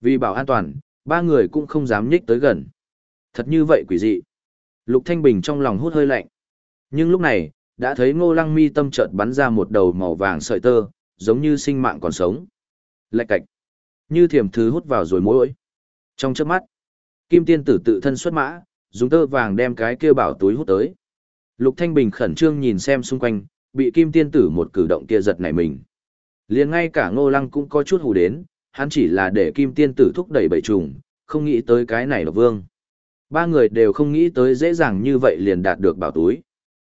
Vì bảo an toàn, ba người cũng không dám nhích tới gần. Thật như vậy quỷ dị. Lục Thanh Bình trong lòng hút hơi lạnh. Nhưng lúc này, đã thấy ngô lăng mi tâm chợt bắn ra một đầu màu vàng sợi tơ, giống như sinh mạng còn sống. Lạch cạch. Như thiểm thứ hút vào rồi mối Trong chớp mắt, kim tiên tử tự thân xuất mã, dùng tơ vàng đem cái kia bảo túi hút tới. Lục Thanh Bình khẩn trương nhìn xem xung quanh, bị kim tiên tử một cử động kia giật nảy mình. liền ngay cả ngô lăng cũng có chút hù đến, hắn chỉ là để kim tiên tử thúc đẩy bảy trùng, không nghĩ tới cái này độc vương. Ba người đều không nghĩ tới dễ dàng như vậy liền đạt được bảo túi.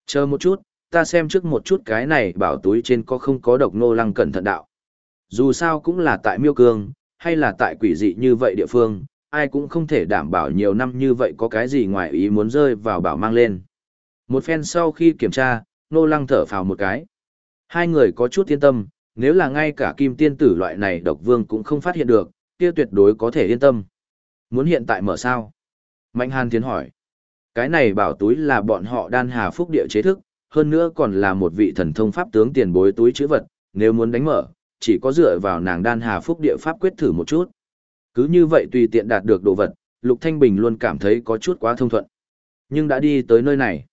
Chờ một chút, ta xem trước một chút cái này bảo túi trên có không có độc nô lăng cẩn thận đạo. Dù sao cũng là tại miêu cương, hay là tại quỷ dị như vậy địa phương, ai cũng không thể đảm bảo nhiều năm như vậy có cái gì ngoài ý muốn rơi vào bảo mang lên. Một phen sau khi kiểm tra, nô lăng thở phào một cái. Hai người có chút yên tâm, nếu là ngay cả kim tiên tử loại này độc vương cũng không phát hiện được, kia tuyệt đối có thể yên tâm. Muốn hiện tại mở sao? Mạnh Hàn tiến hỏi. Cái này bảo túi là bọn họ đan hà phúc địa chế thức, hơn nữa còn là một vị thần thông pháp tướng tiền bối túi chữ vật, nếu muốn đánh mở, chỉ có dựa vào nàng đan hà phúc địa pháp quyết thử một chút. Cứ như vậy tùy tiện đạt được đồ vật, Lục Thanh Bình luôn cảm thấy có chút quá thông thuận. Nhưng đã đi tới nơi này.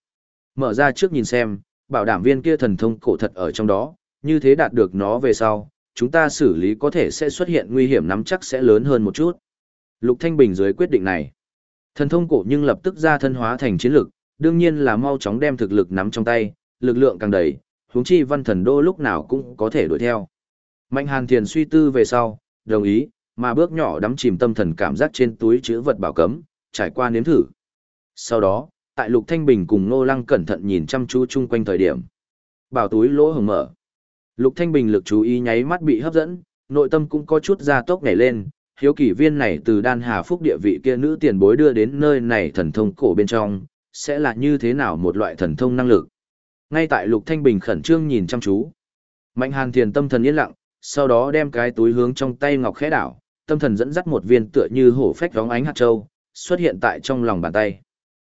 Mở ra trước nhìn xem, bảo đảm viên kia thần thông cổ thật ở trong đó, như thế đạt được nó về sau, chúng ta xử lý có thể sẽ xuất hiện nguy hiểm nắm chắc sẽ lớn hơn một chút. Lục Thanh Bình dưới quyết định này. Thần thông cổ nhưng lập tức ra thân hóa thành chiến lực, đương nhiên là mau chóng đem thực lực nắm trong tay, lực lượng càng đầy, huống chi văn thần đô lúc nào cũng có thể đuổi theo. Mạnh Hàn Thiền suy tư về sau, đồng ý, mà bước nhỏ đắm chìm tâm thần cảm giác trên túi chứa vật bảo cấm, trải qua nếm thử. Sau đó, tại Lục Thanh Bình cùng Nô Lăng cẩn thận nhìn chăm chú chung quanh thời điểm. Bảo túi lỗ hồng mở. Lục Thanh Bình lực chú ý nháy mắt bị hấp dẫn, nội tâm cũng có chút gia tốc nhảy lên, hiếu kỷ viên này từ đan hà phúc địa vị kia nữ tiền bối đưa đến nơi này thần thông cổ bên trong, sẽ là như thế nào một loại thần thông năng lực. Ngay tại Lục Thanh Bình khẩn trương nhìn chăm chú. Mạnh Hàn Thiền tâm thần yên lặng, sau đó đem cái túi hướng trong tay ngọc khẽ đảo, tâm thần dẫn dắt một viên tựa như hổ phách vóng ánh hạt châu, xuất hiện tại trong lòng bàn tay.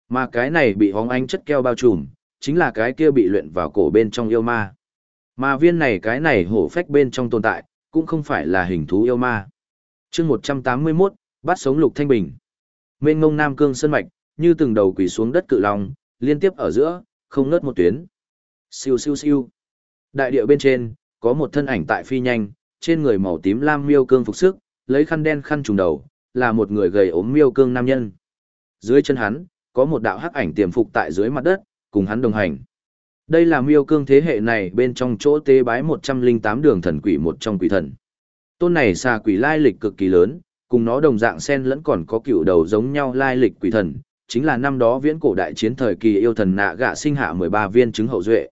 Mà cái này bị hóng ánh chất keo bao trùm, chính là cái kia bị luyện vào cổ bên trong yêu ma. Mà viên này cái này hổ phách bên trong tồn tại, cũng không phải là hình thú yêu ma chương một trăm tám mươi 181, bắt sống lục thanh bình. Mên ngông Nam Cương Sơn Mạch, như từng đầu quỷ xuống đất cự long, liên tiếp ở giữa, không ngớt một tuyến. Siêu siêu siêu. Đại địa bên trên, có một thân ảnh tại phi nhanh, trên người màu tím lam miêu cương phục sức, lấy khăn đen khăn trùng đầu, là một người gầy ốm miêu cương nam nhân. Dưới chân hắn, có một đạo hắc ảnh tiềm phục tại dưới mặt đất, cùng hắn đồng hành. Đây là miêu cương thế hệ này bên trong chỗ tế bái 108 đường thần quỷ một trong quỷ thần. Tôn này xà quỷ lai lịch cực kỳ lớn, cùng nó đồng dạng sen lẫn còn có cựu đầu giống nhau lai lịch quỷ thần, chính là năm đó viễn cổ đại chiến thời kỳ yêu thần nạ gạ sinh hạ 13 viên trứng hậu duệ.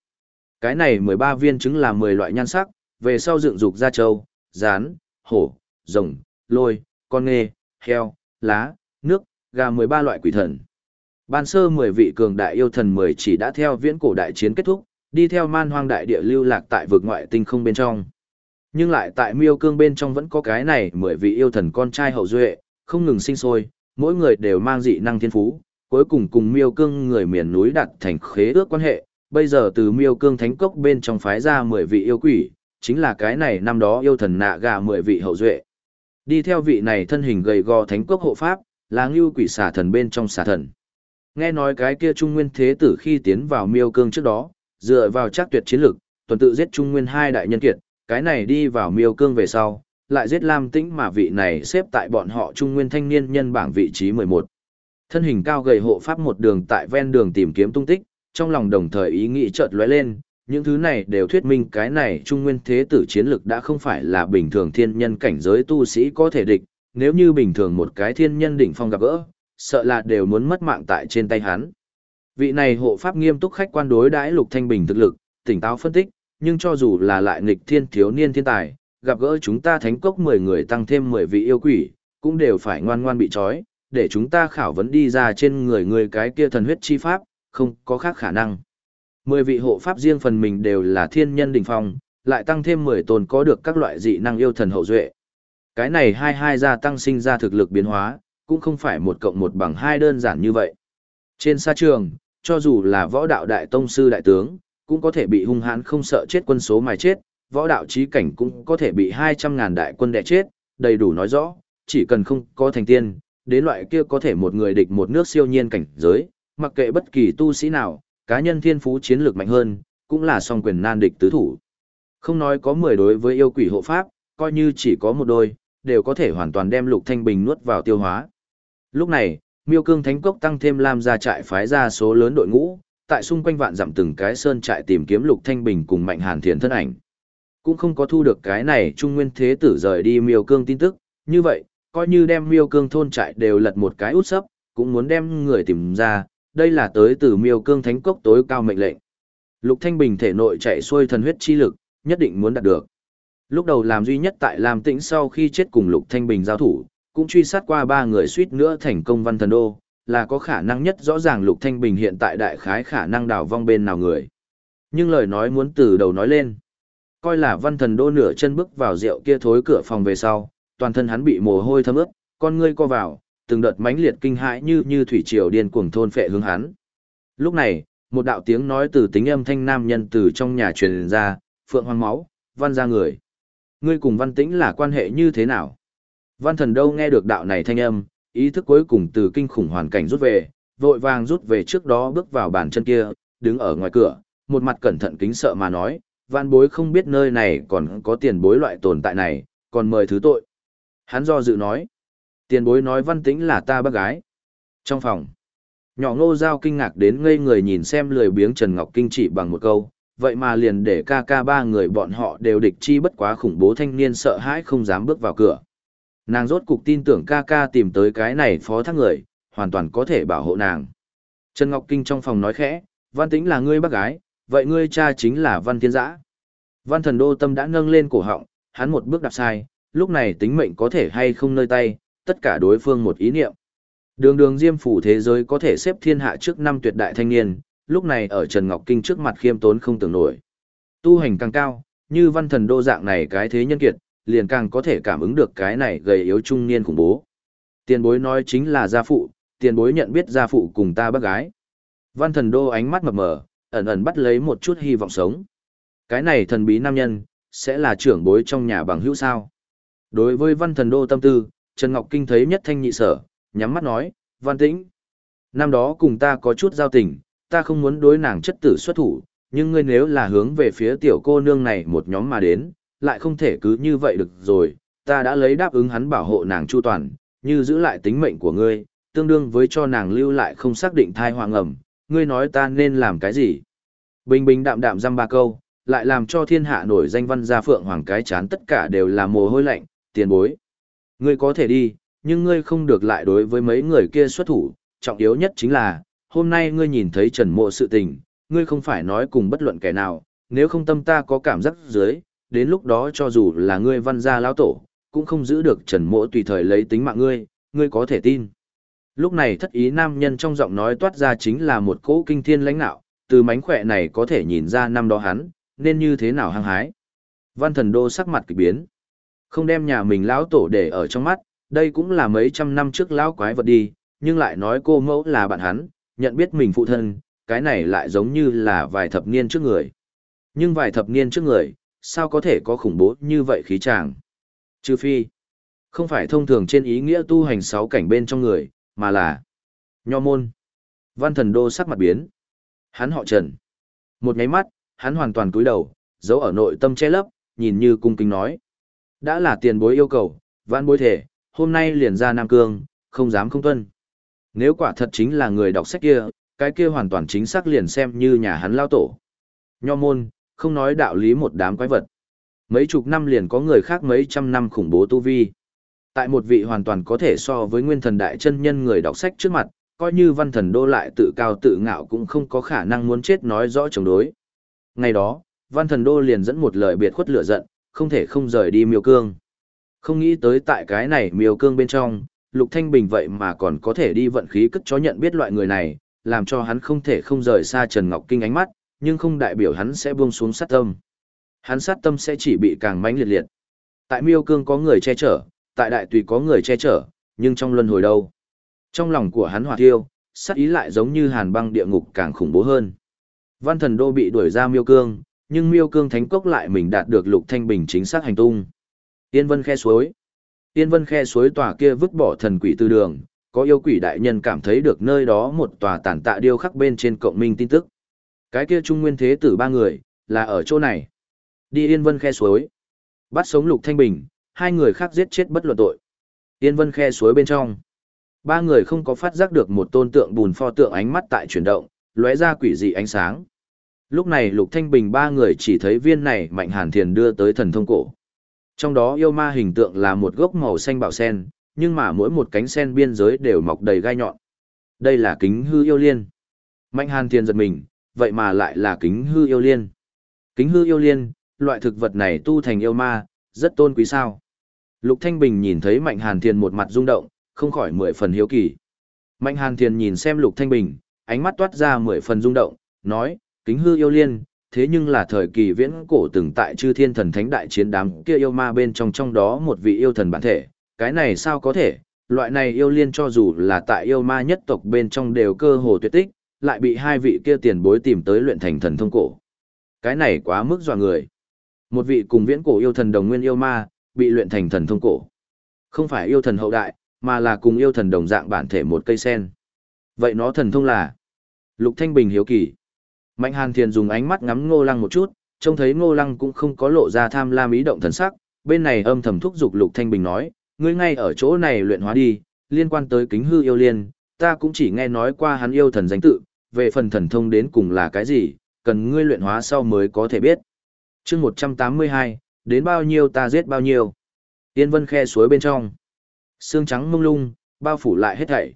Cái này 13 viên trứng là 10 loại nhan sắc, về sau dựng dục ra châu, rán, hổ, rồng, lôi, con nghê, heo, lá, nước, gà 13 loại quỷ thần. Ban sơ 10 vị cường đại yêu thần 10 chỉ đã theo viễn cổ đại chiến kết thúc, đi theo man hoang đại địa lưu lạc tại vực ngoại tinh không bên trong. Nhưng lại tại miêu cương bên trong vẫn có cái này mười vị yêu thần con trai hậu duệ, không ngừng sinh sôi, mỗi người đều mang dị năng thiên phú, cuối cùng cùng miêu cương người miền núi đặt thành khế ước quan hệ. Bây giờ từ miêu cương thánh cốc bên trong phái ra mười vị yêu quỷ, chính là cái này năm đó yêu thần nạ gà mười vị hậu duệ. Đi theo vị này thân hình gầy gò thánh cốc hộ pháp, là ngưu quỷ xà thần bên trong xà thần. Nghe nói cái kia trung nguyên thế tử khi tiến vào miêu cương trước đó, dựa vào chắc tuyệt chiến lực, tuần tự giết trung nguyên hai đại nhân kiệt, cái này đi vào miêu cương về sau, lại giết Lam Tĩnh mà vị này xếp tại bọn họ trung nguyên thanh niên nhân bảng vị trí 11. Thân hình cao gầy hộ pháp một đường tại ven đường tìm kiếm tung tích, trong lòng đồng thời ý nghĩ chợt lóe lên, những thứ này đều thuyết minh cái này trung nguyên thế tử chiến lực đã không phải là bình thường thiên nhân cảnh giới tu sĩ có thể địch, nếu như bình thường một cái thiên nhân đỉnh phong gặp gỡ, sợ là đều muốn mất mạng tại trên tay hắn. Vị này hộ pháp nghiêm túc khách quan đối đãi Lục Thanh Bình thực lực, tỉnh táo phân tích, nhưng cho dù là lại nghịch thiên thiếu niên thiên tài, gặp gỡ chúng ta thánh cốc 10 người tăng thêm 10 vị yêu quỷ, cũng đều phải ngoan ngoan bị trói, để chúng ta khảo vấn đi ra trên người người cái kia thần huyết chi pháp, không có khác khả năng. 10 vị hộ pháp riêng phần mình đều là thiên nhân đỉnh phong, lại tăng thêm 10 tồn có được các loại dị năng yêu thần hậu duệ. Cái này hai hai gia tăng sinh ra thực lực biến hóa, cũng không phải một cộng một bằng hai đơn giản như vậy. Trên sa trường, cho dù là võ đạo đại tông sư đại tướng, cũng có thể bị hung hãn không sợ chết quân số mài chết, võ đạo trí cảnh cũng có thể bị 200.000 đại quân đẻ chết, đầy đủ nói rõ, chỉ cần không có thành tiên, đến loại kia có thể một người địch một nước siêu nhiên cảnh giới, mặc kệ bất kỳ tu sĩ nào, cá nhân thiên phú chiến lược mạnh hơn, cũng là song quyền nan địch tứ thủ. Không nói có 10 đối với yêu quỷ hộ pháp, coi như chỉ có một đôi, đều có thể hoàn toàn đem Lục Thanh Bình nuốt vào tiêu hóa. Lúc này, Miêu Cương Thánh Cốc tăng thêm Lam gia trại phái ra số lớn đội ngũ, tại xung quanh vạn dặm từng cái sơn trại tìm kiếm Lục Thanh Bình cùng Mạnh Hàn Thiện thân ảnh. Cũng không có thu được cái này Trung Nguyên Thế Tử rời đi Miêu Cương tin tức, như vậy, coi như đem Miêu Cương thôn trại đều lật một cái út sấp, cũng muốn đem người tìm ra, đây là tới từ Miêu Cương Thánh Cốc tối cao mệnh lệnh. Lục Thanh Bình thể nội chạy xuôi thần huyết chi lực, nhất định muốn đạt được. Lúc đầu làm duy nhất tại Lam Tĩnh sau khi chết cùng Lục Thanh Bình giao thủ, cũng truy sát qua ba người suýt nữa thành công văn thần đô, là có khả năng nhất rõ ràng Lục Thanh Bình hiện tại đại khái khả năng đào vong bên nào người. Nhưng lời nói muốn từ đầu nói lên. Coi là văn thần đô nửa chân bước vào rượu kia thối cửa phòng về sau, toàn thân hắn bị mồ hôi thấm ướt, con ngươi co vào, từng đợt mãnh liệt kinh hãi như như thủy triều điên cuồng thôn phệ hướng hắn. Lúc này, một đạo tiếng nói từ tính âm thanh nam nhân từ trong nhà truyền ra, phượng hoàng máu, văn ra người. Ngươi cùng văn tĩnh là quan hệ như thế nào? Văn thần đâu nghe được đạo này thanh âm, ý thức cuối cùng từ kinh khủng hoàn cảnh rút về, vội vàng rút về trước đó bước vào bàn chân kia, đứng ở ngoài cửa, một mặt cẩn thận kính sợ mà nói, văn bối không biết nơi này còn có tiền bối loại tồn tại này, còn mời thứ tội. Hắn do dự nói, tiền bối nói văn tĩnh là ta bác gái. Trong phòng, nhỏ ngô giao kinh ngạc đến ngây người nhìn xem lười biếng Trần Ngọc Kinh chỉ bằng một câu, vậy mà liền để ca ca ba người bọn họ đều địch chi bất quá khủng bố thanh niên sợ hãi không dám bước vào cửa. Nàng rốt cục tin tưởng ca ca tìm tới cái này phó thác người, hoàn toàn có thể bảo hộ nàng. Trần Ngọc Kinh trong phòng nói khẽ, văn tĩnh là ngươi bác gái, vậy ngươi cha chính là văn thiên giã. Văn thần đô tâm đã nâng lên cổ họng, hắn một bước đạp sai, lúc này tính mệnh có thể hay không nơi tay, tất cả đối phương một ý niệm. Đường đường diêm phủ thế giới có thể xếp thiên hạ trước năm tuyệt đại thanh niên, lúc này ở Trần Ngọc Kinh trước mặt khiêm tốn không tưởng nổi. Tu hành càng cao, như văn thần đô dạng này cái thế nhân kiệt, liền càng có thể cảm ứng được cái này gầy yếu trung niên khủng bố. Tiền bối nói chính là gia phụ, tiền bối nhận biết gia phụ cùng ta bác gái. Văn thần đô ánh mắt mập mờ, ẩn ẩn bắt lấy một chút hy vọng sống. Cái này thần bí nam nhân, sẽ là trưởng bối trong nhà bằng hữu sao. Đối với văn thần đô tâm tư, Trần Ngọc Kinh thấy nhất thanh nhị sở, nhắm mắt nói, văn tĩnh. Năm đó cùng ta có chút giao tình, ta không muốn đối nàng chất tử xuất thủ, nhưng ngươi nếu là hướng về phía tiểu cô nương này một nhóm mà đến, lại không thể cứ như vậy được rồi, ta đã lấy đáp ứng hắn bảo hộ nàng chu toàn, như giữ lại tính mệnh của ngươi, tương đương với cho nàng lưu lại không xác định thai hoàng ẩm, ngươi nói ta nên làm cái gì? Bình bình đạm đạm dăm ba câu, lại làm cho thiên hạ nổi danh văn gia phượng hoàng cái chán tất cả đều là mồ hôi lạnh, tiền bối. Ngươi có thể đi, nhưng ngươi không được lại đối với mấy người kia xuất thủ, trọng yếu nhất chính là, hôm nay ngươi nhìn thấy trần mộ sự tình, ngươi không phải nói cùng bất luận kẻ nào, nếu không tâm ta có cảm giác dưới, đến lúc đó cho dù là ngươi văn gia lão tổ, cũng không giữ được trần mộ tùy thời lấy tính mạng ngươi, ngươi có thể tin. Lúc này thất ý nam nhân trong giọng nói toát ra chính là một cỗ kinh thiên lãnh nạo, từ mánh khỏe này có thể nhìn ra năm đó hắn, nên như thế nào hăng hái. Văn thần đô sắc mặt kỳ biến. Không đem nhà mình lão tổ để ở trong mắt, đây cũng là mấy trăm năm trước lão quái vật đi, nhưng lại nói cô mẫu là bạn hắn, nhận biết mình phụ thân, cái này lại giống như là vài thập niên trước người. Nhưng vài thập niên trước người, sao có thể có khủng bố như vậy khí tràng? Trừ phi, không phải thông thường trên ý nghĩa tu hành sáu cảnh bên trong người, mà là nho môn. Văn thần đô sắc mặt biến. Hắn họ trần. Một nháy mắt, hắn hoàn toàn cúi đầu, giấu ở nội tâm che lấp, nhìn như cung kính nói. Đã là tiền bối yêu cầu, văn bối thể, hôm nay liền ra Nam Cương, không dám không tuân. Nếu quả thật chính là người đọc sách kia, cái kia hoàn toàn chính xác liền xem như nhà hắn lao tổ. Nho môn, không nói đạo lý một đám quái vật. Mấy chục năm liền có người khác mấy trăm năm khủng bố tu vi. Tại một vị hoàn toàn có thể so với nguyên thần đại chân nhân người đọc sách trước mặt, coi như văn thần đô lại tự cao tự ngạo cũng không có khả năng muốn chết nói rõ chống đối. Ngày đó, văn thần đô liền dẫn một lời biệt khuất lửa giận, không thể không rời đi miêu cương. Không nghĩ tới tại cái này miêu cương bên trong, Lục Thanh Bình vậy mà còn có thể đi vận khí cất chó nhận biết loại người này, làm cho hắn không thể không rời xa Trần Ngọc Kinh ánh mắt, nhưng không đại biểu hắn sẽ buông xuống sát tâm. Hắn sát tâm sẽ chỉ bị càng mãnh liệt liệt. Tại Miêu Cương có người che chở, tại Đại Tùy có người che chở, nhưng trong luân hồi đâu? Trong lòng của hắn hỏa thiêu, sát ý lại giống như hàn băng địa ngục càng khủng bố hơn. Văn Thần Đô bị đuổi ra Miêu Cương, nhưng Miêu Cương Thánh Cốc lại mình đạt được Lục Thanh Bình chính xác hành tung. Tiên Vân khe suối. Tiên vân khe suối tòa kia vứt bỏ thần quỷ tư đường, có yêu quỷ đại nhân cảm thấy được nơi đó một tòa tản tạ điêu khắc bên trên cộng minh tin tức. Cái kia trung nguyên thế tử ba người, là ở chỗ này. Đi Yên Vân khe suối. Bắt sống Lục Thanh Bình, hai người khác giết chết bất luận tội. Yên Vân khe suối bên trong. Ba người không có phát giác được một tôn tượng bùn pho tượng ánh mắt tại chuyển động, lóe ra quỷ dị ánh sáng. Lúc này Lục Thanh Bình ba người chỉ thấy viên này Mạnh Hàn Thiền đưa tới thần thông cổ. Trong đó yêu ma hình tượng là một gốc màu xanh bảo sen, nhưng mà mỗi một cánh sen biên giới đều mọc đầy gai nhọn. Đây là kính hư yêu liên. Mạnh Hàn Thiền giật mình, vậy mà lại là kính hư yêu liên. Kính hư yêu liên, loại thực vật này tu thành yêu ma, rất tôn quý sao. Lục Thanh Bình nhìn thấy Mạnh Hàn Thiền một mặt rung động, không khỏi mười phần hiếu kỳ. Mạnh Hàn Thiền nhìn xem Lục Thanh Bình, ánh mắt toát ra mười phần rung động, nói, kính hư yêu liên, thế nhưng là thời kỳ viễn cổ từng tại chư thiên thần thánh đại chiến đám kia yêu ma bên trong trong đó một vị yêu thần bản thể, cái này sao có thể, loại này yêu liên cho dù là tại yêu ma nhất tộc bên trong đều cơ hồ tuyệt tích, lại bị hai vị kia tiền bối tìm tới luyện thành thần thông cổ. Cái này quá mức dọa người. Một vị cùng viễn cổ yêu thần đồng nguyên yêu ma, bị luyện thành thần thông cổ. Không phải yêu thần hậu đại, mà là cùng yêu thần đồng dạng bản thể một cây sen. Vậy nó thần thông là? Lục Thanh Bình hiếu kỳ. Mạnh Hàn Thiền dùng ánh mắt ngắm Ngô Lăng một chút, trông thấy Ngô Lăng cũng không có lộ ra tham lam ý động thần sắc, bên này âm thầm thúc giục Lục Thanh Bình nói, ngươi ngay ở chỗ này luyện hóa đi, liên quan tới kính hư yêu liên, ta cũng chỉ nghe nói qua hắn yêu thần danh tự, về phần thần thông đến cùng là cái gì, cần ngươi luyện hóa sau mới có thể biết. chương 182, đến bao nhiêu ta giết bao nhiêu. Tiên vân khe suối bên trong. Sương trắng mông lung, bao phủ lại hết thảy.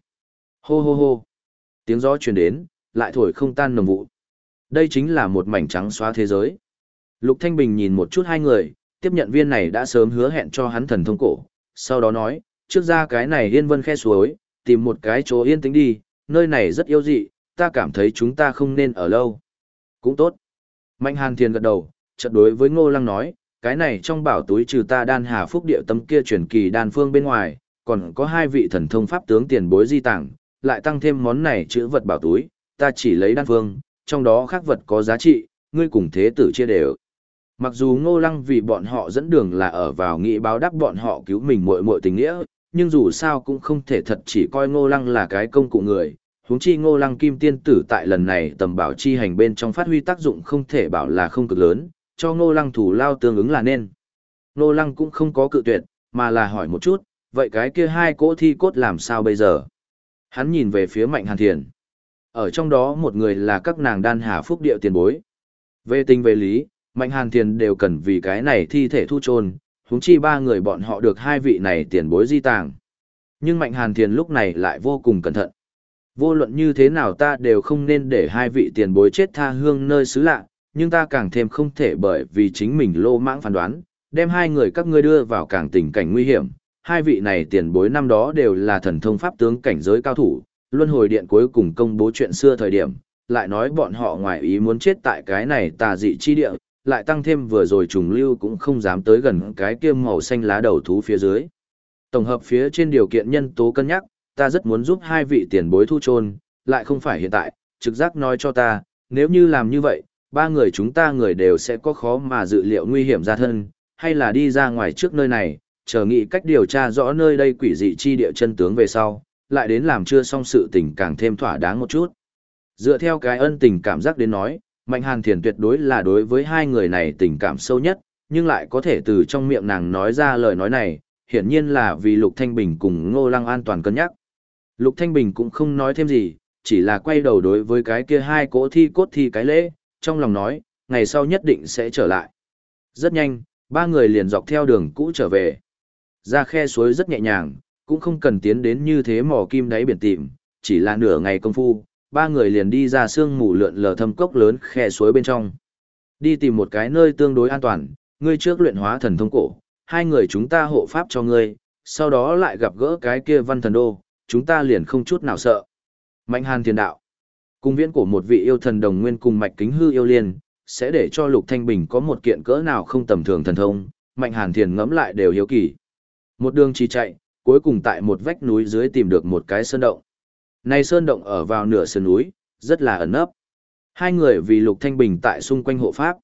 Hô hô hô. Tiếng gió truyền đến, lại thổi không tan nồng vụ. Đây chính là một mảnh trắng xóa thế giới. Lục Thanh Bình nhìn một chút hai người, tiếp nhận viên này đã sớm hứa hẹn cho hắn thần thông cổ. Sau đó nói, trước ra cái này yên vân khe suối, tìm một cái chỗ yên tĩnh đi, nơi này rất yêu dị, ta cảm thấy chúng ta không nên ở lâu. Cũng tốt. Mạnh Hàn Thiền gật đầu, chợt đối với Ngô Lăng nói, cái này trong bảo túi trừ ta đan hà phúc Địa tấm kia truyền kỳ đan phương bên ngoài, còn có hai vị thần thông pháp tướng tiền bối di tàng, lại tăng thêm món này chữ vật bảo túi, ta chỉ lấy đan phương, trong đó khác vật có giá trị, ngươi cùng thế tử chia đều. Mặc dù Ngô Lăng vì bọn họ dẫn đường là ở vào nghị báo đáp bọn họ cứu mình muội muội tình nghĩa, nhưng dù sao cũng không thể thật chỉ coi Ngô Lăng là cái công cụ người, huống chi ngô lăng kim tiên tử tại lần này tầm bảo chi hành bên trong phát huy tác dụng không thể bảo là không cực lớn, cho ngô lăng thủ lao tương ứng là nên. Ngô lăng cũng không có cự tuyệt, mà là hỏi một chút, vậy cái kia hai cỗ thi cốt làm sao bây giờ? Hắn nhìn về phía mạnh hàn thiền. Ở trong đó một người là các nàng đan hà phúc điệu tiền bối. Về tình về lý, mạnh hàn thiền đều cần vì cái này thi thể thu chôn huống chi ba người bọn họ được hai vị này tiền bối di tàng. Nhưng mạnh hàn thiền lúc này lại vô cùng cẩn thận. Vô luận như thế nào ta đều không nên để hai vị tiền bối chết tha hương nơi xứ lạ, nhưng ta càng thêm không thể bởi vì chính mình lô mãng phán đoán, đem hai người các ngươi đưa vào càng tình cảnh nguy hiểm. Hai vị này tiền bối năm đó đều là thần thông pháp tướng cảnh giới cao thủ, luân hồi điện cuối cùng công bố chuyện xưa thời điểm, lại nói bọn họ ngoài ý muốn chết tại cái này tà dị chi địa, lại tăng thêm vừa rồi trùng lưu cũng không dám tới gần cái kia màu xanh lá đầu thú phía dưới. Tổng hợp phía trên điều kiện nhân tố cân nhắc, ta rất muốn giúp hai vị tiền bối thu chôn, lại không phải hiện tại, trực giác nói cho ta, nếu như làm như vậy, ba người chúng ta người đều sẽ có khó mà dự liệu nguy hiểm ra thân, hay là đi ra ngoài trước nơi này, chờ nghĩ cách điều tra rõ nơi đây quỷ dị chi địa chân tướng về sau, lại đến làm chưa xong sự tình càng thêm thỏa đáng một chút. Dựa theo cái ân tình cảm giác đến nói, Mạnh Hàn Thiền tuyệt đối là đối với hai người này tình cảm sâu nhất, nhưng lại có thể từ trong miệng nàng nói ra lời nói này, hiển nhiên là vì Lục Thanh Bình cùng Ngô Lăng an toàn cân nhắc. Lục Thanh Bình cũng không nói thêm gì, chỉ là quay đầu đối với cái kia hai cỗ thi cốt thi cái lễ, trong lòng nói, ngày sau nhất định sẽ trở lại. Rất nhanh, ba người liền dọc theo đường cũ trở về. Ra khe suối rất nhẹ nhàng, cũng không cần tiến đến như thế mò kim đáy biển tìm, chỉ là nửa ngày công phu, ba người liền đi ra sương mù lượn lờ thâm cốc lớn khe suối bên trong. Đi tìm một cái nơi tương đối an toàn, ngươi trước luyện hóa thần thông cổ, hai người chúng ta hộ pháp cho ngươi, sau đó lại gặp gỡ cái kia văn thần đô, chúng ta liền không chút nào sợ. Mạnh hàn thiền đạo. Cung viễn của một vị yêu thần đồng nguyên cùng mạch kính hư yêu liên, sẽ để cho Lục Thanh Bình có một kiện cỡ nào không tầm thường thần thông, Mạnh Hàn Thiền ngẫm lại đều hiếu kỳ. Một đường chỉ chạy, cuối cùng tại một vách núi dưới tìm được một cái sơn động. Này sơn động ở vào nửa sườn núi, rất là ẩn nấp. Hai người vì Lục Thanh Bình tại xung quanh hộ pháp,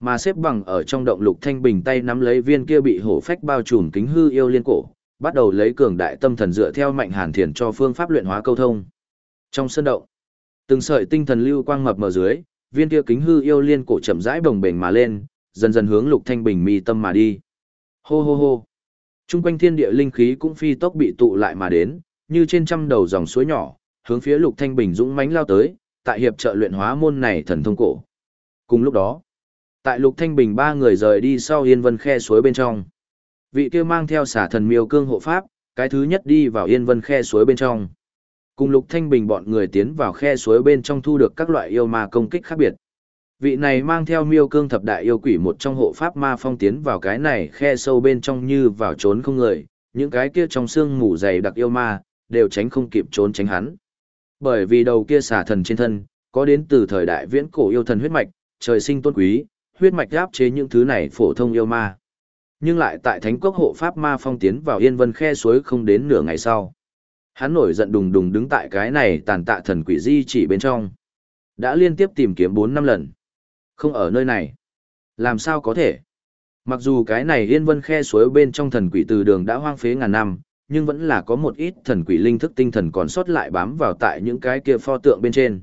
mà xếp bằng ở trong động Lục Thanh Bình tay nắm lấy viên kia bị hổ phách bao trùm kính hư yêu liên cổ, bắt đầu lấy cường đại tâm thần dựa theo mạnh hàn thiền cho phương pháp luyện hóa câu thông. Trong sân động, từng sợi tinh thần lưu quang mập mờ dưới, viên kia kính hư yêu liên cổ chậm rãi bồng bềnh mà lên, dần dần hướng Lục Thanh Bình mi tâm mà đi. Hô hô hô. Trung quanh thiên địa linh khí cũng phi tốc bị tụ lại mà đến, như trên trăm đầu dòng suối nhỏ, hướng phía Lục Thanh Bình dũng mãnh lao tới, tại hiệp trợ luyện hóa môn này thần thông cổ. Cùng lúc đó, tại Lục Thanh Bình ba người rời đi sau Yên Vân khe suối bên trong. Vị kia mang theo xả thần miêu cương hộ pháp, cái thứ nhất đi vào Yên Vân khe suối bên trong. Cùng Lục Thanh Bình bọn người tiến vào khe suối bên trong thu được các loại yêu ma công kích khác biệt. Vị này mang theo miêu cương thập đại yêu quỷ một trong hộ pháp ma phong tiến vào cái này khe sâu bên trong như vào trốn không người, những cái kia trong xương mù dày đặc yêu ma, đều tránh không kịp trốn tránh hắn. Bởi vì đầu kia xả thần trên thân, có đến từ thời đại viễn cổ yêu thần huyết mạch, trời sinh tôn quý, huyết mạch áp chế những thứ này phổ thông yêu ma. Nhưng lại tại thánh quốc hộ pháp ma phong tiến vào yên vân khe suối không đến nửa ngày sau. Hắn nổi giận đùng đùng đứng tại cái này tàn tạ thần quỷ di chỉ bên trong. Đã liên tiếp tìm kiếm bốn năm lần. Không ở nơi này. Làm sao có thể? Mặc dù cái này yên vân khe suối bên trong thần quỷ từ đường đã hoang phế ngàn năm, nhưng vẫn là có một ít thần quỷ linh thức tinh thần còn sót lại bám vào tại những cái kia pho tượng bên trên.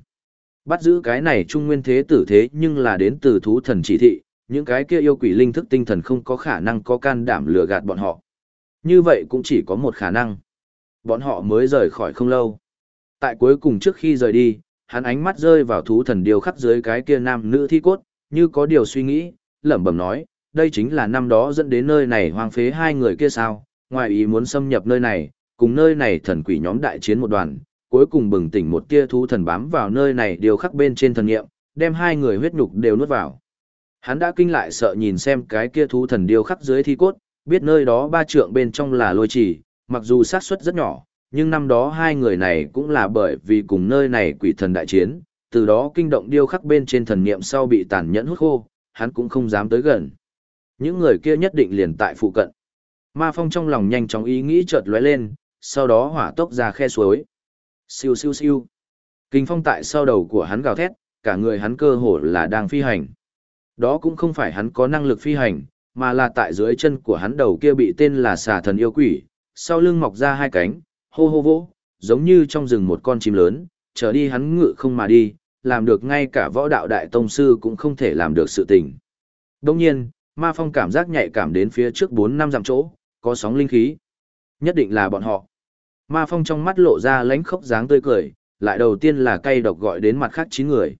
Bắt giữ cái này trung nguyên thế tử thế nhưng là đến từ thú thần chỉ thị, những cái kia yêu quỷ linh thức tinh thần không có khả năng có can đảm lừa gạt bọn họ. Như vậy cũng chỉ có một khả năng. Bọn họ mới rời khỏi không lâu. Tại cuối cùng trước khi rời đi, hắn ánh mắt rơi vào thú thần điều khắc dưới cái kia nam nữ thi cốt, như có điều suy nghĩ, lẩm bẩm nói, đây chính là năm đó dẫn đến nơi này hoang phế hai người kia sao, ngoài ý muốn xâm nhập nơi này, cùng nơi này thần quỷ nhóm đại chiến một đoàn, cuối cùng bừng tỉnh một tia thú thần bám vào nơi này điều khắc bên trên thần nghiệm, đem hai người huyết nhục đều nuốt vào. Hắn đã kinh lại sợ nhìn xem cái kia thú thần điêu khắc dưới thi cốt, biết nơi đó ba trượng bên trong là lôi trì, mặc dù xác suất rất nhỏ, nhưng năm đó hai người này cũng là bởi vì cùng nơi này quỷ thần đại chiến, từ đó kinh động điêu khắc bên trên thần niệm sau bị tàn nhẫn hút khô, hắn cũng không dám tới gần. Những người kia nhất định liền tại phụ cận. Ma Phong trong lòng nhanh chóng ý nghĩ chợt lóe lên, sau đó hỏa tốc ra khe suối. Siêu siêu siêu. Kinh phong tại sau đầu của hắn gào thét, cả người hắn cơ hồ là đang phi hành. Đó cũng không phải hắn có năng lực phi hành, mà là tại dưới chân của hắn đầu kia bị tên là xà thần yêu quỷ, sau lưng mọc ra hai cánh, hô hô vỗ, giống như trong rừng một con chim lớn, trở đi hắn ngự không mà đi, làm được ngay cả võ đạo đại tông sư cũng không thể làm được sự tình. Đồng nhiên, ma phong cảm giác nhạy cảm đến phía trước 4 năm dặm chỗ, có sóng linh khí. Nhất định là bọn họ. Ma phong trong mắt lộ ra lánh khốc dáng tươi cười, lại đầu tiên là cay độc gọi đến mặt khác 9 người.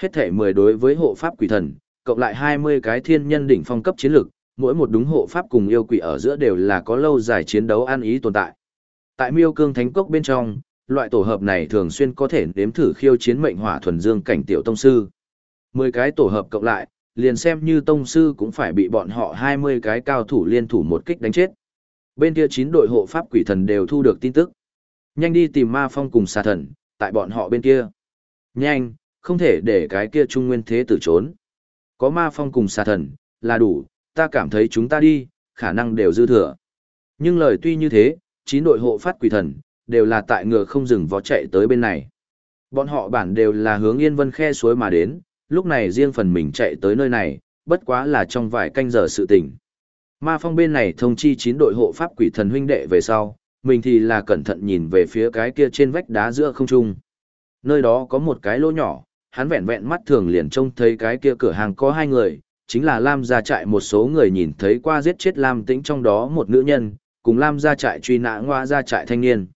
Hết thể 10 đối với hộ pháp quỷ thần, cộng lại 20 cái thiên nhân đỉnh phong cấp chiến lực, mỗi một đúng hộ pháp cùng yêu quỷ ở giữa đều là có lâu dài chiến đấu an ý tồn tại. Tại Miêu Cương Thánh Cốc bên trong, loại tổ hợp này thường xuyên có thể nếm thử khiêu chiến mệnh hỏa thuần dương cảnh tiểu tông sư. 10 cái tổ hợp cộng lại, liền xem như tông sư cũng phải bị bọn họ 20 cái cao thủ liên thủ một kích đánh chết. Bên kia 9 đội hộ pháp quỷ thần đều thu được tin tức. Nhanh đi tìm ma phong cùng xà thần, tại bọn họ bên kia. Nhanh, không thể để cái kia trung nguyên thế tử trốn. Có ma phong cùng xà thần, là đủ, ta cảm thấy chúng ta đi, khả năng đều dư thừa. Nhưng lời tuy như thế, chín đội hộ phát quỷ thần, đều là tại ngựa không dừng vó chạy tới bên này. Bọn họ bản đều là hướng Yên Vân khe suối mà đến, lúc này riêng phần mình chạy tới nơi này, bất quá là trong vài canh giờ sự tình. Ma phong bên này thông chi chín đội hộ pháp quỷ thần huynh đệ về sau, mình thì là cẩn thận nhìn về phía cái kia trên vách đá giữa không trung. Nơi đó có một cái lỗ nhỏ, hắn vẹn vẹn mắt thường liền trông thấy cái kia cửa hàng có hai người, chính là Lam gia trại một số người nhìn thấy qua giết chết Lam Tĩnh trong đó một nữ nhân, cùng Lam gia trại truy nã ngoa gia trại thanh niên.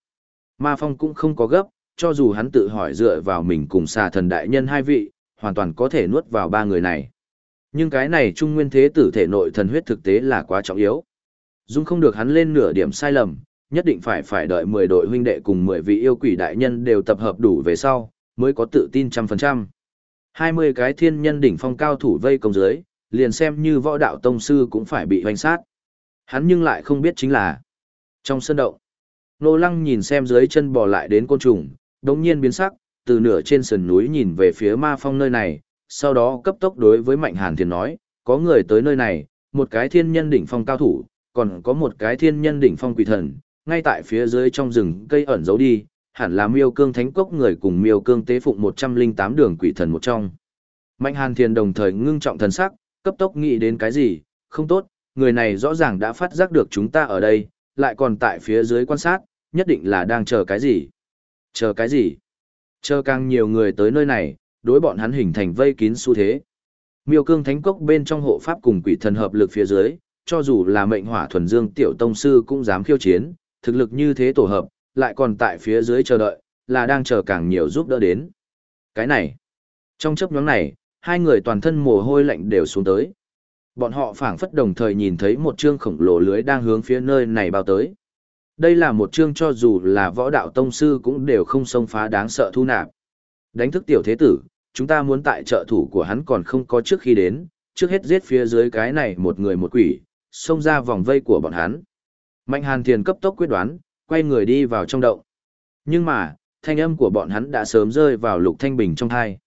Ma Phong cũng không có gấp, cho dù hắn tự hỏi dựa vào mình cùng xà thần đại nhân hai vị, hoàn toàn có thể nuốt vào ba người này. Nhưng cái này trung nguyên thế tử thể nội thần huyết thực tế là quá trọng yếu. Dung không được hắn lên nửa điểm sai lầm, nhất định phải phải đợi 10 đội huynh đệ cùng 10 vị yêu quỷ đại nhân đều tập hợp đủ về sau, mới có tự tin trăm phần trăm. 20 cái thiên nhân đỉnh phong cao thủ vây công dưới, liền xem như võ đạo tông sư cũng phải bị hoành sát. Hắn nhưng lại không biết chính là trong sân động. Nô lăng nhìn xem dưới chân bò lại đến côn trùng, đống nhiên biến sắc, từ nửa trên sườn núi nhìn về phía ma phong nơi này, sau đó cấp tốc đối với Mạnh Hàn Thiền nói, có người tới nơi này, một cái thiên nhân đỉnh phong cao thủ, còn có một cái thiên nhân đỉnh phong quỷ thần, ngay tại phía dưới trong rừng cây ẩn giấu đi, hẳn là miêu cương thánh cốc người cùng miêu cương tế phụng 108 đường quỷ thần một trong. Mạnh hàn thiền đồng thời ngưng trọng thần sắc, cấp tốc nghĩ đến cái gì, không tốt, người này rõ ràng đã phát giác được chúng ta ở đây, lại còn tại phía dưới quan sát, nhất định là đang chờ cái gì. Chờ cái gì? Chờ càng nhiều người tới nơi này, đối bọn hắn hình thành vây kín xu thế. Miêu cương thánh cốc bên trong hộ pháp cùng quỷ thần hợp lực phía dưới, cho dù là mệnh hỏa thuần dương tiểu tông sư cũng dám khiêu chiến, thực lực như thế tổ hợp, lại còn tại phía dưới chờ đợi, là đang chờ càng nhiều giúp đỡ đến. Cái này, trong chấp nhóm này, hai người toàn thân mồ hôi lạnh đều xuống tới. Bọn họ phảng phất đồng thời nhìn thấy một chương khổng lồ lưới đang hướng phía nơi này bao tới. Đây là một chương cho dù là võ đạo tông sư cũng đều không xông phá đáng sợ thu nạp. Đánh thức tiểu thế tử, chúng ta muốn tại trợ thủ của hắn còn không có trước khi đến, trước hết giết phía dưới cái này một người một quỷ, xông ra vòng vây của bọn hắn. Mạnh hàn thiền cấp tốc quyết đoán, quay người đi vào trong động. Nhưng mà, thanh âm của bọn hắn đã sớm rơi vào lục thanh bình trong thai.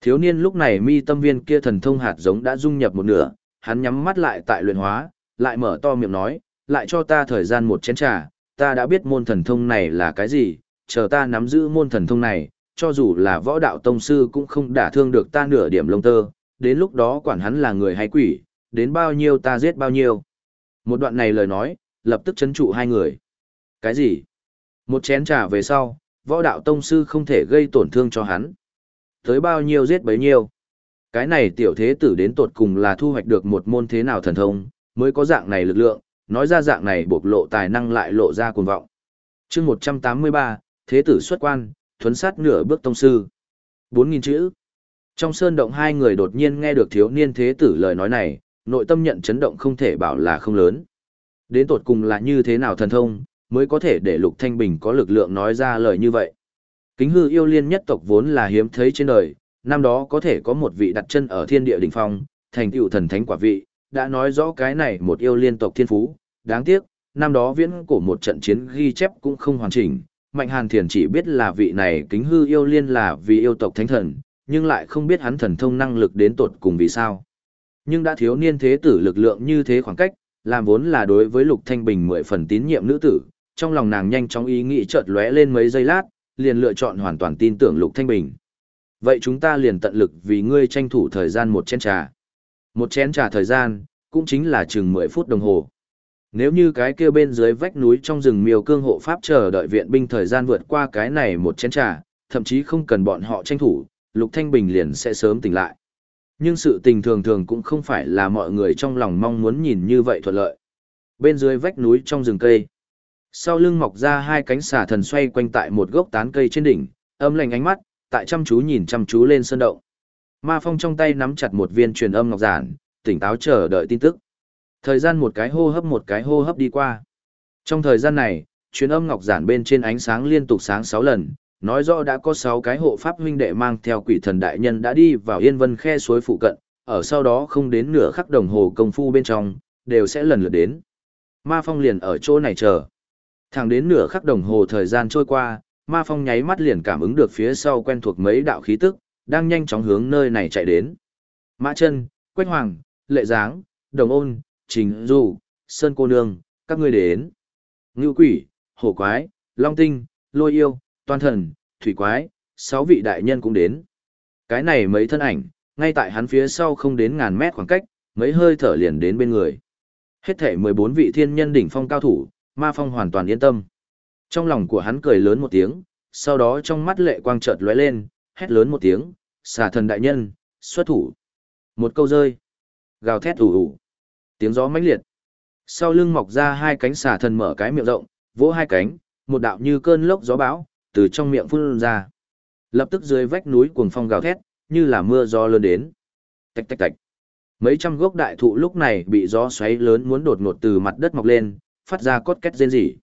Thiếu niên lúc này mi tâm viên kia thần thông hạt giống đã dung nhập một nửa, hắn nhắm mắt lại tại luyện hóa, lại mở to miệng nói, lại cho ta thời gian một chén trà, ta đã biết môn thần thông này là cái gì, chờ ta nắm giữ môn thần thông này, cho dù là võ đạo tông sư cũng không đả thương được ta nửa điểm lông tơ, đến lúc đó quản hắn là người hay quỷ, đến bao nhiêu ta giết bao nhiêu. Một đoạn này lời nói, lập tức chấn trụ hai người. Cái gì? Một chén trà về sau, võ đạo tông sư không thể gây tổn thương cho hắn. Tới bao nhiêu giết bấy nhiêu. Cái này tiểu thế tử đến tột cùng là thu hoạch được một môn thế nào thần thông, mới có dạng này lực lượng, nói ra dạng này bộc lộ tài năng lại lộ ra cuồng vọng. chương 183, thế tử xuất quan, thuấn sát nửa bước tông sư. 4.000 chữ. Trong sơn động hai người đột nhiên nghe được thiếu niên thế tử lời nói này, nội tâm nhận chấn động không thể bảo là không lớn. Đến tột cùng là như thế nào thần thông, mới có thể để Lục Thanh Bình có lực lượng nói ra lời như vậy. Kính hư yêu liên nhất tộc vốn là hiếm thấy trên đời, năm đó có thể có một vị đặt chân ở thiên địa đỉnh phong, thành tựu thần thánh quả vị, đã nói rõ cái này một yêu liên tộc thiên phú, đáng tiếc, năm đó viễn cổ một trận chiến ghi chép cũng không hoàn chỉnh, Mạnh Hàn Thiền chỉ biết là vị này kính hư yêu liên là vì yêu tộc thánh thần, nhưng lại không biết hắn thần thông năng lực đến tột cùng vì sao. Nhưng đã thiếu niên thế tử lực lượng như thế khoảng cách, làm vốn là đối với Lục Thanh Bình mười phần tín nhiệm nữ tử, trong lòng nàng nhanh chóng ý nghĩ chợt lóe lên mấy giây lát, liền lựa chọn hoàn toàn tin tưởng Lục Thanh Bình. Vậy chúng ta liền tận lực vì ngươi tranh thủ thời gian một chén trà. Một chén trà thời gian, cũng chính là chừng 10 phút đồng hồ. Nếu như cái kia bên dưới vách núi trong rừng miêu cương hộ pháp chờ đợi viện binh thời gian vượt qua cái này một chén trà, thậm chí không cần bọn họ tranh thủ, Lục Thanh Bình liền sẽ sớm tỉnh lại. Nhưng sự tình thường thường cũng không phải là mọi người trong lòng mong muốn nhìn như vậy thuận lợi. Bên dưới vách núi trong rừng cây, sau lưng mọc ra hai cánh xà thần xoay quanh tại một gốc tán cây trên đỉnh, âm lạnh ánh mắt, tại chăm chú nhìn chăm chú lên sơn động. Ma Phong trong tay nắm chặt một viên truyền âm ngọc giản, tỉnh táo chờ đợi tin tức. Thời gian một cái hô hấp một cái hô hấp đi qua. Trong thời gian này, truyền âm ngọc giản bên trên ánh sáng liên tục sáng 6 lần, nói rõ đã có 6 cái hộ pháp huynh đệ mang theo quỷ thần đại nhân đã đi vào Yên Vân khe suối phụ cận, ở sau đó không đến nửa khắc đồng hồ công phu bên trong, đều sẽ lần lượt đến. Ma Phong liền ở chỗ này chờ. Thẳng đến nửa khắc đồng hồ thời gian trôi qua, Ma Phong nháy mắt liền cảm ứng được phía sau quen thuộc mấy đạo khí tức, đang nhanh chóng hướng nơi này chạy đến. Mã chân, Quách Hoàng, Lệ Giáng, Đồng Ôn, Trình Du, Sơn Cô Nương, các ngươi đến. Ngưu Quỷ, Hổ Quái, Long Tinh, Lôi Yêu, Toàn Thần, Thủy Quái, sáu vị đại nhân cũng đến. Cái này mấy thân ảnh, ngay tại hắn phía sau không đến ngàn mét khoảng cách, mấy hơi thở liền đến bên người. Hết thể 14 vị thiên nhân đỉnh phong cao thủ, Ma Phong hoàn toàn yên tâm. Trong lòng của hắn cười lớn một tiếng, sau đó trong mắt lệ quang chợt lóe lên, hét lớn một tiếng, xà thần đại nhân, xuất thủ. Một câu rơi, gào thét ủ ủ, tiếng gió mãnh liệt. Sau lưng mọc ra hai cánh xà thần mở cái miệng rộng, vỗ hai cánh, một đạo như cơn lốc gió bão, từ trong miệng phun ra. Lập tức dưới vách núi cuồng phong gào thét, như là mưa gió lớn đến. Tạch tạch tạch. Mấy trăm gốc đại thụ lúc này bị gió xoáy lớn muốn đột ngột từ mặt đất mọc lên, phát ra cốt két rên rỉ.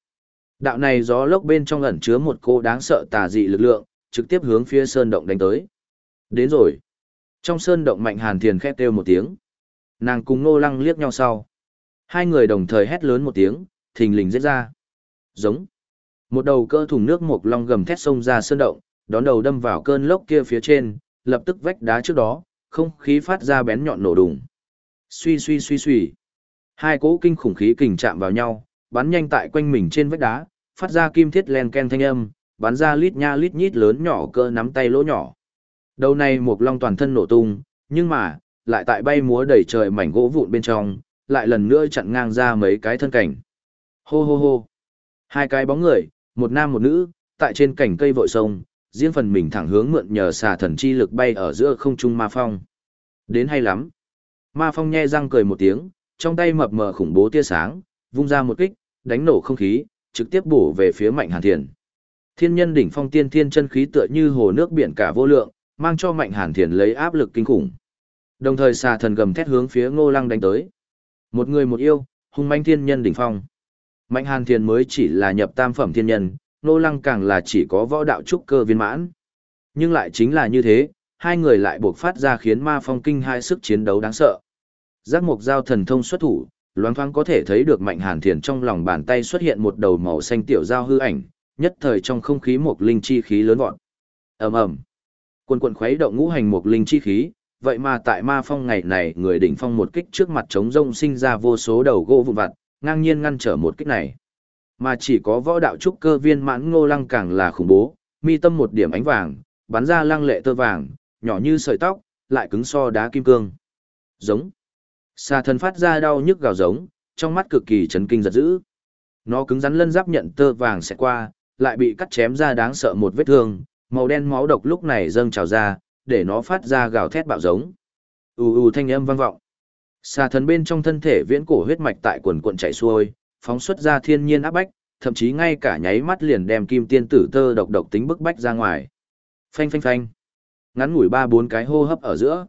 Đạo này gió lốc bên trong ẩn chứa một cô đáng sợ tà dị lực lượng, trực tiếp hướng phía sơn động đánh tới. Đến rồi. Trong sơn động mạnh hàn thiền khét kêu một tiếng. Nàng cùng nô lăng liếc nhau sau. Hai người đồng thời hét lớn một tiếng, thình lình giết ra. Giống. Một đầu cơ thùng nước một long gầm thét xông ra sơn động, đón đầu đâm vào cơn lốc kia phía trên, lập tức vách đá trước đó, không khí phát ra bén nhọn nổ đùng. Suy suy suy suy. Hai cỗ kinh khủng khí kình chạm vào nhau, bắn nhanh tại quanh mình trên vách đá, phát ra kim thiết len ken thanh âm, bắn ra lít nha lít nhít lớn nhỏ cơ nắm tay lỗ nhỏ. Đầu này một long toàn thân nổ tung, nhưng mà, lại tại bay múa đầy trời mảnh gỗ vụn bên trong, lại lần nữa chặn ngang ra mấy cái thân cảnh. Hô hô hô. Hai cái bóng người, một nam một nữ, tại trên cảnh cây vội sông, riêng phần mình thẳng hướng mượn nhờ xà thần chi lực bay ở giữa không trung ma phong. Đến hay lắm. Ma phong nhe răng cười một tiếng, trong tay mập mờ khủng bố tia sáng, vung ra một kích, đánh nổ không khí, trực tiếp bổ về phía Mạnh Hàn Thiền. Thiên nhân đỉnh phong tiên thiên chân khí tựa như hồ nước biển cả vô lượng, mang cho Mạnh Hàn Thiền lấy áp lực kinh khủng. Đồng thời xà thần gầm thét hướng phía Ngô Lăng đánh tới. Một người một yêu, hung manh thiên nhân đỉnh phong. Mạnh Hàn Thiền mới chỉ là nhập tam phẩm thiên nhân, Ngô Lăng càng là chỉ có võ đạo trúc cơ viên mãn. Nhưng lại chính là như thế, hai người lại buộc phát ra khiến ma phong kinh hai sức chiến đấu đáng sợ. Giác mục giao thần thông xuất thủ, loáng thoáng có thể thấy được mạnh hàn thiền trong lòng bàn tay xuất hiện một đầu màu xanh tiểu giao hư ảnh, nhất thời trong không khí một linh chi khí lớn vọt. ầm ầm, quân quần khuấy động ngũ hành một linh chi khí, vậy mà tại ma phong ngày này người đỉnh phong một kích trước mặt trống rông sinh ra vô số đầu gỗ vụn vặt, ngang nhiên ngăn trở một kích này. Mà chỉ có võ đạo trúc cơ viên mãn ngô lăng càng là khủng bố, mi tâm một điểm ánh vàng, bắn ra lăng lệ tơ vàng, nhỏ như sợi tóc, lại cứng so đá kim cương. Giống. Xà thần phát ra đau nhức gào giống, trong mắt cực kỳ chấn kinh giật dữ. Nó cứng rắn lân giáp nhận tơ vàng sẽ qua, lại bị cắt chém ra đáng sợ một vết thương, màu đen máu độc lúc này dâng trào ra, để nó phát ra gào thét bạo giống. ù ù thanh âm vang vọng. Xà thần bên trong thân thể viễn cổ huyết mạch tại quần quần chảy xuôi, phóng xuất ra thiên nhiên áp bách, thậm chí ngay cả nháy mắt liền đem kim tiên tử tơ độc độc tính bức bách ra ngoài. Phanh phanh phanh. Ngắn ngủi ba bốn cái hô hấp ở giữa.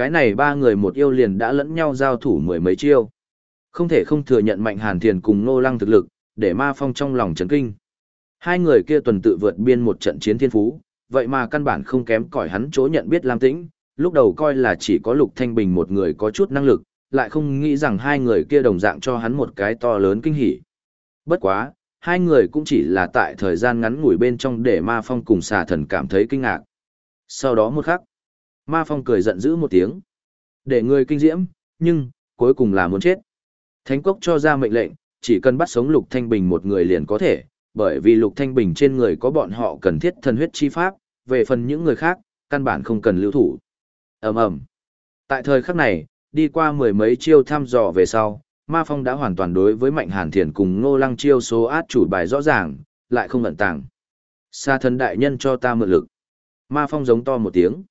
Cái này ba người một yêu liền đã lẫn nhau giao thủ mười mấy chiêu. Không thể không thừa nhận mạnh hàn thiền cùng nô lăng thực lực, để ma phong trong lòng chấn kinh. Hai người kia tuần tự vượt biên một trận chiến thiên phú, vậy mà căn bản không kém cỏi hắn chỗ nhận biết Lam Tĩnh, lúc đầu coi là chỉ có Lục Thanh Bình một người có chút năng lực, lại không nghĩ rằng hai người kia đồng dạng cho hắn một cái to lớn kinh hỉ. Bất quá, hai người cũng chỉ là tại thời gian ngắn ngủi bên trong để ma phong cùng xà thần cảm thấy kinh ngạc. Sau đó một khắc, ma phong cười giận dữ một tiếng. Để người kinh diễm, nhưng, cuối cùng là muốn chết. Thánh cốc cho ra mệnh lệnh, chỉ cần bắt sống Lục Thanh Bình một người liền có thể, bởi vì Lục Thanh Bình trên người có bọn họ cần thiết thần huyết chi pháp, về phần những người khác, căn bản không cần lưu thủ. ầm ầm. Tại thời khắc này, đi qua mười mấy chiêu thăm dò về sau, Ma Phong đã hoàn toàn đối với Mạnh Hàn Thiền cùng Ngô Lăng chiêu số át chủ bài rõ ràng, lại không ẩn tàng. Sa thần đại nhân cho ta mượn lực. Ma Phong giống to một tiếng.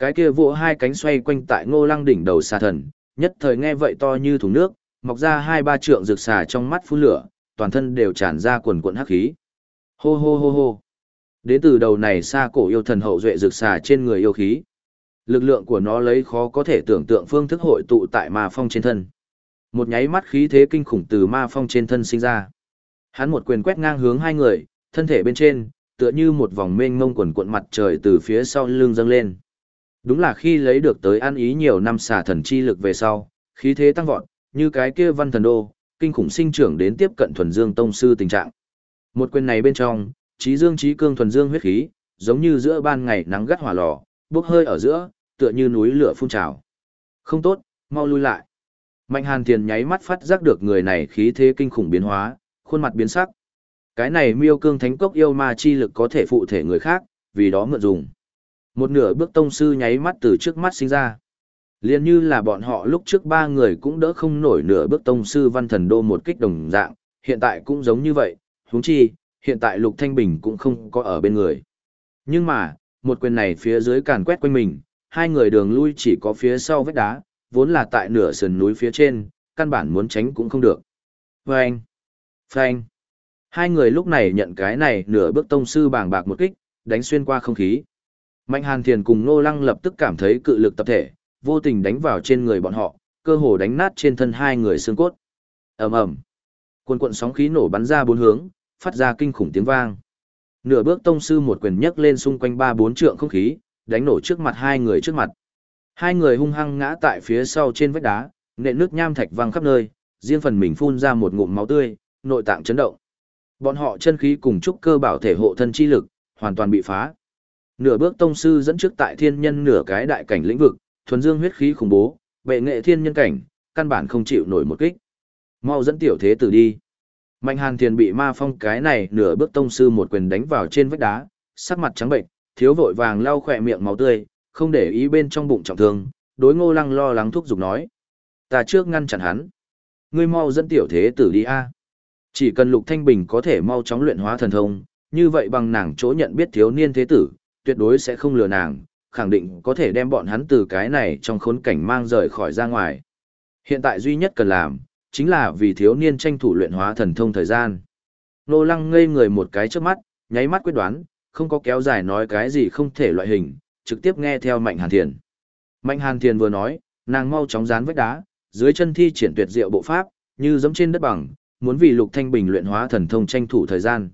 Cái kia vỗ hai cánh xoay quanh tại Ngô Lăng đỉnh đầu sa thần, nhất thời nghe vậy to như thùng nước, mọc ra hai ba trượng rực xà trong mắt phun lửa, toàn thân đều tràn ra quần quần hắc khí. Hô hô hô hô. Đến từ đầu này xa cổ yêu thần hậu duệ rực xà trên người yêu khí. Lực lượng của nó lấy khó có thể tưởng tượng phương thức hội tụ tại ma phong trên thân. Một nháy mắt khí thế kinh khủng từ ma phong trên thân sinh ra. Hắn một quyền quét ngang hướng hai người, thân thể bên trên, tựa như một vòng mênh mông quần cuộn mặt trời từ phía sau lưng dâng lên. Đúng là khi lấy được tới ăn ý nhiều năm xả thần chi lực về sau, khí thế tăng vọt, như cái kia văn thần đô, kinh khủng sinh trưởng đến tiếp cận thuần dương tông sư tình trạng. Một quyền này bên trong, trí dương trí cương thuần dương huyết khí, giống như giữa ban ngày nắng gắt hỏa lò, bốc hơi ở giữa, tựa như núi lửa phun trào. Không tốt, mau lui lại. Mạnh Hàn Tiền nháy mắt phát giác được người này khí thế kinh khủng biến hóa, khuôn mặt biến sắc. Cái này miêu cương thánh cốc yêu ma chi lực có thể phụ thể người khác, vì đó mượn dùng. Một nửa bước tông sư nháy mắt từ trước mắt sinh ra. Liên như là bọn họ lúc trước ba người cũng đỡ không nổi nửa bước tông sư văn thần đô một kích đồng dạng, hiện tại cũng giống như vậy, huống chi, hiện tại Lục Thanh Bình cũng không có ở bên người. Nhưng mà, một quyền này phía dưới càn quét quanh mình, hai người đường lui chỉ có phía sau vách đá, vốn là tại nửa sườn núi phía trên, căn bản muốn tránh cũng không được. Phanh! Phanh! Hai người lúc này nhận cái này nửa bước tông sư bàng bạc một kích, đánh xuyên qua không khí. Mạnh Hàn Thiền cùng Nô Lăng lập tức cảm thấy cự lực tập thể, vô tình đánh vào trên người bọn họ, cơ hồ đánh nát trên thân hai người xương cốt. ầm ầm, cuồn cuộn sóng khí nổ bắn ra bốn hướng, phát ra kinh khủng tiếng vang. Nửa bước tông sư một quyền nhấc lên xung quanh ba bốn trượng không khí, đánh nổ trước mặt hai người trước mặt. Hai người hung hăng ngã tại phía sau trên vách đá, nện nước nham thạch văng khắp nơi, riêng phần mình phun ra một ngụm máu tươi, nội tạng chấn động. Bọn họ chân khí cùng trúc cơ bảo thể hộ thân chi lực, hoàn toàn bị phá. Nửa bước tông sư dẫn trước tại thiên nhân nửa cái đại cảnh lĩnh vực, thuần dương huyết khí khủng bố, bệ nghệ thiên nhân cảnh, căn bản không chịu nổi một kích. Mau dẫn tiểu thế tử đi. Mạnh Hàn Tiền bị ma phong cái này nửa bước tông sư một quyền đánh vào trên vách đá, sắc mặt trắng bệnh, thiếu vội vàng lau khỏe miệng máu tươi, không để ý bên trong bụng trọng thương, đối ngô lăng lo lắng thúc giục nói. Ta trước ngăn chặn hắn. Ngươi mau dẫn tiểu thế tử đi a. Chỉ cần Lục Thanh Bình có thể mau chóng luyện hóa thần thông, như vậy bằng nàng chỗ nhận biết thiếu niên thế tử, tuyệt đối sẽ không lừa nàng, khẳng định có thể đem bọn hắn từ cái này trong khốn cảnh mang rời khỏi ra ngoài. Hiện tại duy nhất cần làm, chính là vì thiếu niên tranh thủ luyện hóa thần thông thời gian. Nô lăng ngây người một cái trước mắt, nháy mắt quyết đoán, không có kéo dài nói cái gì không thể loại hình, trực tiếp nghe theo Mạnh Hàn Thiền. Mạnh Hàn Thiền vừa nói, nàng mau chóng dán vách đá, dưới chân thi triển tuyệt diệu bộ pháp, như giống trên đất bằng, muốn vì Lục Thanh Bình luyện hóa thần thông tranh thủ thời gian.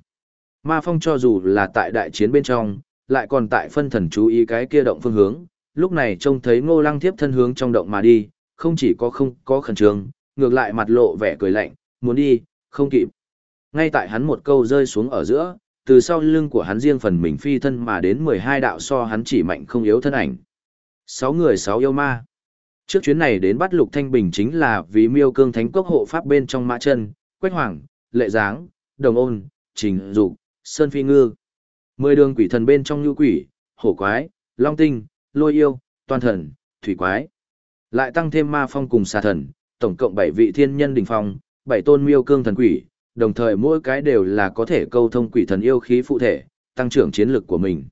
Ma Phong cho dù là tại đại chiến bên trong, lại còn tại phân thần chú ý cái kia động phương hướng, lúc này trông thấy Ngô Lăng tiếp thân hướng trong động mà đi, không chỉ có không có khẩn trương, ngược lại mặt lộ vẻ cười lạnh, muốn đi, không kịp. Ngay tại hắn một câu rơi xuống ở giữa, từ sau lưng của hắn riêng phần mình phi thân mà đến 12 đạo so hắn chỉ mạnh không yếu thân ảnh. Sáu người sáu yêu ma. Trước chuyến này đến bắt Lục Thanh Bình chính là vì miêu cương thánh quốc hộ pháp bên trong mã chân, Quách Hoàng, Lệ Giáng, Đồng Ôn, Trình Dục, Sơn Phi Ngư. Mười đường quỷ thần bên trong như quỷ, hổ quái, long tinh, lôi yêu, toàn thần, thủy quái. Lại tăng thêm ma phong cùng xà thần, tổng cộng bảy vị thiên nhân đỉnh phong, bảy tôn miêu cương thần quỷ, đồng thời mỗi cái đều là có thể câu thông quỷ thần yêu khí phụ thể, tăng trưởng chiến lực của mình.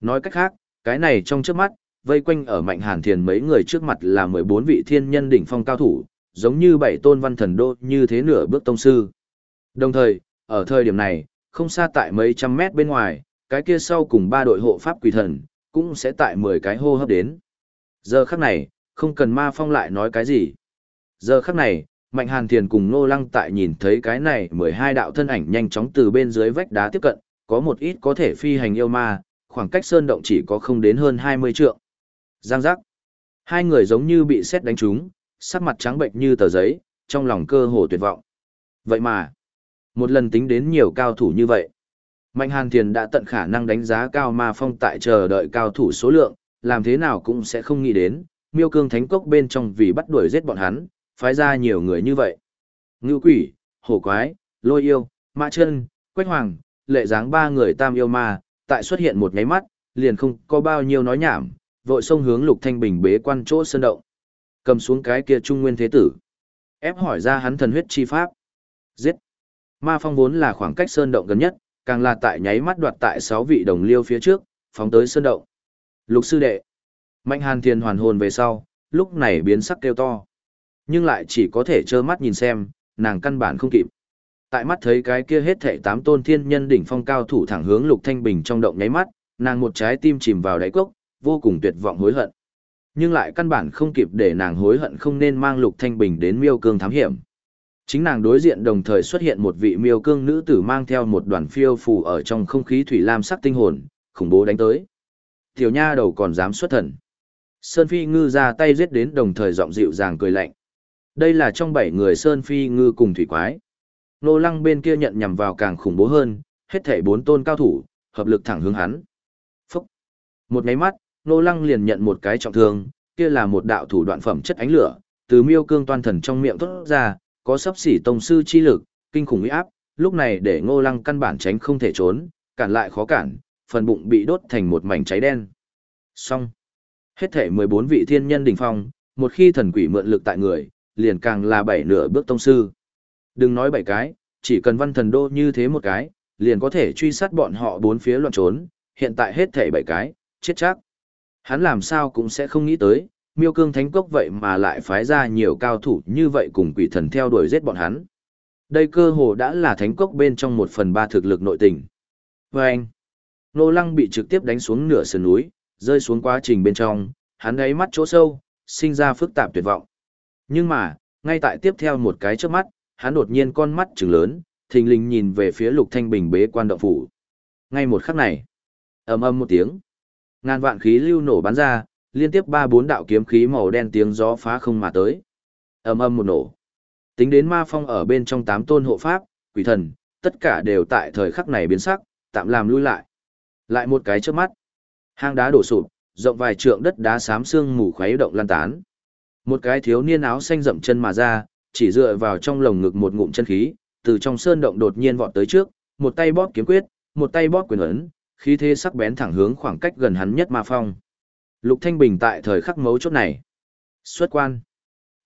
Nói cách khác, cái này trong trước mắt, vây quanh ở mạnh hàn thiền mấy người trước mặt là 14 vị thiên nhân đỉnh phong cao thủ, giống như bảy tôn văn thần đô như thế nửa bước tông sư. Đồng thời, ở thời điểm này, không xa tại mấy trăm mét bên ngoài, cái kia sau cùng ba đội hộ pháp quỷ thần, cũng sẽ tại 10 cái hô hấp đến. Giờ khắc này, không cần ma phong lại nói cái gì. Giờ khắc này, Mạnh Hàn Thiền cùng Nô Lăng tại nhìn thấy cái này 12 đạo thân ảnh nhanh chóng từ bên dưới vách đá tiếp cận, có một ít có thể phi hành yêu ma, khoảng cách sơn động chỉ có không đến hơn 20 trượng. Giang giác. Hai người giống như bị xét đánh trúng, sắc mặt trắng bệnh như tờ giấy, trong lòng cơ hồ tuyệt vọng. Vậy mà, một lần tính đến nhiều cao thủ như vậy. Mạnh Hàn Thiền đã tận khả năng đánh giá cao ma phong tại chờ đợi cao thủ số lượng, làm thế nào cũng sẽ không nghĩ đến, miêu cương thánh cốc bên trong vì bắt đuổi giết bọn hắn, phái ra nhiều người như vậy. Ngưu quỷ, hổ quái, lôi yêu, mã chân, quách hoàng, lệ dáng ba người tam yêu ma, tại xuất hiện một nháy mắt, liền không có bao nhiêu nói nhảm, vội xông hướng lục thanh bình bế quan chỗ sơn động. Cầm xuống cái kia trung nguyên thế tử. Ép hỏi ra hắn thần huyết chi pháp. Giết. Ma phong vốn là khoảng cách sơn động gần nhất, càng là tại nháy mắt đoạt tại sáu vị đồng liêu phía trước, phóng tới sơn động. Lục sư đệ. Mạnh hàn thiên hoàn hồn về sau, lúc này biến sắc kêu to. Nhưng lại chỉ có thể trơ mắt nhìn xem, nàng căn bản không kịp. Tại mắt thấy cái kia hết thảy tám tôn thiên nhân đỉnh phong cao thủ thẳng hướng Lục Thanh Bình trong động nháy mắt, nàng một trái tim chìm vào đáy cốc, vô cùng tuyệt vọng hối hận. Nhưng lại căn bản không kịp để nàng hối hận không nên mang Lục Thanh Bình đến Miêu Cương thám hiểm. Chính nàng đối diện đồng thời xuất hiện một vị Miêu Cương nữ tử mang theo một đoàn phiêu phù ở trong không khí thủy lam sắc tinh hồn, khủng bố đánh tới. Tiểu nha đầu còn dám xuất thần. Sơn Phi ngư ra tay giết đến đồng thời giọng dịu dàng cười lạnh. Đây là trong bảy người Sơn Phi ngư cùng thủy quái. Nô lăng bên kia nhận nhằm vào càng khủng bố hơn, hết thảy bốn tôn cao thủ, hợp lực thẳng hướng hắn. Phúc! Một máy mắt, nô lăng liền nhận một cái trọng thương, kia là một đạo thủ đoạn phẩm chất ánh lửa, từ miêu cương toan thần trong miệng thốt ra, có sắp xỉ tông sư chi lực, kinh khủng uy áp, lúc này để ngô lăng căn bản tránh không thể trốn, cản lại khó cản, phần bụng bị đốt thành một mảnh cháy đen. Xong! Hết thể 14 vị thiên nhân đỉnh phong, một khi thần quỷ mượn lực tại người, liền càng là bảy nửa bước tông sư. Đừng nói bảy cái, chỉ cần văn thần đô như thế một cái, liền có thể truy sát bọn họ bốn phía loạn trốn, hiện tại hết thể bảy cái, chết chắc. Hắn làm sao cũng sẽ không nghĩ tới, miêu cương thánh cốc vậy mà lại phái ra nhiều cao thủ như vậy cùng quỷ thần theo đuổi giết bọn hắn. Đây cơ hồ đã là thánh cốc bên trong một phần ba thực lực nội tình. Và anh, nô lăng bị trực tiếp đánh xuống nửa sườn núi, rơi xuống quá trình bên trong, hắn gáy mắt chỗ sâu, sinh ra phức tạp tuyệt vọng. Nhưng mà, ngay tại tiếp theo một cái trước mắt, hắn đột nhiên con mắt trừng lớn, thình lình nhìn về phía Lục Thanh Bình bế quan động phủ. Ngay một khắc này, ầm ầm một tiếng, ngàn vạn khí lưu nổ bắn ra, liên tiếp ba bốn đạo kiếm khí màu đen tiếng gió phá không mà tới. Ầm ầm một nổ. Tính đến ma phong ở bên trong tám tôn hộ pháp, quỷ thần, tất cả đều tại thời khắc này biến sắc, tạm làm lui lại. Lại một cái trước mắt, hang đá đổ sụp, rộng vài trượng đất đá xám xương mù khuấy động lan tán. Một cái thiếu niên áo xanh rậm chân mà ra, chỉ dựa vào trong lồng ngực một ngụm chân khí, từ trong sơn động đột nhiên vọt tới trước, một tay bóp kiếm quyết, một tay bóp quyền ấn, khí thế sắc bén thẳng hướng khoảng cách gần hắn nhất ma phong. Lục Thanh Bình tại thời khắc mấu chốt này. Xuất quan.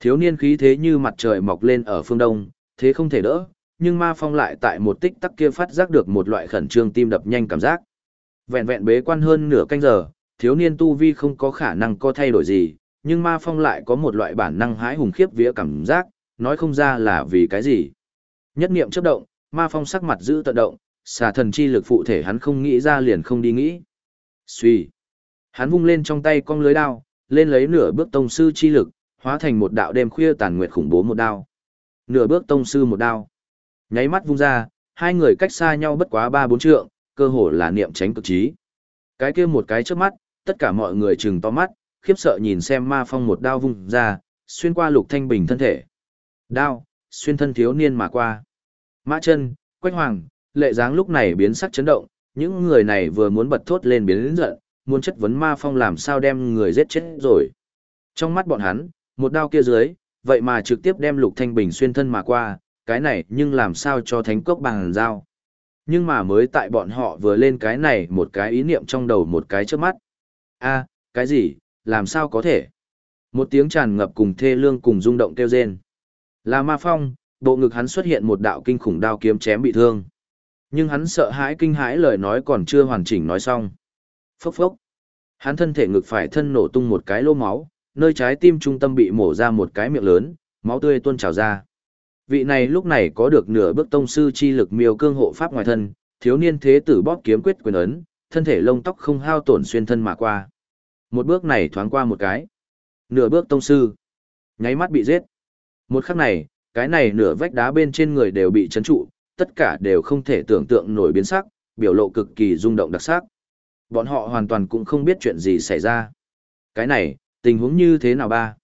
Thiếu niên khí thế như mặt trời mọc lên ở phương đông, thế không thể đỡ, nhưng ma phong lại tại một tích tắc kia phát giác được một loại khẩn trương tim đập nhanh cảm giác. Vẹn vẹn bế quan hơn nửa canh giờ, thiếu niên tu vi không có khả năng có thay đổi gì, nhưng ma phong lại có một loại bản năng hái hùng khiếp vía cảm giác, nói không ra là vì cái gì. Nhất niệm chấp động, ma phong sắc mặt giữ tận động, xà thần chi lực phụ thể hắn không nghĩ ra liền không đi nghĩ. Suy. Hắn vung lên trong tay con lưới đao, lên lấy nửa bước tông sư chi lực, hóa thành một đạo đêm khuya tàn nguyệt khủng bố một đao. Nửa bước tông sư một đao. Nháy mắt vung ra, hai người cách xa nhau bất quá ba bốn trượng, cơ hồ là niệm tránh cực trí. Cái kia một cái trước mắt, tất cả mọi người trừng to mắt, khiếp sợ nhìn xem ma phong một đao vung ra, xuyên qua lục thanh bình thân thể. Đao, xuyên thân thiếu niên mà qua. Mã chân, quách hoàng, lệ dáng lúc này biến sắc chấn động, những người này vừa muốn bật thốt lên biến giận, muốn chất vấn ma phong làm sao đem người giết chết rồi. Trong mắt bọn hắn, một đao kia dưới, vậy mà trực tiếp đem lục thanh bình xuyên thân mà qua, cái này nhưng làm sao cho thánh cốc bằng dao. Nhưng mà mới tại bọn họ vừa lên cái này một cái ý niệm trong đầu một cái trước mắt. a cái gì, làm sao có thể? Một tiếng tràn ngập cùng thê lương cùng rung động kêu rên. Là ma phong, bộ ngực hắn xuất hiện một đạo kinh khủng đao kiếm chém bị thương. Nhưng hắn sợ hãi kinh hãi lời nói còn chưa hoàn chỉnh nói xong. Phốc phốc. Hắn thân thể ngực phải thân nổ tung một cái lô máu, nơi trái tim trung tâm bị mổ ra một cái miệng lớn, máu tươi tuôn trào ra. Vị này lúc này có được nửa bước tông sư chi lực miêu cương hộ pháp ngoài thân, thiếu niên thế tử bóp kiếm quyết quyền ấn, thân thể lông tóc không hao tổn xuyên thân mà qua. Một bước này thoáng qua một cái. Nửa bước tông sư. Nháy mắt bị giết. Một khắc này, cái này nửa vách đá bên trên người đều bị chấn trụ, tất cả đều không thể tưởng tượng nổi biến sắc, biểu lộ cực kỳ rung động đặc sắc. Bọn họ hoàn toàn cũng không biết chuyện gì xảy ra. Cái này, tình huống như thế nào ba?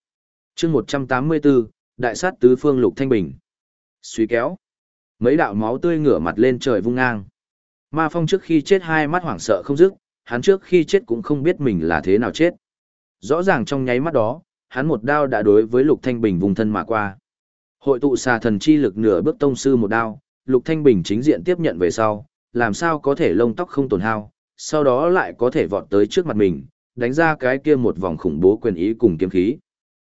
chương 184, Đại sát tứ phương lục thanh bình. Suy kéo. Mấy đạo máu tươi ngửa mặt lên trời vung ngang. Ma phong trước khi chết hai mắt hoảng sợ không dứt, hắn trước khi chết cũng không biết mình là thế nào chết. Rõ ràng trong nháy mắt đó, hắn một đao đã đối với Lục Thanh Bình vùng thân mà qua. Hội tụ xà thần chi lực nửa bước tông sư một đao, Lục Thanh Bình chính diện tiếp nhận về sau, làm sao có thể lông tóc không tổn hao, sau đó lại có thể vọt tới trước mặt mình, đánh ra cái kia một vòng khủng bố quyền ý cùng kiếm khí.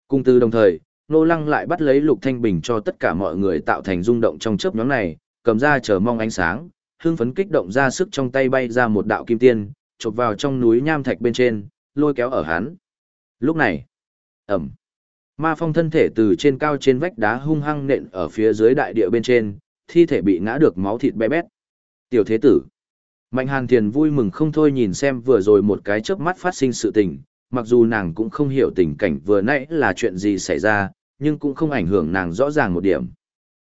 Cùng từ đồng thời, Nô Lăng lại bắt lấy Lục Thanh Bình cho tất cả mọi người tạo thành rung động trong chớp nhóm này, cầm ra chờ mong ánh sáng, hưng phấn kích động ra sức trong tay bay ra một đạo kim tiên, chộp vào trong núi nham thạch bên trên, lôi kéo ở hắn. Lúc này, ầm, ma phong thân thể từ trên cao trên vách đá hung hăng nện ở phía dưới đại địa bên trên, thi thể bị ngã được máu thịt bé bét. Tiểu thế tử. Mạnh hàn thiền vui mừng không thôi nhìn xem vừa rồi một cái chớp mắt phát sinh sự tình, mặc dù nàng cũng không hiểu tình cảnh vừa nãy là chuyện gì xảy ra, nhưng cũng không ảnh hưởng nàng rõ ràng một điểm.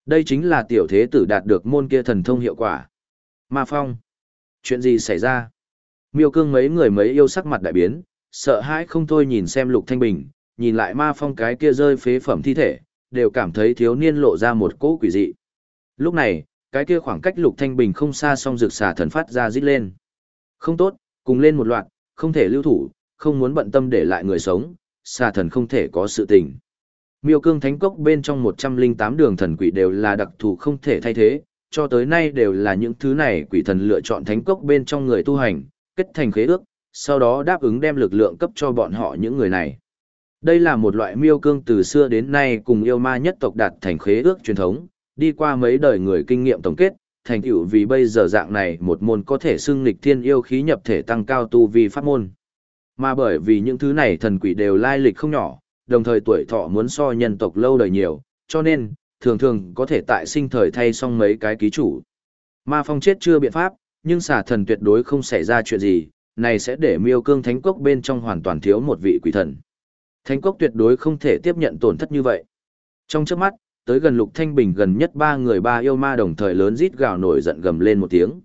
Đây chính là tiểu thế tử đạt được môn kia thần thông hiệu quả. Ma Phong. Chuyện gì xảy ra? Miêu cương mấy người mấy yêu sắc mặt đại biến, sợ hãi không thôi nhìn xem Lục Thanh Bình, nhìn lại Ma Phong cái kia rơi phế phẩm thi thể, đều cảm thấy thiếu niên lộ ra một cỗ quỷ dị. Lúc này, cái kia khoảng cách Lục Thanh Bình không xa song rực xà thần phát ra rít lên. Không tốt, cùng lên một loạt, không thể lưu thủ, không muốn bận tâm để lại người sống, xà thần không thể có sự tình. Miêu cương thánh cốc bên trong 108 đường thần quỷ đều là đặc thù không thể thay thế, cho tới nay đều là những thứ này quỷ thần lựa chọn thánh cốc bên trong người tu hành, kết thành khế ước, sau đó đáp ứng đem lực lượng cấp cho bọn họ những người này. Đây là một loại miêu cương từ xưa đến nay cùng yêu ma nhất tộc đạt thành khế ước truyền thống, đi qua mấy đời người kinh nghiệm tổng kết, thành tựu vì bây giờ dạng này một môn có thể xưng lịch thiên yêu khí nhập thể tăng cao tu vi pháp môn. Mà bởi vì những thứ này thần quỷ đều lai lịch không nhỏ, đồng thời tuổi thọ muốn so nhân tộc lâu đời nhiều, cho nên, thường thường có thể tại sinh thời thay xong mấy cái ký chủ. Ma phong chết chưa biện pháp, nhưng xà thần tuyệt đối không xảy ra chuyện gì, này sẽ để miêu cương thánh cốc bên trong hoàn toàn thiếu một vị quỷ thần. Thánh cốc tuyệt đối không thể tiếp nhận tổn thất như vậy. Trong trước mắt, tới gần lục thanh bình gần nhất ba người ba yêu ma đồng thời lớn rít gào nổi giận gầm lên một tiếng.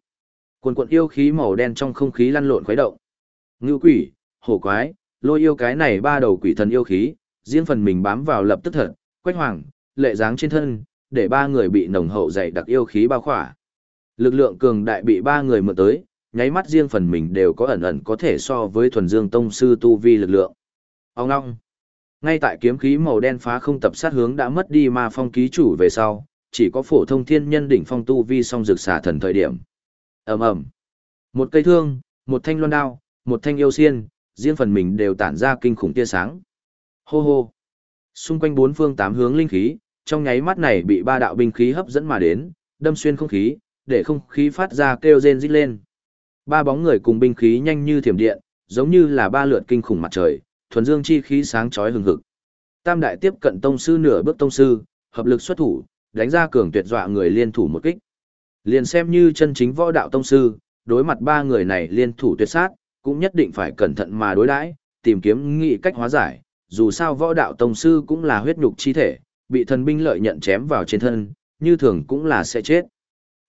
Cuồn cuộn yêu khí màu đen trong không khí lăn lộn khuấy động. Ngưu quỷ, hổ quái, lôi yêu cái này ba đầu quỷ thần yêu khí, riêng phần mình bám vào lập tức thật, quách hoàng, lệ dáng trên thân, để ba người bị nồng hậu dày đặc yêu khí bao khỏa. Lực lượng cường đại bị ba người mượn tới, nháy mắt riêng phần mình đều có ẩn ẩn có thể so với thuần dương tông sư tu vi lực lượng. Ông ngong. Ngay tại kiếm khí màu đen phá không tập sát hướng đã mất đi ma phong ký chủ về sau, chỉ có phổ thông thiên nhân đỉnh phong tu vi song rực xả thần thời điểm. ầm ầm Một cây thương, một thanh loan đao, một thanh yêu xiên, riêng phần mình đều tản ra kinh khủng tia sáng. Hô hô. Xung quanh bốn phương tám hướng linh khí, trong nháy mắt này bị ba đạo binh khí hấp dẫn mà đến, đâm xuyên không khí, để không khí phát ra kêu rên rít lên. Ba bóng người cùng binh khí nhanh như thiểm điện, giống như là ba lượt kinh khủng mặt trời, thuần dương chi khí sáng chói hừng hực. Tam đại tiếp cận tông sư nửa bước tông sư, hợp lực xuất thủ, đánh ra cường tuyệt dọa người liên thủ một kích. Liền xem như chân chính võ đạo tông sư, đối mặt ba người này liên thủ tuyệt sát, cũng nhất định phải cẩn thận mà đối đãi, tìm kiếm nghị cách hóa giải, dù sao võ đạo tông sư cũng là huyết nhục chi thể, bị thần binh lợi nhận chém vào trên thân, như thường cũng là sẽ chết.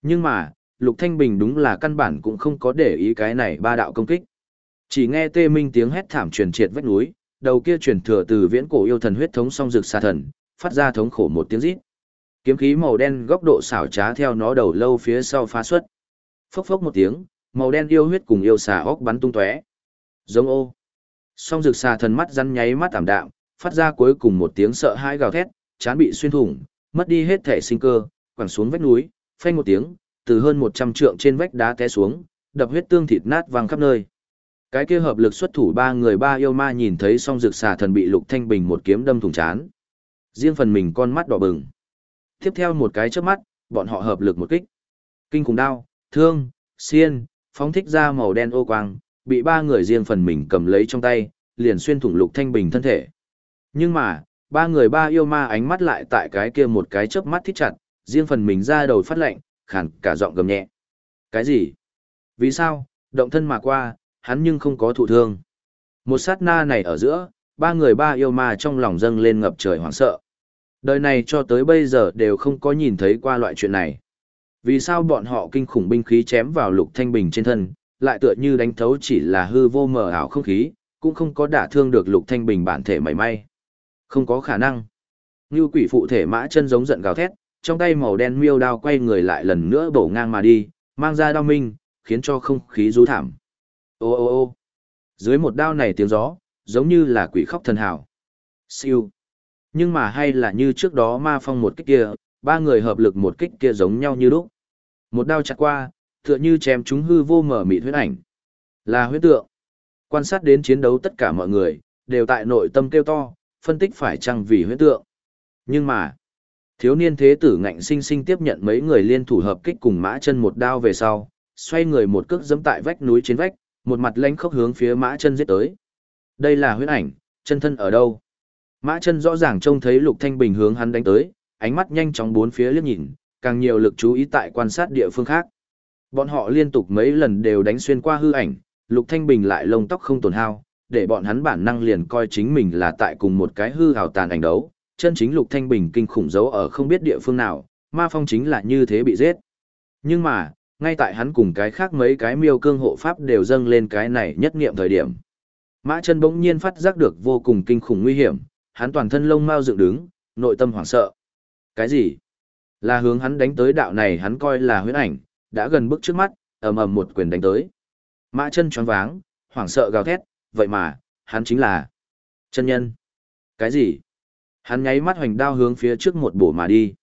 Nhưng mà, Lục Thanh Bình đúng là căn bản cũng không có để ý cái này ba đạo công kích. Chỉ nghe tê minh tiếng hét thảm truyền triệt vách núi, đầu kia truyền thừa từ viễn cổ yêu thần huyết thống song dược xa thần, phát ra thống khổ một tiếng rít. Kiếm khí màu đen góc độ xảo trá theo nó đầu lâu phía sau phá xuất. Phốc phốc một tiếng, màu đen yêu huyết cùng yêu xà óc bắn tung tóe. Giống ô. Song dược xà thần mắt rắn nháy mắt ảm đạm, phát ra cuối cùng một tiếng sợ hãi gào thét, chán bị xuyên thủng, mất đi hết thể sinh cơ, quẳng xuống vách núi, phanh một tiếng, từ hơn 100 trượng trên vách đá té xuống, đập huyết tương thịt nát vang khắp nơi. Cái kia hợp lực xuất thủ ba người ba yêu ma nhìn thấy song dược xà thần bị Lục Thanh Bình một kiếm đâm thủng chán. Riêng phần mình con mắt đỏ bừng. Tiếp theo một cái chớp mắt, bọn họ hợp lực một kích. Kinh khủng đao, thương, xiên, phóng thích ra màu đen ô quang, bị ba người riêng phần mình cầm lấy trong tay, liền xuyên thủng Lục Thanh Bình thân thể. Nhưng mà, ba người ba yêu ma ánh mắt lại tại cái kia một cái chớp mắt thích chặt, riêng phần mình ra đầu phát lạnh khàn cả giọng gầm nhẹ. Cái gì? Vì sao? Động thân mà qua, hắn nhưng không có thụ thương. Một sát na này ở giữa, ba người ba yêu ma trong lòng dâng lên ngập trời hoảng sợ. Đời này cho tới bây giờ đều không có nhìn thấy qua loại chuyện này. Vì sao bọn họ kinh khủng binh khí chém vào lục thanh bình trên thân, lại tựa như đánh thấu chỉ là hư vô mờ ảo không khí, cũng không có đả thương được lục thanh bình bản thể mảy may. Không có khả năng. Như quỷ phụ thể mã chân giống giận gào thét, trong tay màu đen miêu đao quay người lại lần nữa bổ ngang mà đi, mang ra đao minh, khiến cho không khí rú thảm. Ô ô ô dưới một đao này tiếng gió, giống như là quỷ khóc thần hào. Siêu. Nhưng mà hay là như trước đó ma phong một kích kia, ba người hợp lực một kích kia giống nhau như lúc. Một đao chặt qua, tựa như chém chúng hư vô mở mịt huyết ảnh. Là huyết tượng. Quan sát đến chiến đấu tất cả mọi người, đều tại nội tâm kêu to, phân tích phải chăng vì huyết tượng. Nhưng mà, thiếu niên thế tử ngạnh sinh sinh tiếp nhận mấy người liên thủ hợp kích cùng mã chân một đao về sau, xoay người một cước dẫm tại vách núi trên vách, một mặt lãnh khốc hướng phía mã chân giết tới. Đây là huyễn ảnh, chân thân ở đâu? Mã chân rõ ràng trông thấy Lục Thanh Bình hướng hắn đánh tới, ánh mắt nhanh chóng bốn phía liếc nhìn, càng nhiều lực chú ý tại quan sát địa phương khác. Bọn họ liên tục mấy lần đều đánh xuyên qua hư ảnh, Lục Thanh Bình lại lông tóc không tổn hao, để bọn hắn bản năng liền coi chính mình là tại cùng một cái hư hào tàn ảnh đấu. Chân chính Lục Thanh Bình kinh khủng giấu ở không biết địa phương nào, ma phong chính là như thế bị giết. Nhưng mà, ngay tại hắn cùng cái khác mấy cái miêu cương hộ pháp đều dâng lên cái này nhất nghiệm thời điểm. Mã chân bỗng nhiên phát giác được vô cùng kinh khủng nguy hiểm, hắn toàn thân lông mau dựng đứng, nội tâm hoảng sợ. Cái gì? Là hướng hắn đánh tới đạo này hắn coi là huyễn ảnh, đã gần bước trước mắt, ầm ầm một quyền đánh tới. Mã chân choáng váng, hoảng sợ gào thét, vậy mà, hắn chính là chân nhân. Cái gì? Hắn nháy mắt hoành đao hướng phía trước một bổ mà đi.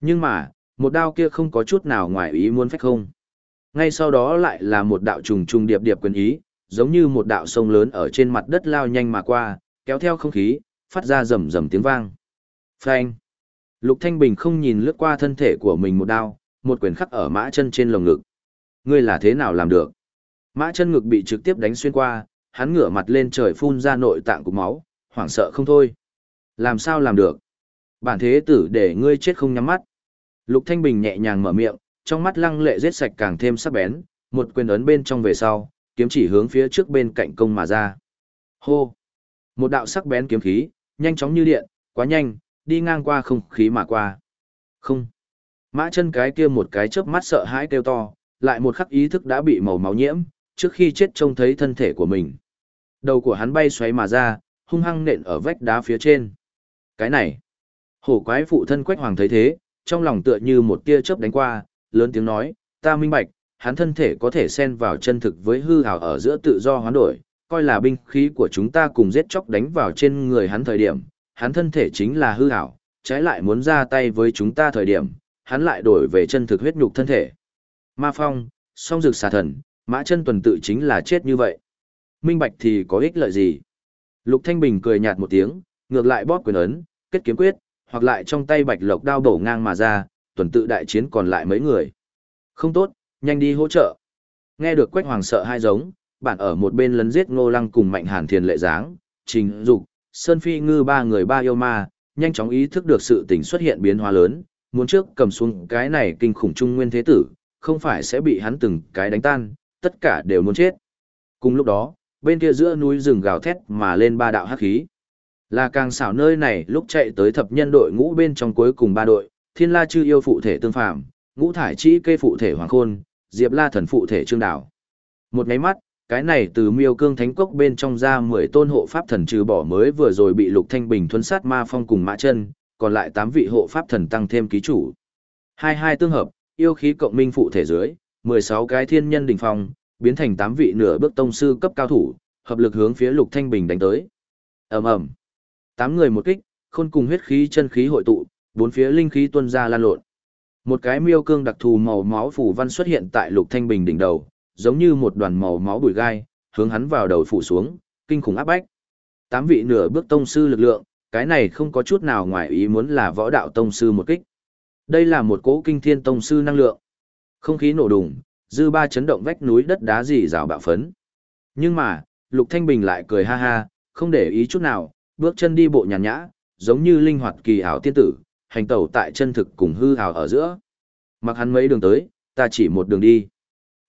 Nhưng mà, một đao kia không có chút nào ngoài ý muốn phách không. Ngay sau đó lại là một đạo trùng trùng điệp điệp quyền ý, giống như một đạo sông lớn ở trên mặt đất lao nhanh mà qua, kéo theo không khí, phát ra rầm rầm tiếng vang. Phanh. Lục Thanh Bình không nhìn lướt qua thân thể của mình một đao, một quyền khắc ở mã chân trên lồng ngực. Ngươi là thế nào làm được? Mã chân ngực bị trực tiếp đánh xuyên qua, hắn ngửa mặt lên trời phun ra nội tạng của máu, hoảng sợ không thôi. Làm sao làm được? Bản thế tử để ngươi chết không nhắm mắt. Lục Thanh Bình nhẹ nhàng mở miệng, trong mắt lăng lệ giết sạch càng thêm sắc bén, một quyền ấn bên trong về sau, kiếm chỉ hướng phía trước bên cạnh công mà ra. Hô! Một đạo sắc bén kiếm khí, nhanh chóng như điện, quá nhanh, đi ngang qua không khí mà qua. Không! Mã chân cái kia một cái chớp mắt sợ hãi kêu to, lại một khắc ý thức đã bị màu máu nhiễm, trước khi chết trông thấy thân thể của mình. Đầu của hắn bay xoáy mà ra, hung hăng nện ở vách đá phía trên. Cái này! Hổ quái phụ thân quách hoàng thấy thế, trong lòng tựa như một tia chớp đánh qua, lớn tiếng nói, ta minh bạch, hắn thân thể có thể xen vào chân thực với hư hào ở giữa tự do hoán đổi, coi là binh khí của chúng ta cùng giết chóc đánh vào trên người hắn thời điểm, hắn thân thể chính là hư hảo, trái lại muốn ra tay với chúng ta thời điểm, hắn lại đổi về chân thực huyết nhục thân thể. Ma phong, song dược xà thần, mã chân tuần tự chính là chết như vậy. Minh bạch thì có ích lợi gì? Lục Thanh Bình cười nhạt một tiếng, ngược lại bóp quyền ấn, kết kiếm quyết, hoặc lại trong tay bạch lộc đao bổ ngang mà ra, tuần tự đại chiến còn lại mấy người. Không tốt, nhanh đi hỗ trợ. Nghe được Quách Hoàng sợ hai giống, bạn ở một bên lấn giết Ngô Lăng cùng Mạnh Hàn Thiền lệ dáng, Trình Dục, Sơn Phi Ngư ba người ba yêu ma, nhanh chóng ý thức được sự tình xuất hiện biến hóa lớn, muốn trước cầm xuống cái này kinh khủng trung nguyên thế tử, không phải sẽ bị hắn từng cái đánh tan, tất cả đều muốn chết. Cùng lúc đó, bên kia giữa núi rừng gào thét mà lên ba đạo hắc khí. Là càng xảo nơi này lúc chạy tới thập nhân đội ngũ bên trong cuối cùng ba đội, Thiên La Chư yêu phụ thể tương phàm, Ngũ Thải Chi kê phụ thể Hoàng Khôn, Diệp La thần phụ thể Trương Đảo. Một cái mắt, cái này từ miêu cương thánh cốc bên trong ra mười tôn hộ pháp thần trừ bỏ mới vừa rồi bị lục thanh bình thuấn sát ma phong cùng mã chân còn lại tám vị hộ pháp thần tăng thêm ký chủ. Hai hai tương hợp yêu khí cộng minh phụ thể dưới mười sáu cái thiên nhân đỉnh phong biến thành tám vị nửa bước tông sư cấp cao thủ hợp lực hướng phía lục thanh bình đánh tới. Ầm ầm tám người một kích khôn cùng huyết khí chân khí hội tụ bốn phía linh khí tuôn ra lan lộn một cái miêu cương đặc thù màu máu phủ văn xuất hiện tại lục thanh bình đỉnh đầu giống như một đoàn màu máu bụi gai, hướng hắn vào đầu phủ xuống, kinh khủng áp bách. Tám vị nửa bước tông sư lực lượng, cái này không có chút nào ngoài ý muốn là võ đạo tông sư một kích. Đây là một cỗ kinh thiên tông sư năng lượng. Không khí nổ đùng, dư ba chấn động vách núi đất đá dì rào bạo phấn. Nhưng mà, Lục Thanh Bình lại cười ha ha, không để ý chút nào, bước chân đi bộ nhàn nhã, giống như linh hoạt kỳ ảo tiên tử, hành tẩu tại chân thực cùng hư ảo ở giữa. Mặc hắn mấy đường tới, ta chỉ một đường đi.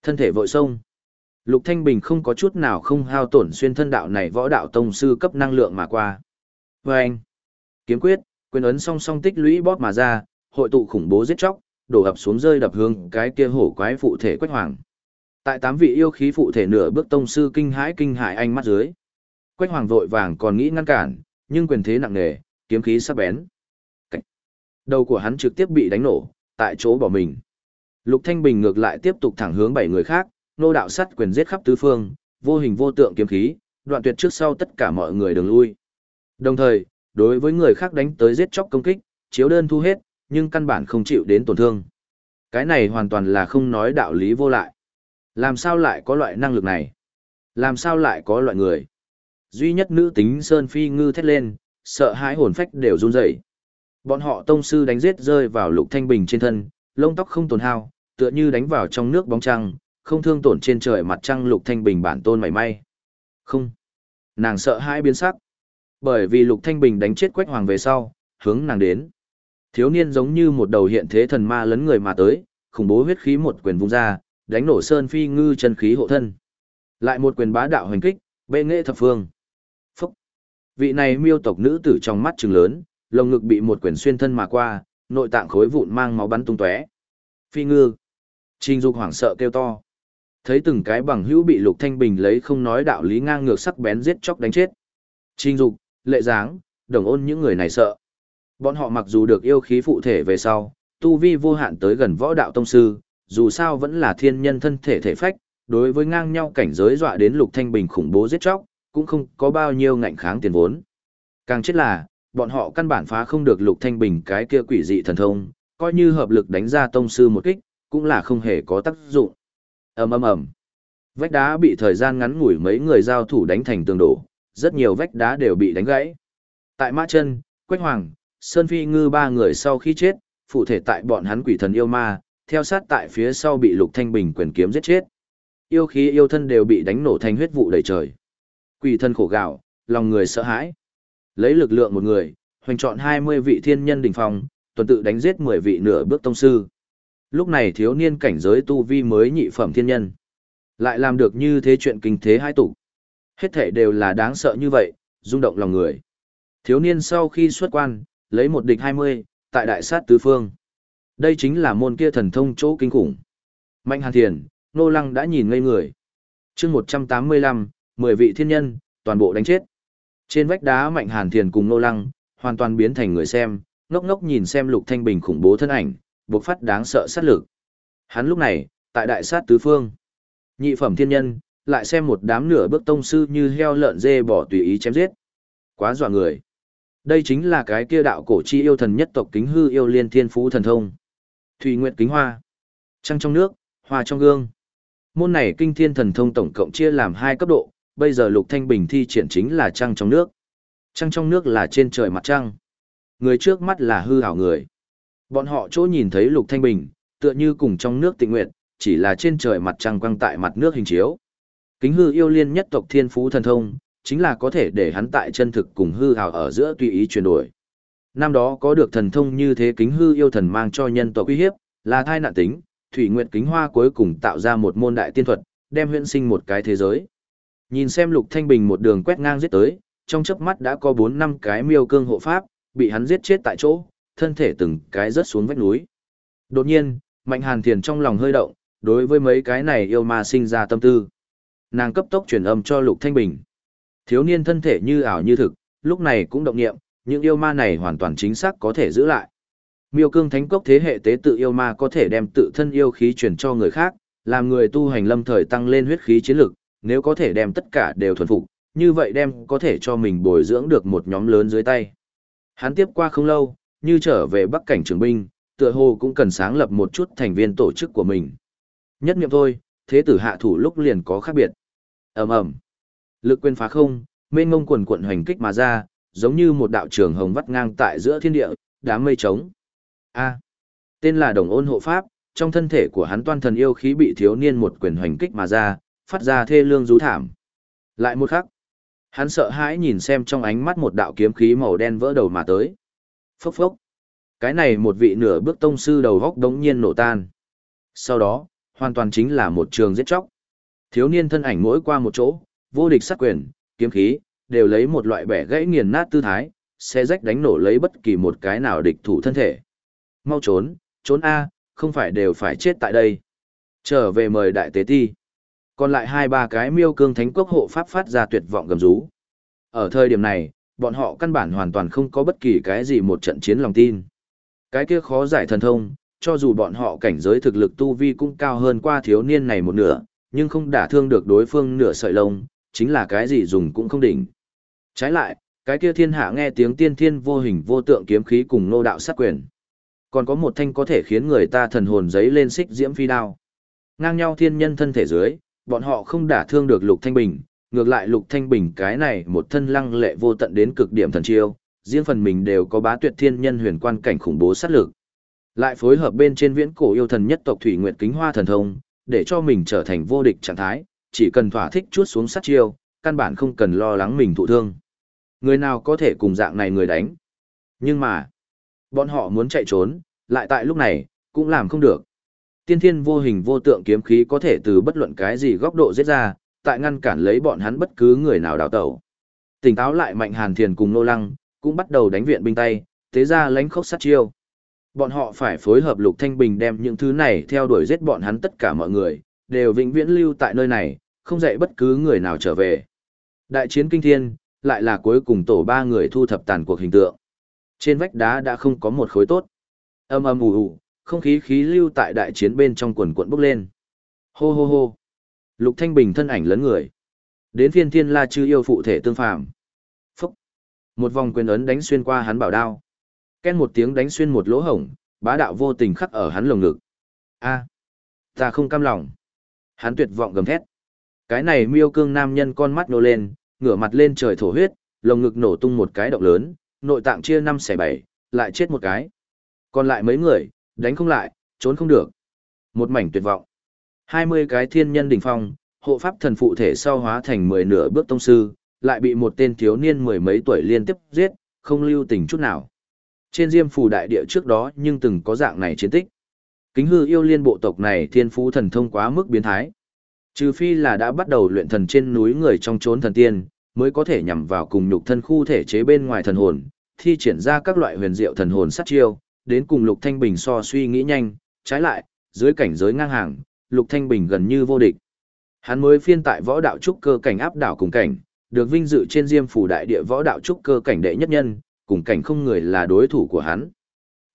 Thân thể vội sông. Lục Thanh Bình không có chút nào không hao tổn xuyên thân đạo này võ đạo tông sư cấp năng lượng mà qua. Và anh, kiếm quyết, quyền ấn song song tích lũy bóp mà ra, hội tụ khủng bố giết chóc, đổ ập xuống rơi đập hướng cái kia hổ quái phụ thể quách hoàng. Tại tám vị yêu khí phụ thể nửa bước tông sư kinh hãi kinh hãi ánh mắt dưới. Quách hoàng vội vàng còn nghĩ ngăn cản, nhưng quyền thế nặng nề, kiếm khí sắc bén. Cách. Đầu của hắn trực tiếp bị đánh nổ, tại chỗ bỏ mình. Lục Thanh Bình ngược lại tiếp tục thẳng hướng bảy người khác, nô đạo sắt quyền giết khắp tứ phương, vô hình vô tượng kiếm khí, đoạn tuyệt trước sau tất cả mọi người đường lui. Đồng thời, đối với người khác đánh tới giết chóc công kích, chiếu đơn thu hết, nhưng căn bản không chịu đến tổn thương. Cái này hoàn toàn là không nói đạo lý vô lại. Làm sao lại có loại năng lực này? Làm sao lại có loại người? Duy nhất nữ tính Sơn Phi ngư thét lên, sợ hãi hồn phách đều run rẩy. Bọn họ tông sư đánh giết rơi vào Lục Thanh Bình trên thân, lông tóc không tổn hao, tựa như đánh vào trong nước bóng trăng, không thương tổn trên trời mặt trăng lục thanh bình bản tôn mảy may. Không. Nàng sợ hãi biến sắc. Bởi vì lục thanh bình đánh chết quách hoàng về sau, hướng nàng đến. Thiếu niên giống như một đầu hiện thế thần ma lấn người mà tới, khủng bố huyết khí một quyền vung ra, đánh nổ sơn phi ngư chân khí hộ thân. Lại một quyền bá đạo hành kích, bệ nghệ thập phương. Vị này miêu tộc nữ tử trong mắt trừng lớn, lồng ngực bị một quyền xuyên thân mà qua, nội tạng khối vụn mang máu bắn tung tóe. Phi ngư. Trình Dục hoảng sợ kêu to. Thấy từng cái bằng hữu bị Lục Thanh Bình lấy không nói đạo lý ngang ngược sắc bén giết chóc đánh chết. Trình Dục, Lệ Giáng, Đồng Ôn những người này sợ. Bọn họ mặc dù được yêu khí phụ thể về sau, tu vi vô hạn tới gần võ đạo tông sư, dù sao vẫn là thiên nhân thân thể thể phách, đối với ngang nhau cảnh giới dọa đến Lục Thanh Bình khủng bố giết chóc, cũng không có bao nhiêu ngạnh kháng tiền vốn. Càng chết là, bọn họ căn bản phá không được Lục Thanh Bình cái kia quỷ dị thần thông, coi như hợp lực đánh ra tông sư một kích, cũng là không hề có tác dụng. ầm ầm ầm, vách đá bị thời gian ngắn ngủi mấy người giao thủ đánh thành tường đổ, rất nhiều vách đá đều bị đánh gãy. Tại Mã Chân, Quách Hoàng, Sơn Phi Ngư ba người sau khi chết, phụ thể tại bọn hắn quỷ thần yêu ma, theo sát tại phía sau bị Lục Thanh Bình quyền kiếm giết chết. Yêu khí yêu thân đều bị đánh nổ thành huyết vụ đầy trời. Quỷ thân khổ gạo, lòng người sợ hãi. Lấy lực lượng một người, hoành chọn 20 vị thiên nhân đỉnh phong, tuần tự đánh giết 10 vị nửa bước tông sư. Lúc này thiếu niên cảnh giới tu vi mới nhị phẩm thiên nhân. Lại làm được như thế chuyện kinh thế hai tụ. Hết thể đều là đáng sợ như vậy, rung động lòng người. Thiếu niên sau khi xuất quan, lấy một địch 20, tại đại sát tứ phương. Đây chính là môn kia thần thông chỗ kinh khủng. Mạnh hàn thiền, nô lăng đã nhìn ngây người. chương 185, 10 vị thiên nhân, toàn bộ đánh chết. Trên vách đá mạnh hàn thiền cùng nô lăng, hoàn toàn biến thành người xem, ngốc ngốc nhìn xem lục thanh bình khủng bố thân ảnh, bộc phát đáng sợ sát lực. Hắn lúc này, tại đại sát tứ phương, nhị phẩm thiên nhân, lại xem một đám nửa bước tông sư như heo lợn dê bỏ tùy ý chém giết. Quá dọa người. Đây chính là cái kia đạo cổ chi yêu thần nhất tộc kính hư yêu liên thiên phú thần thông. Thủy Nguyệt kính hoa. Trăng trong nước, hoa trong gương. Môn này kinh thiên thần thông tổng cộng chia làm hai cấp độ, bây giờ Lục Thanh Bình thi triển chính là trăng trong nước. Trăng trong nước là trên trời mặt trăng. Người trước mắt là hư ảo người. Bọn họ chỗ nhìn thấy Lục Thanh Bình, tựa như cùng trong nước tịnh nguyện, chỉ là trên trời mặt trăng quăng tại mặt nước hình chiếu. Kính hư yêu liên nhất tộc thiên phú thần thông, chính là có thể để hắn tại chân thực cùng hư hào ở giữa tùy ý chuyển đổi. Năm đó có được thần thông như thế kính hư yêu thần mang cho nhân tộc uy hiếp, là thai nạn tính, thủy nguyệt kính hoa cuối cùng tạo ra một môn đại tiên thuật, đem huyễn sinh một cái thế giới. Nhìn xem Lục Thanh Bình một đường quét ngang giết tới, trong chớp mắt đã có 4 năm cái miêu cương hộ pháp, bị hắn giết chết tại chỗ, thân thể từng cái rớt xuống vách núi. Đột nhiên, Mạnh Hàn Thiền trong lòng hơi động, đối với mấy cái này yêu ma sinh ra tâm tư. Nàng cấp tốc truyền âm cho Lục Thanh Bình. Thiếu niên thân thể như ảo như thực, lúc này cũng động niệm, những yêu ma này hoàn toàn chính xác có thể giữ lại. Miêu cương thánh cốc thế hệ tế tự yêu ma có thể đem tự thân yêu khí truyền cho người khác, làm người tu hành lâm thời tăng lên huyết khí chiến lực, nếu có thể đem tất cả đều thuần phục, như vậy đem có thể cho mình bồi dưỡng được một nhóm lớn dưới tay. Hắn tiếp qua không lâu, như trở về Bắc cảnh trường binh, tựa hồ cũng cần sáng lập một chút thành viên tổ chức của mình. Nhất niệm thôi, thế tử hạ thủ lúc liền có khác biệt. ầm ầm, lực quên phá không, mênh ngông quần quận hoành kích mà ra, giống như một đạo trường hồng vắt ngang tại giữa thiên địa, đám mây trống. A, tên là Đồng Ôn hộ pháp, trong thân thể của hắn toan thần yêu khí bị thiếu niên một quyền hoành kích mà ra, phát ra thê lương rú thảm. Lại một khắc, hắn sợ hãi nhìn xem trong ánh mắt một đạo kiếm khí màu đen vỡ đầu mà tới. Phốc phốc. Cái này một vị nửa bước tông sư đầu góc đống nhiên nổ tan. Sau đó, hoàn toàn chính là một trường giết chóc. Thiếu niên thân ảnh mỗi qua một chỗ, vô địch sát quyền, kiếm khí, đều lấy một loại bẻ gãy nghiền nát tư thái, xe rách đánh nổ lấy bất kỳ một cái nào địch thủ thân thể. Mau trốn, trốn A, không phải đều phải chết tại đây. Trở về mời đại tế ti. Còn lại hai ba cái miêu cương thánh quốc hộ pháp phát ra tuyệt vọng gầm rú. Ở thời điểm này, bọn họ căn bản hoàn toàn không có bất kỳ cái gì một trận chiến lòng tin. Cái kia khó giải thần thông, cho dù bọn họ cảnh giới thực lực tu vi cũng cao hơn qua thiếu niên này một nửa, nhưng không đả thương được đối phương nửa sợi lông, chính là cái gì dùng cũng không đỉnh. Trái lại, cái kia thiên hạ nghe tiếng tiên thiên vô hình vô tượng kiếm khí cùng nô đạo sát quyền. Còn có một thanh có thể khiến người ta thần hồn giấy lên xích diễm phi đao. Ngang nhau thiên nhân thân thể dưới, bọn họ không đả thương được Lục Thanh Bình, ngược lại Lục Thanh Bình cái này một thân lăng lệ vô tận đến cực điểm thần chiêu, riêng phần mình đều có bá tuyệt thiên nhân huyền quan cảnh khủng bố sát lực. Lại phối hợp bên trên viễn cổ yêu thần nhất tộc Thủy Nguyệt Kính Hoa thần thông, để cho mình trở thành vô địch trạng thái, chỉ cần thỏa thích chuốt xuống sát chiêu, căn bản không cần lo lắng mình thụ thương. Người nào có thể cùng dạng này người đánh. Nhưng mà, bọn họ muốn chạy trốn, lại tại lúc này, cũng làm không được. Tiên thiên vô hình vô tượng kiếm khí có thể từ bất luận cái gì góc độ giết ra, tại ngăn cản lấy bọn hắn bất cứ người nào đào tẩu. Tỉnh táo lại mạnh hàn thiền cùng nô lăng, cũng bắt đầu đánh viện binh tay, tế ra lánh khốc sát chiêu. Bọn họ phải phối hợp Lục Thanh Bình đem những thứ này theo đuổi giết bọn hắn tất cả mọi người, đều vĩnh viễn lưu tại nơi này, không dạy bất cứ người nào trở về. Đại chiến kinh thiên, lại là cuối cùng tổ ba người thu thập tàn cuộc hình tượng. Trên vách đá đã không có một khối tốt. Âm âm ù ù, không khí khí lưu tại đại chiến bên trong quần quận bốc lên. Hô hô hô. Lục Thanh Bình thân ảnh lớn người. Đến phiên thiên la chư yêu phụ thể tương phàm. Phúc. Một vòng quyền ấn đánh xuyên qua hắn bảo đao. Ken một tiếng đánh xuyên một lỗ hổng, bá đạo vô tình khắc ở hắn lồng ngực. A, ta không cam lòng. Hắn tuyệt vọng gầm thét. Cái này miêu cương nam nhân con mắt nô lên, ngửa mặt lên trời thổ huyết, lồng ngực nổ tung một cái động lớn, nội tạng chia năm xẻ bảy, lại chết một cái. Còn lại mấy người, đánh không lại, trốn không được. Một mảnh tuyệt vọng. Hai mươi cái thiên nhân đỉnh phong, hộ pháp thần phụ thể sau hóa thành mười nửa bước tông sư, lại bị một tên thiếu niên mười mấy tuổi liên tiếp giết, không lưu tình chút nào. Trên diêm phù đại địa trước đó nhưng từng có dạng này chiến tích. Kính hư yêu liên bộ tộc này thiên phú thần thông quá mức biến thái. Trừ phi là đã bắt đầu luyện thần trên núi người trong chốn thần tiên, mới có thể nhằm vào cùng nhục thân khu thể chế bên ngoài thần hồn, thi triển ra các loại huyền diệu thần hồn sát chiêu, đến cùng Lục Thanh Bình so suy nghĩ nhanh, trái lại, dưới cảnh giới ngang hàng, Lục Thanh Bình gần như vô địch. Hắn mới phiên tại võ đạo trúc cơ cảnh áp đảo cùng cảnh, được vinh dự trên diêm phủ đại địa võ đạo trúc cơ cảnh đệ nhất nhân, cùng cảnh không người là đối thủ của hắn.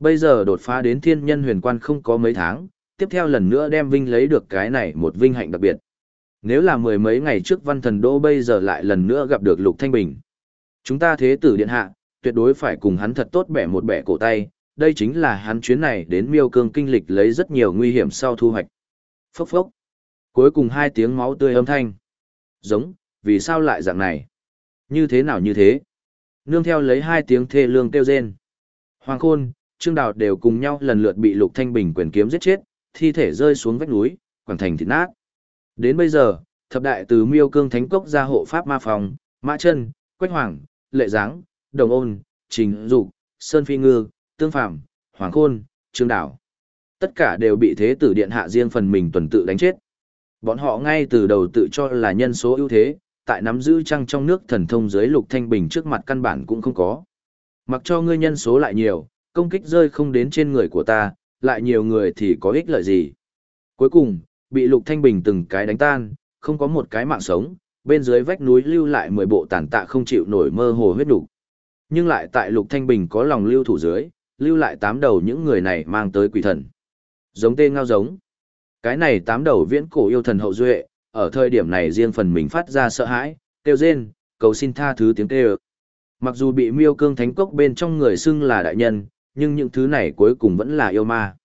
Bây giờ đột phá đến thiên nhân huyền quan không có mấy tháng, tiếp theo lần nữa đem vinh lấy được cái này một vinh hạnh đặc biệt. Nếu là mười mấy ngày trước văn thần đô bây giờ lại lần nữa gặp được Lục Thanh Bình. Chúng ta thế tử điện hạ, tuyệt đối phải cùng hắn thật tốt bẻ một bẻ cổ tay, đây chính là hắn chuyến này đến miêu cương kinh lịch lấy rất nhiều nguy hiểm sau thu hoạch. Phốc phốc. Cuối cùng hai tiếng máu tươi âm thanh. Giống, vì sao lại dạng này? Như thế nào như thế? Nương theo lấy hai tiếng thê lương kêu rên. Hoàng khôn, Trương Đào đều cùng nhau lần lượt bị Lục Thanh Bình quyền kiếm giết chết, thi thể rơi xuống vách núi, quảng thành thịt nát. Đến bây giờ, thập đại từ Miêu Cương Thánh Cốc ra hộ pháp ma phòng, Mã Chân, Quách Hoàng, Lệ Giáng, Đồng Ôn, Trình Dục, Sơn Phi Ngư, Tương Phạm, Hoàng Khôn, Trương đảo, Tất cả đều bị thế tử điện hạ riêng phần mình tuần tự đánh chết. Bọn họ ngay từ đầu tự cho là nhân số ưu thế, tại nắm giữ trăng trong nước thần thông dưới lục thanh bình trước mặt căn bản cũng không có. Mặc cho ngươi nhân số lại nhiều, công kích rơi không đến trên người của ta, lại nhiều người thì có ích lợi gì. Cuối cùng, bị lục thanh bình từng cái đánh tan, không có một cái mạng sống, bên dưới vách núi lưu lại 10 bộ tàn tạ không chịu nổi mơ hồ huyết đủ. Nhưng lại tại lục thanh bình có lòng lưu thủ dưới, lưu lại tám đầu những người này mang tới quỷ thần. Giống tên ngao giống. Cái này tám đầu viễn cổ yêu thần hậu duệ, ở thời điểm này riêng phần mình phát ra sợ hãi, kêu rên, cầu xin tha thứ tiếng kêu. Mặc dù bị miêu cương thánh cốc bên trong người xưng là đại nhân, nhưng những thứ này cuối cùng vẫn là yêu ma.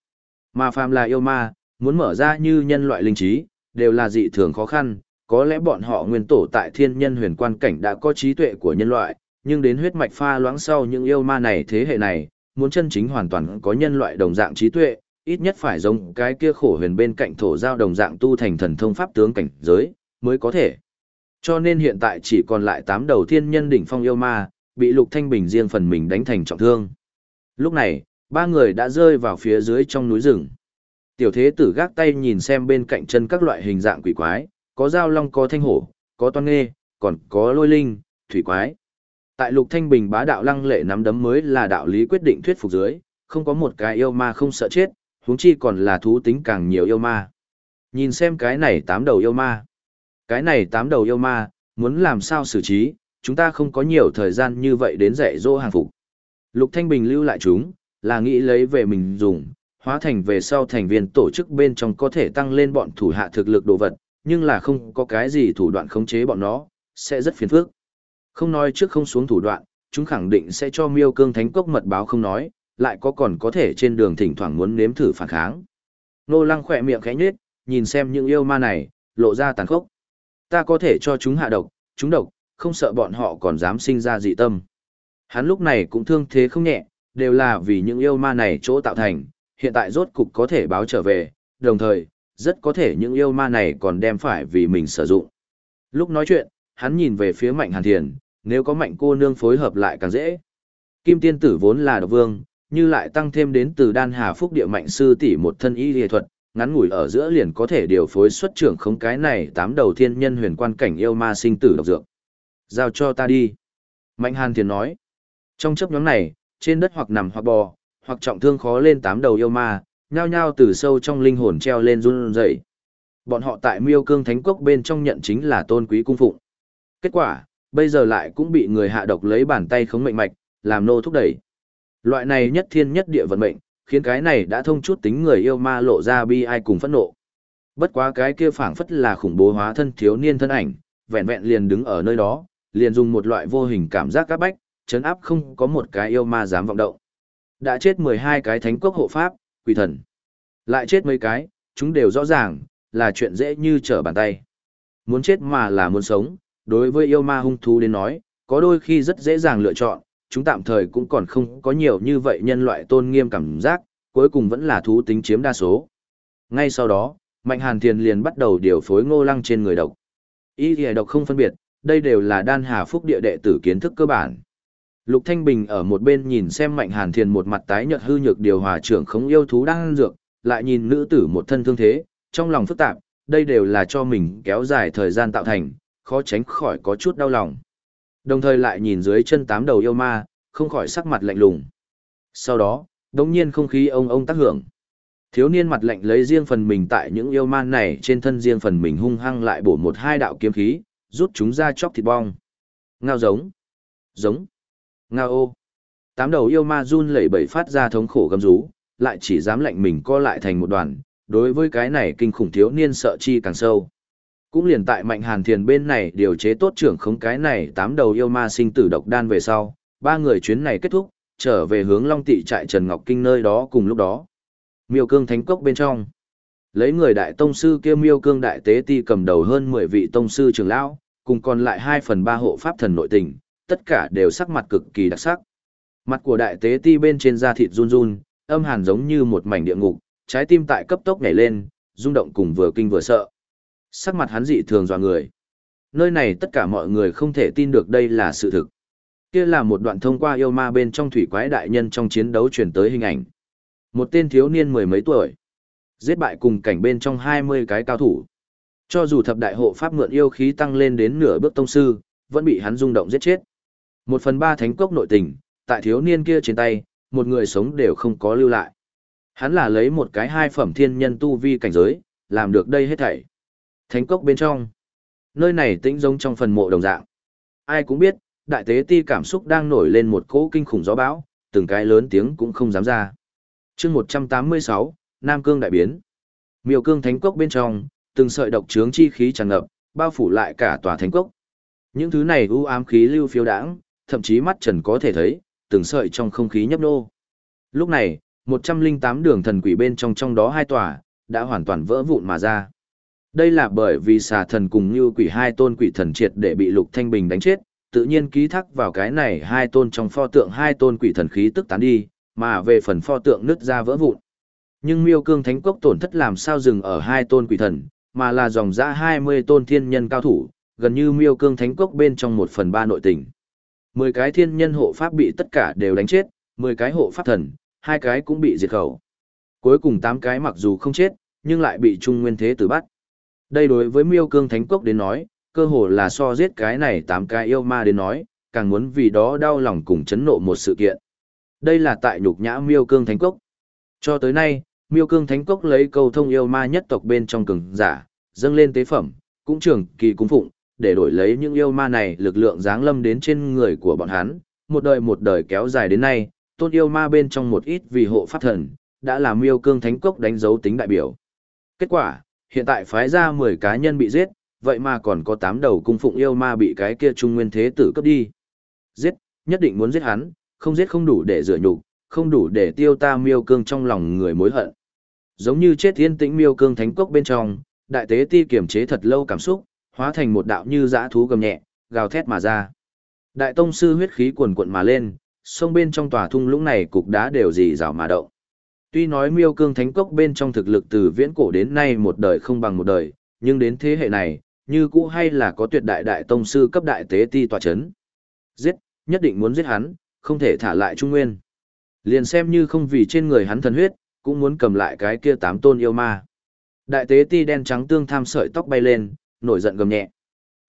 Mà phàm là yêu ma, muốn mở ra như nhân loại linh trí, đều là dị thường khó khăn, có lẽ bọn họ nguyên tổ tại thiên nhân huyền quan cảnh đã có trí tuệ của nhân loại, nhưng đến huyết mạch pha loãng sau những yêu ma này thế hệ này, muốn chân chính hoàn toàn có nhân loại đồng dạng trí tuệ, ít nhất phải giống cái kia khổ huyền bên cạnh thổ giao đồng dạng tu thành thần thông pháp tướng cảnh giới, mới có thể. Cho nên hiện tại chỉ còn lại tám đầu thiên nhân đỉnh phong yêu ma, bị Lục Thanh Bình riêng phần mình đánh thành trọng thương. Lúc này, ba người đã rơi vào phía dưới trong núi rừng. Tiểu thế tử gác tay nhìn xem bên cạnh chân các loại hình dạng quỷ quái, có dao long có thanh hổ, có toan nghê, còn có lôi linh, thủy quái. Tại Lục Thanh Bình bá đạo lăng lệ nắm đấm mới là đạo lý quyết định thuyết phục dưới, không có một cái yêu ma không sợ chết, huống chi còn là thú tính càng nhiều yêu ma. Nhìn xem cái này tám đầu yêu ma. Cái này tám đầu yêu ma, muốn làm sao xử trí, chúng ta không có nhiều thời gian như vậy đến dạy dỗ hàng phục. Lục Thanh Bình lưu lại chúng, là nghĩ lấy về mình dùng, hóa thành về sau thành viên tổ chức bên trong có thể tăng lên bọn thủ hạ thực lực đồ vật, nhưng là không có cái gì thủ đoạn khống chế bọn nó, sẽ rất phiền phức. Không nói trước không xuống thủ đoạn, chúng khẳng định sẽ cho miêu cương thánh cốc mật báo không nói, lại có còn có thể trên đường thỉnh thoảng muốn nếm thử phản kháng. Nô lăng khỏe miệng khẽ nhết, nhìn xem những yêu ma này, lộ ra tàn khốc. Ta có thể cho chúng hạ độc, chúng độc, không sợ bọn họ còn dám sinh ra dị tâm. Hắn lúc này cũng thương thế không nhẹ, đều là vì những yêu ma này chỗ tạo thành, hiện tại rốt cục có thể báo trở về, đồng thời, rất có thể những yêu ma này còn đem phải vì mình sử dụng. Lúc nói chuyện, hắn nhìn về phía mạnh hàn thiền, nếu có mạnh cô nương phối hợp lại càng dễ. Kim tiên tử vốn là độc vương, như lại tăng thêm đến từ đan hà phúc địa mạnh sư tỷ một thân y lý thuật, ngắn ngủi ở giữa liền có thể điều phối xuất trưởng không cái này tám đầu thiên nhân huyền quan cảnh yêu ma sinh tử độc dược. Giao cho ta đi. Mạnh hàn thiền nói. Trong chấp nhóm này, trên đất hoặc nằm hoặc bò, hoặc trọng thương khó lên tám đầu yêu ma, nhao nhao từ sâu trong linh hồn treo lên run rẩy. Bọn họ tại Miêu Cương Thánh quốc bên trong nhận chính là tôn quý cung phụng. Kết quả, bây giờ lại cũng bị người hạ độc lấy bàn tay khống mệnh mạch, làm nô thúc đẩy. Loại này nhất thiên nhất địa vận mệnh, khiến cái này đã thông chút tính người yêu ma lộ ra bi ai cùng phẫn nộ. Bất quá cái kia phảng phất là khủng bố hóa thân thiếu niên thân ảnh, vẹn vẹn liền đứng ở nơi đó, liền dùng một loại vô hình cảm giác các bách, chấn áp không có một cái yêu ma dám vọng động. Đã chết 12 cái thánh quốc hộ pháp, quỷ thần. Lại chết mấy cái, chúng đều rõ ràng, là chuyện dễ như trở bàn tay. Muốn chết mà là muốn sống, đối với yêu ma hung thú đến nói, có đôi khi rất dễ dàng lựa chọn, chúng tạm thời cũng còn không có nhiều như vậy nhân loại tôn nghiêm cảm giác, cuối cùng vẫn là thú tính chiếm đa số. Ngay sau đó, Mạnh Hàn Thiền liền bắt đầu điều phối ngô lăng trên người độc. Ý thì độc không phân biệt, đây đều là đan hà phúc địa đệ tử kiến thức cơ bản. Lục Thanh Bình ở một bên nhìn xem Mạnh Hàn Thiền một mặt tái nhợt hư nhược điều hòa trưởng không yêu thú đang ăn dược, lại nhìn nữ tử một thân thương thế, trong lòng phức tạp, đây đều là cho mình kéo dài thời gian tạo thành, khó tránh khỏi có chút đau lòng. Đồng thời lại nhìn dưới chân tám đầu yêu ma, không khỏi sắc mặt lạnh lùng. Sau đó, đống nhiên không khí ông ông tác hưởng. Thiếu niên mặt lạnh lấy riêng phần mình tại những yêu ma này trên thân riêng phần mình hung hăng lại bổ một hai đạo kiếm khí, rút chúng ra chóc thịt bong. Ngao giống. Giống. Ngao ô. Tám đầu yêu ma run lẩy bẩy phát ra thống khổ gầm rú, lại chỉ dám lạnh mình co lại thành một đoàn. Đối với cái này kinh khủng thiếu niên sợ chi càng sâu. Cũng liền tại Mạnh Hàn Thiền bên này điều chế tốt trưởng không cái này tám đầu yêu ma sinh tử độc đan về sau, ba người chuyến này kết thúc, trở về hướng Long Tị trại Trần Ngọc Kinh nơi đó cùng lúc đó. Miêu Cương Thánh Cốc bên trong. Lấy người đại tông sư kia Miêu Cương đại tế ti cầm đầu hơn 10 vị tông sư trưởng lão, cùng còn lại hai phần ba hộ pháp thần nội tình, tất cả đều sắc mặt cực kỳ đặc sắc. Mặt của đại tế ti bên trên da thịt run run, âm hàn giống như một mảnh địa ngục, trái tim tại cấp tốc nhảy lên, rung động cùng vừa kinh vừa sợ. Sắc mặt hắn dị thường dọa người. Nơi này tất cả mọi người không thể tin được đây là sự thực. Kia là một đoạn thông qua yêu ma bên trong thủy quái đại nhân trong chiến đấu truyền tới hình ảnh. Một tên thiếu niên mười mấy tuổi, giết bại cùng cảnh bên trong 20 cái cao thủ. Cho dù thập đại hộ pháp mượn yêu khí tăng lên đến nửa bước tông sư, vẫn bị hắn rung động giết chết. Một phần ba thánh cốc nội tình, tại thiếu niên kia trên tay, một người sống đều không có lưu lại. Hắn là lấy một cái hai phẩm thiên nhân tu vi cảnh giới, làm được đây hết thảy. Thánh cốc bên trong. Nơi này tĩnh giống trong phần mộ đồng dạng. Ai cũng biết, đại tế ti cảm xúc đang nổi lên một cỗ kinh khủng gió bão, từng cái lớn tiếng cũng không dám ra. chương 186, Nam Cương đại biến. Miêu cương thánh cốc bên trong, từng sợi độc trướng chi khí tràn ngập, bao phủ lại cả tòa thánh cốc. Những thứ này u ám khí lưu phiêu đãng, thậm chí mắt trần có thể thấy, từng sợi trong không khí nhấp nô. Lúc này, 108 đường thần quỷ bên trong trong đó hai tòa, đã hoàn toàn vỡ vụn mà ra. Đây là bởi vì xà thần cùng như quỷ hai tôn quỷ thần triệt để bị Lục Thanh Bình đánh chết, tự nhiên ký thác vào cái này hai tôn trong pho tượng hai tôn quỷ thần khí tức tán đi, mà về phần pho tượng nứt ra vỡ vụn. Nhưng miêu cương thánh cốc tổn thất làm sao dừng ở hai tôn quỷ thần, mà là dòng ra 20 tôn thiên nhân cao thủ, gần như miêu cương thánh cốc bên trong một phần ba nội tình. 10 cái thiên nhân hộ pháp bị tất cả đều đánh chết, 10 cái hộ pháp thần, hai cái cũng bị diệt khẩu. Cuối cùng 8 cái mặc dù không chết, nhưng lại bị Trung Nguyên Thế Tử bắt. Đây đối với miêu cương thánh cốc đến nói, cơ hồ là so giết cái này tám cái yêu ma đến nói, càng muốn vì đó đau lòng cùng chấn nộ một sự kiện. Đây là tại nhục nhã miêu cương thánh cốc. Cho tới nay, miêu cương thánh cốc lấy câu thông yêu ma nhất tộc bên trong cường giả, dâng lên tế phẩm, cũng trường kỳ cung phụng, để đổi lấy những yêu ma này lực lượng giáng lâm đến trên người của bọn hắn, một đời một đời kéo dài đến nay, tôn yêu ma bên trong một ít vì hộ pháp thần, đã làm miêu cương thánh cốc đánh dấu tính đại biểu. Kết quả, hiện tại phái ra 10 cá nhân bị giết, vậy mà còn có 8 đầu cung phụng yêu ma bị cái kia trung nguyên thế tử cấp đi. Giết, nhất định muốn giết hắn, không giết không đủ để rửa nhục, không đủ để tiêu ta miêu cương trong lòng người mối hận. Giống như chết thiên tĩnh miêu cương thánh cốc bên trong, đại tế ti kiểm chế thật lâu cảm xúc, hóa thành một đạo như dã thú gầm nhẹ, gào thét mà ra. Đại tông sư huyết khí cuồn cuộn mà lên, sông bên trong tòa thung lũng này cục đá đều dì rào mà động. Tuy nói miêu cương thánh cốc bên trong thực lực từ viễn cổ đến nay một đời không bằng một đời, nhưng đến thế hệ này, như cũ hay là có tuyệt đại đại tông sư cấp đại tế ti tòa chấn. Giết, nhất định muốn giết hắn, không thể thả lại Trung Nguyên. Liền xem như không vì trên người hắn thần huyết, cũng muốn cầm lại cái kia tám tôn yêu ma. Đại tế ti đen trắng tương tham sợi tóc bay lên, nổi giận gầm nhẹ.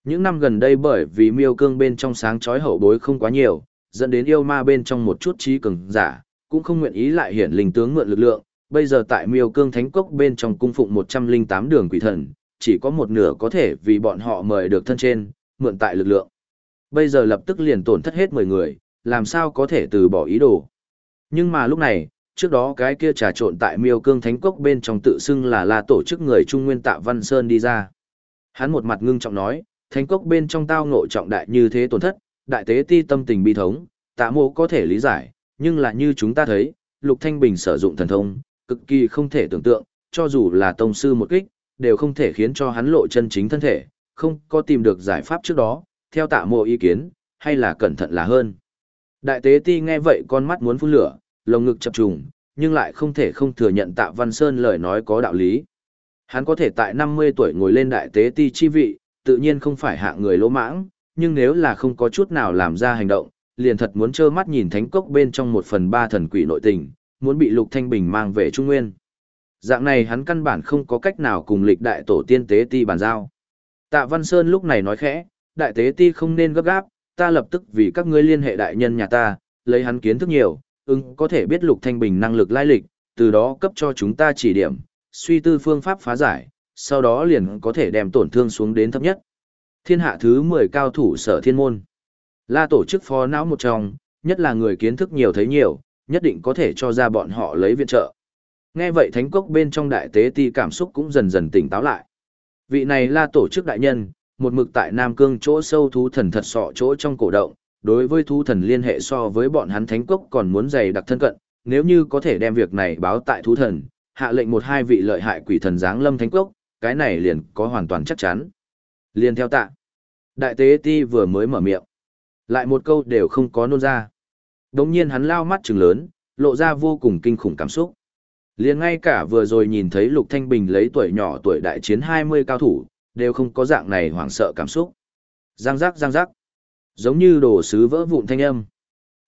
Những năm gần đây bởi vì miêu cương bên trong sáng chói hậu bối không quá nhiều, dẫn đến yêu ma bên trong một chút trí cường giả, cũng không nguyện ý lại hiển linh tướng mượn lực lượng. Bây giờ tại miêu cương thánh cốc bên trong cung phụng 108 đường quỷ thần, chỉ có một nửa có thể vì bọn họ mời được thân trên, mượn tại lực lượng. Bây giờ lập tức liền tổn thất hết 10 người, làm sao có thể từ bỏ ý đồ. Nhưng mà lúc này, trước đó cái kia trà trộn tại miêu cương thánh cốc bên trong tự xưng là la tổ chức người Trung Nguyên Tạ Văn Sơn đi ra. Hắn một mặt ngưng trọng nói, thánh cốc bên trong tao ngộ trọng đại như thế tổn thất, đại tế ti tâm tình bi thống, tạ mộ có thể lý giải, nhưng là như chúng ta thấy, Lục Thanh Bình sử dụng thần thông, cực kỳ không thể tưởng tượng, cho dù là tông sư một kích, đều không thể khiến cho hắn lộ chân chính thân thể, không có tìm được giải pháp trước đó, theo tạ mộ ý kiến, hay là cẩn thận là hơn. Đại tế ti nghe vậy con mắt muốn phun lửa, lồng ngực chập trùng, nhưng lại không thể không thừa nhận tạ Văn Sơn lời nói có đạo lý. Hắn có thể tại 50 tuổi ngồi lên đại tế ti chi vị, tự nhiên không phải hạ người lỗ mãng, nhưng nếu là không có chút nào làm ra hành động, liền thật muốn trơ mắt nhìn thánh cốc bên trong một phần ba thần quỷ nội tình, muốn bị Lục Thanh Bình mang về Trung Nguyên. Dạng này hắn căn bản không có cách nào cùng lịch đại tổ tiên tế ti bàn giao. Tạ Văn Sơn lúc này nói khẽ, đại tế ti không nên gấp gáp, ta lập tức vì các ngươi liên hệ đại nhân nhà ta, lấy hắn kiến thức nhiều, ưng có thể biết Lục Thanh Bình năng lực lai lịch, từ đó cấp cho chúng ta chỉ điểm, suy tư phương pháp phá giải, sau đó liền có thể đem tổn thương xuống đến thấp nhất. Thiên hạ thứ 10 cao thủ sở thiên môn. La tổ chức phó não một trong, nhất là người kiến thức nhiều thấy nhiều, nhất định có thể cho ra bọn họ lấy viện trợ. Nghe vậy thánh cốc bên trong đại tế ti cảm xúc cũng dần dần tỉnh táo lại. Vị này là tổ chức đại nhân, một mực tại Nam Cương chỗ sâu thú thần thật sọ chỗ trong cổ động, đối với thú thần liên hệ so với bọn hắn thánh cốc còn muốn dày đặc thân cận, nếu như có thể đem việc này báo tại thú thần, hạ lệnh một hai vị lợi hại quỷ thần giáng lâm thánh cốc, cái này liền có hoàn toàn chắc chắn. Liên theo tạ. Đại tế ti vừa mới mở miệng. Lại một câu đều không có nôn ra. Đống nhiên hắn lao mắt trừng lớn, lộ ra vô cùng kinh khủng cảm xúc. liền ngay cả vừa rồi nhìn thấy Lục Thanh Bình lấy tuổi nhỏ tuổi đại chiến 20 cao thủ, đều không có dạng này hoảng sợ cảm xúc. Giang giác giang giác. Giống như đồ sứ vỡ vụn thanh âm.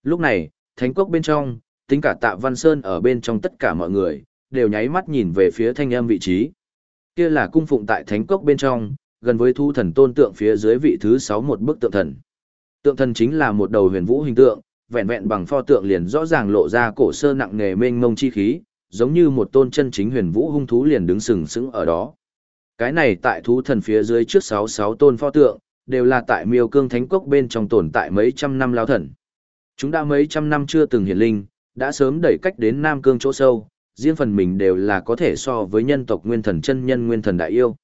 Lúc này, thánh quốc bên trong, tính cả tạ Văn Sơn ở bên trong tất cả mọi người, đều nháy mắt nhìn về phía thanh âm vị trí. Kia là cung phụng tại thánh quốc bên trong, gần với thu thần tôn tượng phía dưới vị thứ 6 một bức tượng thần. Tượng thần chính là một đầu huyền vũ hình tượng, vẹn vẹn bằng pho tượng liền rõ ràng lộ ra cổ sơ nặng nề mênh mông chi khí, giống như một tôn chân chính huyền vũ hung thú liền đứng sừng sững ở đó. Cái này tại thú thần phía dưới trước 66 tôn pho tượng, đều là tại miêu cương thánh cốc bên trong tồn tại mấy trăm năm lao thần. Chúng đã mấy trăm năm chưa từng hiển linh, đã sớm đẩy cách đến Nam Cương chỗ sâu, riêng phần mình đều là có thể so với nhân tộc nguyên thần chân nhân nguyên thần đại yêu.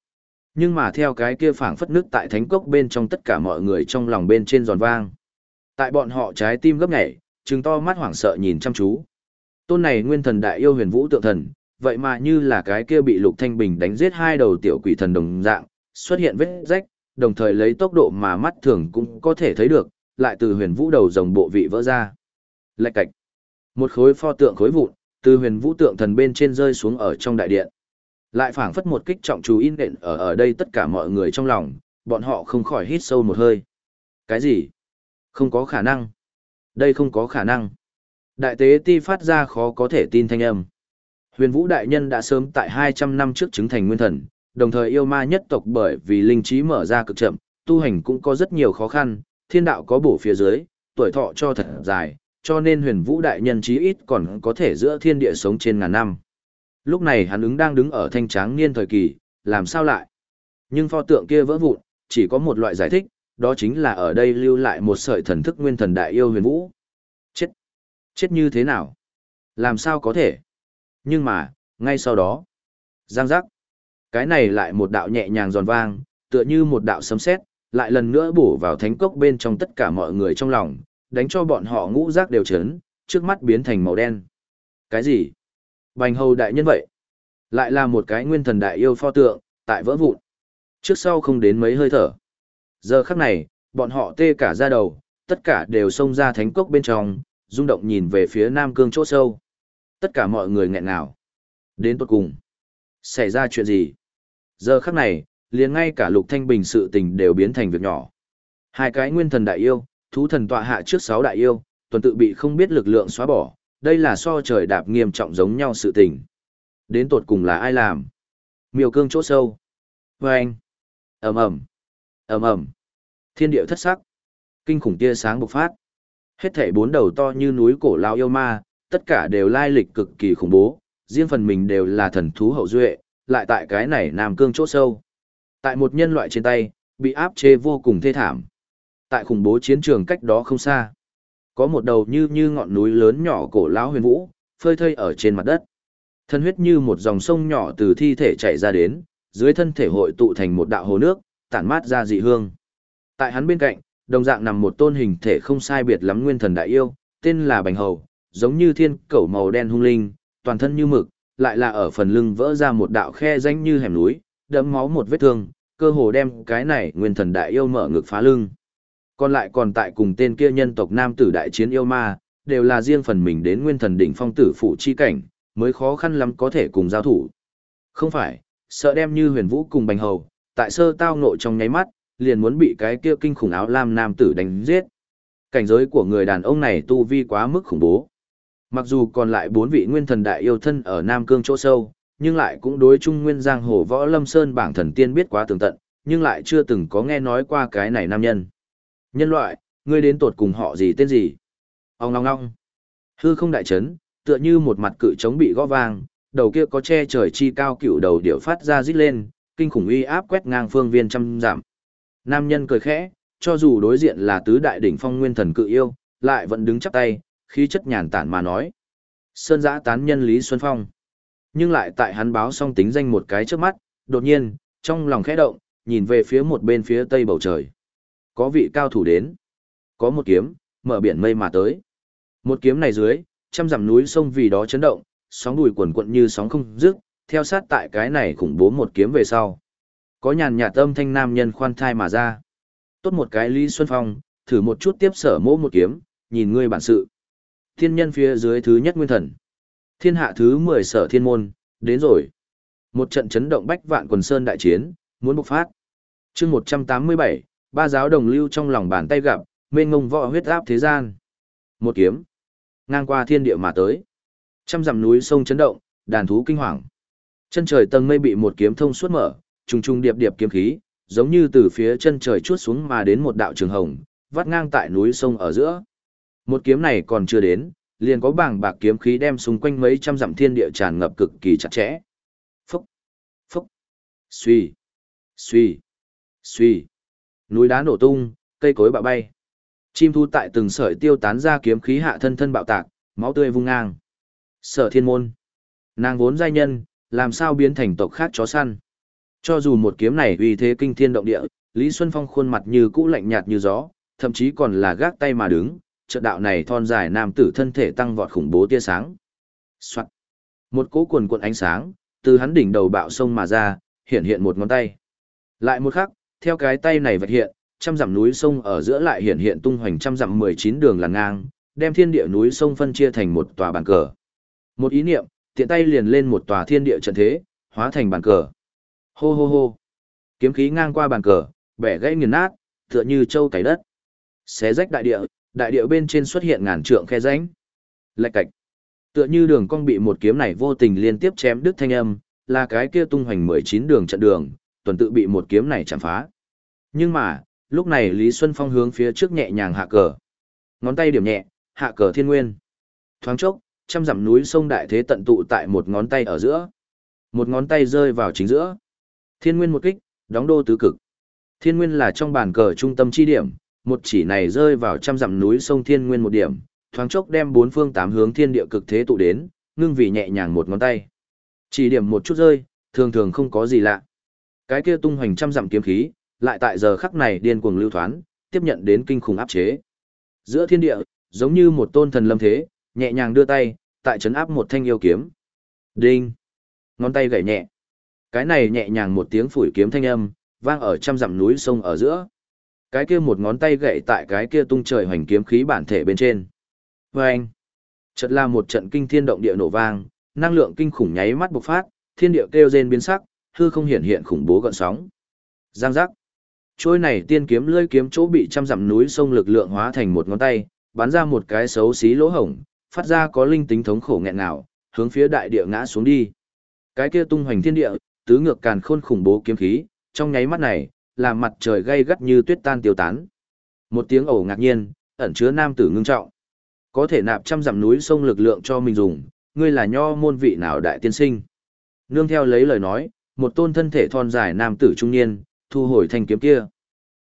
Nhưng mà theo cái kia phảng phất nước tại thánh cốc bên trong tất cả mọi người trong lòng bên trên giòn vang. Tại bọn họ trái tim gấp nhảy, trừng to mắt hoảng sợ nhìn chăm chú. Tôn này nguyên thần đại yêu huyền vũ tượng thần, vậy mà như là cái kia bị Lục Thanh Bình đánh giết hai đầu tiểu quỷ thần đồng dạng, xuất hiện vết rách, đồng thời lấy tốc độ mà mắt thường cũng có thể thấy được, lại từ huyền vũ đầu rồng bộ vị vỡ ra. Lạch cạch. Một khối pho tượng khối vụn, từ huyền vũ tượng thần bên trên rơi xuống ở trong đại điện. Lại phảng phất một kích trọng chú in đện ở ở đây tất cả mọi người trong lòng, bọn họ không khỏi hít sâu một hơi. Cái gì? Không có khả năng. Đây không có khả năng. Đại tế ti phát ra khó có thể tin thanh âm. Huyền vũ đại nhân đã sớm tại 200 năm trước chứng thành nguyên thần, đồng thời yêu ma nhất tộc bởi vì linh trí mở ra cực chậm, tu hành cũng có rất nhiều khó khăn, thiên đạo có bổ phía dưới, tuổi thọ cho thật dài, cho nên huyền vũ đại nhân chí ít còn có thể giữa thiên địa sống trên ngàn năm. Lúc này hắn ứng đang đứng ở thanh tráng niên thời kỳ, làm sao lại? Nhưng pho tượng kia vỡ vụn, chỉ có một loại giải thích, đó chính là ở đây lưu lại một sợi thần thức nguyên thần đại yêu huyền vũ. Chết! Chết như thế nào? Làm sao có thể? Nhưng mà, ngay sau đó, giang giác. Cái này lại một đạo nhẹ nhàng giòn vang, tựa như một đạo sấm sét, lại lần nữa bổ vào thánh cốc bên trong tất cả mọi người trong lòng, đánh cho bọn họ ngũ giác đều chấn, trước mắt biến thành màu đen. Cái gì? Bành hầu đại nhân vậy? Lại là một cái nguyên thần đại yêu pho tượng, tại vỡ vụn. Trước sau không đến mấy hơi thở. Giờ khắc này, bọn họ tê cả ra đầu, tất cả đều xông ra thánh cốc bên trong, rung động nhìn về phía Nam Cương chỗ sâu. Tất cả mọi người nghẹn ngào. Đến tuột cùng. Xảy ra chuyện gì? Giờ khắc này, liền ngay cả Lục Thanh Bình sự tình đều biến thành việc nhỏ. Hai cái nguyên thần đại yêu, thú thần tọa hạ trước sáu đại yêu, tuần tự bị không biết lực lượng xóa bỏ, đây là so trời đạp nghiêm trọng giống nhau sự tình. Đến tột cùng là ai làm? Miêu cương chỗ sâu. Vâng! anh. ầm ầm ầm ầm Thiên địa thất sắc. Kinh khủng tia sáng bộc phát. Hết thảy bốn đầu to như núi cổ lao yêu ma, tất cả đều lai lịch cực kỳ khủng bố, riêng phần mình đều là thần thú hậu duệ, lại tại cái này nam cương chỗ sâu. Tại một nhân loại trên tay, bị áp chế vô cùng thê thảm. Tại khủng bố chiến trường cách đó không xa, có một đầu như như ngọn núi lớn nhỏ cổ lão huyền vũ, phơi thây ở trên mặt đất. Thân huyết như một dòng sông nhỏ từ thi thể chảy ra đến, dưới thân thể hội tụ thành một đạo hồ nước, tản mát ra dị hương. Tại hắn bên cạnh, đồng dạng nằm một tôn hình thể không sai biệt lắm nguyên thần đại yêu, tên là Bành Hầu, giống như thiên cẩu màu đen hung linh, toàn thân như mực, lại là ở phần lưng vỡ ra một đạo khe danh như hẻm núi, đẫm máu một vết thương, cơ hồ đem cái này nguyên thần đại yêu mở ngực phá lưng. Còn lại còn tại cùng tên kia nhân tộc nam tử đại chiến yêu ma, đều là riêng phần mình đến nguyên thần đỉnh phong tử phụ chi cảnh, mới khó khăn lắm có thể cùng giao thủ. Không phải, sợ đem như huyền vũ cùng bành hầu, tại sơ tao nội trong nháy mắt, liền muốn bị cái kia kinh khủng áo lam nam tử đánh giết. Cảnh giới của người đàn ông này tu vi quá mức khủng bố. Mặc dù còn lại bốn vị nguyên thần đại yêu thân ở Nam Cương chỗ sâu, nhưng lại cũng đối chung nguyên giang hồ võ lâm sơn bảng thần tiên biết quá tường tận, nhưng lại chưa từng có nghe nói qua cái này nam nhân. Nhân loại, ngươi đến tột cùng họ gì tên gì? Ông ngong ngong. Hư không đại chấn, tựa như một mặt cự trống bị gõ vang, đầu kia có che trời chi cao cựu đầu điệu phát ra rít lên, kinh khủng uy áp quét ngang phương viên trăm giảm. Nam nhân cười khẽ, cho dù đối diện là tứ đại đỉnh phong nguyên thần cự yêu, lại vẫn đứng chắp tay, khí chất nhàn tản mà nói. Sơn giã tán nhân Lý Xuân Phong. Nhưng lại tại hắn báo xong tính danh một cái trước mắt, đột nhiên, trong lòng khẽ động, nhìn về phía một bên phía tây bầu trời. Có vị cao thủ đến. Có một kiếm, mở biển mây mà tới. Một kiếm này dưới, trăm dặm núi sông vì đó chấn động, sóng đùi quần quận như sóng không dứt, theo sát tại cái này khủng bố một kiếm về sau. Có nhàn nhạt âm thanh nam nhân khoan thai mà ra. Tốt một cái Lý Xuân Phong, thử một chút tiếp sở mỗ một kiếm, nhìn ngươi bản sự. Thiên nhân phía dưới thứ nhất nguyên thần. Thiên hạ thứ 10 sở thiên môn, đến rồi. Một trận chấn động bách vạn quần sơn đại chiến, muốn bộc phát. chương 187, ba giáo đồng lưu trong lòng bàn tay gặp, mênh ngông võ huyết áp thế gian. Một kiếm, ngang qua thiên địa mà tới. Trăm dặm núi sông chấn động, đàn thú kinh hoàng. Chân trời tầng mây bị một kiếm thông suốt mở, trùng trùng điệp điệp kiếm khí, giống như từ phía chân trời chuốt xuống mà đến một đạo trường hồng, vắt ngang tại núi sông ở giữa. Một kiếm này còn chưa đến, liền có bảng bạc kiếm khí đem xung quanh mấy trăm dặm thiên địa tràn ngập cực kỳ chặt chẽ. Phúc, phúc, suy, suy, suy. Núi đá nổ tung, cây cối bạo bay. Chim thu tại từng sợi tiêu tán ra kiếm khí hạ thân thân bạo tạc, máu tươi vung ngang. Sở thiên môn. Nàng vốn giai nhân, làm sao biến thành tộc khác chó săn. Cho dù một kiếm này uy thế kinh thiên động địa, Lý Xuân Phong khuôn mặt như cũ lạnh nhạt như gió, thậm chí còn là gác tay mà đứng, trợ đạo này thon dài nam tử thân thể tăng vọt khủng bố tia sáng. Soạn. Một cỗ cuồn cuộn ánh sáng, từ hắn đỉnh đầu bạo sông mà ra, hiện hiện một ngón tay. Lại một khắc, theo cái tay này vật hiện, trăm dặm núi sông ở giữa lại hiện hiện tung hoành trăm dặm 19 đường làn ngang, đem thiên địa núi sông phân chia thành một tòa bàn cờ. Một ý niệm, tiện tay liền lên một tòa thiên địa trận thế, hóa thành bàn cờ. Hô hô hô. Kiếm khí ngang qua bàn cờ, bẻ gãy nghiền nát, tựa như châu cày đất. Xé rách đại địa, đại địa bên trên xuất hiện ngàn trượng khe rãnh. Lạch cạch. Tựa như đường cong bị một kiếm này vô tình liên tiếp chém đứt thanh âm, là cái kia tung hoành 19 đường trận đường, tuần tự bị một kiếm này chạm phá. Nhưng mà, lúc này Lý Xuân Phong hướng phía trước nhẹ nhàng hạ cờ. Ngón tay điểm nhẹ, hạ cờ thiên nguyên. Thoáng chốc, trăm dặm núi sông đại thế tận tụ tại một ngón tay ở giữa. Một ngón tay rơi vào chính giữa. Thiên nguyên một kích, đóng đô tứ cực. Thiên nguyên là trong bàn cờ trung tâm chi điểm, một chỉ này rơi vào trăm dặm núi sông thiên nguyên một điểm, thoáng chốc đem bốn phương tám hướng thiên địa cực thế tụ đến, ngưng vì nhẹ nhàng một ngón tay. Chỉ điểm một chút rơi, thường thường không có gì lạ. Cái kia tung hoành trăm dặm kiếm khí, lại tại giờ khắc này điên cuồng lưu thoán, tiếp nhận đến kinh khủng áp chế. Giữa thiên địa, giống như một tôn thần lâm thế, nhẹ nhàng đưa tay, tại chấn áp một thanh yêu kiếm. Đinh! Ngón tay gảy nhẹ. Cái này nhẹ nhàng một tiếng phủi kiếm thanh âm, vang ở trăm dặm núi sông ở giữa. Cái kia một ngón tay gậy tại cái kia tung trời hoành kiếm khí bản thể bên trên. Vâng! chợt là một trận kinh thiên động địa nổ vang, năng lượng kinh khủng nháy mắt bộc phát, thiên địa kêu rên biến sắc, hư không hiện hiện khủng bố gợn sóng. Giang giác. Trôi này tiên kiếm lưỡi kiếm chỗ bị trăm dặm núi sông lực lượng hóa thành một ngón tay, bắn ra một cái xấu xí lỗ hổng, phát ra có linh tính thống khổ nghẹn nào, hướng phía đại địa ngã xuống đi. Cái kia tung hoành thiên địa, tứ ngược càn khôn khủng bố kiếm khí, trong nháy mắt này, làm mặt trời gay gắt như tuyết tan tiêu tán. Một tiếng ẩu ngạc nhiên, ẩn chứa nam tử ngưng trọng. Có thể nạp trăm dặm núi sông lực lượng cho mình dùng, ngươi là nho môn vị nào đại tiên sinh. Nương theo lấy lời nói, một tôn thân thể thon dài nam tử trung niên, thu hồi thanh kiếm kia.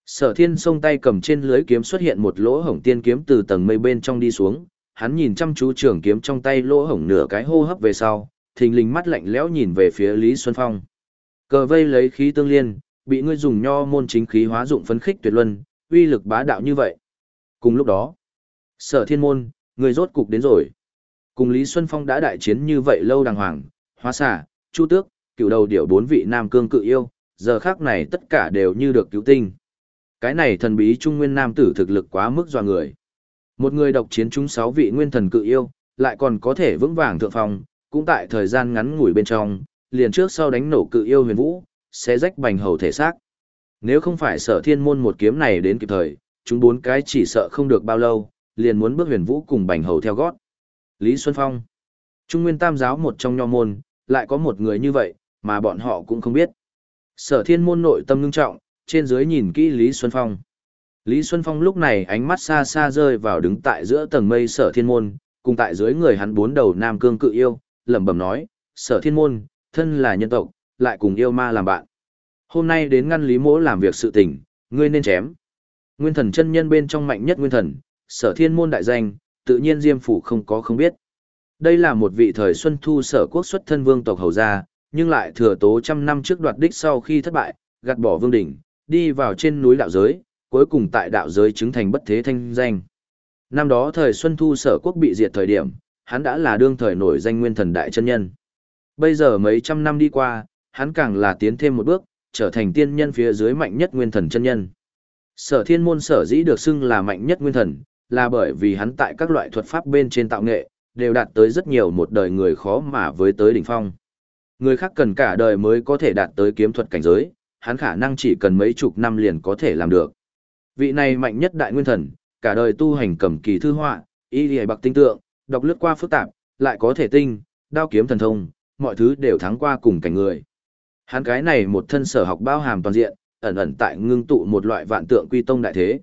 Sở thiên sông tay cầm trên lưới kiếm xuất hiện một lỗ hổng tiên kiếm từ tầng mây bên trong đi xuống, hắn nhìn chăm chú trường kiếm trong tay lỗ hổng nửa cái hô hấp về sau, thình lình mắt lạnh lẽo nhìn về phía Lý Xuân Phong. Cờ vây lấy khí tương liên, bị ngươi dùng nho môn chính khí hóa dụng phấn khích tuyệt luân, uy lực bá đạo như vậy. Cùng lúc đó, sở thiên môn, người rốt cục đến rồi. Cùng Lý Xuân Phong đã đại chiến như vậy lâu đàng hoàng, hóa xả, chu tước, cựu đầu điểu bốn vị nam cương cự yêu, giờ khác này tất cả đều như được cứu tinh. Cái này thần bí trung nguyên nam tử thực lực quá mức dọa người. Một người độc chiến chúng sáu vị nguyên thần cự yêu, lại còn có thể vững vàng thượng phòng, cũng tại thời gian ngắn ngủi bên trong, liền trước sau đánh nổ cự yêu huyền vũ, sẽ rách bành hầu thể xác. Nếu không phải sở thiên môn một kiếm này đến kịp thời, chúng bốn cái chỉ sợ không được bao lâu, liền muốn bước huyền vũ cùng bành hầu theo gót. Lý Xuân Phong Trung Nguyên Tam giáo một trong nho môn, lại có một người như vậy, mà bọn họ cũng không biết. Sở thiên môn nội tâm ngưng trọng, trên dưới nhìn kỹ Lý Xuân Phong. Lý Xuân Phong lúc này ánh mắt xa xa rơi vào đứng tại giữa tầng mây sở thiên môn, cùng tại dưới người hắn bốn đầu nam cương cự yêu, lẩm bẩm nói, sở thiên môn, thân là nhân tộc, lại cùng yêu ma làm bạn. Hôm nay đến ngăn Lý Mỗ làm việc sự tình, ngươi nên chém. Nguyên thần chân nhân bên trong mạnh nhất nguyên thần, sở thiên môn đại danh, tự nhiên Diêm Phủ không có không biết. Đây là một vị thời Xuân Thu sở quốc xuất thân vương tộc hầu gia, nhưng lại thừa tố trăm năm trước đoạt đích sau khi thất bại, gạt bỏ vương đỉnh, đi vào trên núi đạo giới, cuối cùng tại đạo giới chứng thành bất thế thanh danh. Năm đó thời Xuân Thu sở quốc bị diệt thời điểm, hắn đã là đương thời nổi danh nguyên thần đại chân nhân. Bây giờ mấy trăm năm đi qua, hắn càng là tiến thêm một bước, trở thành tiên nhân phía dưới mạnh nhất nguyên thần chân nhân. Sở thiên môn sở dĩ được xưng là mạnh nhất nguyên thần, là bởi vì hắn tại các loại thuật pháp bên trên tạo nghệ, đều đạt tới rất nhiều một đời người khó mà với tới đỉnh phong. Người khác cần cả đời mới có thể đạt tới kiếm thuật cảnh giới, hắn khả năng chỉ cần mấy chục năm liền có thể làm được. Vị này mạnh nhất đại nguyên thần, cả đời tu hành cầm kỳ thư họa, y lìa bạc tinh tượng, đọc lướt qua phức tạp, lại có thể tinh, đao kiếm thần thông, mọi thứ đều thắng qua cùng cảnh người. Hắn cái này một thân sở học bao hàm toàn diện, ẩn ẩn tại ngưng tụ một loại vạn tượng quy tông đại thế.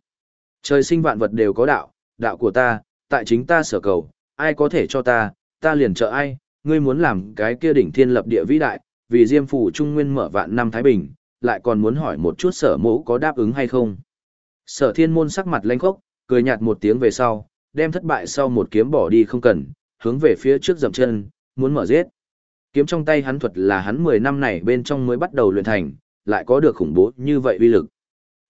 Trời sinh vạn vật đều có đạo, đạo của ta, tại chính ta sở cầu, ai có thể cho ta, ta liền trợ ai, ngươi muốn làm cái kia đỉnh thiên lập địa vĩ đại, vì Diêm phủ Trung Nguyên mở vạn năm Thái Bình, lại còn muốn hỏi một chút sở mẫu có đáp ứng hay không. Sở thiên môn sắc mặt lanh khốc, cười nhạt một tiếng về sau, đem thất bại sau một kiếm bỏ đi không cần, hướng về phía trước dậm chân, muốn mở giết. Kiếm trong tay hắn thuật là hắn 10 năm này bên trong mới bắt đầu luyện thành, lại có được khủng bố như vậy uy lực.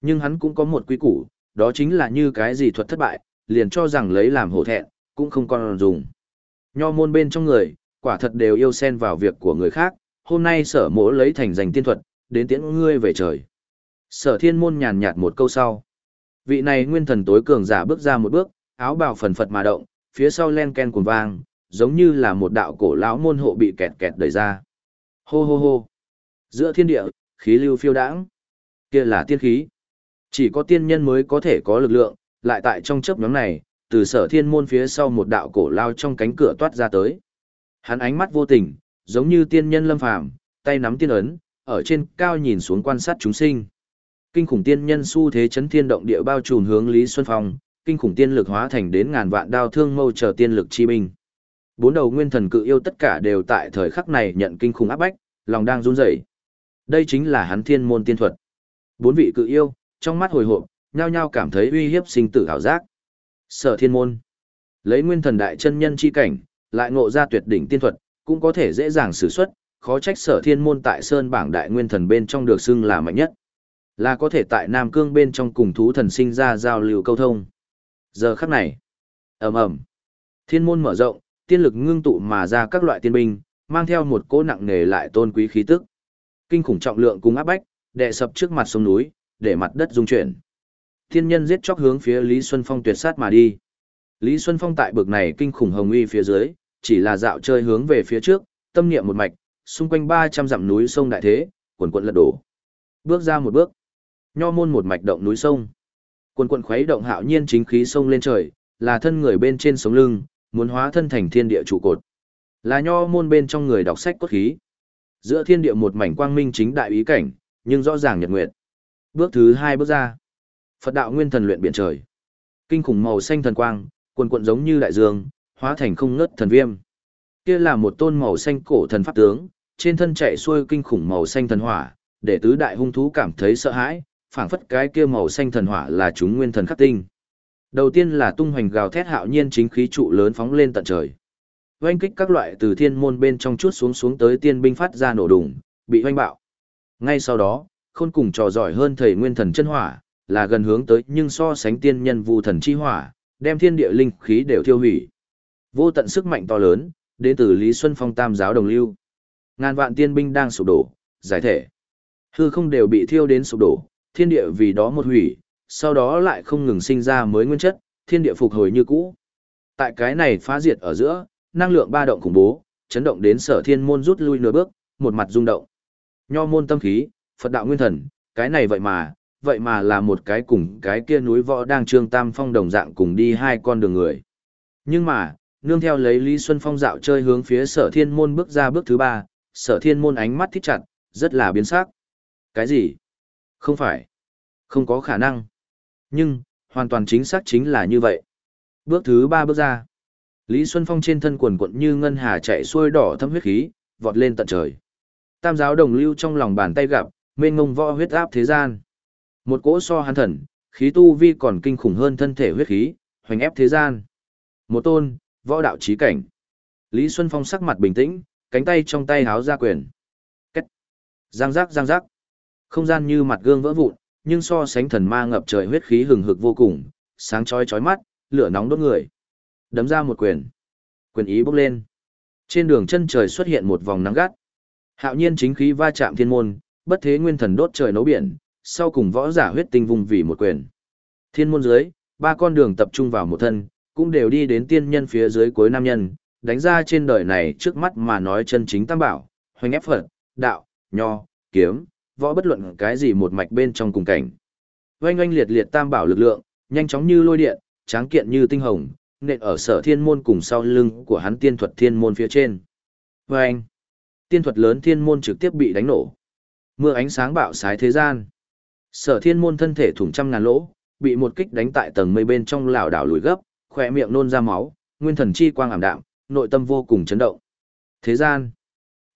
Nhưng hắn cũng có một quy củ, đó chính là như cái gì thuật thất bại, liền cho rằng lấy làm hổ thẹn, cũng không còn dùng. Nho môn bên trong người, quả thật đều yêu xen vào việc của người khác, hôm nay sở mỗ lấy thành danh tiên thuật, đến tiễn ngươi về trời. Sở thiên môn nhàn nhạt một câu sau. Vị này nguyên thần tối cường giả bước ra một bước, áo bào phần phật mà động, phía sau len ken cuồng vang, giống như là một đạo cổ lão môn hộ bị kẹt kẹt đẩy ra. Hô hô hô. Giữa thiên địa, khí lưu phiêu đãng. Kia là tiên khí. Chỉ có tiên nhân mới có thể có lực lượng, lại tại trong chớp nhóm này, từ sở thiên môn phía sau một đạo cổ lao trong cánh cửa toát ra tới. Hắn ánh mắt vô tình, giống như tiên nhân lâm phàm, tay nắm tiên ấn, ở trên cao nhìn xuống quan sát chúng sinh. Kinh khủng tiên nhân su thế chấn thiên động địa bao trùm hướng Lý Xuân Phong, kinh khủng tiên lực hóa thành đến ngàn vạn đao thương mâu chờ tiên lực chi binh. Bốn đầu nguyên thần cự yêu tất cả đều tại thời khắc này nhận kinh khủng áp bách, lòng đang run rẩy. Đây chính là hắn thiên môn tiên thuật. Bốn vị cự yêu, trong mắt hồi hộp, nhao nhao cảm thấy uy hiếp sinh tử hảo giác. Sở thiên môn. Lấy nguyên thần đại chân nhân chi cảnh, lại ngộ ra tuyệt đỉnh tiên thuật, cũng có thể dễ dàng sử xuất, khó trách sở thiên môn tại sơn bảng đại nguyên thần bên trong được xưng là mạnh nhất. Là có thể tại Nam Cương bên trong cùng thú thần sinh ra giao lưu câu thông. Giờ khắc này, ầm ầm, thiên môn mở rộng, tiên lực ngưng tụ mà ra các loại tiên binh, mang theo một cỗ nặng nề lại tôn quý khí tức. Kinh khủng trọng lượng cùng áp bách, đè sập trước mặt sông núi, để mặt đất rung chuyển. Thiên nhân giết chóc hướng phía Lý Xuân Phong tuyệt sát mà đi. Lý Xuân Phong tại bực này kinh khủng hồng uy phía dưới, chỉ là dạo chơi hướng về phía trước, tâm niệm một mạch, xung quanh 300 dặm núi sông đại thế, quần quần lật đổ. Bước ra một bước, nho môn một mạch động núi sông. Quần quần khuấy động hạo nhiên chính khí sông lên trời, là thân người bên trên sống lưng, muốn hóa thân thành thiên địa trụ cột. Là nho môn bên trong người đọc sách cốt khí. Giữa thiên địa một mảnh quang minh chính đại ý cảnh, nhưng rõ ràng nhật nguyệt. Bước thứ hai bước ra. Phật đạo nguyên thần luyện biển trời. Kinh khủng màu xanh thần quang, quần cuộn giống như đại dương, hóa thành không ngớt thần viêm. Kia là một tôn màu xanh cổ thần pháp tướng, trên thân chạy xuôi kinh khủng màu xanh thần hỏa, để tứ đại hung thú cảm thấy sợ hãi, phảng phất cái kia màu xanh thần hỏa là chúng nguyên thần khắc tinh. Đầu tiên là tung hoành gào thét hạo nhiên chính khí trụ lớn phóng lên tận trời. Oanh kích các loại từ thiên môn bên trong chút xuống xuống tới tiên binh phát ra nổ đùng, bị oanh bạo. Ngay sau đó, khôn cùng trò giỏi hơn thầy nguyên thần chân hỏa, là gần hướng tới nhưng so sánh tiên nhân vu thần chi hỏa, đem thiên địa linh khí đều tiêu hủy. Vô tận sức mạnh to lớn, đến từ Lý Xuân Phong tam giáo đồng lưu. Ngàn vạn tiên binh đang sụp đổ, giải thể. Hư không đều bị thiêu đến sụp đổ, thiên địa vì đó một hủy, sau đó lại không ngừng sinh ra mới nguyên chất, thiên địa phục hồi như cũ. Tại cái này phá diệt ở giữa, năng lượng ba động khủng bố, chấn động đến sở thiên môn rút lui nửa bước, một mặt rung động. Nho môn tâm khí, Phật đạo nguyên thần, cái này vậy mà, vậy mà là một cái cùng cái kia núi võ đang trương tam phong đồng dạng cùng đi hai con đường người. Nhưng mà, nương theo lấy Lý Xuân Phong dạo chơi hướng phía sở thiên môn bước ra bước thứ ba, sở thiên môn ánh mắt thích chặt, rất là biến sắc. Cái gì? Không phải. Không có khả năng. Nhưng, hoàn toàn chính xác chính là như vậy. Bước thứ ba bước ra. Lý Xuân Phong trên thân quần quận như ngân hà chạy xuôi đỏ thâm huyết khí, vọt lên tận trời. Tam giáo đồng lưu trong lòng bàn tay gặp, mênh ngông võ huyết áp thế gian. Một cỗ so hắn thần, khí tu vi còn kinh khủng hơn thân thể huyết khí, hoành ép thế gian. Một tôn, võ đạo trí cảnh. Lý Xuân Phong sắc mặt bình tĩnh, cánh tay trong tay háo ra quyền. Cách. Giang giác giang giác. Không gian như mặt gương vỡ vụn, nhưng so sánh thần ma ngập trời huyết khí hừng hực vô cùng, sáng chói chói mắt, lửa nóng đốt người. Đấm ra một quyền. Quyền ý bốc lên. Trên đường chân trời xuất hiện một vòng nắng gắt. Hạo nhiên chính khí va chạm thiên môn, bất thế nguyên thần đốt trời nấu biển, sau cùng võ giả huyết tinh vùng vì một quyền. Thiên môn dưới, ba con đường tập trung vào một thân, cũng đều đi đến tiên nhân phía dưới cuối nam nhân, đánh ra trên đời này trước mắt mà nói chân chính tam bảo, hoành ép phật, đạo, nho, kiếm, võ bất luận cái gì một mạch bên trong cùng cảnh. Oanh oanh liệt liệt tam bảo lực lượng, nhanh chóng như lôi điện, tráng kiện như tinh hồng, nện ở sở thiên môn cùng sau lưng của hắn tiên thuật thiên môn phía trên. Oanh! Tiên thuật lớn thiên môn trực tiếp bị đánh nổ. Mưa ánh sáng bạo sái thế gian. Sở thiên môn thân thể thủng trăm ngàn lỗ, bị một kích đánh tại tầng mây bên trong lảo đảo lùi gấp, khỏe miệng nôn ra máu, nguyên thần chi quang ảm đạm, nội tâm vô cùng chấn động. Thế gian,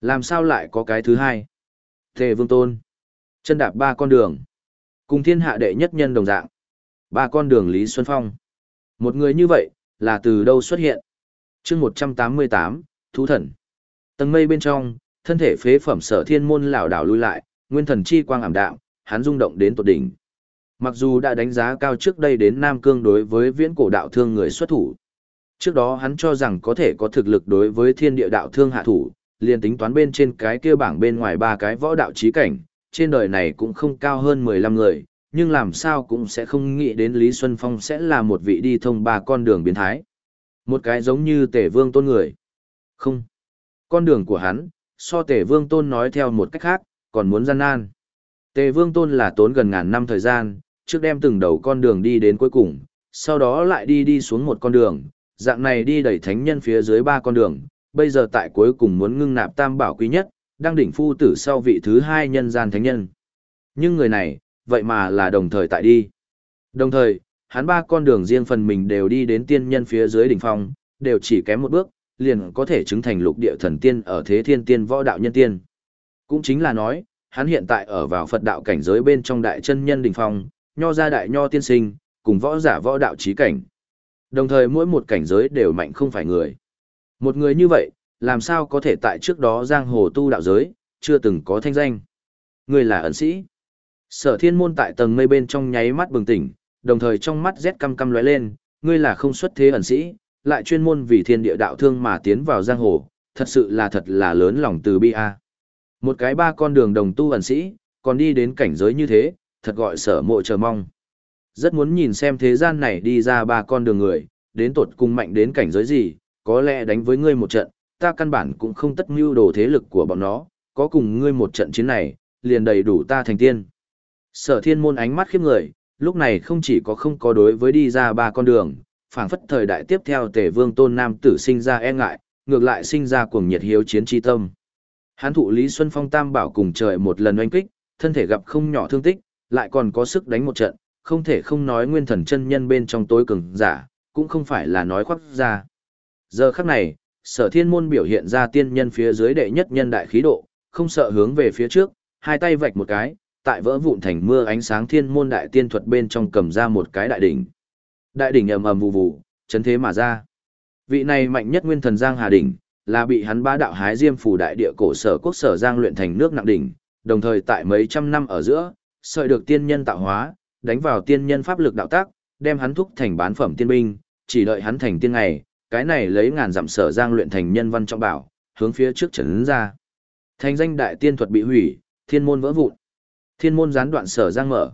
làm sao lại có cái thứ hai? Tề Vương Tôn, chân đạp ba con đường, cùng thiên hạ đệ nhất nhân đồng dạng. Ba con đường Lý Xuân Phong. Một người như vậy, là từ đâu xuất hiện? chương 188, Thú Thần. Tầng mây bên trong, thân thể phế phẩm sở thiên môn lảo đảo lui lại, nguyên thần chi quang ảm đạm, hắn rung động đến tột đỉnh. Mặc dù đã đánh giá cao trước đây đến Nam Cương đối với viễn cổ đạo thương người xuất thủ. Trước đó hắn cho rằng có thể có thực lực đối với thiên địa đạo thương hạ thủ, liền tính toán bên trên cái kia bảng bên ngoài ba cái võ đạo trí cảnh, trên đời này cũng không cao hơn 15 người, nhưng làm sao cũng sẽ không nghĩ đến Lý Xuân Phong sẽ là một vị đi thông ba con đường biến thái. Một cái giống như tể vương tôn người. Không. Con đường của hắn, so tể vương tôn nói theo một cách khác, còn muốn gian nan. Tề vương tôn là tốn gần ngàn năm thời gian, trước đem từng đầu con đường đi đến cuối cùng, sau đó lại đi đi xuống một con đường, dạng này đi đẩy thánh nhân phía dưới ba con đường, bây giờ tại cuối cùng muốn ngưng nạp tam bảo quý nhất, đang đỉnh phu tử sau vị thứ hai nhân gian thánh nhân. Nhưng người này, vậy mà là đồng thời tại đi. Đồng thời, hắn ba con đường riêng phần mình đều đi đến tiên nhân phía dưới đỉnh phong, đều chỉ kém một bước, liền có thể chứng thành lục địa thần tiên ở thế thiên tiên võ đạo nhân tiên. Cũng chính là nói, hắn hiện tại ở vào Phật đạo cảnh giới bên trong đại chân nhân đỉnh phong, nho gia đại nho tiên sinh, cùng võ giả võ đạo trí cảnh. Đồng thời mỗi một cảnh giới đều mạnh không phải người. Một người như vậy, làm sao có thể tại trước đó giang hồ tu đạo giới, chưa từng có thanh danh. Người là ẩn sĩ. Sở thiên môn tại tầng mây bên trong nháy mắt bừng tỉnh, đồng thời trong mắt rét căm căm lóe lên, ngươi là không xuất thế ẩn sĩ, lại chuyên môn vì thiên địa đạo thương mà tiến vào giang hồ, thật sự là thật là lớn lòng từ bi a. Một cái ba con đường đồng tu ẩn sĩ, còn đi đến cảnh giới như thế, thật gọi sở mộ chờ mong. Rất muốn nhìn xem thế gian này đi ra ba con đường người, đến tột cùng mạnh đến cảnh giới gì, có lẽ đánh với ngươi một trận, ta căn bản cũng không tất mưu đồ thế lực của bọn nó, có cùng ngươi một trận chiến này, liền đầy đủ ta thành tiên. Sở thiên môn ánh mắt khiếp người, lúc này không chỉ có không có đối với đi ra ba con đường, phảng phất thời đại tiếp theo tể vương tôn nam tử sinh ra e ngại, ngược lại sinh ra cuồng nhiệt hiếu chiến tri tâm. Hán thụ Lý Xuân Phong tam bảo cùng trời một lần oanh kích, thân thể gặp không nhỏ thương tích, lại còn có sức đánh một trận, không thể không nói nguyên thần chân nhân bên trong tối cường giả, cũng không phải là nói khoác ra. Giờ khắc này, sở thiên môn biểu hiện ra tiên nhân phía dưới đệ nhất nhân đại khí độ, không sợ hướng về phía trước, hai tay vạch một cái, tại vỡ vụn thành mưa ánh sáng thiên môn đại tiên thuật bên trong cầm ra một cái đại đỉnh. Đại đỉnh ầm ầm vù vù, chấn thế mà ra. Vị này mạnh nhất nguyên thần Giang Hà đỉnh, là bị hắn bá đạo hái diêm phủ đại địa cổ sở quốc sở Giang luyện thành nước nặng đỉnh, đồng thời tại mấy trăm năm ở giữa, sợi được tiên nhân tạo hóa, đánh vào tiên nhân pháp lực đạo tác, đem hắn thúc thành bán phẩm tiên binh, chỉ đợi hắn thành tiên ngày, cái này lấy ngàn dặm sở Giang luyện thành nhân văn trọng bảo, hướng phía trước trấn ra. Thành danh đại tiên thuật bị hủy, thiên môn vỡ vụn. Thiên môn gián đoạn sở Giang mở.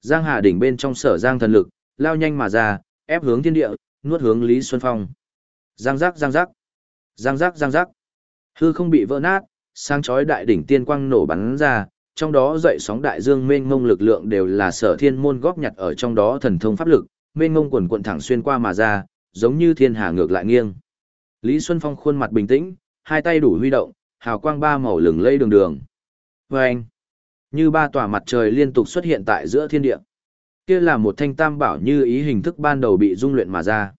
Giang Hà đỉnh bên trong sở Giang thần lực, lao nhanh mà ra, ép hướng thiên địa, nuốt hướng Lý Xuân Phong. Giang giác giang giác. Giang giác giang giác. Hư không bị vỡ nát, sang chói đại đỉnh tiên quang nổ bắn ra, trong đó dậy sóng đại dương mênh mông lực lượng đều là sở thiên môn góp nhặt ở trong đó thần thông pháp lực, mênh mông quần quận thẳng xuyên qua mà ra, giống như thiên hà ngược lại nghiêng. Lý Xuân Phong khuôn mặt bình tĩnh, hai tay đủ huy động, hào quang ba màu lừng lây đường đường. Và anh, như ba tòa mặt trời liên tục xuất hiện tại giữa thiên địa. Kia là một thanh tam bảo như ý hình thức ban đầu bị dung luyện mà ra.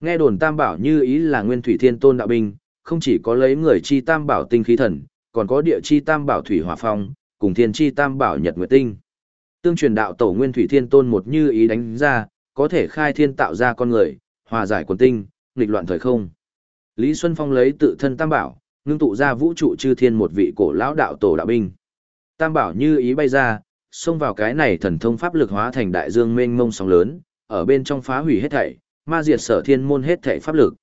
Nghe đồn tam bảo như ý là nguyên thủy thiên tôn đạo binh, không chỉ có lấy người chi tam bảo tinh khí thần, còn có địa chi tam bảo thủy hỏa phong, cùng thiên chi tam bảo nhật nguyệt tinh. Tương truyền đạo tổ nguyên thủy thiên tôn một như ý đánh ra, có thể khai thiên tạo ra con người, hòa giải quần tinh, nghịch loạn thời không. Lý Xuân Phong lấy tự thân tam bảo, ngưng tụ ra vũ trụ chư thiên một vị cổ lão đạo tổ đạo binh. Tam bảo như ý bay ra, xông vào cái này thần thông pháp lực hóa thành đại dương mênh mông sóng lớn, ở bên trong phá hủy hết thảy, ma diệt sở thiên môn hết thể pháp lực.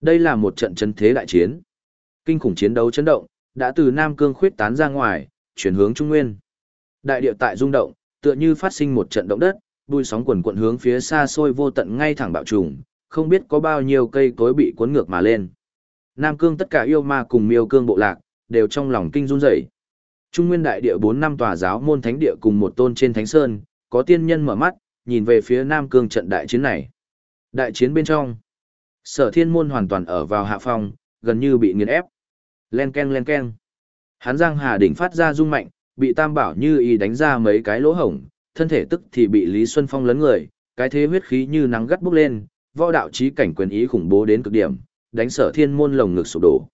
Đây là một trận chân thế đại chiến. Kinh khủng chiến đấu chấn động, đã từ Nam Cương khuyết tán ra ngoài, chuyển hướng Trung Nguyên. Đại địa tại rung động, tựa như phát sinh một trận động đất, Bùi sóng quần quận hướng phía xa xôi vô tận ngay thẳng bạo trùng, không biết có bao nhiêu cây cối bị cuốn ngược mà lên. Nam Cương tất cả yêu ma cùng miêu cương bộ lạc, đều trong lòng kinh run rẩy. Trung nguyên đại địa 4 năm tòa giáo môn thánh địa cùng một tôn trên thánh sơn, có tiên nhân mở mắt, nhìn về phía Nam Cương trận đại chiến này. Đại chiến bên trong, sở thiên môn hoàn toàn ở vào hạ phòng, gần như bị nghiền ép. Len ken len ken. Hán giang hà đỉnh phát ra rung mạnh, bị tam bảo như y đánh ra mấy cái lỗ hổng, thân thể tức thì bị Lý Xuân Phong lấn người, cái thế huyết khí như nắng gắt bốc lên, võ đạo trí cảnh quyền ý khủng bố đến cực điểm, đánh sở thiên môn lồng ngực sụp đổ.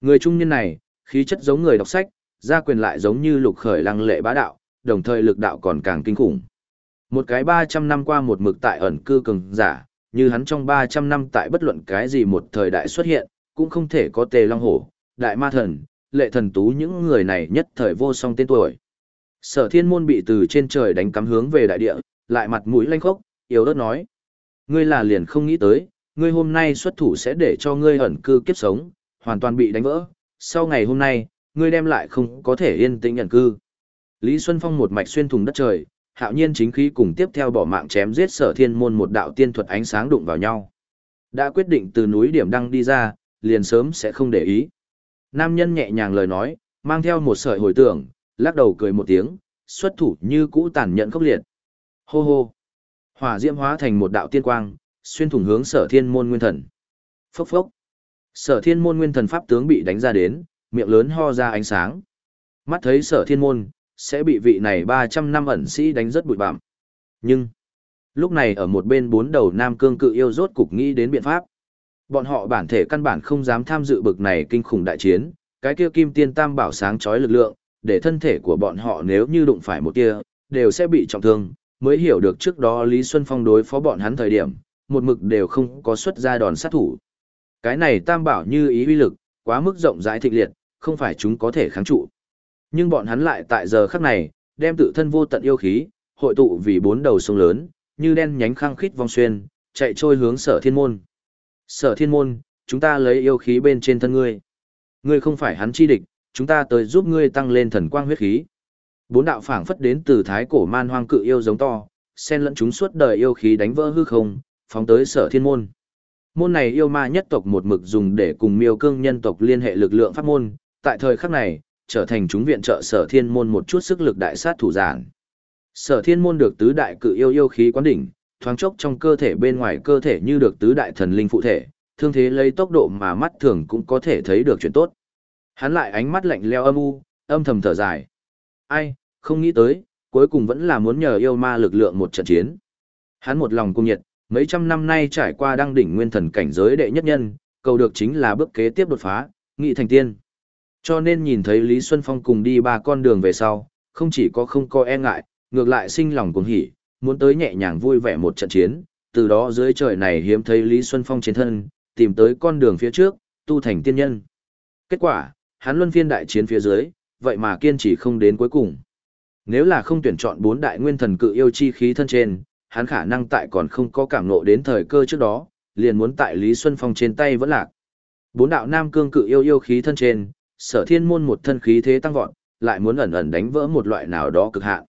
Người trung niên này, khí chất giống người đọc sách, gia quyền lại giống như lục khởi lăng lệ bá đạo, đồng thời lực đạo còn càng kinh khủng. Một cái 300 năm qua một mực tại ẩn cư cường giả, như hắn trong 300 năm tại bất luận cái gì một thời đại xuất hiện, cũng không thể có tề long hổ, đại ma thần, lệ thần tú những người này nhất thời vô song tên tuổi. Sở thiên môn bị từ trên trời đánh cắm hướng về đại địa, lại mặt mũi lanh khốc, yếu đất nói. Ngươi là liền không nghĩ tới, ngươi hôm nay xuất thủ sẽ để cho ngươi ẩn cư kiếp sống, hoàn toàn bị đánh vỡ. Sau ngày hôm nay, ngươi đem lại không có thể yên tĩnh ẩn cư. Lý Xuân Phong một mạch xuyên thùng đất trời, hạo nhiên chính khí cùng tiếp theo bỏ mạng chém giết sở thiên môn một đạo tiên thuật ánh sáng đụng vào nhau. Đã quyết định từ núi điểm đăng đi ra, liền sớm sẽ không để ý. Nam nhân nhẹ nhàng lời nói, mang theo một sợi hồi tưởng, lắc đầu cười một tiếng, xuất thủ như cũ tàn nhẫn khốc liệt. Hô hô. Hỏa diễm hóa thành một đạo tiên quang, xuyên thủng hướng sở thiên môn nguyên thần. Phốc phốc. Sở thiên môn nguyên thần pháp tướng bị đánh ra đến, miệng lớn ho ra ánh sáng. Mắt thấy sở thiên môn, sẽ bị vị này 300 năm ẩn sĩ đánh rất bụi bặm. Nhưng, lúc này ở một bên bốn đầu nam cương cự yêu rốt cục nghĩ đến biện pháp. Bọn họ bản thể căn bản không dám tham dự bực này kinh khủng đại chiến, cái kia kim tiên tam bảo sáng chói lực lượng, để thân thể của bọn họ nếu như đụng phải một tia, đều sẽ bị trọng thương, mới hiểu được trước đó Lý Xuân Phong đối phó bọn hắn thời điểm, một mực đều không có xuất ra đòn sát thủ. Cái này tam bảo như ý uy lực, quá mức rộng rãi thịnh liệt, không phải chúng có thể kháng trụ. Nhưng bọn hắn lại tại giờ khắc này, đem tự thân vô tận yêu khí, hội tụ vì bốn đầu sông lớn, như đen nhánh khăng khít vong xuyên, chạy trôi hướng sở thiên môn. Sở thiên môn, chúng ta lấy yêu khí bên trên thân ngươi. Ngươi không phải hắn chi địch, chúng ta tới giúp ngươi tăng lên thần quang huyết khí. Bốn đạo phảng phất đến từ thái cổ man hoang cự yêu giống to, xen lẫn chúng suốt đời yêu khí đánh vỡ hư không, phóng tới sở thiên môn. Môn này yêu ma nhất tộc một mực dùng để cùng miêu cương nhân tộc liên hệ lực lượng pháp môn, tại thời khắc này, trở thành chúng viện trợ sở thiên môn một chút sức lực đại sát thủ giản. Sở thiên môn được tứ đại cự yêu yêu khí quán đỉnh, thoáng chốc trong cơ thể bên ngoài cơ thể như được tứ đại thần linh phụ thể, thương thế lấy tốc độ mà mắt thường cũng có thể thấy được chuyện tốt. Hắn lại ánh mắt lạnh leo âm u, âm thầm thở dài. Ai, không nghĩ tới, cuối cùng vẫn là muốn nhờ yêu ma lực lượng một trận chiến. Hắn một lòng cung nhiệt, mấy trăm năm nay trải qua đăng đỉnh nguyên thần cảnh giới đệ nhất nhân, cầu được chính là bước kế tiếp đột phá, nghị thành tiên. Cho nên nhìn thấy Lý Xuân Phong cùng đi ba con đường về sau, không chỉ có không có e ngại, ngược lại sinh lòng cuồng hỉ, muốn tới nhẹ nhàng vui vẻ một trận chiến, từ đó dưới trời này hiếm thấy Lý Xuân Phong trên thân, tìm tới con đường phía trước, tu thành tiên nhân. Kết quả, hắn luân phiên đại chiến phía dưới, vậy mà kiên trì không đến cuối cùng. Nếu là không tuyển chọn bốn đại nguyên thần cự yêu chi khí thân trên, hắn khả năng tại còn không có cảm ngộ đến thời cơ trước đó, liền muốn tại Lý Xuân Phong trên tay vẫn lạc. Bốn đạo nam cương cự yêu yêu khí thân trên, sở thiên môn một thân khí thế tăng vọt, lại muốn ẩn ẩn đánh vỡ một loại nào đó cực hạn.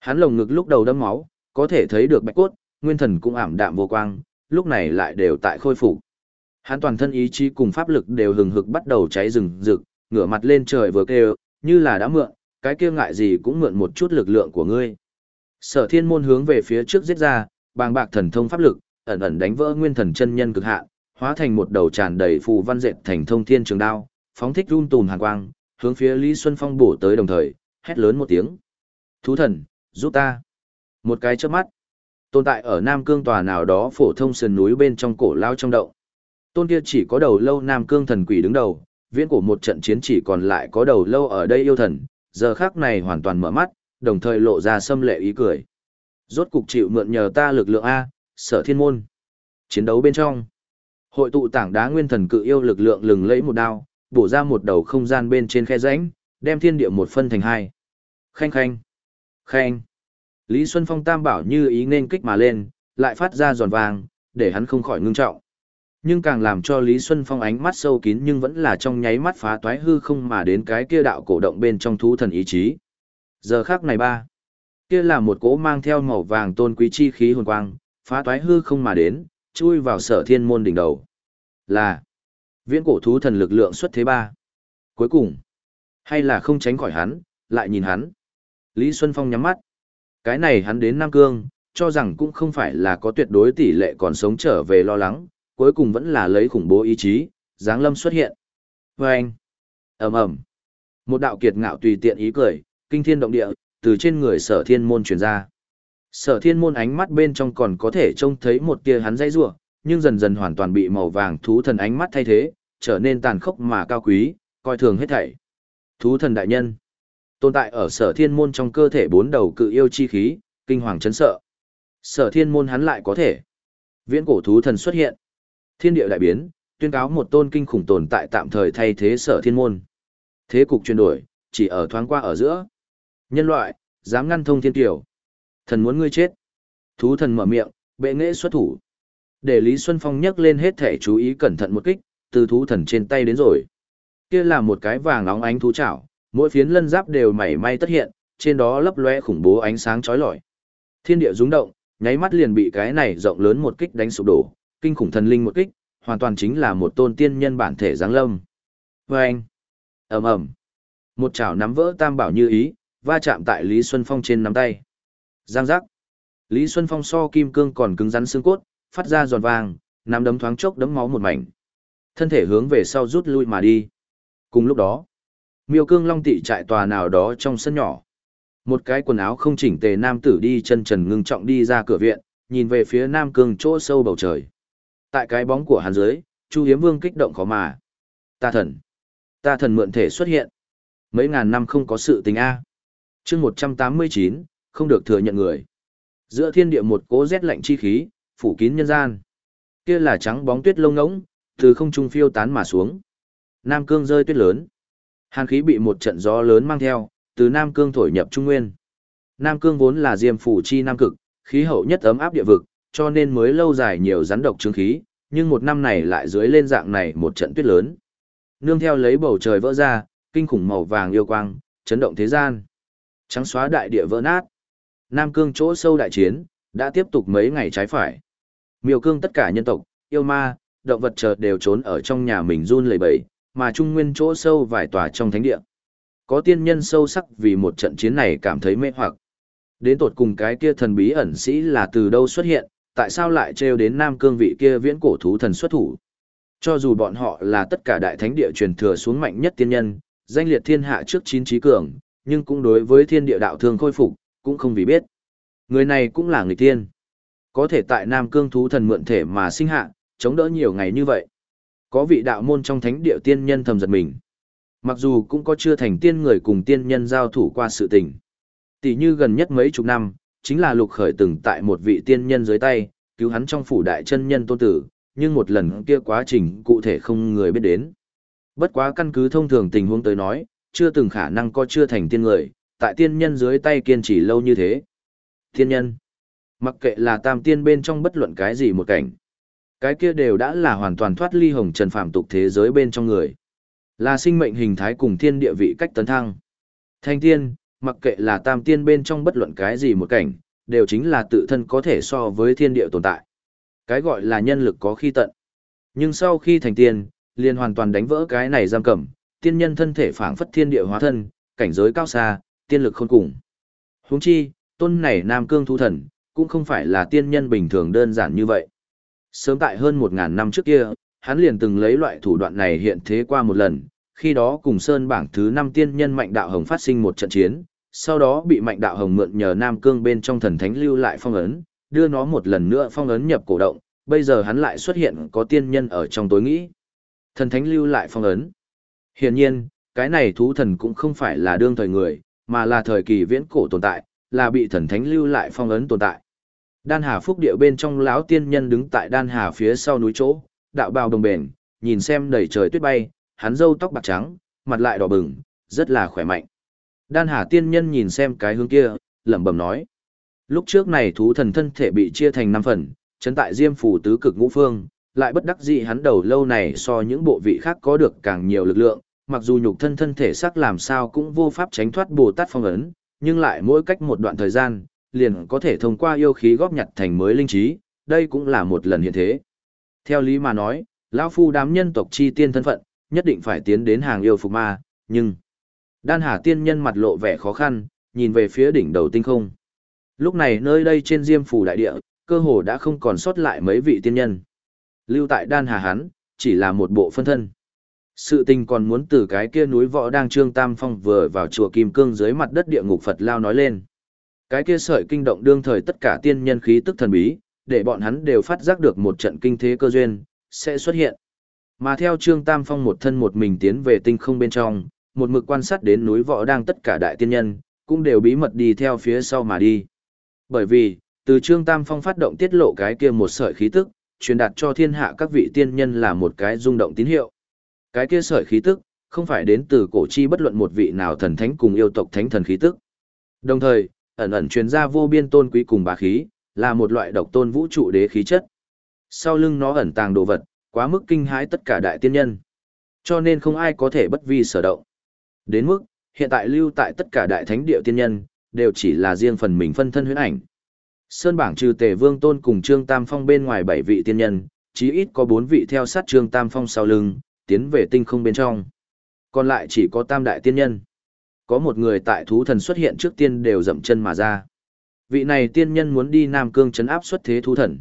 Hắn lồng ngực lúc đầu đâm máu, có thể thấy được bạch cốt, nguyên thần cũng ảm đạm vô quang, lúc này lại đều tại khôi phục. Hắn toàn thân ý chí cùng pháp lực đều hừng hực bắt đầu cháy rừng rực, ngửa mặt lên trời vừa kêu, như là đã mượn, cái kia ngại gì cũng mượn một chút lực lượng của ngươi. Sở thiên môn hướng về phía trước giết ra, bàng bạc thần thông pháp lực, ẩn ẩn đánh vỡ nguyên thần chân nhân cực hạn, hóa thành một đầu tràn đầy phù văn dệt thành thông thiên trường đao, phóng thích run tùm hàn quang, hướng phía Lý Xuân Phong bổ tới đồng thời, hét lớn một tiếng. Thú thần, giúp ta. Một cái chớp mắt, tồn tại ở Nam Cương tòa nào đó phổ thông sườn núi bên trong cổ lao trong động. Tôn kia chỉ có đầu lâu Nam Cương thần quỷ đứng đầu, viễn cổ một trận chiến chỉ còn lại có đầu lâu ở đây yêu thần, giờ khác này hoàn toàn mở mắt, đồng thời lộ ra xâm lệ ý cười. Rốt cục chịu mượn nhờ ta lực lượng A, sở thiên môn. Chiến đấu bên trong. Hội tụ tảng đá nguyên thần cự yêu lực lượng lừng lẫy một đao, bổ ra một đầu không gian bên trên khe rãnh, đem thiên địa một phân thành hai. Khanh khanh. Khanh. Lý Xuân Phong tam bảo như ý nên kích mà lên, lại phát ra giòn vàng, để hắn không khỏi ngưng trọng. Nhưng càng làm cho Lý Xuân Phong ánh mắt sâu kín nhưng vẫn là trong nháy mắt phá toái hư không mà đến cái kia đạo cổ động bên trong thú thần ý chí. Giờ khác này ba. Kia là một cỗ mang theo màu vàng tôn quý chi khí hồn quang, phá toái hư không mà đến, chui vào sở thiên môn đỉnh đầu. Là viễn cổ thú thần lực lượng xuất thế ba. Cuối cùng, hay là không tránh khỏi hắn, lại nhìn hắn. Lý Xuân Phong nhắm mắt. Cái này hắn đến Nam Cương, cho rằng cũng không phải là có tuyệt đối tỷ lệ còn sống trở về lo lắng, cuối cùng vẫn là lấy khủng bố ý chí, Giáng Lâm xuất hiện. Và anh, ầm ầm, một đạo kiệt ngạo tùy tiện ý cười, kinh thiên động địa, từ trên người sở thiên môn truyền ra. Sở thiên môn ánh mắt bên trong còn có thể trông thấy một tia hắn dây rủa nhưng dần dần hoàn toàn bị màu vàng thú thần ánh mắt thay thế, trở nên tàn khốc mà cao quý, coi thường hết thảy. Thú thần đại nhân, tồn tại ở sở thiên môn trong cơ thể bốn đầu cự yêu chi khí, kinh hoàng chấn sợ. Sở thiên môn hắn lại có thể. Viễn cổ thú thần xuất hiện. Thiên địa đại biến, tuyên cáo một tôn kinh khủng tồn tại tạm thời thay thế sở thiên môn. Thế cục chuyển đổi, chỉ ở thoáng qua ở giữa. Nhân loại, dám ngăn thông thiên tiểu. Thần muốn ngươi chết. Thú thần mở miệng, bệ nghệ xuất thủ. Để Lý Xuân Phong nhấc lên hết thể chú ý cẩn thận một kích, từ thú thần trên tay đến rồi. Kia là một cái vàng óng ánh thú chảo, mỗi phiến lân giáp đều mảy may tất hiện, trên đó lấp lóe khủng bố ánh sáng chói lọi. Thiên địa rung động, nháy mắt liền bị cái này rộng lớn một kích đánh sụp đổ, kinh khủng thần linh một kích, hoàn toàn chính là một tôn tiên nhân bản thể giáng lâm. Và anh, ầm ầm, một chảo nắm vỡ tam bảo như ý, va chạm tại Lý Xuân Phong trên nắm tay. Giang giác. Lý Xuân Phong so kim cương còn cứng rắn xương cốt, phát ra giòn vang, nắm đấm thoáng chốc đấm máu một mảnh. Thân thể hướng về sau rút lui mà đi. Cùng lúc đó, Miêu Cương Long tị trại tòa nào đó trong sân nhỏ. Một cái quần áo không chỉnh tề nam tử đi chân trần ngưng trọng đi ra cửa viện, nhìn về phía nam cương chỗ sâu bầu trời. Tại cái bóng của hắn dưới, Chu Hiếm Vương kích động khó mà. Ta thần. Ta thần mượn thể xuất hiện. Mấy ngàn năm không có sự tình A. chương 189, không được thừa nhận người. Giữa thiên địa một cố rét lạnh chi khí, phủ kín nhân gian. Kia là trắng bóng tuyết lông ngỗng, từ không trung phiêu tán mà xuống. Nam cương rơi tuyết lớn. Hàn khí bị một trận gió lớn mang theo, từ Nam cương thổi nhập Trung Nguyên. Nam cương vốn là diêm phủ chi nam cực, khí hậu nhất ấm áp địa vực, cho nên mới lâu dài nhiều rắn độc chứng khí, nhưng một năm này lại dưới lên dạng này một trận tuyết lớn. Nương theo lấy bầu trời vỡ ra, kinh khủng màu vàng yêu quang, chấn động thế gian. Trắng xóa đại địa vỡ nát. Nam cương chỗ sâu đại chiến, đã tiếp tục mấy ngày trái phải. Miêu cương tất cả nhân tộc, yêu ma, động vật chợt đều trốn ở trong nhà mình run lẩy bẩy, mà trung nguyên chỗ sâu vài tòa trong thánh địa. Có tiên nhân sâu sắc vì một trận chiến này cảm thấy mê hoặc. Đến tột cùng cái kia thần bí ẩn sĩ là từ đâu xuất hiện, tại sao lại trêu đến nam cương vị kia viễn cổ thú thần xuất thủ. Cho dù bọn họ là tất cả đại thánh địa truyền thừa xuống mạnh nhất tiên nhân, danh liệt thiên hạ trước chín trí cường, nhưng cũng đối với thiên địa đạo thương khôi phục, cũng không vì biết. Người này cũng là người tiên. Có thể tại Nam Cương thú thần mượn thể mà sinh hạ, chống đỡ nhiều ngày như vậy. Có vị đạo môn trong thánh địa tiên nhân thầm giật mình. Mặc dù cũng có chưa thành tiên người cùng tiên nhân giao thủ qua sự tình. Tỷ như gần nhất mấy chục năm, chính là lục khởi từng tại một vị tiên nhân dưới tay, cứu hắn trong phủ đại chân nhân tôn tử, nhưng một lần kia quá trình cụ thể không người biết đến. Bất quá căn cứ thông thường tình huống tới nói, chưa từng khả năng có chưa thành tiên người, tại tiên nhân dưới tay kiên trì lâu như thế. Tiên nhân, mặc kệ là tam tiên bên trong bất luận cái gì một cảnh, cái kia đều đã là hoàn toàn thoát ly hồng trần phạm tục thế giới bên trong người. Là sinh mệnh hình thái cùng thiên địa vị cách tấn thăng. Thanh tiên, mặc kệ là tam tiên bên trong bất luận cái gì một cảnh, đều chính là tự thân có thể so với thiên địa tồn tại. Cái gọi là nhân lực có khi tận. Nhưng sau khi thành tiên, liền hoàn toàn đánh vỡ cái này giam cầm, tiên nhân thân thể phảng phất thiên địa hóa thân, cảnh giới cao xa, tiên lực khôn cùng. Huống chi, tôn này Nam Cương Thu Thần, cũng không phải là tiên nhân bình thường đơn giản như vậy. Sớm tại hơn 1.000 năm trước kia, hắn liền từng lấy loại thủ đoạn này hiện thế qua một lần, khi đó cùng Sơn bảng thứ 5 tiên nhân Mạnh Đạo Hồng phát sinh một trận chiến, sau đó bị Mạnh Đạo Hồng mượn nhờ Nam Cương bên trong thần thánh lưu lại phong ấn, đưa nó một lần nữa phong ấn nhập cổ động, bây giờ hắn lại xuất hiện có tiên nhân ở trong tối nghĩ. Thần thánh lưu lại phong ấn. Hiển nhiên, cái này thú thần cũng không phải là đương thời người, mà là thời kỳ viễn cổ tồn tại, là bị thần thánh lưu lại phong ấn tồn tại. Đan Hà Phúc địa bên trong lão tiên nhân đứng tại Đan Hà phía sau núi chỗ, đạo bào đồng bền, nhìn xem đầy trời tuyết bay, hắn râu tóc bạc trắng, mặt lại đỏ bừng, rất là khỏe mạnh. Đan Hà tiên nhân nhìn xem cái hướng kia, lẩm bẩm nói: Lúc trước này thú thần thân thể bị chia thành năm phần, chấn tại Diêm phủ tứ cực ngũ phương, lại bất đắc dĩ hắn đầu lâu này so những bộ vị khác có được càng nhiều lực lượng, mặc dù nhục thân thân thể sắc làm sao cũng vô pháp tránh thoát Bồ Tát phong ấn, nhưng lại mỗi cách một đoạn thời gian, liền có thể thông qua yêu khí góp nhặt thành mới linh trí, đây cũng là một lần hiện thế. Theo lý mà nói, lão phu đám nhân tộc chi tiên thân phận, nhất định phải tiến đến hàng yêu phục ma, nhưng Đan Hà tiên nhân mặt lộ vẻ khó khăn, nhìn về phía đỉnh đầu tinh không. Lúc này nơi đây trên Diêm phủ đại địa, cơ hồ đã không còn sót lại mấy vị tiên nhân. Lưu tại Đan Hà hắn, chỉ là một bộ phân thân. Sự tình còn muốn từ cái kia núi võ đang trương tam phong vừa vào chùa Kim Cương dưới mặt đất địa ngục Phật Lao nói lên. Cái kia sợi kinh động đương thời tất cả tiên nhân khí tức thần bí, để bọn hắn đều phát giác được một trận kinh thế cơ duyên, sẽ xuất hiện. Mà theo trương tam phong một thân một mình tiến về tinh không bên trong, một mực quan sát đến núi võ đang tất cả đại tiên nhân, cũng đều bí mật đi theo phía sau mà đi. Bởi vì, từ Trương Tam Phong phát động tiết lộ cái kia một sợi khí tức, truyền đạt cho thiên hạ các vị tiên nhân là một cái rung động tín hiệu. Cái kia sợi khí tức, không phải đến từ cổ chi bất luận một vị nào thần thánh cùng yêu tộc thánh thần khí tức. Đồng thời, ẩn ẩn truyền ra vô biên tôn quý cùng bá khí, là một loại độc tôn vũ trụ đế khí chất. Sau lưng nó ẩn tàng đồ vật, quá mức kinh hãi tất cả đại tiên nhân. Cho nên không ai có thể bất vi sở động. Đến mức, hiện tại lưu tại tất cả đại thánh địa tiên nhân, đều chỉ là riêng phần mình phân thân huyễn ảnh. Sơn bảng trừ Tề Vương Tôn cùng Trương Tam Phong bên ngoài bảy vị tiên nhân, chí ít có bốn vị theo sát Trương Tam Phong sau lưng, tiến về tinh không bên trong. Còn lại chỉ có tam đại tiên nhân. Có một người tại thú thần xuất hiện trước tiên đều dậm chân mà ra. Vị này tiên nhân muốn đi Nam Cương chấn áp xuất thế thú thần.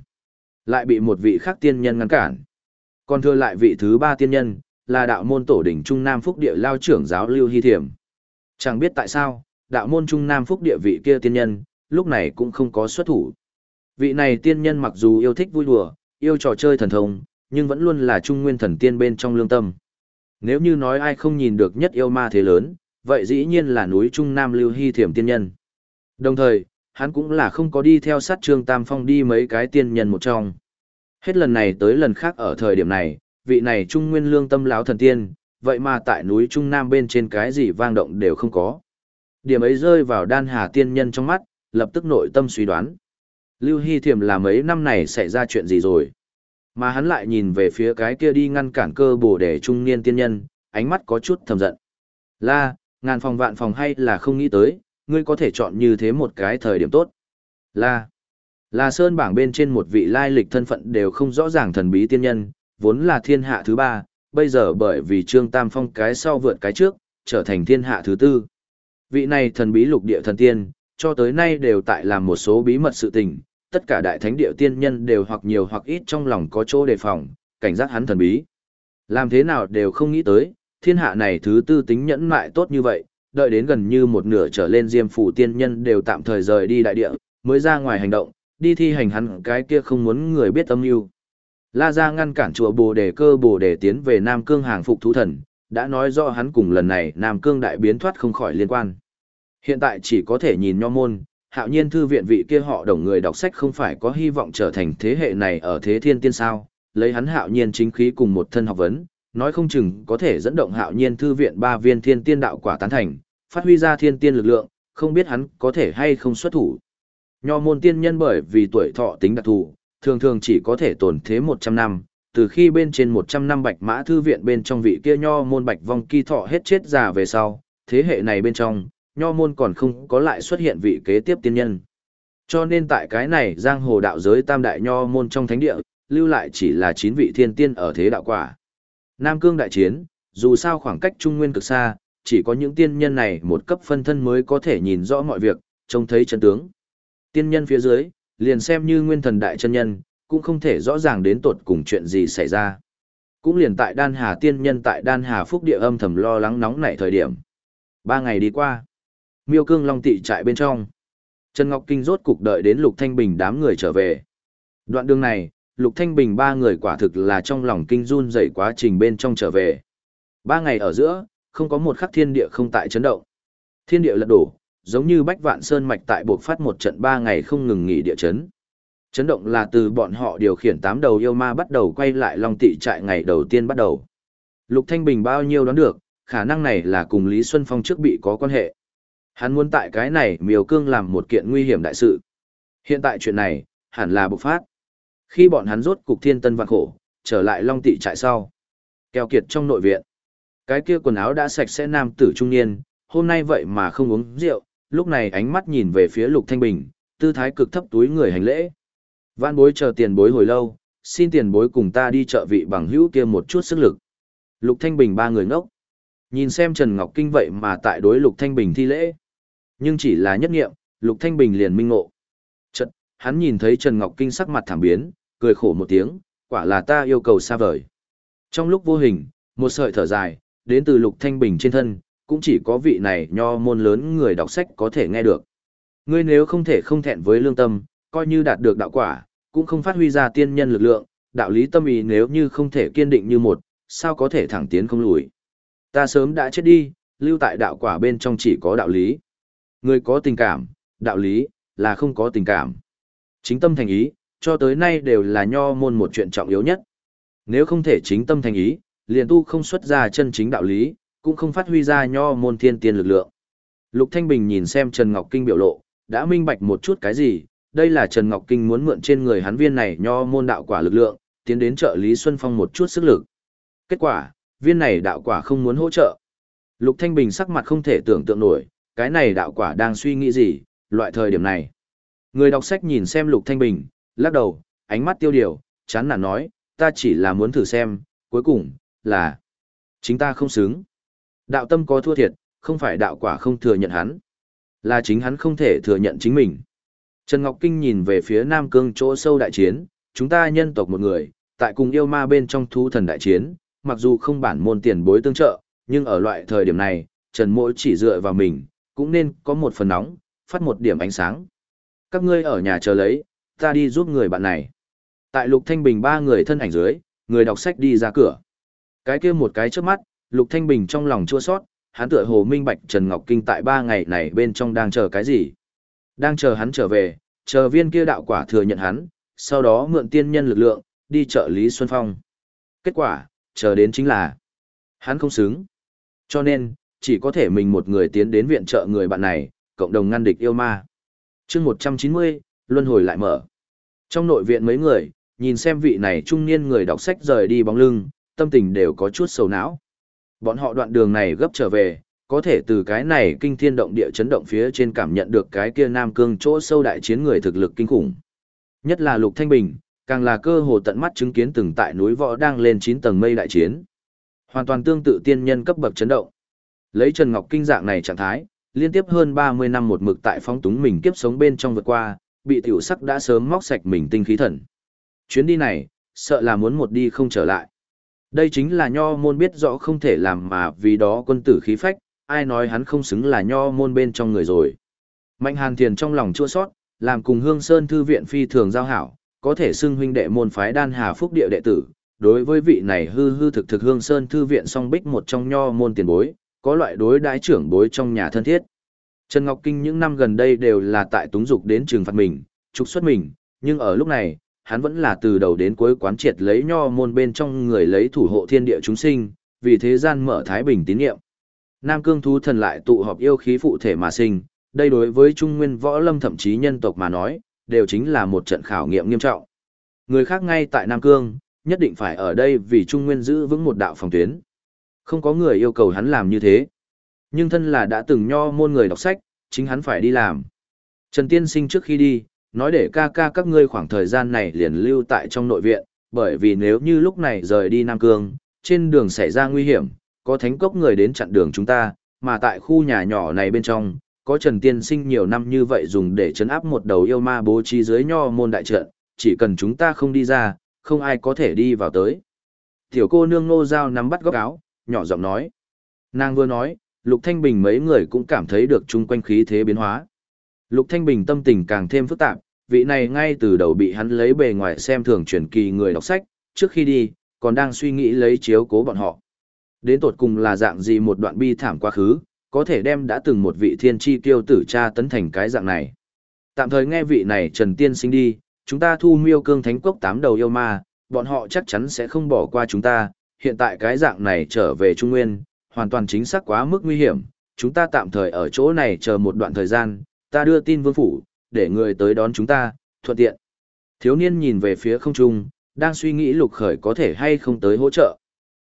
Lại bị một vị khác tiên nhân ngăn cản. Còn thưa lại vị thứ ba tiên nhân, là đạo môn tổ đỉnh Trung Nam Phúc Địa lao trưởng giáo Lưu Hy Thiểm. Chẳng biết tại sao, đạo môn Trung Nam Phúc Địa vị kia tiên nhân, lúc này cũng không có xuất thủ. Vị này tiên nhân mặc dù yêu thích vui đùa, yêu trò chơi thần thông, nhưng vẫn luôn là trung nguyên thần tiên bên trong lương tâm. Nếu như nói ai không nhìn được nhất yêu ma thế lớn, vậy dĩ nhiên là núi Trung Nam Lưu Hy Thiểm tiên nhân. Đồng thời, hắn cũng là không có đi theo sát Trương Tam Phong đi mấy cái tiên nhân một trong. Hết lần này tới lần khác ở thời điểm này, vị này trung nguyên lương tâm lão thần tiên, vậy mà tại núi Trung Nam bên trên cái gì vang động đều không có. Điểm ấy rơi vào đan hà tiên nhân trong mắt, lập tức nội tâm suy đoán. Lưu Hy Thiểm là mấy năm này xảy ra chuyện gì rồi? Mà hắn lại nhìn về phía cái kia đi ngăn cản cơ bổ để trung niên tiên nhân, ánh mắt có chút thầm giận. La, ngàn phòng vạn phòng hay là không nghĩ tới, ngươi có thể chọn như thế một cái thời điểm tốt. La, là sơn bảng bên trên một vị lai lịch thân phận đều không rõ ràng thần bí tiên nhân, vốn là thiên hạ thứ ba, bây giờ bởi vì Trương Tam Phong cái sau vượt cái trước, trở thành thiên hạ thứ tư. Vị này thần bí lục địa thần tiên, cho tới nay đều tại làm một số bí mật sự tình, tất cả đại thánh địa tiên nhân đều hoặc nhiều hoặc ít trong lòng có chỗ đề phòng, cảnh giác hắn thần bí. Làm thế nào đều không nghĩ tới, thiên hạ này thứ tư tính nhẫn mại tốt như vậy, đợi đến gần như một nửa trở lên diêm phủ tiên nhân đều tạm thời rời đi đại địa, mới ra ngoài hành động, đi thi hành hắn cái kia không muốn người biết âm mưu. La Gia ngăn cản chùa Bồ Đề cơ Bồ Đề tiến về Nam Cương hàng phục thú thần, đã nói rõ hắn cùng lần này Nam Cương đại biến thoát không khỏi liên quan. Hiện tại chỉ có thể nhìn nho môn, hạo nhiên thư viện vị kia họ đồng người đọc sách không phải có hy vọng trở thành thế hệ này ở thế thiên tiên sao, lấy hắn hạo nhiên chính khí cùng một thân học vấn, nói không chừng có thể dẫn động hạo nhiên thư viện ba viên thiên tiên đạo quả tán thành, phát huy ra thiên tiên lực lượng, không biết hắn có thể hay không xuất thủ. Nho môn tiên nhân bởi vì tuổi thọ tính đặc thù, thường thường chỉ có thể tồn thế 100 năm, từ khi bên trên 100 năm bạch mã thư viện bên trong vị kia nho môn bạch vong kỳ thọ hết chết già về sau, thế hệ này bên trong, nho môn còn không có lại xuất hiện vị kế tiếp tiên nhân. Cho nên tại cái này giang hồ đạo giới tam đại nho môn trong thánh địa, lưu lại chỉ là 9 vị thiên tiên ở thế đạo quả. Nam Cương đại chiến, dù sao khoảng cách trung nguyên cực xa, chỉ có những tiên nhân này một cấp phân thân mới có thể nhìn rõ mọi việc, trông thấy chân tướng. Tiên nhân phía dưới, liền xem như nguyên thần đại chân nhân, cũng không thể rõ ràng đến tột cùng chuyện gì xảy ra. Cũng liền tại Đan Hà tiên nhân tại Đan Hà Phúc địa âm thầm lo lắng nóng nảy thời điểm. Ba ngày đi qua, miêu cương long tị trại bên trong. Trần Ngọc Kinh rốt cục đợi đến Lục Thanh Bình đám người trở về. Đoạn đường này, Lục Thanh Bình ba người quả thực là trong lòng kinh run dậy quá trình bên trong trở về. Ba ngày ở giữa, không có một khắc thiên địa không tại chấn động. Thiên địa lật đổ, giống như bách vạn sơn mạch tại buộc phát một trận ba ngày không ngừng nghỉ địa chấn. Chấn động là từ bọn họ điều khiển tám đầu yêu ma bắt đầu quay lại long tị trại ngày đầu tiên bắt đầu. Lục Thanh Bình bao nhiêu đoán được, khả năng này là cùng Lý Xuân Phong trước bị có quan hệ. Hắn muốn tại cái này miều cương làm một kiện nguy hiểm đại sự. Hiện tại chuyện này, hẳn là bộc phát. Khi bọn hắn rốt cục thiên tân vạn khổ, trở lại long tị trại sau. Keo kiệt trong nội viện. Cái kia quần áo đã sạch sẽ nam tử trung niên, hôm nay vậy mà không uống rượu, lúc này ánh mắt nhìn về phía Lục Thanh Bình, tư thái cực thấp túi người hành lễ. Vạn bối chờ tiền bối hồi lâu, xin tiền bối cùng ta đi chợ vị bằng hữu kia một chút sức lực. Lục Thanh Bình ba người ngốc. Nhìn xem Trần Ngọc Kinh vậy mà tại đối Lục Thanh Bình thi lễ. Nhưng chỉ là nhất nghiệm, Lục Thanh Bình liền minh ngộ. Chật, hắn nhìn thấy Trần Ngọc Kinh sắc mặt thảm biến, cười khổ một tiếng, quả là ta yêu cầu xa vời. Trong lúc vô hình, một sợi thở dài, đến từ Lục Thanh Bình trên thân, cũng chỉ có vị này nho môn lớn người đọc sách có thể nghe được. Ngươi nếu không thể không thẹn với lương tâm, coi như đạt được đạo quả, cũng không phát huy ra tiên nhân lực lượng, đạo lý tâm ý nếu như không thể kiên định như một, sao có thể thẳng tiến không lùi. Ta sớm đã chết đi, lưu tại đạo quả bên trong chỉ có đạo lý. Người có tình cảm, đạo lý, là không có tình cảm. Chính tâm thành ý, cho tới nay đều là nho môn một chuyện trọng yếu nhất. Nếu không thể chính tâm thành ý, liền tu không xuất ra chân chính đạo lý, cũng không phát huy ra nho môn thiên tiên lực lượng. Lục Thanh Bình nhìn xem Trần Ngọc Kinh biểu lộ, đã minh bạch một chút cái gì, đây là Trần Ngọc Kinh muốn mượn trên người hắn viên này nho môn đạo quả lực lượng, tiến đến trợ Lý Xuân Phong một chút sức lực. Kết quả, viên này đạo quả không muốn hỗ trợ. Lục Thanh Bình sắc mặt không thể tưởng tượng nổi, cái này đạo quả đang suy nghĩ gì, loại thời điểm này. Người đọc sách nhìn xem Lục Thanh Bình, lắc đầu, ánh mắt tiêu điều, chán nản nói, ta chỉ là muốn thử xem, cuối cùng, là, chính ta không xứng. Đạo tâm có thua thiệt, không phải đạo quả không thừa nhận hắn, là chính hắn không thể thừa nhận chính mình. Trần Ngọc Kinh nhìn về phía Nam Cương chỗ sâu đại chiến, chúng ta nhân tộc một người, tại cùng yêu ma bên trong thú thần đại chiến, mặc dù không bản môn tiền bối tương trợ, nhưng ở loại thời điểm này, Trần Mỗi chỉ dựa vào mình, cũng nên có một phần nóng, phát một điểm ánh sáng. Các ngươi ở nhà chờ lấy, ta đi giúp người bạn này. Tại Lục Thanh Bình ba người thân ảnh dưới, người đọc sách đi ra cửa. Cái kia một cái trước mắt, Lục Thanh Bình trong lòng chua xót hắn tựa hồ minh bạch Trần Ngọc Kinh tại ba ngày này bên trong đang chờ cái gì. Đang chờ hắn trở về, chờ viên kia đạo quả thừa nhận hắn, sau đó mượn tiên nhân lực lượng, đi trợ Lý Xuân Phong. Kết quả, chờ đến chính là hắn không xứng. Cho nên, chỉ có thể mình một người tiến đến viện trợ người bạn này, cộng đồng ngăn địch yêu ma. chương 190, luân hồi lại mở. Trong nội viện mấy người, nhìn xem vị này trung niên người đọc sách rời đi bóng lưng, tâm tình đều có chút sầu não. Bọn họ đoạn đường này gấp trở về, có thể từ cái này kinh thiên động địa chấn động phía trên cảm nhận được cái kia Nam Cương chỗ sâu đại chiến người thực lực kinh khủng. Nhất là Lục Thanh Bình, càng là cơ hồ tận mắt chứng kiến từng tại núi võ đang lên 9 tầng mây đại chiến. Hoàn toàn tương tự tiên nhân cấp bậc chấn động. Lấy Trần Ngọc Kinh dạng này trạng thái, liên tiếp hơn 30 năm một mực tại phóng túng mình kiếp sống bên trong vượt qua, bị tiểu sắc đã sớm móc sạch mình tinh khí thần. Chuyến đi này, sợ là muốn một đi không trở lại. Đây chính là nho môn biết rõ không thể làm mà vì đó quân tử khí phách, ai nói hắn không xứng là nho môn bên trong người rồi. Mạnh hàn thiền trong lòng chua sót, làm cùng hương sơn thư viện phi thường giao hảo, có thể xưng huynh đệ môn phái đan hà phúc địa đệ tử. Đối với vị này hư hư thực thực hương sơn thư viện song bích một trong nho môn tiền bối, có loại đối đãi trưởng bối trong nhà thân thiết. Trần Ngọc Kinh những năm gần đây đều là tại túng dục đến trường phạt mình, trục xuất mình, nhưng ở lúc này, hắn vẫn là từ đầu đến cuối quán triệt lấy nho môn bên trong người lấy thủ hộ thiên địa chúng sinh, vì thế gian mở thái bình tín niệm. Nam cương thú thần lại tụ họp yêu khí phụ thể mà sinh, đây đối với trung nguyên võ lâm thậm chí nhân tộc mà nói, đều chính là một trận khảo nghiệm nghiêm trọng. Người khác ngay tại Nam cương, nhất định phải ở đây vì trung nguyên giữ vững một đạo phòng tuyến. Không có người yêu cầu hắn làm như thế. Nhưng thân là đã từng nho môn người đọc sách, chính hắn phải đi làm. Trần Tiên Sinh trước khi đi, nói để ca ca các ngươi khoảng thời gian này liền lưu tại trong nội viện, bởi vì nếu như lúc này rời đi Nam Cương, trên đường xảy ra nguy hiểm, có thánh cốc người đến chặn đường chúng ta, mà tại khu nhà nhỏ này bên trong, có Trần Tiên Sinh nhiều năm như vậy dùng để chấn áp một đầu yêu ma bố trí dưới nho môn đại trận, chỉ cần chúng ta không đi ra, không ai có thể đi vào tới. Tiểu cô nương nô dao nắm bắt góc áo, nhỏ giọng nói. Nàng vừa nói, Lục Thanh Bình mấy người cũng cảm thấy được chung quanh khí thế biến hóa. Lục Thanh Bình tâm tình càng thêm phức tạp, vị này ngay từ đầu bị hắn lấy bề ngoài xem thường truyền kỳ người đọc sách, trước khi đi, còn đang suy nghĩ lấy chiếu cố bọn họ. Đến tột cùng là dạng gì một đoạn bi thảm quá khứ, có thể đem đã từng một vị thiên tri tiêu tử cha tấn thành cái dạng này. Tạm thời nghe vị này Trần Tiên sinh đi, chúng ta thu miêu cương thánh quốc tám đầu yêu ma, bọn họ chắc chắn sẽ không bỏ qua chúng ta, hiện tại cái dạng này trở về Trung Nguyên, hoàn toàn chính xác quá mức nguy hiểm, chúng ta tạm thời ở chỗ này chờ một đoạn thời gian, ta đưa tin vương phủ, để người tới đón chúng ta, thuận tiện. Thiếu niên nhìn về phía không trung, đang suy nghĩ lục khởi có thể hay không tới hỗ trợ.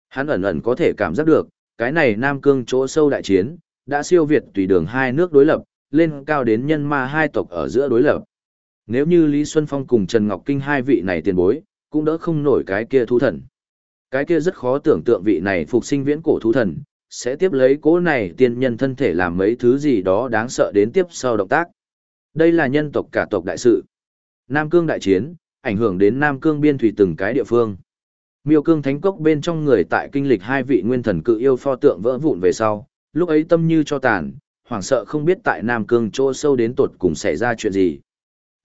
Hắn ẩn ẩn có thể cảm giác được, cái này Nam Cương chỗ sâu đại chiến, đã siêu việt tùy đường hai nước đối lập, lên cao đến nhân ma hai tộc ở giữa đối lập. Nếu như Lý Xuân Phong cùng Trần Ngọc Kinh hai vị này tiền bối, cũng đỡ không nổi cái kia thu thần. Cái kia rất khó tưởng tượng vị này phục sinh viễn cổ thú thần, sẽ tiếp lấy cố này tiên nhân thân thể làm mấy thứ gì đó đáng sợ đến tiếp sau động tác. Đây là nhân tộc cả tộc đại sự. Nam Cương đại chiến, ảnh hưởng đến Nam Cương biên thủy từng cái địa phương. Miêu Cương Thánh Cốc bên trong người tại kinh lịch hai vị nguyên thần cự yêu pho tượng vỡ vụn về sau, lúc ấy tâm như cho tàn, hoảng sợ không biết tại Nam Cương chỗ sâu đến tột cùng xảy ra chuyện gì.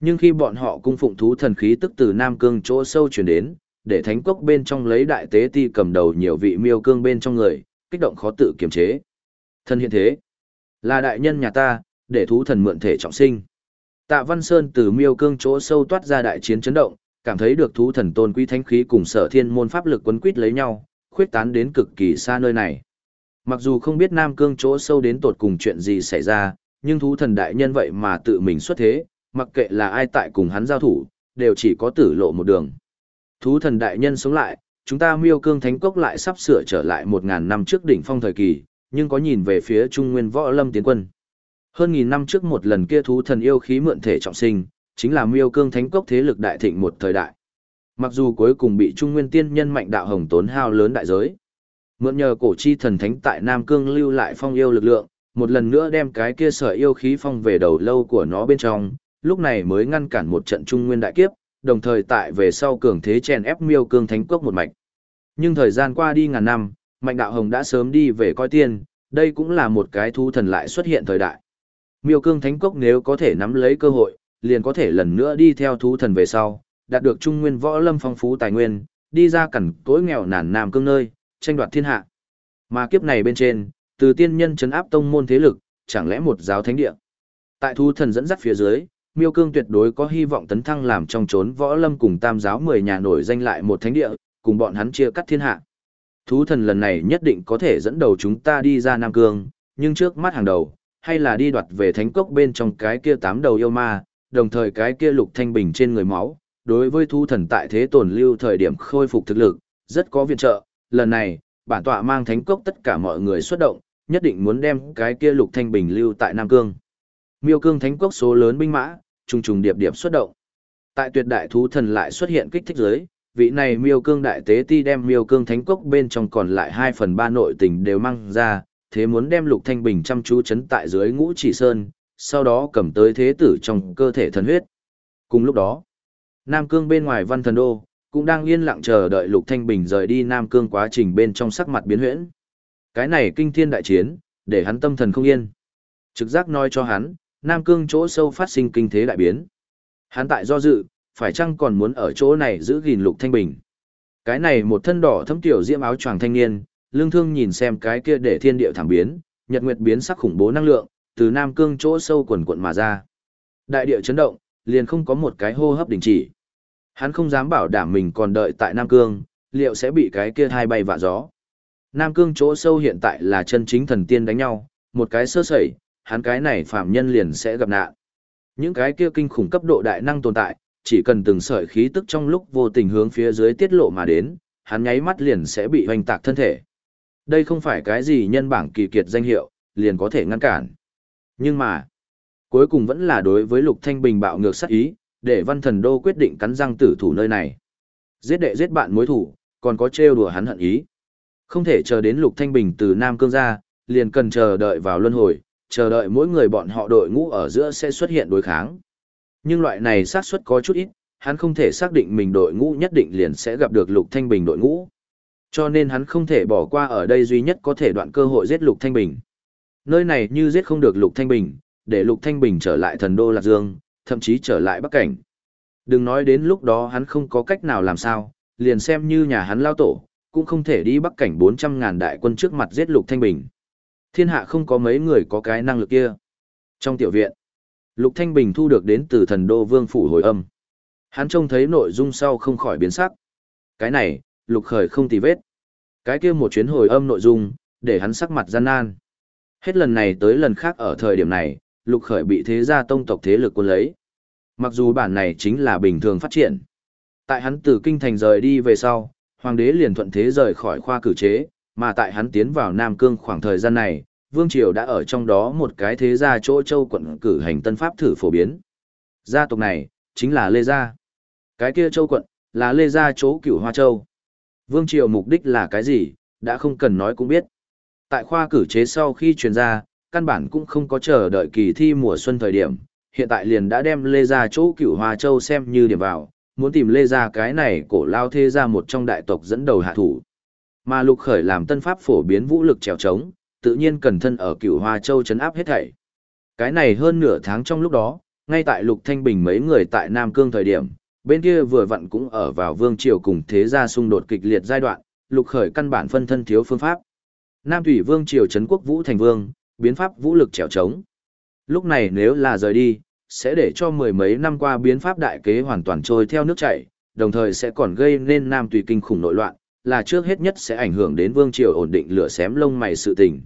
Nhưng khi bọn họ cung phụng thú thần khí tức từ Nam Cương chỗ sâu chuyển đến, để Thánh Cốc bên trong lấy đại tế ti cầm đầu nhiều vị Miêu Cương bên trong người, kích động khó tự kiềm chế. Thân hiện thế, là đại nhân nhà ta, để thú thần mượn thể trọng sinh. Tạ Văn Sơn từ Miêu Cương chỗ sâu toát ra đại chiến chấn động, cảm thấy được thú thần tôn quý thánh khí cùng sở thiên môn pháp lực quấn quýt lấy nhau, khuyết tán đến cực kỳ xa nơi này. Mặc dù không biết Nam Cương chỗ sâu đến tột cùng chuyện gì xảy ra, nhưng thú thần đại nhân vậy mà tự mình xuất thế, mặc kệ là ai tại cùng hắn giao thủ, đều chỉ có tử lộ một đường. Thú thần đại nhân sống lại, chúng ta miêu cương thánh cốc lại sắp sửa trở lại một ngàn năm trước đỉnh phong thời kỳ, nhưng có nhìn về phía trung nguyên võ lâm tiến quân. Hơn nghìn năm trước một lần kia thú thần yêu khí mượn thể trọng sinh, chính là miêu cương thánh cốc thế lực đại thịnh một thời đại. Mặc dù cuối cùng bị trung nguyên tiên nhân mạnh đạo hồng tốn hao lớn đại giới. Mượn nhờ cổ chi thần thánh tại Nam Cương lưu lại phong yêu lực lượng, một lần nữa đem cái kia sở yêu khí phong về đầu lâu của nó bên trong, lúc này mới ngăn cản một trận trung nguyên đại kiếp, đồng thời tại về sau cường thế chèn ép miêu cương thánh cốc một mạch. Nhưng thời gian qua đi ngàn năm, Mạnh Đạo Hồng đã sớm đi về coi tiên, đây cũng là một cái thú thần lại xuất hiện thời đại. Miêu cương thánh cốc nếu có thể nắm lấy cơ hội, liền có thể lần nữa đi theo thú thần về sau, đạt được trung nguyên võ lâm phong phú tài nguyên, đi ra cẩn tối nghèo nàn nam cương nơi, tranh đoạt thiên hạ. Mà kiếp này bên trên, từ tiên nhân chấn áp tông môn thế lực, chẳng lẽ một giáo thánh địa. Tại thú thần dẫn dắt phía dưới, Miêu Cương tuyệt đối có hy vọng tấn thăng làm trong trốn võ lâm cùng tam giáo mười nhà nổi danh lại một thánh địa, cùng bọn hắn chia cắt thiên hạ. Thú thần lần này nhất định có thể dẫn đầu chúng ta đi ra Nam Cương, nhưng trước mắt hàng đầu, hay là đi đoạt về thánh cốc bên trong cái kia tám đầu yêu ma, đồng thời cái kia lục thanh bình trên người máu, đối với thú thần tại thế tồn lưu thời điểm khôi phục thực lực, rất có viện trợ, lần này, bản tọa mang thánh cốc tất cả mọi người xuất động, nhất định muốn đem cái kia lục thanh bình lưu tại Nam Cương. Miêu cương thánh cốc số lớn binh mã, trùng trùng điệp điệp xuất động. Tại tuyệt đại thú thần lại xuất hiện kích thích giới, vị này miêu cương đại tế ti đem miêu cương thánh cốc bên trong còn lại 2 phần 3 nội tình đều mang ra, thế muốn đem lục thanh bình chăm chú chấn tại dưới ngũ chỉ sơn, sau đó cầm tới thế tử trong cơ thể thần huyết. Cùng lúc đó, Nam Cương bên ngoài văn thần đô, cũng đang yên lặng chờ đợi lục thanh bình rời đi Nam Cương quá trình bên trong sắc mặt biến huyễn. Cái này kinh thiên đại chiến, để hắn tâm thần không yên. Trực giác nói cho hắn, Nam Cương chỗ sâu phát sinh kinh thế đại biến. Hắn tại do dự, phải chăng còn muốn ở chỗ này giữ gìn lục thanh bình. Cái này một thân đỏ thấm tiểu diễm áo choàng thanh niên, lương thương nhìn xem cái kia để thiên địa thảm biến, nhật nguyệt biến sắc khủng bố năng lượng, từ Nam Cương chỗ sâu quần quận mà ra. Đại địa chấn động, liền không có một cái hô hấp đình chỉ. Hắn không dám bảo đảm mình còn đợi tại Nam Cương, liệu sẽ bị cái kia hai bay vạ gió. Nam Cương chỗ sâu hiện tại là chân chính thần tiên đánh nhau, một cái sơ sẩy, hắn cái này phạm nhân liền sẽ gặp nạn. Những cái kia kinh khủng cấp độ đại năng tồn tại, chỉ cần từng sợi khí tức trong lúc vô tình hướng phía dưới tiết lộ mà đến, hắn nháy mắt liền sẽ bị hoành tạc thân thể. Đây không phải cái gì nhân bảng kỳ kiệt danh hiệu, liền có thể ngăn cản. Nhưng mà, cuối cùng vẫn là đối với Lục Thanh Bình bạo ngược sát ý, để văn thần đô quyết định cắn răng tử thủ nơi này. Giết đệ giết bạn mối thủ, còn có trêu đùa hắn hận ý. Không thể chờ đến Lục Thanh Bình từ Nam Cương ra, liền cần chờ đợi vào luân hồi, chờ đợi mỗi người bọn họ đội ngũ ở giữa sẽ xuất hiện đối kháng. Nhưng loại này xác suất có chút ít, hắn không thể xác định mình đội ngũ nhất định liền sẽ gặp được Lục Thanh Bình đội ngũ. Cho nên hắn không thể bỏ qua ở đây duy nhất có thể đoạn cơ hội giết Lục Thanh Bình. Nơi này như giết không được Lục Thanh Bình, để Lục Thanh Bình trở lại thần đô Lạc Dương, thậm chí trở lại Bắc Cảnh. Đừng nói đến lúc đó hắn không có cách nào làm sao, liền xem như nhà hắn lao tổ, cũng không thể đi Bắc Cảnh 400.000 đại quân trước mặt giết Lục Thanh Bình. Thiên hạ không có mấy người có cái năng lực kia. Trong tiểu viện, Lục Thanh Bình thu được đến từ thần đô vương phủ hồi âm. Hắn trông thấy nội dung sau không khỏi biến sắc. Cái này, Lục Khởi không tì vết. Cái kia một chuyến hồi âm nội dung, để hắn sắc mặt gian nan. Hết lần này tới lần khác ở thời điểm này, Lục Khởi bị thế gia tông tộc thế lực quân lấy. Mặc dù bản này chính là bình thường phát triển. Tại hắn từ kinh thành rời đi về sau, hoàng đế liền thuận thế rời khỏi khoa cử chế, mà tại hắn tiến vào Nam Cương khoảng thời gian này, Vương Triều đã ở trong đó một cái thế gia chỗ châu quận cử hành tân pháp thử phổ biến. Gia tộc này, chính là Lê Gia. Cái kia châu quận, là Lê Gia chỗ cửu Hoa Châu. Vương Triều mục đích là cái gì, đã không cần nói cũng biết. Tại khoa cử chế sau khi truyền ra, căn bản cũng không có chờ đợi kỳ thi mùa xuân thời điểm, hiện tại liền đã đem Lê Gia chỗ cửu Hoa Châu xem như điểm vào, muốn tìm Lê Gia cái này cổ lao thế ra một trong đại tộc dẫn đầu hạ thủ. Mà lục khởi làm tân pháp phổ biến vũ lực trèo trống, tự nhiên cần thân ở cửu Hoa Châu chấn áp hết thảy. Cái này hơn nửa tháng trong lúc đó, ngay tại lục thanh bình mấy người tại Nam Cương thời điểm, bên kia vừa vặn cũng ở vào vương triều cùng thế gia xung đột kịch liệt giai đoạn, lục khởi căn bản phân thân thiếu phương pháp. Nam Thủy Vương triều trấn quốc vũ thành vương, biến pháp vũ lực trèo trống. Lúc này nếu là rời đi, sẽ để cho mười mấy năm qua biến pháp đại kế hoàn toàn trôi theo nước chảy, đồng thời sẽ còn gây nên Nam Tùy kinh khủng nội loạn, là trước hết nhất sẽ ảnh hưởng đến vương triều ổn định lửa xém lông mày sự tình.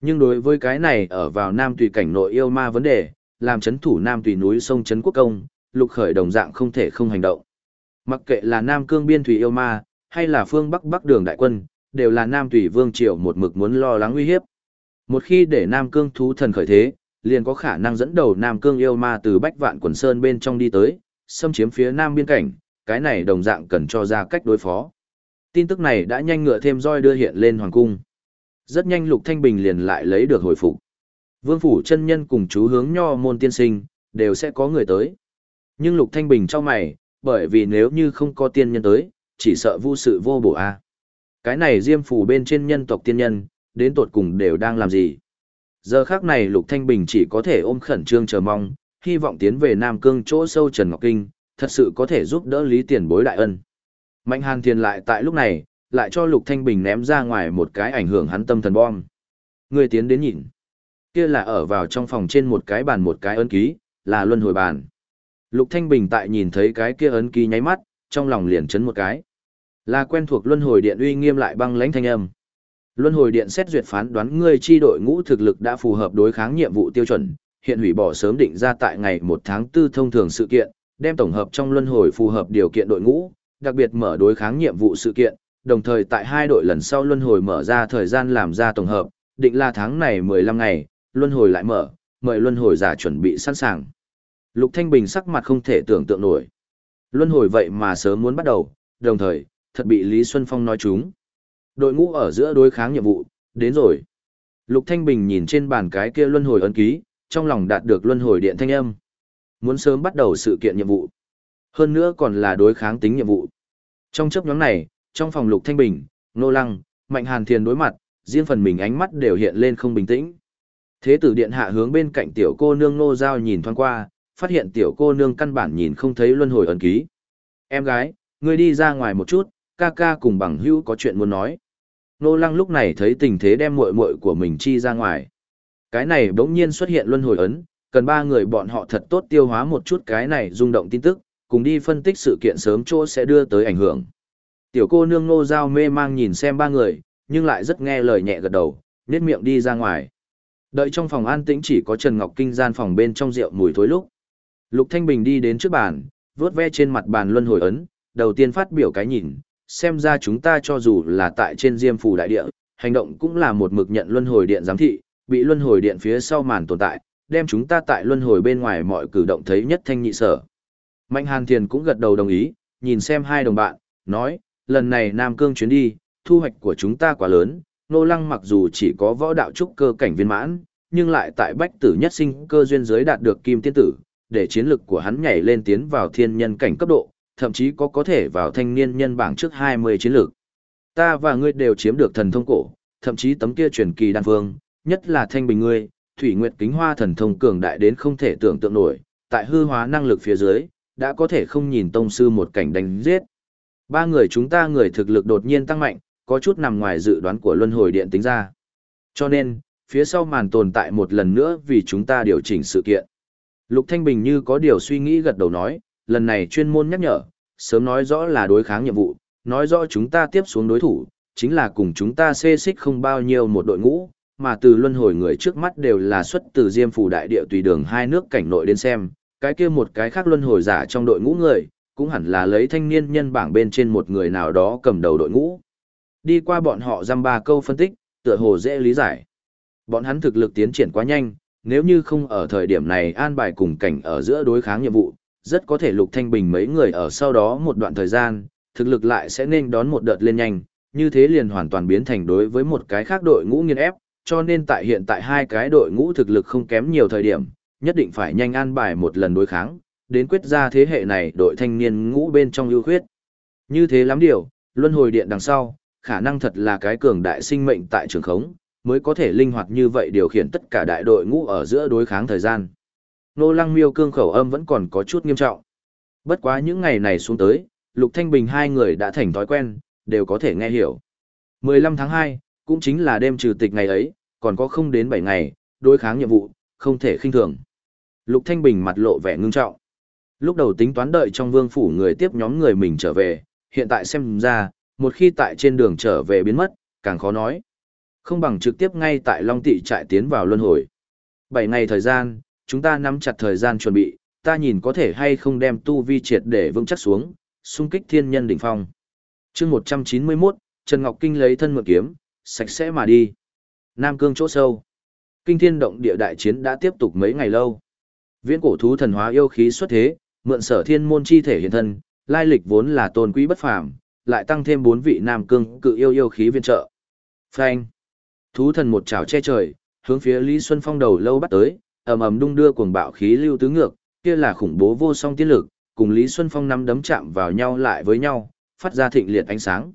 Nhưng đối với cái này ở vào Nam Tùy cảnh nội yêu ma vấn đề, làm chấn thủ Nam Tùy núi sông chấn quốc công, lục khởi đồng dạng không thể không hành động. Mặc kệ là Nam Cương biên thủy yêu ma, hay là phương Bắc Bắc đường đại quân, đều là Nam Tùy vương triều một mực muốn lo lắng nguy hiếp. Một khi để Nam Cương thú thần khởi thế, liền có khả năng dẫn đầu Nam Cương yêu ma từ Bách Vạn Quần Sơn bên trong đi tới, xâm chiếm phía Nam biên cảnh, cái này đồng dạng cần cho ra cách đối phó. Tin tức này đã nhanh ngựa thêm roi đưa hiện lên hoàng cung. Rất nhanh Lục Thanh Bình liền lại lấy được hồi phục. Vương phủ chân nhân cùng chú hướng nho môn tiên sinh, đều sẽ có người tới. Nhưng Lục Thanh Bình cho mày, bởi vì nếu như không có tiên nhân tới, chỉ sợ vu sự vô bổ a. Cái này diêm phủ bên trên nhân tộc tiên nhân, đến tột cùng đều đang làm gì? Giờ khác này Lục Thanh Bình chỉ có thể ôm khẩn trương chờ mong, hy vọng tiến về Nam Cương chỗ sâu Trần Ngọc Kinh, thật sự có thể giúp đỡ Lý Tiền bối đại ân. Mạnh Hàn Thiền lại tại lúc này, lại cho Lục Thanh Bình ném ra ngoài một cái ảnh hưởng hắn tâm thần bom. Người tiến đến nhìn. Kia là ở vào trong phòng trên một cái bàn một cái ấn ký, là luân hồi bàn. Lục Thanh Bình tại nhìn thấy cái kia ấn ký nháy mắt, trong lòng liền chấn một cái. Là quen thuộc luân hồi điện uy nghiêm lại băng lãnh thanh âm. Luân hồi điện xét duyệt phán đoán ngươi chi đội ngũ thực lực đã phù hợp đối kháng nhiệm vụ tiêu chuẩn, hiện hủy bỏ sớm định ra tại ngày 1 tháng 4 thông thường sự kiện, đem tổng hợp trong luân hồi phù hợp điều kiện đội ngũ, đặc biệt mở đối kháng nhiệm vụ sự kiện, đồng thời tại hai đội lần sau luân hồi mở ra thời gian làm ra tổng hợp, định là tháng này 15 ngày, luân hồi lại mở, mời luân hồi giả chuẩn bị sẵn sàng. Lục Thanh Bình sắc mặt không thể tưởng tượng nổi. Luân hồi vậy mà sớm muốn bắt đầu, đồng thời, thật bị Lý Xuân Phong nói chúng. Đội ngũ ở giữa đối kháng nhiệm vụ, đến rồi. Lục Thanh Bình nhìn trên bàn cái kia luân hồi ấn ký, trong lòng đạt được luân hồi điện thanh âm. Muốn sớm bắt đầu sự kiện nhiệm vụ. Hơn nữa còn là đối kháng tính nhiệm vụ. Trong chấp nhóm này, trong phòng Lục Thanh Bình, Nô Lăng, Mạnh Hàn Thiền đối mặt, riêng phần mình ánh mắt đều hiện lên không bình tĩnh. Thế tử điện hạ hướng bên cạnh tiểu cô nương Nô Giao nhìn thoáng qua, phát hiện tiểu cô nương căn bản nhìn không thấy luân hồi ẩn ký. Em gái, ngươi đi ra ngoài một chút, ca ca cùng bằng hữu có chuyện muốn nói. Nô lăng lúc này thấy tình thế đem muội muội của mình chi ra ngoài. Cái này bỗng nhiên xuất hiện luân hồi ấn, cần ba người bọn họ thật tốt tiêu hóa một chút cái này rung động tin tức, cùng đi phân tích sự kiện sớm chỗ sẽ đưa tới ảnh hưởng. Tiểu cô nương nô giao mê mang nhìn xem ba người, nhưng lại rất nghe lời nhẹ gật đầu, nét miệng đi ra ngoài. Đợi trong phòng an tĩnh chỉ có Trần Ngọc Kinh gian phòng bên trong rượu mùi thối lúc. Lục Thanh Bình đi đến trước bàn, vớt ve trên mặt bàn luân hồi ấn, đầu tiên phát biểu cái nhìn, xem ra chúng ta cho dù là tại trên diêm phủ đại địa, hành động cũng là một mực nhận luân hồi điện giám thị, bị luân hồi điện phía sau màn tồn tại, đem chúng ta tại luân hồi bên ngoài mọi cử động thấy nhất thanh nhị sở. Mạnh Hàn Thiền cũng gật đầu đồng ý, nhìn xem hai đồng bạn, nói, lần này Nam Cương chuyến đi, thu hoạch của chúng ta quá lớn, nô lăng mặc dù chỉ có võ đạo trúc cơ cảnh viên mãn, nhưng lại tại bách tử nhất sinh cơ duyên giới đạt được kim tiên tử, để chiến lực của hắn nhảy lên tiến vào thiên nhân cảnh cấp độ, thậm chí có có thể vào thanh niên nhân bảng trước 20 chiến lược. Ta và ngươi đều chiếm được thần thông cổ, thậm chí tấm kia truyền kỳ đan vương, nhất là thanh bình ngươi, thủy nguyệt kính hoa thần thông cường đại đến không thể tưởng tượng nổi, tại hư hóa năng lực phía dưới, đã có thể không nhìn tông sư một cảnh đánh giết. Ba người chúng ta người thực lực đột nhiên tăng mạnh, có chút nằm ngoài dự đoán của luân hồi điện tính ra. Cho nên, phía sau màn tồn tại một lần nữa vì chúng ta điều chỉnh sự kiện. Lục Thanh Bình như có điều suy nghĩ gật đầu nói, lần này chuyên môn nhắc nhở, sớm nói rõ là đối kháng nhiệm vụ, nói rõ chúng ta tiếp xuống đối thủ, chính là cùng chúng ta xê xích không bao nhiêu một đội ngũ, mà từ luân hồi người trước mắt đều là xuất từ diêm phủ đại địa tùy đường hai nước cảnh nội đến xem, cái kia một cái khác luân hồi giả trong đội ngũ người, cũng hẳn là lấy thanh niên nhân bảng bên trên một người nào đó cầm đầu đội ngũ. Đi qua bọn họ dăm ba câu phân tích, tựa hồ dễ lý giải. Bọn hắn thực lực tiến triển quá nhanh, nếu như không ở thời điểm này an bài cùng cảnh ở giữa đối kháng nhiệm vụ, rất có thể Lục Thanh Bình mấy người ở sau đó một đoạn thời gian, thực lực lại sẽ nên đón một đợt lên nhanh, như thế liền hoàn toàn biến thành đối với một cái khác đội ngũ nghiên ép, cho nên tại hiện tại hai cái đội ngũ thực lực không kém nhiều thời điểm, nhất định phải nhanh an bài một lần đối kháng, đến quyết ra thế hệ này đội thanh niên ngũ bên trong ưu khuyết. Như thế lắm điều, luân hồi điện đằng sau, khả năng thật là cái cường đại sinh mệnh tại trường khống, mới có thể linh hoạt như vậy điều khiển tất cả đại đội ngũ ở giữa đối kháng thời gian. Nô lăng miêu cương khẩu âm vẫn còn có chút nghiêm trọng. Bất quá những ngày này xuống tới, Lục Thanh Bình hai người đã thành thói quen, đều có thể nghe hiểu. 15 tháng 2, cũng chính là đêm trừ tịch ngày ấy, còn có không đến 7 ngày, đối kháng nhiệm vụ, không thể khinh thường. Lục Thanh Bình mặt lộ vẻ ngưng trọng. Lúc đầu tính toán đợi trong vương phủ người tiếp nhóm người mình trở về, hiện tại xem ra, một khi tại trên đường trở về biến mất, càng khó nói. Không bằng trực tiếp ngay tại Long Tị trại tiến vào luân hồi. Bảy ngày thời gian, chúng ta nắm chặt thời gian chuẩn bị, ta nhìn có thể hay không đem tu vi triệt để vững chắc xuống, xung kích thiên nhân đỉnh phong. chương 191, Trần Ngọc Kinh lấy thân mượn kiếm, sạch sẽ mà đi. Nam Cương chỗ sâu. Kinh thiên động địa đại chiến đã tiếp tục mấy ngày lâu. Viễn cổ thú thần hóa yêu khí xuất thế, mượn sở thiên môn chi thể hiện thân, lai lịch vốn là tôn quý bất phàm, lại tăng thêm bốn vị Nam Cương cự yêu yêu khí viên trợ. Phanh. Thú thần một trảo che trời, hướng phía Lý Xuân Phong đầu lâu bắt tới, ầm ầm đung đưa cuồng bạo khí lưu tứ ngược, kia là khủng bố vô song tiên lực, cùng Lý Xuân Phong năm đấm chạm vào nhau lại với nhau, phát ra thịnh liệt ánh sáng.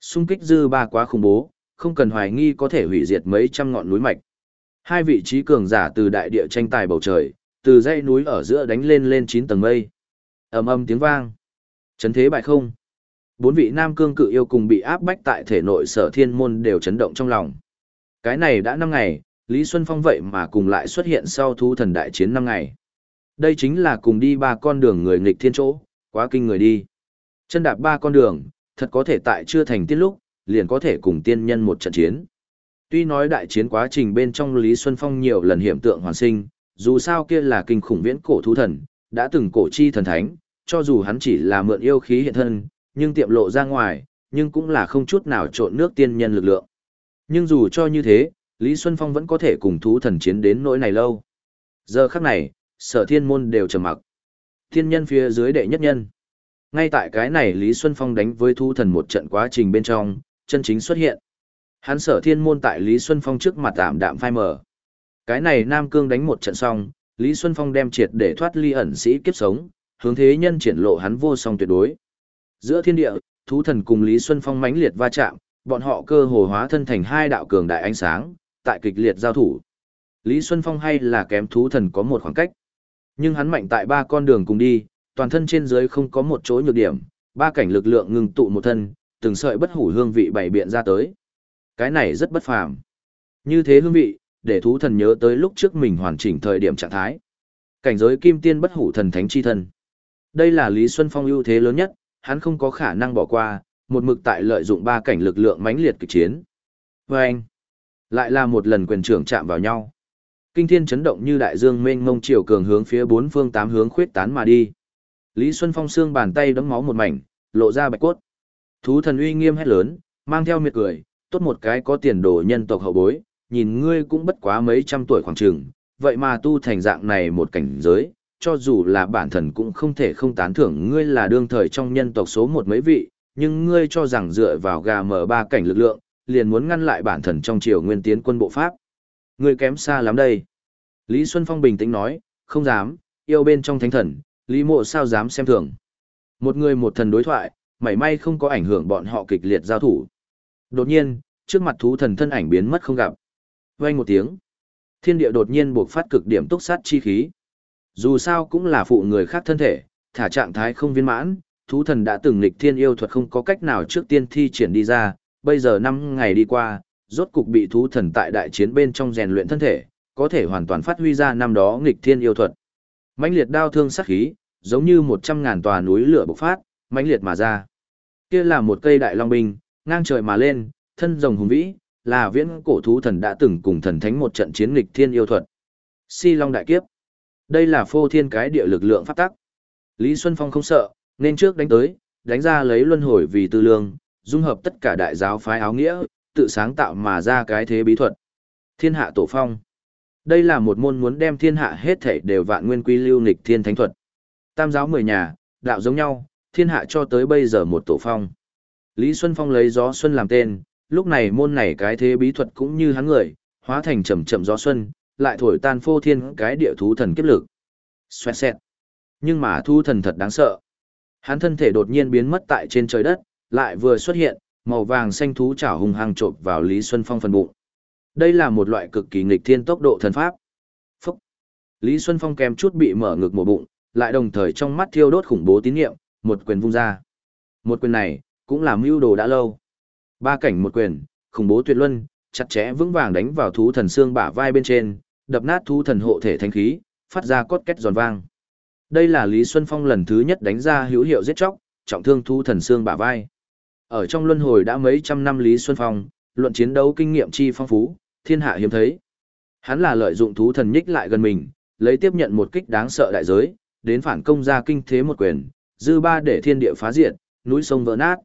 Xung kích dư ba quá khủng bố, không cần hoài nghi có thể hủy diệt mấy trăm ngọn núi mạch. Hai vị trí cường giả từ đại địa tranh tài bầu trời, từ dãy núi ở giữa đánh lên lên chín tầng mây. Ầm ầm tiếng vang. Chấn thế bại không. Bốn vị nam cương cự yêu cùng bị áp bách tại thể nội sở thiên môn đều chấn động trong lòng. Cái này đã năm ngày, Lý Xuân Phong vậy mà cùng lại xuất hiện sau thú thần đại chiến năm ngày. Đây chính là cùng đi ba con đường người nghịch thiên chỗ, quá kinh người đi. Chân đạp ba con đường, thật có thể tại chưa thành tiên lúc, liền có thể cùng tiên nhân một trận chiến. Tuy nói đại chiến quá trình bên trong Lý Xuân Phong nhiều lần hiểm tượng hoàn sinh, dù sao kia là kinh khủng viễn cổ thú thần, đã từng cổ chi thần thánh, cho dù hắn chỉ là mượn yêu khí hiện thân, nhưng tiệm lộ ra ngoài, nhưng cũng là không chút nào trộn nước tiên nhân lực lượng. Nhưng dù cho như thế, Lý Xuân Phong vẫn có thể cùng thú thần chiến đến nỗi này lâu. Giờ khắc này, sở thiên môn đều trầm mặc. Thiên nhân phía dưới đệ nhất nhân. Ngay tại cái này Lý Xuân Phong đánh với thú thần một trận quá trình bên trong, chân chính xuất hiện. Hắn sở thiên môn tại Lý Xuân Phong trước mặt tạm đạm phai mờ. Cái này Nam Cương đánh một trận xong, Lý Xuân Phong đem triệt để thoát ly ẩn sĩ kiếp sống, hướng thế nhân triển lộ hắn vô song tuyệt đối. Giữa thiên địa, thú thần cùng Lý Xuân Phong mãnh liệt va chạm, bọn họ cơ hồ hóa thân thành hai đạo cường đại ánh sáng, tại kịch liệt giao thủ. Lý Xuân Phong hay là kém thú thần có một khoảng cách. Nhưng hắn mạnh tại ba con đường cùng đi, toàn thân trên dưới không có một chỗ nhược điểm, ba cảnh lực lượng ngừng tụ một thân, từng sợi bất hủ hương vị bảy biện ra tới. Cái này rất bất phàm. Như thế hương vị, để thú thần nhớ tới lúc trước mình hoàn chỉnh thời điểm trạng thái. Cảnh giới kim tiên bất hủ thần thánh chi thân. Đây là Lý Xuân Phong ưu thế lớn nhất, hắn không có khả năng bỏ qua, một mực tại lợi dụng ba cảnh lực lượng mãnh liệt kịch chiến. Và anh, lại là một lần quyền trưởng chạm vào nhau. Kinh thiên chấn động như đại dương mênh mông chiều cường hướng phía bốn phương tám hướng khuyết tán mà đi. Lý Xuân Phong xương bàn tay đấm máu một mảnh, lộ ra bạch cốt. Thú thần uy nghiêm hét lớn, mang theo miệt cười, tốt một cái có tiền đồ nhân tộc hậu bối, nhìn ngươi cũng bất quá mấy trăm tuổi khoảng trường, vậy mà tu thành dạng này một cảnh giới, cho dù là bản thần cũng không thể không tán thưởng ngươi là đương thời trong nhân tộc số một mấy vị, nhưng ngươi cho rằng dựa vào gà mở ba cảnh lực lượng, liền muốn ngăn lại bản thần trong triều nguyên tiến quân bộ Pháp. Ngươi kém xa lắm đây. Lý Xuân Phong bình tĩnh nói, không dám, yêu bên trong thánh thần, Lý mộ sao dám xem thường. Một người một thần đối thoại, mảy may không có ảnh hưởng bọn họ kịch liệt giao thủ. Đột nhiên, trước mặt thú thần thân ảnh biến mất không gặp. Vang một tiếng, thiên địa đột nhiên buộc phát cực điểm túc sát chi khí. Dù sao cũng là phụ người khác thân thể, thả trạng thái không viên mãn, thú thần đã từng nghịch thiên yêu thuật không có cách nào trước tiên thi triển đi ra, bây giờ năm ngày đi qua, rốt cục bị thú thần tại đại chiến bên trong rèn luyện thân thể, có thể hoàn toàn phát huy ra năm đó nghịch thiên yêu thuật. mãnh liệt đao thương sát khí, giống như một trăm ngàn tòa núi lửa bộc phát, mãnh liệt mà ra. Kia là một cây đại long binh, ngang trời mà lên, thân rồng hùng vĩ, là viễn cổ thú thần đã từng cùng thần thánh một trận chiến nghịch thiên yêu thuật. Si Long đại kiếp. Đây là phô thiên cái địa lực lượng pháp tắc. Lý Xuân Phong không sợ, nên trước đánh tới, đánh ra lấy luân hồi vì tư lương, dung hợp tất cả đại giáo phái áo nghĩa, tự sáng tạo mà ra cái thế bí thuật. Thiên hạ tổ phong. Đây là một môn muốn đem thiên hạ hết thảy đều vạn nguyên quy lưu nghịch thiên thánh thuật. Tam giáo mười nhà, đạo giống nhau, thiên hạ cho tới bây giờ một tổ phong. Lý Xuân Phong lấy gió xuân làm tên, lúc này môn này cái thế bí thuật cũng như hắn người, hóa thành chậm chậm gió xuân, lại thổi tan phô thiên cái địa thú thần kiếp lực. Xoẹt xẹt. Nhưng mà thu thần thật đáng sợ. Hắn thân thể đột nhiên biến mất tại trên trời đất, lại vừa xuất hiện, màu vàng xanh thú chảo hùng hăng trộm vào Lý Xuân Phong phần bụng. Đây là một loại cực kỳ nghịch thiên tốc độ thần pháp. Phúc! Lý Xuân Phong kèm chút bị mở ngực một bụng, lại đồng thời trong mắt thiêu đốt khủng bố tín niệm, một quyền vung ra. Một quyền này, cũng là mưu đồ đã lâu. Ba cảnh một quyền, khủng bố tuyệt luân, chặt chẽ vững vàng đánh vào thú thần xương bả vai bên trên, đập nát thú thần hộ thể thanh khí, phát ra cốt két giòn vang. Đây là Lý Xuân Phong lần thứ nhất đánh ra hữu hiệu giết chóc, trọng thương thú thần xương bả vai. Ở trong luân hồi đã mấy trăm năm Lý Xuân Phong, luận chiến đấu kinh nghiệm chi phong phú, thiên hạ hiếm thấy. Hắn là lợi dụng thú thần nhích lại gần mình, lấy tiếp nhận một kích đáng sợ đại giới, đến phản công ra kinh thế một quyền, dư ba để thiên địa phá diệt, núi sông vỡ nát.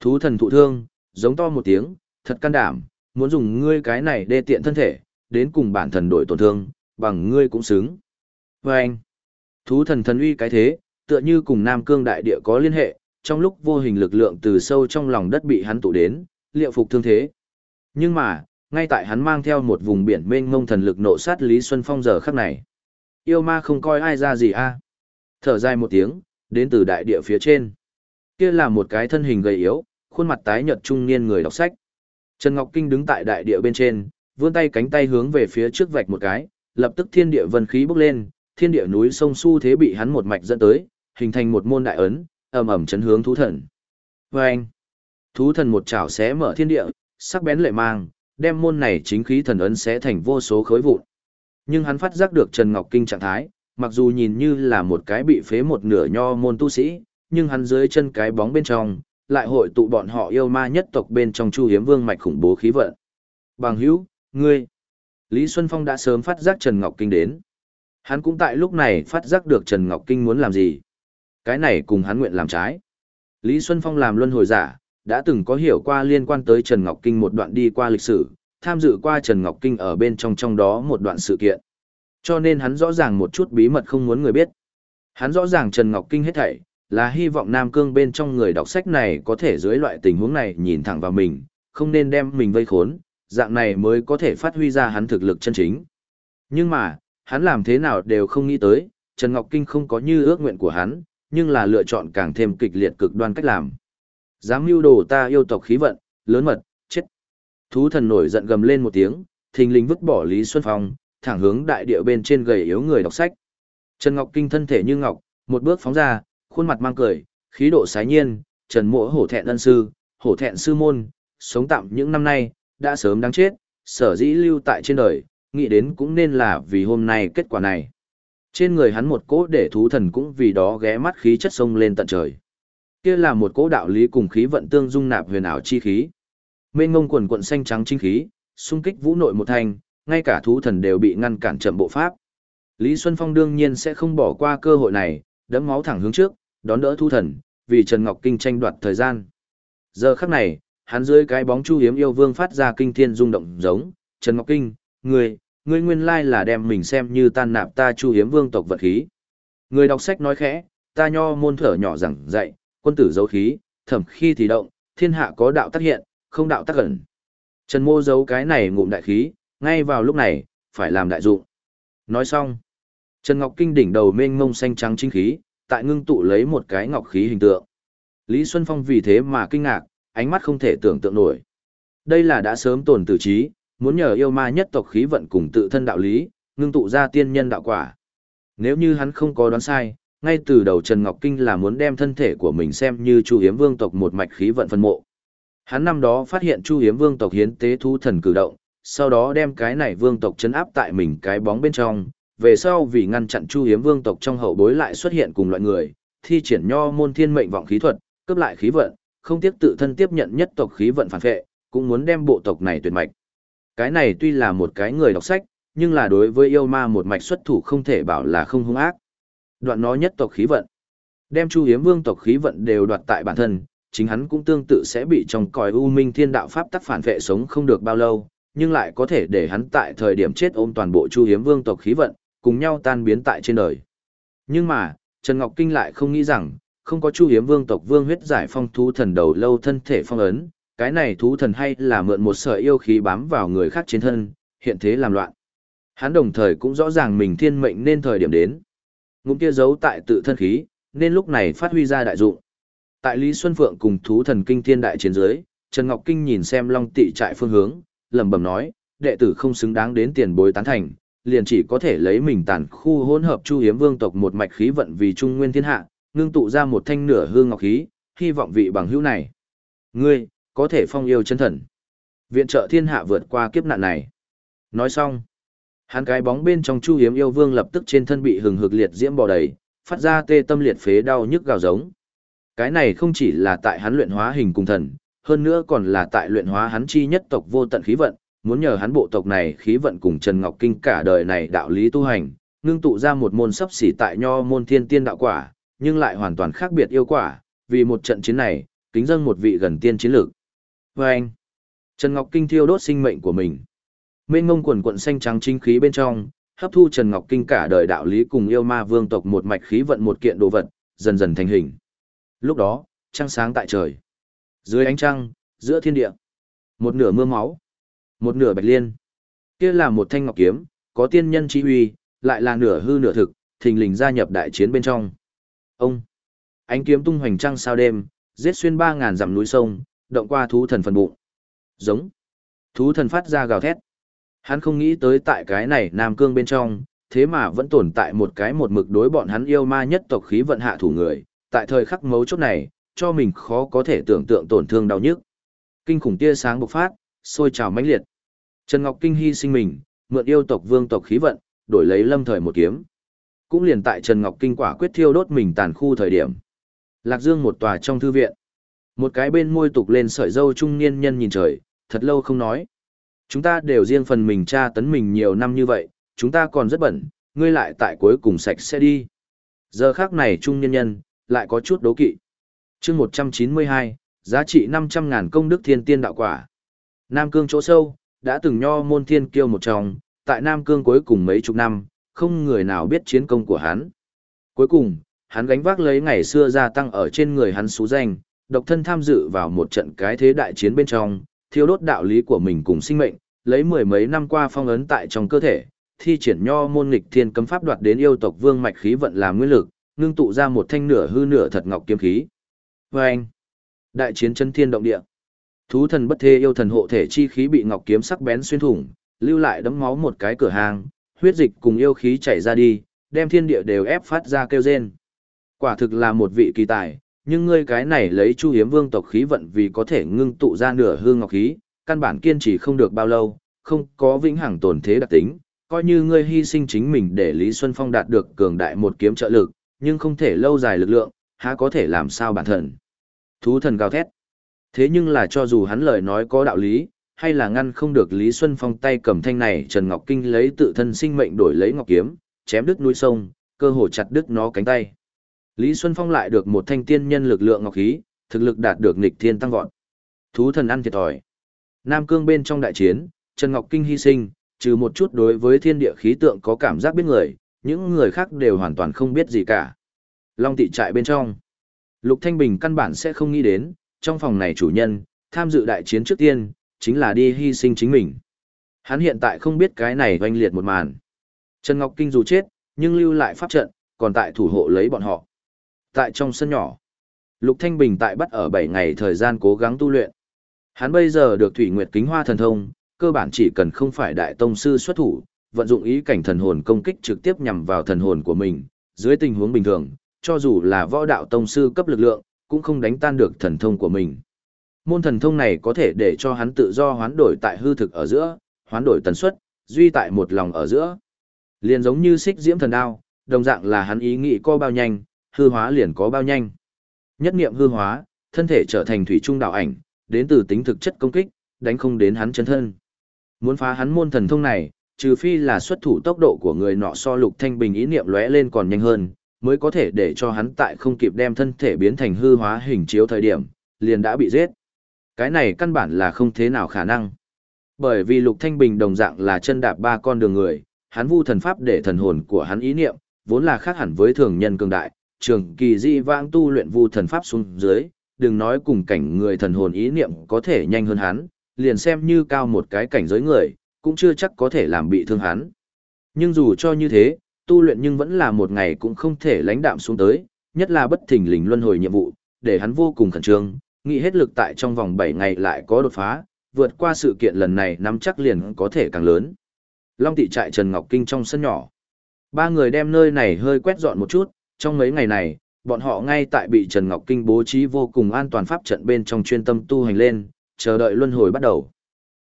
Thú thần thụ thương, giống to một tiếng, thật can đảm, muốn dùng ngươi cái này đê tiện thân thể, đến cùng bản thần đổi tổn thương, bằng ngươi cũng xứng. Và anh, thú thần thần uy cái thế, tựa như cùng Nam Cương đại địa có liên hệ, trong lúc vô hình lực lượng từ sâu trong lòng đất bị hắn tụ đến, liệu phục thương thế. Nhưng mà, ngay tại hắn mang theo một vùng biển mênh mông thần lực nộ sát Lý Xuân Phong giờ khắc này. Yêu ma không coi ai ra gì a à. Thở dài một tiếng, đến từ đại địa phía trên. Kia là một cái thân hình gầy yếu, khuôn mặt tái nhợt trung niên người đọc sách. Trần Ngọc Kinh đứng tại đại địa bên trên, vươn tay cánh tay hướng về phía trước vạch một cái, lập tức thiên địa vân khí bốc lên, thiên địa núi sông su thế bị hắn một mạch dẫn tới, hình thành một môn đại ấn, ầm ầm chấn hướng thú thần. Và anh, thú thần một chảo xé mở thiên địa, sắc bén lệ mang, đem môn này chính khí thần ấn xé thành vô số khối vụn. Nhưng hắn phát giác được Trần Ngọc Kinh trạng thái, mặc dù nhìn như là một cái bị phế một nửa nho môn tu sĩ, nhưng hắn dưới chân cái bóng bên trong, lại hội tụ bọn họ yêu ma nhất tộc bên trong Chu Hiếm Vương mạch khủng bố khí vận. Bằng hữu, ngươi. Lý Xuân Phong đã sớm phát giác Trần Ngọc Kinh đến. Hắn cũng tại lúc này phát giác được Trần Ngọc Kinh muốn làm gì. Cái này cùng hắn nguyện làm trái. Lý Xuân Phong làm luân hồi giả, đã từng có hiểu qua liên quan tới Trần Ngọc Kinh một đoạn đi qua lịch sử, tham dự qua Trần Ngọc Kinh ở bên trong trong đó một đoạn sự kiện. Cho nên hắn rõ ràng một chút bí mật không muốn người biết. Hắn rõ ràng Trần Ngọc Kinh hết thảy, là hy vọng Nam Cương bên trong người đọc sách này có thể dưới loại tình huống này nhìn thẳng vào mình, không nên đem mình vây khốn, dạng này mới có thể phát huy ra hắn thực lực chân chính. Nhưng mà, hắn làm thế nào đều không nghĩ tới, Trần Ngọc Kinh không có như ước nguyện của hắn, nhưng là lựa chọn càng thêm kịch liệt cực đoan cách làm. Dám mưu đồ ta yêu tộc khí vận, lớn mật, chết. Thú thần nổi giận gầm lên một tiếng, thình lình vứt bỏ Lý Xuân Phong, thẳng hướng đại địa bên trên gầy yếu người đọc sách. Trần Ngọc Kinh thân thể như ngọc, một bước phóng ra, khuôn mặt mang cười, khí độ sái nhiên, Trần Mộ hổ thẹn ân sư, hổ thẹn sư môn, sống tạm những năm nay, đã sớm đáng chết, sở dĩ lưu tại trên đời, nghĩ đến cũng nên là vì hôm nay kết quả này. Trên người hắn một cỗ để thú thần cũng vì đó ghé mắt khí chất sông lên tận trời. Kia là một cỗ đạo lý cùng khí vận tương dung nạp huyền ảo chi khí. Mênh ngông quần quận xanh trắng chính khí, xung kích vũ nội một thành, ngay cả thú thần đều bị ngăn cản chậm bộ pháp. Lý Xuân Phong đương nhiên sẽ không bỏ qua cơ hội này, đấm máu thẳng hướng trước, đón đỡ thu thần, vì Trần Ngọc Kinh tranh đoạt thời gian. Giờ khắc này, hắn dưới cái bóng chu hiếm yêu vương phát ra kinh thiên rung động giống, Trần Ngọc Kinh, người, ngươi nguyên lai là đem mình xem như tan nạp ta chu hiếm vương tộc vật khí. Người đọc sách nói khẽ, ta nho môn thở nhỏ rằng dạy, quân tử dấu khí, thẩm khi thì động, thiên hạ có đạo tác hiện, không đạo tác ẩn. Trần mô giấu cái này ngụm đại khí, ngay vào lúc này, phải làm đại dụng. Nói xong, Trần Ngọc Kinh đỉnh đầu mênh mông xanh trắng chính khí, tại ngưng tụ lấy một cái ngọc khí hình tượng. Lý Xuân Phong vì thế mà kinh ngạc, ánh mắt không thể tưởng tượng nổi. Đây là đã sớm tồn tử trí, muốn nhờ yêu ma nhất tộc khí vận cùng tự thân đạo lý, ngưng tụ ra tiên nhân đạo quả. Nếu như hắn không có đoán sai, ngay từ đầu Trần Ngọc Kinh là muốn đem thân thể của mình xem như Chu Hiếm Vương tộc một mạch khí vận phân mộ. Hắn năm đó phát hiện Chu Hiếm Vương tộc hiến tế thú thần cử động, sau đó đem cái này vương tộc chấn áp tại mình cái bóng bên trong, về sau vì ngăn chặn Chu Hiếm Vương tộc trong hậu bối lại xuất hiện cùng loại người, thi triển nho môn thiên mệnh vọng khí thuật, cướp lại khí vận, không tiếc tự thân tiếp nhận nhất tộc khí vận phản vệ, cũng muốn đem bộ tộc này tuyệt mạch. Cái này tuy là một cái người đọc sách, nhưng là đối với yêu ma một mạch xuất thủ không thể bảo là không hung ác. Đoạn nó nhất tộc khí vận. Đem Chu Hiếm Vương tộc khí vận đều đoạt tại bản thân, chính hắn cũng tương tự sẽ bị trong còi u minh thiên đạo pháp tắc phản vệ sống không được bao lâu, nhưng lại có thể để hắn tại thời điểm chết ôm toàn bộ Chu Hiếm Vương tộc khí vận, cùng nhau tan biến tại trên đời. Nhưng mà, Trần Ngọc Kinh lại không nghĩ rằng, không có Chu Hiếm Vương tộc vương huyết giải phong thú thần đầu lâu thân thể phong ấn, cái này thú thần hay là mượn một sợi yêu khí bám vào người khác trên thân, hiện thế làm loạn. Hắn đồng thời cũng rõ ràng mình thiên mệnh nên thời điểm đến. Ngụm kia giấu tại tự thân khí, nên lúc này phát huy ra đại dụng. Tại Lý Xuân Phượng cùng thú thần kinh thiên đại chiến dưới, Trần Ngọc Kinh nhìn xem Long Tị trại phương hướng, lẩm bẩm nói, đệ tử không xứng đáng đến tiền bối tán thành, liền chỉ có thể lấy mình tàn khu hỗn hợp Chu Hiếm Vương tộc một mạch khí vận vì trung nguyên thiên hạ, ngưng tụ ra một thanh nửa hương ngọc khí, hy vọng vị bằng hữu này. Ngươi, có thể phong yêu chân thần. Viện trợ thiên hạ vượt qua kiếp nạn này. Nói xong, hắn cái bóng bên trong Chu Hiếm yêu vương lập tức trên thân bị hừng hực liệt diễm bò đầy, phát ra tê tâm liệt phế đau nhức gào giống. Cái này không chỉ là tại hắn luyện hóa hình cùng thần, hơn nữa còn là tại luyện hóa hắn chi nhất tộc vô tận khí vận, muốn nhờ hắn bộ tộc này khí vận cùng Trần Ngọc Kinh cả đời này đạo lý tu hành, ngưng tụ ra một môn sắp xỉ tại nho môn thiên tiên đạo quả, nhưng lại hoàn toàn khác biệt yêu quả, vì một trận chiến này, kính dâng một vị gần tiên chiến lược. Vâng! anh, Trần Ngọc Kinh thiêu đốt sinh mệnh của mình. Mênh ngông quần quận xanh trắng chính khí bên trong, hấp thu Trần Ngọc Kinh cả đời đạo lý cùng yêu ma vương tộc một mạch khí vận một kiện đồ vật, dần dần thành hình. Lúc đó, trăng sáng tại trời. Dưới ánh trăng, giữa thiên địa. Một nửa mưa máu, một nửa bạch liên. Kia là một thanh ngọc kiếm, có tiên nhân chi huy, lại là nửa hư nửa thực, thình lình gia nhập đại chiến bên trong. Ông, ánh kiếm tung hoành trăng sao đêm, giết xuyên ba ngàn dặm núi sông, động qua thú thần phần bụng. Giống. Thú thần phát ra gào thét. Hắn không nghĩ tới tại cái này Nam Cương bên trong, thế mà vẫn tồn tại một cái một mực đối bọn hắn yêu ma nhất tộc khí vận hạ thủ người, tại thời khắc mấu chốt này, cho mình khó có thể tưởng tượng tổn thương đau nhức. Kinh khủng tia sáng bộc phát, sôi trào mãnh liệt. Trần Ngọc Kinh hy sinh mình, mượn yêu tộc vương tộc khí vận, đổi lấy lâm thời một kiếm. Cũng liền tại Trần Ngọc Kinh quả quyết thiêu đốt mình tàn khu thời điểm. Lạc Dương một tòa trong thư viện. Một cái bên môi tục lên sợi dâu trung niên nhân nhìn trời, thật lâu không nói. Chúng ta đều riêng phần mình tra tấn mình nhiều năm như vậy, chúng ta còn rất bẩn, ngươi lại tại cuối cùng sạch sẽ đi. Giờ khác này trung niên nhân, lại có chút đố kỵ. chương 192, giá trị 500 ngàn công đức thiên tiên đạo quả. Nam Cương chỗ sâu, đã từng nho môn thiên kiêu một trong, tại Nam Cương cuối cùng mấy chục năm, không người nào biết chiến công của hắn. Cuối cùng, hắn gánh vác lấy ngày xưa gia tăng ở trên người hắn xú danh, độc thân tham dự vào một trận cái thế đại chiến bên trong, thiêu đốt đạo lý của mình cùng sinh mệnh, lấy mười mấy năm qua phong ấn tại trong cơ thể, thi triển nho môn nghịch thiên cấm pháp đoạt đến yêu tộc vương mạch khí vận làm nguyên lực, ngưng tụ ra một thanh nửa hư nửa thật ngọc kiếm khí. Và anh, đại chiến chân thiên động địa. Thú thần bất thê yêu thần hộ thể chi khí bị ngọc kiếm sắc bén xuyên thủng, lưu lại đấm máu một cái cửa hàng, huyết dịch cùng yêu khí chảy ra đi, đem thiên địa đều ép phát ra kêu rên. Quả thực là một vị kỳ tài, nhưng ngươi cái này lấy Chu Hiếm Vương tộc khí vận vì có thể ngưng tụ ra nửa hương ngọc khí, căn bản kiên trì không được bao lâu, không có vĩnh hằng tồn thế đặc tính, coi như ngươi hy sinh chính mình để Lý Xuân Phong đạt được cường đại một kiếm trợ lực, nhưng không thể lâu dài lực lượng, há có thể làm sao bản thân. Thú thần gào thét. Thế nhưng là cho dù hắn lời nói có đạo lý, hay là ngăn không được Lý Xuân Phong tay cầm thanh này Trần Ngọc Kinh lấy tự thân sinh mệnh đổi lấy ngọc kiếm, chém đứt núi sông, cơ hồ chặt đứt nó cánh tay. Lý Xuân Phong lại được một thanh tiên nhân lực lượng ngọc khí, thực lực đạt được nghịch thiên tăng vọt. Thú thần ăn thiệt thòi. Nam Cương bên trong đại chiến, Trần Ngọc Kinh hy sinh, trừ một chút đối với thiên địa khí tượng có cảm giác biết người, những người khác đều hoàn toàn không biết gì cả. Long tị trại bên trong. Lục Thanh Bình căn bản sẽ không nghĩ đến, trong phòng này chủ nhân, tham dự đại chiến trước tiên, chính là đi hy sinh chính mình. Hắn hiện tại không biết cái này oanh liệt một màn. Trần Ngọc Kinh dù chết, nhưng lưu lại pháp trận, còn tại thủ hộ lấy bọn họ. Tại trong sân nhỏ, Lục Thanh Bình tại bắt ở 7 ngày thời gian cố gắng tu luyện. Hắn bây giờ được Thủy Nguyệt Kính Hoa thần thông, cơ bản chỉ cần không phải đại tông sư xuất thủ, vận dụng ý cảnh thần hồn công kích trực tiếp nhằm vào thần hồn của mình, dưới tình huống bình thường, cho dù là võ đạo tông sư cấp lực lượng, cũng không đánh tan được thần thông của mình. Môn thần thông này có thể để cho hắn tự do hoán đổi tại hư thực ở giữa, hoán đổi tần suất, duy tại một lòng ở giữa. Liền giống như xích diễm thần đao, đồng dạng là hắn ý nghĩ có bao nhanh, hư hóa liền có bao nhanh. Nhất niệm hư hóa, thân thể trở thành thủy trung đạo ảnh, đến từ tính thực chất công kích, đánh không đến hắn chân thân. Muốn phá hắn môn thần thông này, trừ phi là xuất thủ tốc độ của người nọ so lục thanh bình ý niệm lóe lên còn nhanh hơn, mới có thể để cho hắn tại không kịp đem thân thể biến thành hư hóa hình chiếu thời điểm, liền đã bị giết. Cái này căn bản là không thế nào khả năng. Bởi vì Lục Thanh Bình đồng dạng là chân đạp ba con đường người, hắn vu thần pháp để thần hồn của hắn ý niệm, vốn là khác hẳn với thường nhân cường đại, trường kỳ di vãng tu luyện vu thần pháp xuống dưới, đừng nói cùng cảnh người thần hồn ý niệm có thể nhanh hơn hắn, liền xem như cao một cái cảnh giới người, cũng chưa chắc có thể làm bị thương hắn. Nhưng dù cho như thế, tu luyện nhưng vẫn là một ngày cũng không thể lãnh đạm xuống tới, nhất là bất thình lình luân hồi nhiệm vụ, để hắn vô cùng khẩn trương, nghĩ hết lực tại trong vòng 7 ngày lại có đột phá, vượt qua sự kiện lần này nắm chắc liền có thể càng lớn. Long thị trại Trần Ngọc Kinh trong sân nhỏ. Ba người đem nơi này hơi quét dọn một chút, trong mấy ngày này, bọn họ ngay tại bị Trần Ngọc Kinh bố trí vô cùng an toàn pháp trận bên trong chuyên tâm tu hành lên, chờ đợi luân hồi bắt đầu.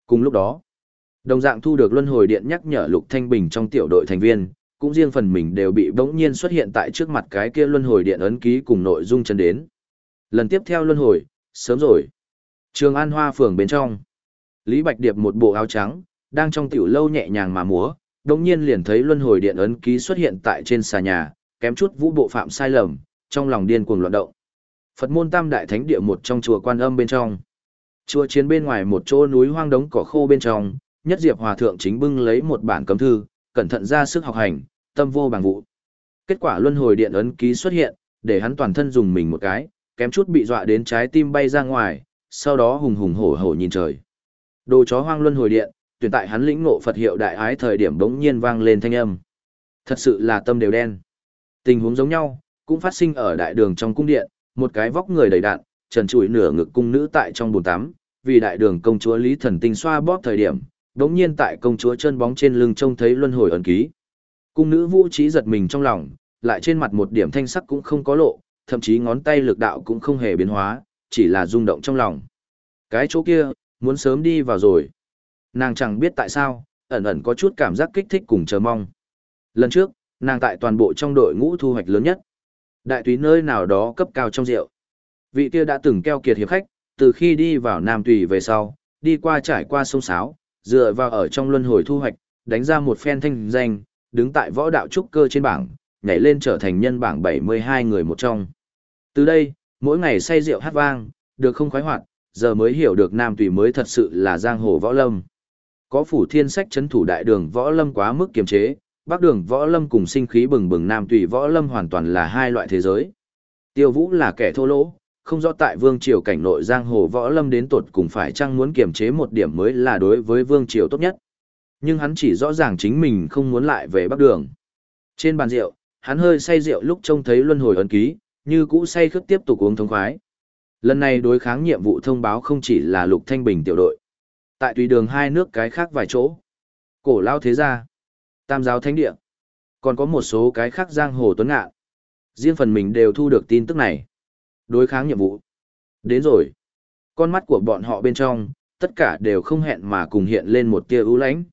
Cùng lúc đó, đồng dạng thu được luân hồi điện nhắc nhở Lục Thanh Bình trong tiểu đội thành viên, cũng riêng phần mình đều bị bỗng nhiên xuất hiện tại trước mặt cái kia luân hồi điện ấn ký cùng nội dung chân đến. Lần tiếp theo luân hồi, sớm rồi. Trường An Hoa phường bên trong. Lý Bạch Điệp một bộ áo trắng, đang trong tiểu lâu nhẹ nhàng mà múa, bỗng nhiên liền thấy luân hồi điện ấn ký xuất hiện tại trên xà nhà, kém chút vũ bộ phạm sai lầm, trong lòng điên cuồng loạn động. Phật môn Tam Đại Thánh Địa một trong chùa Quan Âm bên trong. Chùa chiến bên ngoài một chỗ núi hoang đống cỏ khô bên trong, Nhất Diệp Hòa Thượng chính bưng lấy một bản cấm thư, cẩn thận ra sức học hành, tâm vô bằng vụ. Kết quả luân hồi điện ấn ký xuất hiện, để hắn toàn thân dùng mình một cái, kém chút bị dọa đến trái tim bay ra ngoài, sau đó hùng hùng hổ hổ nhìn trời. Đồ chó hoang luân hồi điện, tuyển tại hắn lĩnh ngộ Phật hiệu đại ái thời điểm bỗng nhiên vang lên thanh âm. Thật sự là tâm đều đen. Tình huống giống nhau, cũng phát sinh ở đại đường trong cung điện, một cái vóc người đầy đạn, trần trụi nửa ngực cung nữ tại trong bồn tắm, vì đại đường công chúa Lý Thần Tinh xoa bóp thời điểm, đống nhiên tại công chúa chân bóng trên lưng trông thấy luân hồi ấn ký. Cung nữ vũ trí giật mình trong lòng, lại trên mặt một điểm thanh sắc cũng không có lộ, thậm chí ngón tay lực đạo cũng không hề biến hóa, chỉ là rung động trong lòng. Cái chỗ kia, muốn sớm đi vào rồi. Nàng chẳng biết tại sao, ẩn ẩn có chút cảm giác kích thích cùng chờ mong. Lần trước, nàng tại toàn bộ trong đội ngũ thu hoạch lớn nhất. Đại túy nơi nào đó cấp cao trong rượu. Vị kia đã từng keo kiệt hiệp khách, từ khi đi vào Nam Tùy về sau, đi qua trải qua sông Sáo, dựa vào ở trong luân hồi thu hoạch, đánh ra một phen thanh danh, đứng tại võ đạo trúc cơ trên bảng, nhảy lên trở thành nhân bảng 72 người một trong. Từ đây, mỗi ngày say rượu hát vang, được không khoái hoạt, giờ mới hiểu được Nam Tùy mới thật sự là giang hồ võ lâm. Có phủ thiên sách chấn thủ đại đường võ lâm quá mức kiềm chế, bắc đường võ lâm cùng sinh khí bừng bừng Nam Tùy võ lâm hoàn toàn là hai loại thế giới. Tiêu Vũ là kẻ thô lỗ, không rõ tại vương triều cảnh nội giang hồ võ lâm đến tột cùng phải chăng muốn kiềm chế một điểm mới là đối với vương triều tốt nhất. Nhưng hắn chỉ rõ ràng chính mình không muốn lại về bắc đường. Trên bàn rượu, hắn hơi say rượu lúc trông thấy luân hồi ấn ký, như cũ say khướt tiếp tục uống thông khoái. Lần này đối kháng nhiệm vụ thông báo không chỉ là Lục Thanh Bình tiểu đội. Tại tùy đường hai nước cái khác vài chỗ. Cổ lao thế gia, Tam giáo thánh địa, còn có một số cái khác giang hồ tuấn ngạ. Riêng phần mình đều thu được tin tức này. Đối kháng nhiệm vụ. Đến rồi. Con mắt của bọn họ bên trong, tất cả đều không hẹn mà cùng hiện lên một tia ưu lãnh.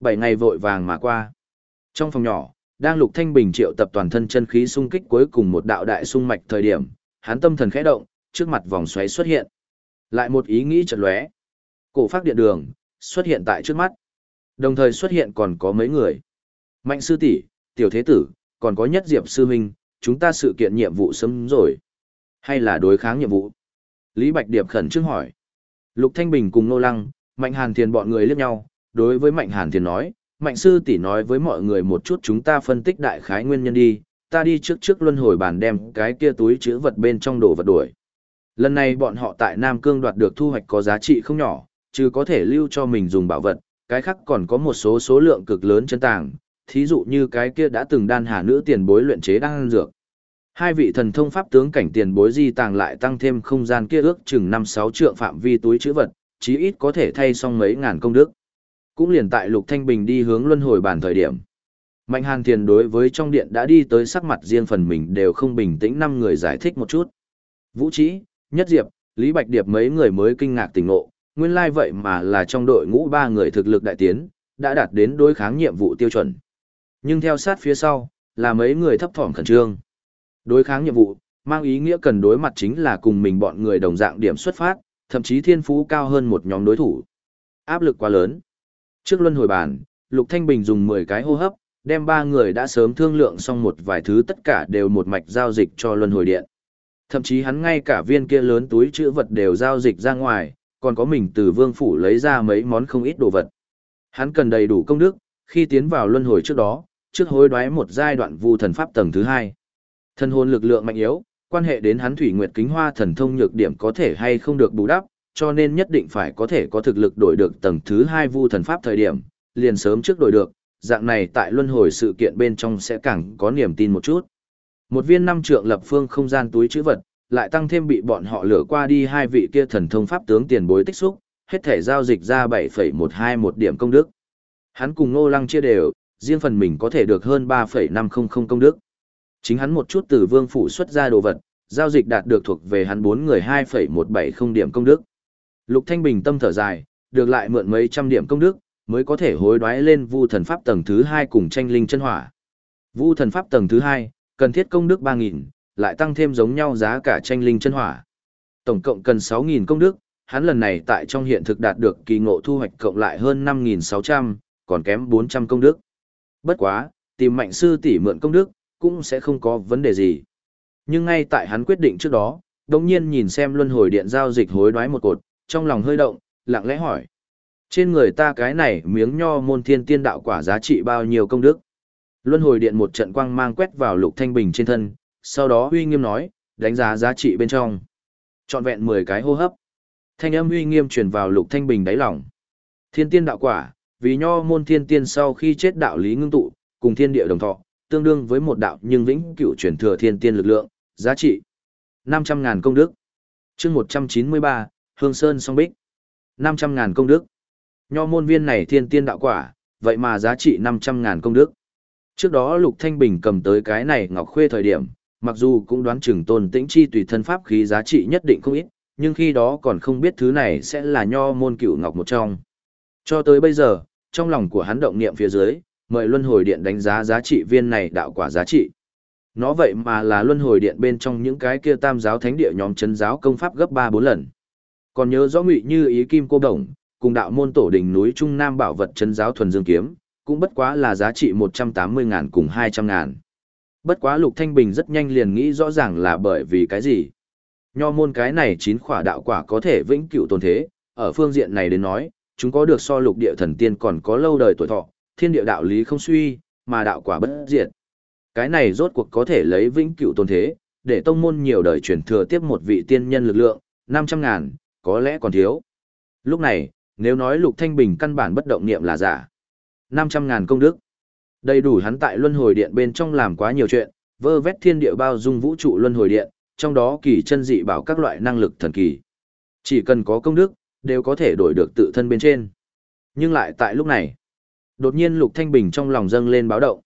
Bảy ngày vội vàng mà qua. Trong phòng nhỏ, đang Lục Thanh Bình triệu tập toàn thân chân khí xung kích cuối cùng một đạo đại xung mạch thời điểm, hắn tâm thần khẽ động, trước mặt vòng xoáy xuất hiện. Lại một ý nghĩ chợt lóe. Cổ phát điện đường xuất hiện tại trước mắt. Đồng thời xuất hiện còn có mấy người. Mạnh sư tỷ, tiểu thế tử, còn có nhất diệp sư huynh, chúng ta sự kiện nhiệm vụ sớm rồi. Hay là đối kháng nhiệm vụ? Lý Bạch Điệp khẩn trương hỏi. Lục Thanh Bình cùng Nô Lăng, Mạnh Hàn Thiền bọn người liếc nhau, đối với Mạnh Hàn Thiền nói, Mạnh sư tỷ nói với mọi người một chút chúng ta phân tích đại khái nguyên nhân đi, ta đi trước trước luân hồi bàn đem cái kia túi chữ vật bên trong đồ vật đuổi. Lần này bọn họ tại Nam Cương đoạt được thu hoạch có giá trị không nhỏ, chứ có thể lưu cho mình dùng bảo vật, cái khác còn có một số số lượng cực lớn chân tàng, thí dụ như cái kia đã từng đan hà nữ tiền bối luyện chế đan dược. Hai vị thần thông pháp tướng cảnh tiền bối di tàng lại tăng thêm không gian kia ước chừng 5-6 trượng phạm vi túi chữ vật, chí ít có thể thay xong mấy ngàn công đức. Cũng liền tại Lục Thanh Bình đi hướng luân hồi bàn thời điểm. Mạnh Hàn Thiền đối với trong điện đã đi tới sắc mặt riêng phần mình đều không bình tĩnh năm người giải thích một chút. Vũ Trí, Nhất Diệp, Lý Bạch Điệp mấy người mới kinh ngạc tỉnh ngộ, nguyên lai vậy mà là trong đội ngũ ba người thực lực đại tiến, đã đạt đến đối kháng nhiệm vụ tiêu chuẩn. Nhưng theo sát phía sau, là mấy người thấp thỏm khẩn trương. Đối kháng nhiệm vụ, mang ý nghĩa cần đối mặt chính là cùng mình bọn người đồng dạng điểm xuất phát, thậm chí thiên phú cao hơn một nhóm đối thủ. Áp lực quá lớn. Trước luân hồi bàn, Lục Thanh Bình dùng 10 cái hô hấp, đem ba người đã sớm thương lượng xong một vài thứ tất cả đều một mạch giao dịch cho luân hồi điện. Thậm chí hắn ngay cả viên kia lớn túi chữ vật đều giao dịch ra ngoài, còn có mình từ vương phủ lấy ra mấy món không ít đồ vật. Hắn cần đầy đủ công đức, khi tiến vào luân hồi trước đó, trước hối đoái một giai đoạn vu thần pháp tầng thứ hai. Thân hồn lực lượng mạnh yếu, quan hệ đến hắn thủy nguyệt kính hoa thần thông nhược điểm có thể hay không được bù đắp, cho nên nhất định phải có thể có thực lực đổi được tầng thứ hai vu thần pháp thời điểm, liền sớm trước đổi được, dạng này tại luân hồi sự kiện bên trong sẽ càng có niềm tin một chút. Một viên năm trượng lập phương không gian túi chữ vật, lại tăng thêm bị bọn họ lửa qua đi hai vị kia thần thông pháp tướng tiền bối tích xúc, hết thể giao dịch ra 7,121 điểm công đức. Hắn cùng Ngô Lăng chia đều, riêng phần mình có thể được hơn 3,500 công đức. Chính hắn một chút từ vương phủ xuất ra đồ vật, giao dịch đạt được thuộc về hắn bốn người 2,170 điểm công đức. Lục Thanh Bình tâm thở dài, được lại mượn mấy trăm điểm công đức, mới có thể hối đoái lên vu thần pháp tầng thứ 2 cùng tranh linh chân hỏa. Vu thần pháp tầng thứ 2, cần thiết công đức 3000, lại tăng thêm giống nhau giá cả tranh linh chân hỏa. Tổng cộng cần 6.000 công đức, hắn lần này tại trong hiện thực đạt được kỳ ngộ thu hoạch cộng lại hơn 5.600, còn kém 400 công đức. Bất quá, tìm mạnh sư tỷ mượn công đức, cũng sẽ không có vấn đề gì. Nhưng ngay tại hắn quyết định trước đó, đồng nhiên nhìn xem luân hồi điện giao dịch hối đoái một cột, trong lòng hơi động, lặng lẽ hỏi. Trên người ta cái này miếng nho môn thiên tiên đạo quả giá trị bao nhiêu công đức? Luân hồi điện một trận quang mang quét vào lục thanh bình trên thân, sau đó huy nghiêm nói, đánh giá giá trị bên trong. Chọn vẹn 10 cái hô hấp. Thanh âm huy nghiêm truyền vào lục thanh bình đáy lòng. Thiên tiên đạo quả, vì nho môn thiên tiên sau khi chết đạo lý ngưng tụ, cùng thiên địa đồng thọ, tương đương với một đạo nhưng vĩnh cửu truyền thừa thiên tiên lực lượng, giá trị 500.000 công đức. chương 193, Hương Sơn song bích. 500.000 công đức. Nho môn viên này thiên tiên đạo quả, vậy mà giá trị 500.000 công đức. Trước đó Lục Thanh Bình cầm tới cái này ngọc khuê thời điểm, mặc dù cũng đoán chừng tôn tĩnh chi tùy thân pháp khí giá trị nhất định không ít, nhưng khi đó còn không biết thứ này sẽ là nho môn cửu ngọc một trong. Cho tới bây giờ, trong lòng của hắn động niệm phía dưới, mời luân hồi điện đánh giá giá trị viên này đạo quả giá trị. Nó vậy mà là luân hồi điện bên trong những cái kia tam giáo thánh địa nhóm chân giáo công pháp gấp 3-4 lần. Còn nhớ rõ ngụy như ý kim cô đồng, cùng đạo môn tổ đỉnh núi Trung Nam bảo vật chân giáo thuần dương kiếm, cũng bất quá là giá trị 180 ngàn cùng 200 ngàn. Bất quá Lục Thanh Bình rất nhanh liền nghĩ rõ ràng là bởi vì cái gì. Nho môn cái này chín khỏa đạo quả có thể vĩnh cửu tồn thế, ở phương diện này đến nói, chúng có được so lục địa thần tiên còn có lâu đời tuổi thọ, thiên địa đạo lý không suy, mà đạo quả bất diệt. Cái này rốt cuộc có thể lấy vĩnh cửu tồn thế, để tông môn nhiều đời truyền thừa tiếp một vị tiên nhân lực lượng, 500 ngàn, có lẽ còn thiếu. Lúc này, nếu nói Lục Thanh Bình căn bản bất động niệm là giả. 500 ngàn công đức. Đầy đủ hắn tại luân hồi điện bên trong làm quá nhiều chuyện, vơ vét thiên địa bao dung vũ trụ luân hồi điện, trong đó kỳ chân dị bảo các loại năng lực thần kỳ. Chỉ cần có công đức, đều có thể đổi được tự thân bên trên. Nhưng lại tại lúc này, đột nhiên Lục Thanh Bình trong lòng dâng lên báo động.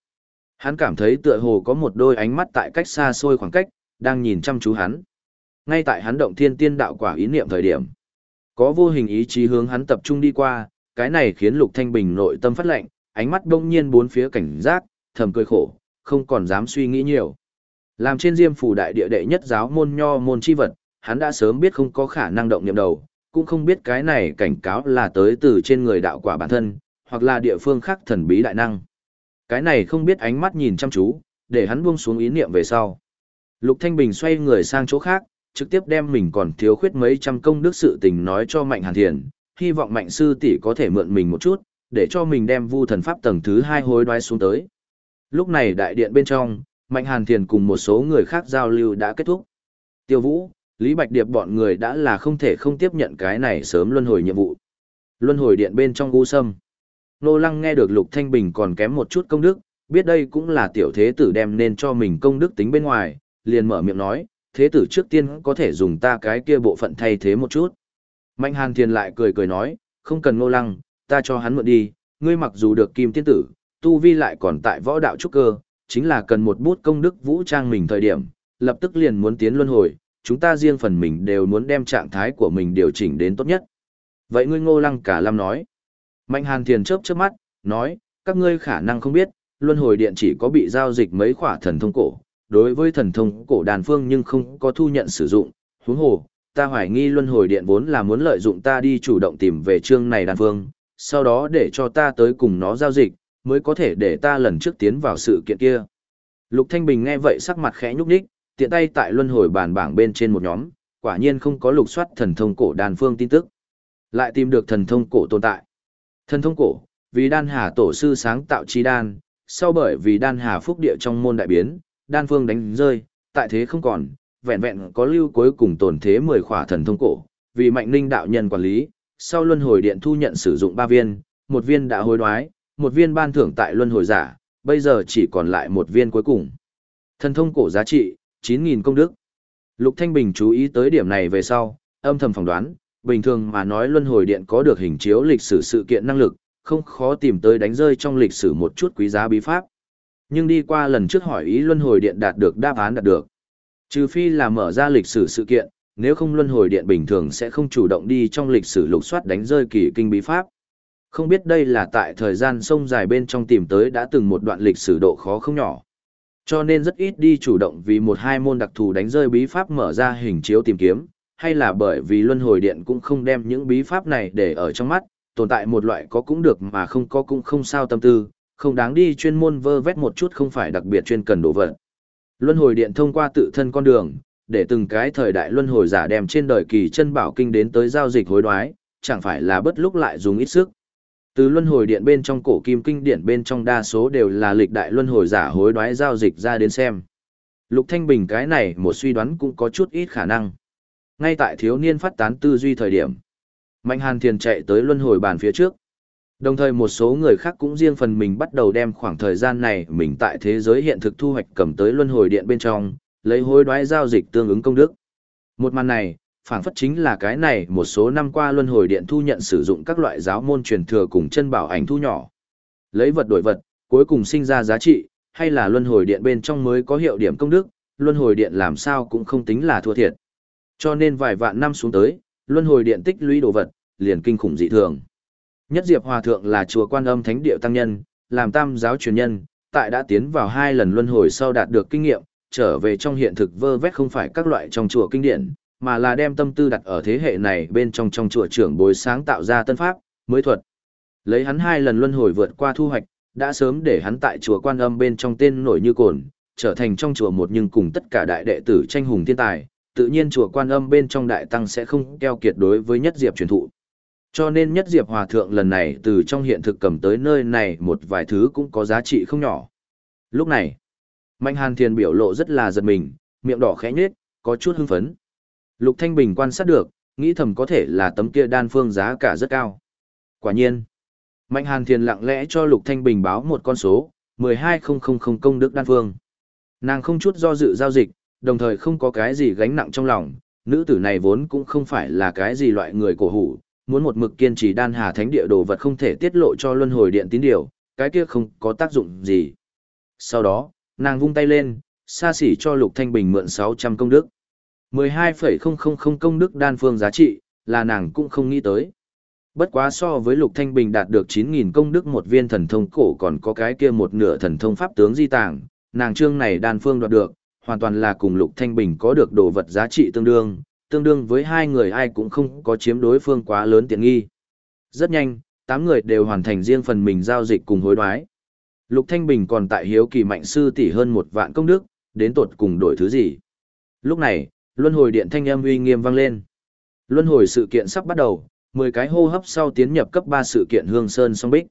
Hắn cảm thấy tựa hồ có một đôi ánh mắt tại cách xa xôi khoảng cách, đang nhìn chăm chú hắn. Ngay tại hắn động thiên tiên đạo quả ý niệm thời điểm, có vô hình ý chí hướng hắn tập trung đi qua, cái này khiến Lục Thanh Bình nội tâm phát lệnh ánh mắt đông nhiên bốn phía cảnh giác, thầm cười khổ, không còn dám suy nghĩ nhiều. Làm trên diêm phủ đại địa đệ nhất giáo môn nho môn chi vật, hắn đã sớm biết không có khả năng động niệm đầu, cũng không biết cái này cảnh cáo là tới từ trên người đạo quả bản thân, hoặc là địa phương khác thần bí đại năng. Cái này không biết ánh mắt nhìn chăm chú, để hắn buông xuống ý niệm về sau. Lục Thanh Bình xoay người sang chỗ khác, trực tiếp đem mình còn thiếu khuyết mấy trăm công đức sự tình nói cho Mạnh Hàn Thiền, hy vọng Mạnh Sư tỷ có thể mượn mình một chút, để cho mình đem vu thần pháp tầng thứ hai hối đoái xuống tới. Lúc này đại điện bên trong, Mạnh Hàn Thiền cùng một số người khác giao lưu đã kết thúc. Tiêu Vũ, Lý Bạch Điệp bọn người đã là không thể không tiếp nhận cái này sớm luân hồi nhiệm vụ. Luân hồi điện bên trong u sâm. Nô Lăng nghe được Lục Thanh Bình còn kém một chút công đức, biết đây cũng là tiểu thế tử đem nên cho mình công đức tính bên ngoài, liền mở miệng nói, thế tử trước tiên có thể dùng ta cái kia bộ phận thay thế một chút. Mạnh Hàn Thiền lại cười cười nói, không cần Ngô Lăng, ta cho hắn mượn đi, ngươi mặc dù được kim tiên tử, tu vi lại còn tại võ đạo trúc cơ, chính là cần một bút công đức vũ trang mình thời điểm, lập tức liền muốn tiến luân hồi, chúng ta riêng phần mình đều muốn đem trạng thái của mình điều chỉnh đến tốt nhất. Vậy ngươi ngô lăng cả lâm nói. Mạnh hàn thiền chớp chớp mắt, nói, các ngươi khả năng không biết, luân hồi điện chỉ có bị giao dịch mấy khỏa thần thông cổ, đối với thần thông cổ đàn phương nhưng không có thu nhận sử dụng, huống hồ, ta hoài nghi luân hồi điện vốn là muốn lợi dụng ta đi chủ động tìm về chương này đàn phương, sau đó để cho ta tới cùng nó giao dịch, mới có thể để ta lần trước tiến vào sự kiện kia. Lục Thanh Bình nghe vậy sắc mặt khẽ nhúc nhích, tiện tay tại luân hồi bàn bảng bên trên một nhóm, quả nhiên không có lục soát thần thông cổ đàn phương tin tức. Lại tìm được thần thông cổ tồn tại. Thần thông cổ, vì đan hà tổ sư sáng tạo chi đan, sau bởi vì đan hà phúc địa trong môn đại biến, đan phương đánh rơi, tại thế không còn, vẹn vẹn có lưu cuối cùng tổn thế 10 khỏa thần thông cổ, vì mạnh ninh đạo nhân quản lý, sau luân hồi điện thu nhận sử dụng 3 viên, một viên đã hối đoái, một viên ban thưởng tại luân hồi giả, bây giờ chỉ còn lại một viên cuối cùng. Thần thông cổ giá trị, 9.000 công đức. Lục Thanh Bình chú ý tới điểm này về sau, âm thầm phỏng đoán, bình thường mà nói luân hồi điện có được hình chiếu lịch sử sự kiện năng lực, không khó tìm tới đánh rơi trong lịch sử một chút quý giá bí pháp. Nhưng đi qua lần trước hỏi ý luân hồi điện đạt được đáp án đạt được. Trừ phi là mở ra lịch sử sự kiện, nếu không luân hồi điện bình thường sẽ không chủ động đi trong lịch sử lục soát đánh rơi kỳ kinh bí pháp. Không biết đây là tại thời gian sông dài bên trong tìm tới đã từng một đoạn lịch sử độ khó không nhỏ. Cho nên rất ít đi chủ động vì một hai môn đặc thù đánh rơi bí pháp mở ra hình chiếu tìm kiếm, hay là bởi vì luân hồi điện cũng không đem những bí pháp này để ở trong mắt, tồn tại một loại có cũng được mà không có cũng không sao tâm tư, không đáng đi chuyên môn vơ vét một chút không phải đặc biệt chuyên cần đồ vật. Luân hồi điện thông qua tự thân con đường, để từng cái thời đại luân hồi giả đem trên đời kỳ chân bảo kinh đến tới giao dịch hối đoái, chẳng phải là bất lúc lại dùng ít sức. Từ luân hồi điện bên trong cổ kim kinh điển bên trong đa số đều là lịch đại luân hồi giả hối đoái giao dịch ra đến xem. Lục Thanh Bình cái này một suy đoán cũng có chút ít khả năng. Ngay tại thiếu niên phát tán tư duy thời điểm, Mạnh Hàn Thiền chạy tới luân hồi bàn phía trước. Đồng thời một số người khác cũng riêng phần mình bắt đầu đem khoảng thời gian này mình tại thế giới hiện thực thu hoạch cầm tới luân hồi điện bên trong, lấy hối đoái giao dịch tương ứng công đức. Một màn này, phảng phất chính là cái này một số năm qua luân hồi điện thu nhận sử dụng các loại giáo môn truyền thừa cùng chân bảo ảnh thu nhỏ. Lấy vật đổi vật, cuối cùng sinh ra giá trị, hay là luân hồi điện bên trong mới có hiệu điểm công đức, luân hồi điện làm sao cũng không tính là thua thiệt. Cho nên vài vạn năm xuống tới, luân hồi điện tích lũy đồ vật, liền kinh khủng dị thường. Nhất Diệp Hòa Thượng là chùa quan âm thánh địa tăng nhân, làm tam giáo truyền nhân, tại đã tiến vào hai lần luân hồi sau đạt được kinh nghiệm, trở về trong hiện thực vơ vét không phải các loại trong chùa kinh điển, mà là đem tâm tư đặt ở thế hệ này bên trong trong chùa trưởng bồi sáng tạo ra tân pháp, mới thuật. Lấy hắn hai lần luân hồi vượt qua thu hoạch, đã sớm để hắn tại chùa quan âm bên trong tên nổi như cồn, trở thành trong chùa một nhưng cùng tất cả đại đệ tử tranh hùng thiên tài, tự nhiên chùa quan âm bên trong đại tăng sẽ không keo kiệt đối với nhất diệp truyền thụ. Cho nên nhất diệp hòa thượng lần này từ trong hiện thực cầm tới nơi này một vài thứ cũng có giá trị không nhỏ. Lúc này, Mạnh Hàn Thiền biểu lộ rất là giật mình, miệng đỏ khẽ nhếch, có chút hưng phấn. Lục Thanh Bình quan sát được, nghĩ thầm có thể là tấm kia đan phương giá cả rất cao. Quả nhiên, Mạnh Hàn Thiền lặng lẽ cho Lục Thanh Bình báo một con số, 12000 công đức đan phương. Nàng không chút do dự giao dịch, đồng thời không có cái gì gánh nặng trong lòng, nữ tử này vốn cũng không phải là cái gì loại người cổ hủ, muốn một mực kiên trì đan hà thánh địa đồ vật không thể tiết lộ cho luân hồi điện tín điều, cái kia không có tác dụng gì. Sau đó, nàng vung tay lên, xa xỉ cho Lục Thanh Bình mượn 600 công đức. 12,000 công đức đan phương giá trị, là nàng cũng không nghĩ tới. Bất quá so với Lục Thanh Bình đạt được 9.000 công đức một viên thần thông cổ còn có cái kia một nửa thần thông pháp tướng di tàng, nàng trương này đan phương đoạt được, hoàn toàn là cùng Lục Thanh Bình có được đồ vật giá trị tương đương, tương đương với hai người ai cũng không có chiếm đối phương quá lớn tiện nghi. Rất nhanh, tám người đều hoàn thành riêng phần mình giao dịch cùng hối đoái. Lục Thanh Bình còn tại hiếu kỳ mạnh sư tỷ hơn một vạn công đức, đến tột cùng đổi thứ gì. Lúc này, luân hồi điện thanh âm uy nghiêm vang lên. Luân hồi sự kiện sắp bắt đầu, 10 cái hô hấp sau tiến nhập cấp 3 sự kiện Hương Sơn song bích.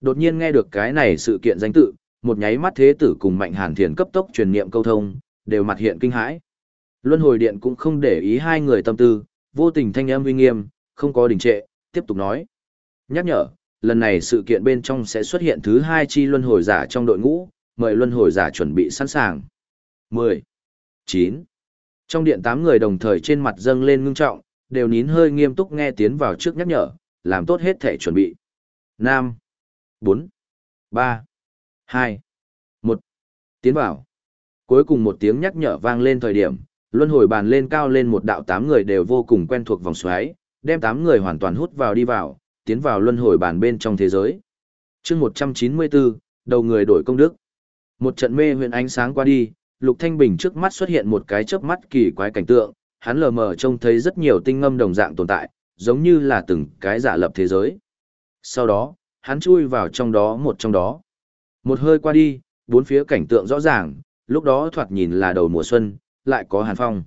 Đột nhiên nghe được cái này sự kiện danh tự, một nháy mắt thế tử cùng Mạnh Hàn Thiền cấp tốc truyền niệm câu thông, đều mặt hiện kinh hãi. Luân hồi điện cũng không để ý hai người tâm tư, vô tình thanh âm uy nghiêm, không có đình trệ, tiếp tục nói. Nhắc nhở, lần này sự kiện bên trong sẽ xuất hiện thứ hai chi luân hồi giả trong đội ngũ, mời luân hồi giả chuẩn bị sẵn sàng. 10. 9. Trong điện 8 người đồng thời trên mặt dâng lên ngưng trọng, đều nín hơi nghiêm túc nghe tiến vào trước nhắc nhở, làm tốt hết thể chuẩn bị. 5. 4. 3. 2. 1. Tiến vào. Cuối cùng một tiếng nhắc nhở vang lên thời điểm, luân hồi bàn lên cao lên một đạo tám người đều vô cùng quen thuộc vòng xoáy, đem tám người hoàn toàn hút vào đi vào, tiến vào luân hồi bàn bên trong thế giới. chương 194, đầu người đổi công đức. Một trận mê huyền ánh sáng qua đi, Lục Thanh Bình trước mắt xuất hiện một cái chớp mắt kỳ quái cảnh tượng, hắn lờ mờ trông thấy rất nhiều tinh ngâm đồng dạng tồn tại, giống như là từng cái giả lập thế giới. Sau đó, hắn chui vào trong đó một trong đó. Một hơi qua đi, bốn phía cảnh tượng rõ ràng, lúc đó thoạt nhìn là đầu mùa xuân, lại có hàn phong.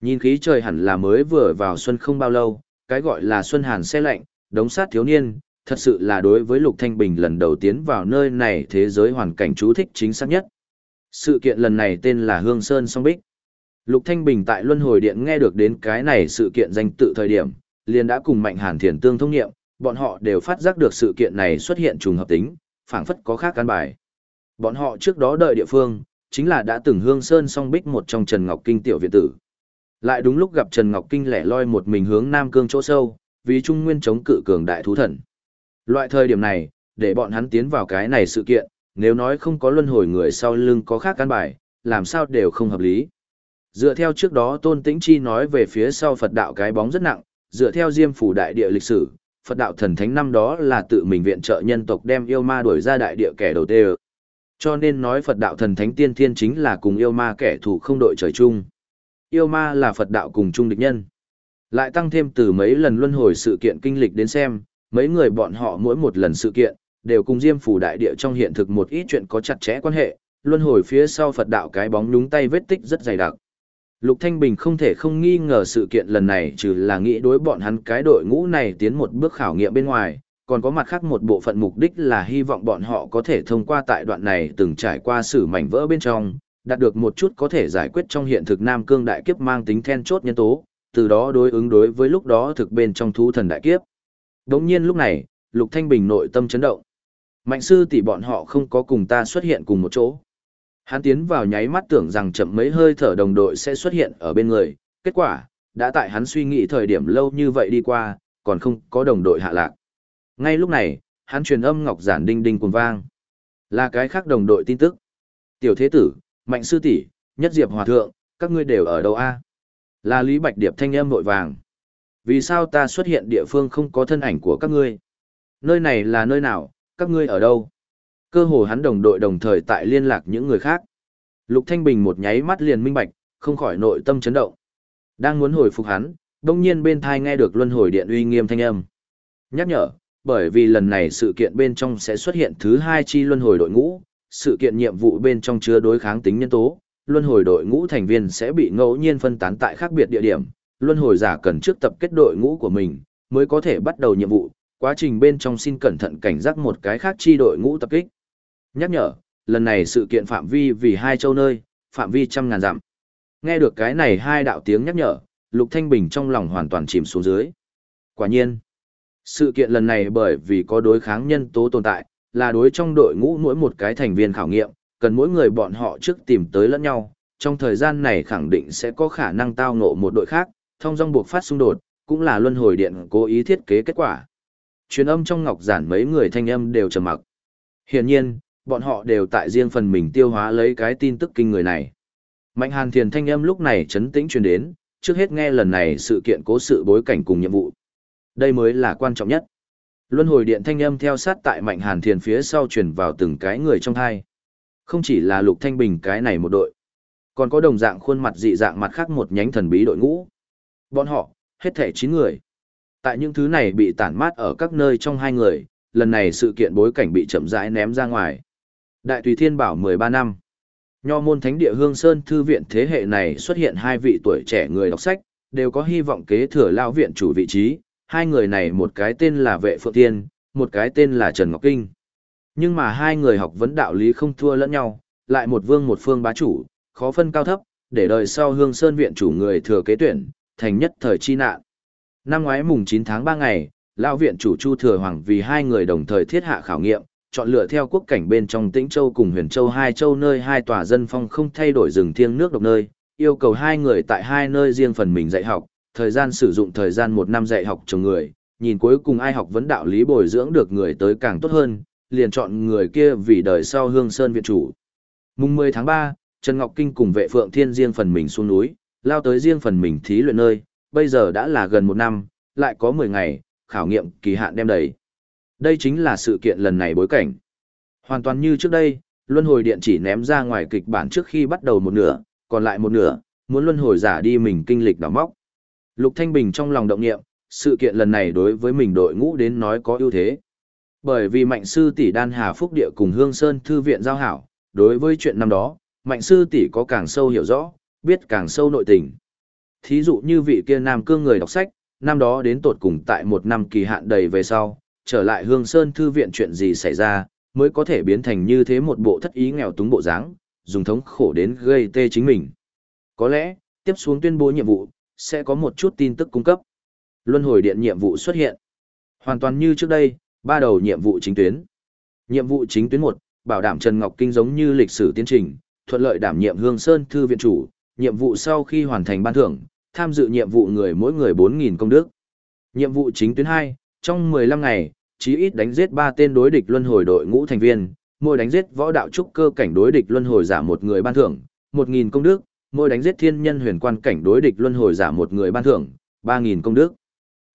Nhìn khí trời hẳn là mới vừa vào xuân không bao lâu, cái gọi là Xuân Hàn xe lạnh, đống sát thiếu niên, thật sự là đối với Lục Thanh Bình lần đầu tiến vào nơi này thế giới hoàn cảnh chú thích chính xác nhất. Sự kiện lần này tên là Hương Sơn Song Bích. Lục Thanh Bình tại Luân Hồi Điện nghe được đến cái này sự kiện danh tự thời điểm, liền đã cùng Mạnh Hàn Thiền tương thông nghiệm, bọn họ đều phát giác được sự kiện này xuất hiện trùng hợp tính, phảng phất có khác căn bài. Bọn họ trước đó đợi địa phương, chính là đã từng Hương Sơn Song Bích một trong Trần Ngọc Kinh tiểu viện tử. Lại đúng lúc gặp Trần Ngọc Kinh lẻ loi một mình hướng Nam Cương chỗ sâu, vì Trung Nguyên chống cự cường đại thú thần. Loại thời điểm này, để bọn hắn tiến vào cái này sự kiện, nếu nói không có luân hồi người sau lưng có khác căn bài, làm sao đều không hợp lý. Dựa theo trước đó Tôn Tĩnh Chi nói về phía sau Phật đạo cái bóng rất nặng, dựa theo Diêm phủ đại địa lịch sử, Phật đạo thần thánh năm đó là tự mình viện trợ nhân tộc đem yêu ma đuổi ra đại địa kẻ đầu tiên. Cho nên nói Phật đạo thần thánh tiên thiên chính là cùng yêu ma kẻ thù không đội trời chung. Yêu ma là Phật đạo cùng chung địch nhân. Lại tăng thêm từ mấy lần luân hồi sự kiện kinh lịch đến xem, mấy người bọn họ mỗi một lần sự kiện, đều cùng Diêm phủ đại địa trong hiện thực một ít chuyện có chặt chẽ quan hệ, luân hồi phía sau Phật đạo cái bóng nhúng tay vết tích rất dày đặc. Lục Thanh Bình không thể không nghi ngờ sự kiện lần này trừ là nghĩ đối bọn hắn cái đội ngũ này tiến một bước khảo nghiệm bên ngoài, còn có mặt khác một bộ phận mục đích là hy vọng bọn họ có thể thông qua tại đoạn này từng trải qua sử mảnh vỡ bên trong, đạt được một chút có thể giải quyết trong hiện thực Nam Cương đại kiếp mang tính then chốt nhân tố, từ đó đối ứng đối với lúc đó thực bên trong thú thần đại kiếp. Đống nhiên lúc này, Lục Thanh Bình nội tâm chấn động. Mạnh sư tỷ bọn họ không có cùng ta xuất hiện cùng một chỗ. Hắn tiến vào nháy mắt tưởng rằng chậm mấy hơi thở đồng đội sẽ xuất hiện ở bên người, kết quả, đã tại hắn suy nghĩ thời điểm lâu như vậy đi qua, còn không có đồng đội hạ lạc. Ngay lúc này, hắn truyền âm ngọc giản đinh đinh cuồng vang. Là cái khác đồng đội tin tức. Tiểu thế tử, mạnh sư tỷ, nhất diệp hòa thượng, các ngươi đều ở đâu a? Là Lý Bạch Điệp thanh âm vội vàng. Vì sao ta xuất hiện địa phương không có thân ảnh của các ngươi? Nơi này là nơi nào, các ngươi ở đâu? Cơ hồ hắn đồng đội đồng thời tại liên lạc những người khác. Lục Thanh Bình một nháy mắt liền minh bạch, không khỏi nội tâm chấn động. Đang muốn hồi phục hắn, đông nhiên bên thai nghe được luân hồi điện uy nghiêm thanh âm. Nhắc nhở, bởi vì lần này sự kiện bên trong sẽ xuất hiện thứ hai chi luân hồi đội ngũ, sự kiện nhiệm vụ bên trong chứa đối kháng tính nhân tố, luân hồi đội ngũ thành viên sẽ bị ngẫu nhiên phân tán tại khác biệt địa điểm, luân hồi giả cần trước tập kết đội ngũ của mình, mới có thể bắt đầu nhiệm vụ, quá trình bên trong xin cẩn thận cảnh giác một cái khác chi đội ngũ tập kích. Nhắc nhở, lần này sự kiện phạm vi vì hai châu nơi, phạm vi trăm ngàn dặm. Nghe được cái này hai đạo tiếng nhắc nhở, Lục Thanh Bình trong lòng hoàn toàn chìm xuống dưới. Quả nhiên, sự kiện lần này bởi vì có đối kháng nhân tố tồn tại, là đối trong đội ngũ mỗi một cái thành viên khảo nghiệm, cần mỗi người bọn họ trước tìm tới lẫn nhau, trong thời gian này khẳng định sẽ có khả năng tao ngộ một đội khác, thông dong buộc phát xung đột, cũng là luân hồi điện cố ý thiết kế kết quả. Truyền âm trong ngọc giản mấy người thanh âm đều trầm mặc. Hiển nhiên, bọn họ đều tại riêng phần mình tiêu hóa lấy cái tin tức kinh người này. Mạnh Hàn Thiền thanh âm lúc này chấn tĩnh truyền đến, trước hết nghe lần này sự kiện cố sự bối cảnh cùng nhiệm vụ. Đây mới là quan trọng nhất. Luân hồi điện thanh âm theo sát tại Mạnh Hàn Thiền phía sau truyền vào từng cái người trong hai. Không chỉ là Lục Thanh Bình cái này một đội, còn có đồng dạng khuôn mặt dị dạng mặt khác một nhánh thần bí đội ngũ. Bọn họ, hết thể 9 người. Tại những thứ này bị tản mát ở các nơi trong hai người, lần này sự kiện bối cảnh bị chậm rãi ném ra ngoài. Đại Tùy Thiên Bảo 13 năm. Nho môn thánh địa Hương Sơn thư viện thế hệ này xuất hiện hai vị tuổi trẻ người đọc sách, đều có hy vọng kế thừa lao viện chủ vị trí, hai người này một cái tên là Vệ Phượng Tiên, một cái tên là Trần Ngọc Kinh. Nhưng mà hai người học vấn đạo lý không thua lẫn nhau, lại một vương một phương bá chủ, khó phân cao thấp, để đời sau Hương Sơn viện chủ người thừa kế tuyển, thành nhất thời chi nạn. Năm ngoái mùng 9 tháng 3 ngày, lão viện chủ Chu Thừa Hoàng vì hai người đồng thời thiết hạ khảo nghiệm, chọn lựa theo quốc cảnh bên trong Tĩnh Châu cùng Huyền Châu hai châu nơi hai tòa dân phong không thay đổi rừng thiêng nước độc nơi, yêu cầu hai người tại hai nơi riêng phần mình dạy học, thời gian sử dụng thời gian một năm dạy học chồng người, nhìn cuối cùng ai học vấn đạo lý bồi dưỡng được người tới càng tốt hơn, liền chọn người kia vì đời sau Hương Sơn viện chủ. Mùng 10 tháng 3, Trần Ngọc Kinh cùng vệ phượng thiên riêng phần mình xuống núi, lao tới riêng phần mình thí luyện nơi, bây giờ đã là gần một năm, lại có 10 ngày, khảo nghiệm kỳ hạn đem đầy. Đây chính là sự kiện lần này bối cảnh. Hoàn toàn như trước đây, luân hồi điện chỉ ném ra ngoài kịch bản trước khi bắt đầu một nửa, còn lại một nửa, muốn luân hồi giả đi mình kinh lịch đào móc. Lục Thanh Bình trong lòng động niệm, sự kiện lần này đối với mình đội ngũ đến nói có ưu thế. Bởi vì mạnh sư tỷ đan hà phúc địa cùng hương sơn thư viện giao hảo, đối với chuyện năm đó, mạnh sư tỷ có càng sâu hiểu rõ, biết càng sâu nội tình. Thí dụ như vị kia nam cương người đọc sách, năm đó đến tột cùng tại một năm kỳ hạn đầy về sau, trở lại Hương Sơn Thư viện chuyện gì xảy ra, mới có thể biến thành như thế một bộ thất ý nghèo túng bộ dáng, dùng thống khổ đến gây tê chính mình. Có lẽ, tiếp xuống tuyên bố nhiệm vụ, sẽ có một chút tin tức cung cấp. Luân hồi điện nhiệm vụ xuất hiện. Hoàn toàn như trước đây, ba đầu nhiệm vụ chính tuyến. Nhiệm vụ chính tuyến 1, bảo đảm Trần Ngọc Kinh giống như lịch sử tiến trình, thuận lợi đảm nhiệm Hương Sơn thư viện chủ, nhiệm vụ sau khi hoàn thành ban thưởng, tham dự nhiệm vụ người mỗi người 4000 công đức. Nhiệm vụ chính tuyến 2, trong 15 ngày, chí ít đánh giết 3 tên đối địch luân hồi đội ngũ thành viên, mỗi đánh giết võ đạo trúc cơ cảnh đối địch luân hồi giả một người ban thưởng, 1000 công đức, mỗi đánh giết thiên nhân huyền quan cảnh đối địch luân hồi giả một người ban thưởng, 3000 công đức.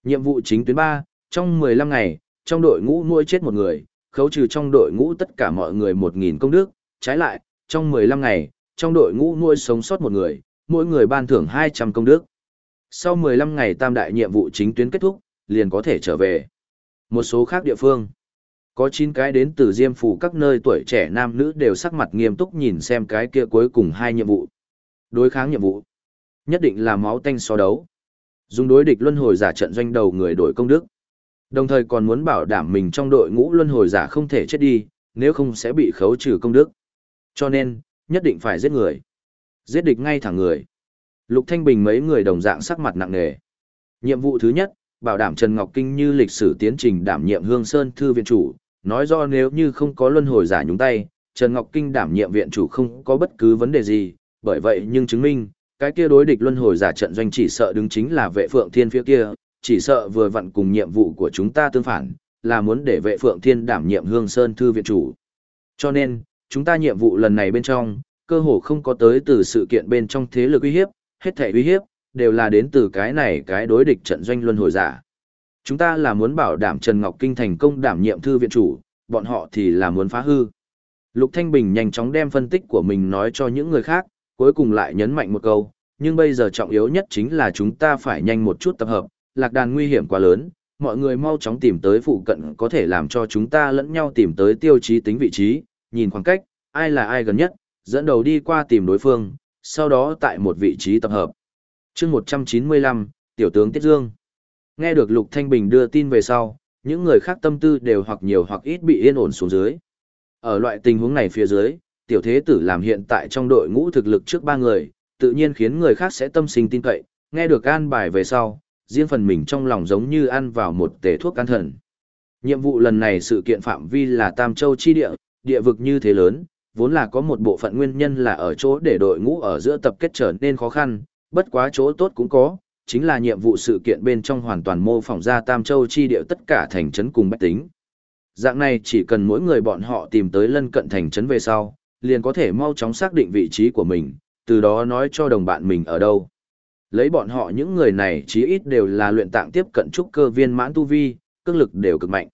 Nhiệm vụ chính tuyến 3, trong 15 ngày, trong đội ngũ nuôi chết một người, khấu trừ trong đội ngũ tất cả mọi người 1.000 công đức, trái lại, trong 15 ngày, trong đội ngũ nuôi sống sót một người, mỗi người ban thưởng 200 công đức. Sau 15 ngày tam đại nhiệm vụ chính tuyến kết thúc, liền có thể trở về. Một số khác địa phương, có 9 cái đến từ Diêm Phủ các nơi tuổi trẻ nam nữ đều sắc mặt nghiêm túc nhìn xem cái kia cuối cùng hai nhiệm vụ. Đối kháng nhiệm vụ, nhất định là máu tanh so đấu. Dùng đối địch luân hồi giả trận doanh đầu người đổi công đức. Đồng thời còn muốn bảo đảm mình trong đội ngũ luân hồi giả không thể chết đi, nếu không sẽ bị khấu trừ công đức. Cho nên, nhất định phải giết người. Giết địch ngay thẳng người. Lục Thanh Bình mấy người đồng dạng sắc mặt nặng nề. Nhiệm vụ thứ nhất, bảo đảm Trần Ngọc Kinh như lịch sử tiến trình đảm nhiệm Hương Sơn thư viện chủ, nói do nếu như không có luân hồi giả nhúng tay, Trần Ngọc Kinh đảm nhiệm viện chủ không có bất cứ vấn đề gì, bởi vậy nhưng chứng minh, cái kia đối địch luân hồi giả trận doanh chỉ sợ đứng chính là vệ phượng thiên phía kia, chỉ sợ vừa vặn cùng nhiệm vụ của chúng ta tương phản, là muốn để vệ phượng thiên đảm nhiệm hương sơn thư viện chủ. Cho nên, chúng ta nhiệm vụ lần này bên trong, cơ hồ không có tới từ sự kiện bên trong thế lực uy hiếp, hết thể uy hiếp, đều là đến từ cái này cái đối địch trận doanh luân hồi giả. Chúng ta là muốn bảo đảm Trần Ngọc Kinh thành công đảm nhiệm thư viện chủ, bọn họ thì là muốn phá hư. Lục Thanh Bình nhanh chóng đem phân tích của mình nói cho những người khác, cuối cùng lại nhấn mạnh một câu, nhưng bây giờ trọng yếu nhất chính là chúng ta phải nhanh một chút tập hợp, lạc đàn nguy hiểm quá lớn, mọi người mau chóng tìm tới phụ cận có thể làm cho chúng ta lẫn nhau tìm tới tiêu chí tính vị trí, nhìn khoảng cách, ai là ai gần nhất, dẫn đầu đi qua tìm đối phương, sau đó tại một vị trí tập hợp. chương 195, Tiểu tướng Tiết Dương. Nghe được Lục Thanh Bình đưa tin về sau, những người khác tâm tư đều hoặc nhiều hoặc ít bị yên ổn xuống dưới. Ở loại tình huống này phía dưới, tiểu thế tử làm hiện tại trong đội ngũ thực lực trước ba người, tự nhiên khiến người khác sẽ tâm sinh tin cậy, nghe được an bài về sau, riêng phần mình trong lòng giống như ăn vào một tể thuốc can thần. Nhiệm vụ lần này sự kiện phạm vi là Tam Châu chi địa, địa vực như thế lớn, vốn là có một bộ phận nguyên nhân là ở chỗ để đội ngũ ở giữa tập kết trở nên khó khăn, bất quá chỗ tốt cũng có, chính là nhiệm vụ sự kiện bên trong hoàn toàn mô phỏng ra Tam Châu chi địa tất cả thành trấn cùng bách tính. Dạng này chỉ cần mỗi người bọn họ tìm tới lân cận thành trấn về sau, liền có thể mau chóng xác định vị trí của mình, từ đó nói cho đồng bạn mình ở đâu. Lấy bọn họ những người này chí ít đều là luyện tạng tiếp cận trúc cơ viên mãn tu vi, cương lực đều cực mạnh.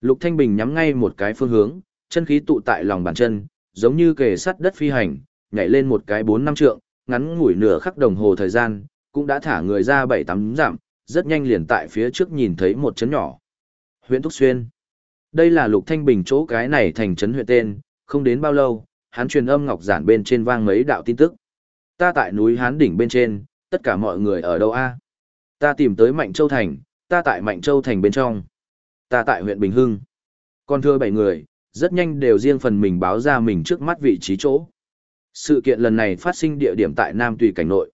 Lục Thanh Bình nhắm ngay một cái phương hướng, chân khí tụ tại lòng bàn chân, giống như kề sắt đất phi hành, nhảy lên một cái bốn năm trượng, ngắn ngủi nửa khắc đồng hồ thời gian, cũng đã thả người ra bảy tám giảm, rất nhanh liền tại phía trước nhìn thấy một chấn nhỏ. Huyện Túc Xuyên. Đây là Lục Thanh Bình chỗ cái này thành trấn huyện tên, không đến bao lâu, hắn truyền âm ngọc giản bên trên vang mấy đạo tin tức. Ta tại núi Hán đỉnh bên trên, tất cả mọi người ở đâu a? Ta tìm tới Mạnh Châu Thành, ta tại Mạnh Châu Thành bên trong. Ta tại huyện Bình Hưng. Còn thưa bảy người, rất nhanh đều riêng phần mình báo ra mình trước mắt vị trí chỗ. Sự kiện lần này phát sinh địa điểm tại Nam Tùy Cảnh Nội.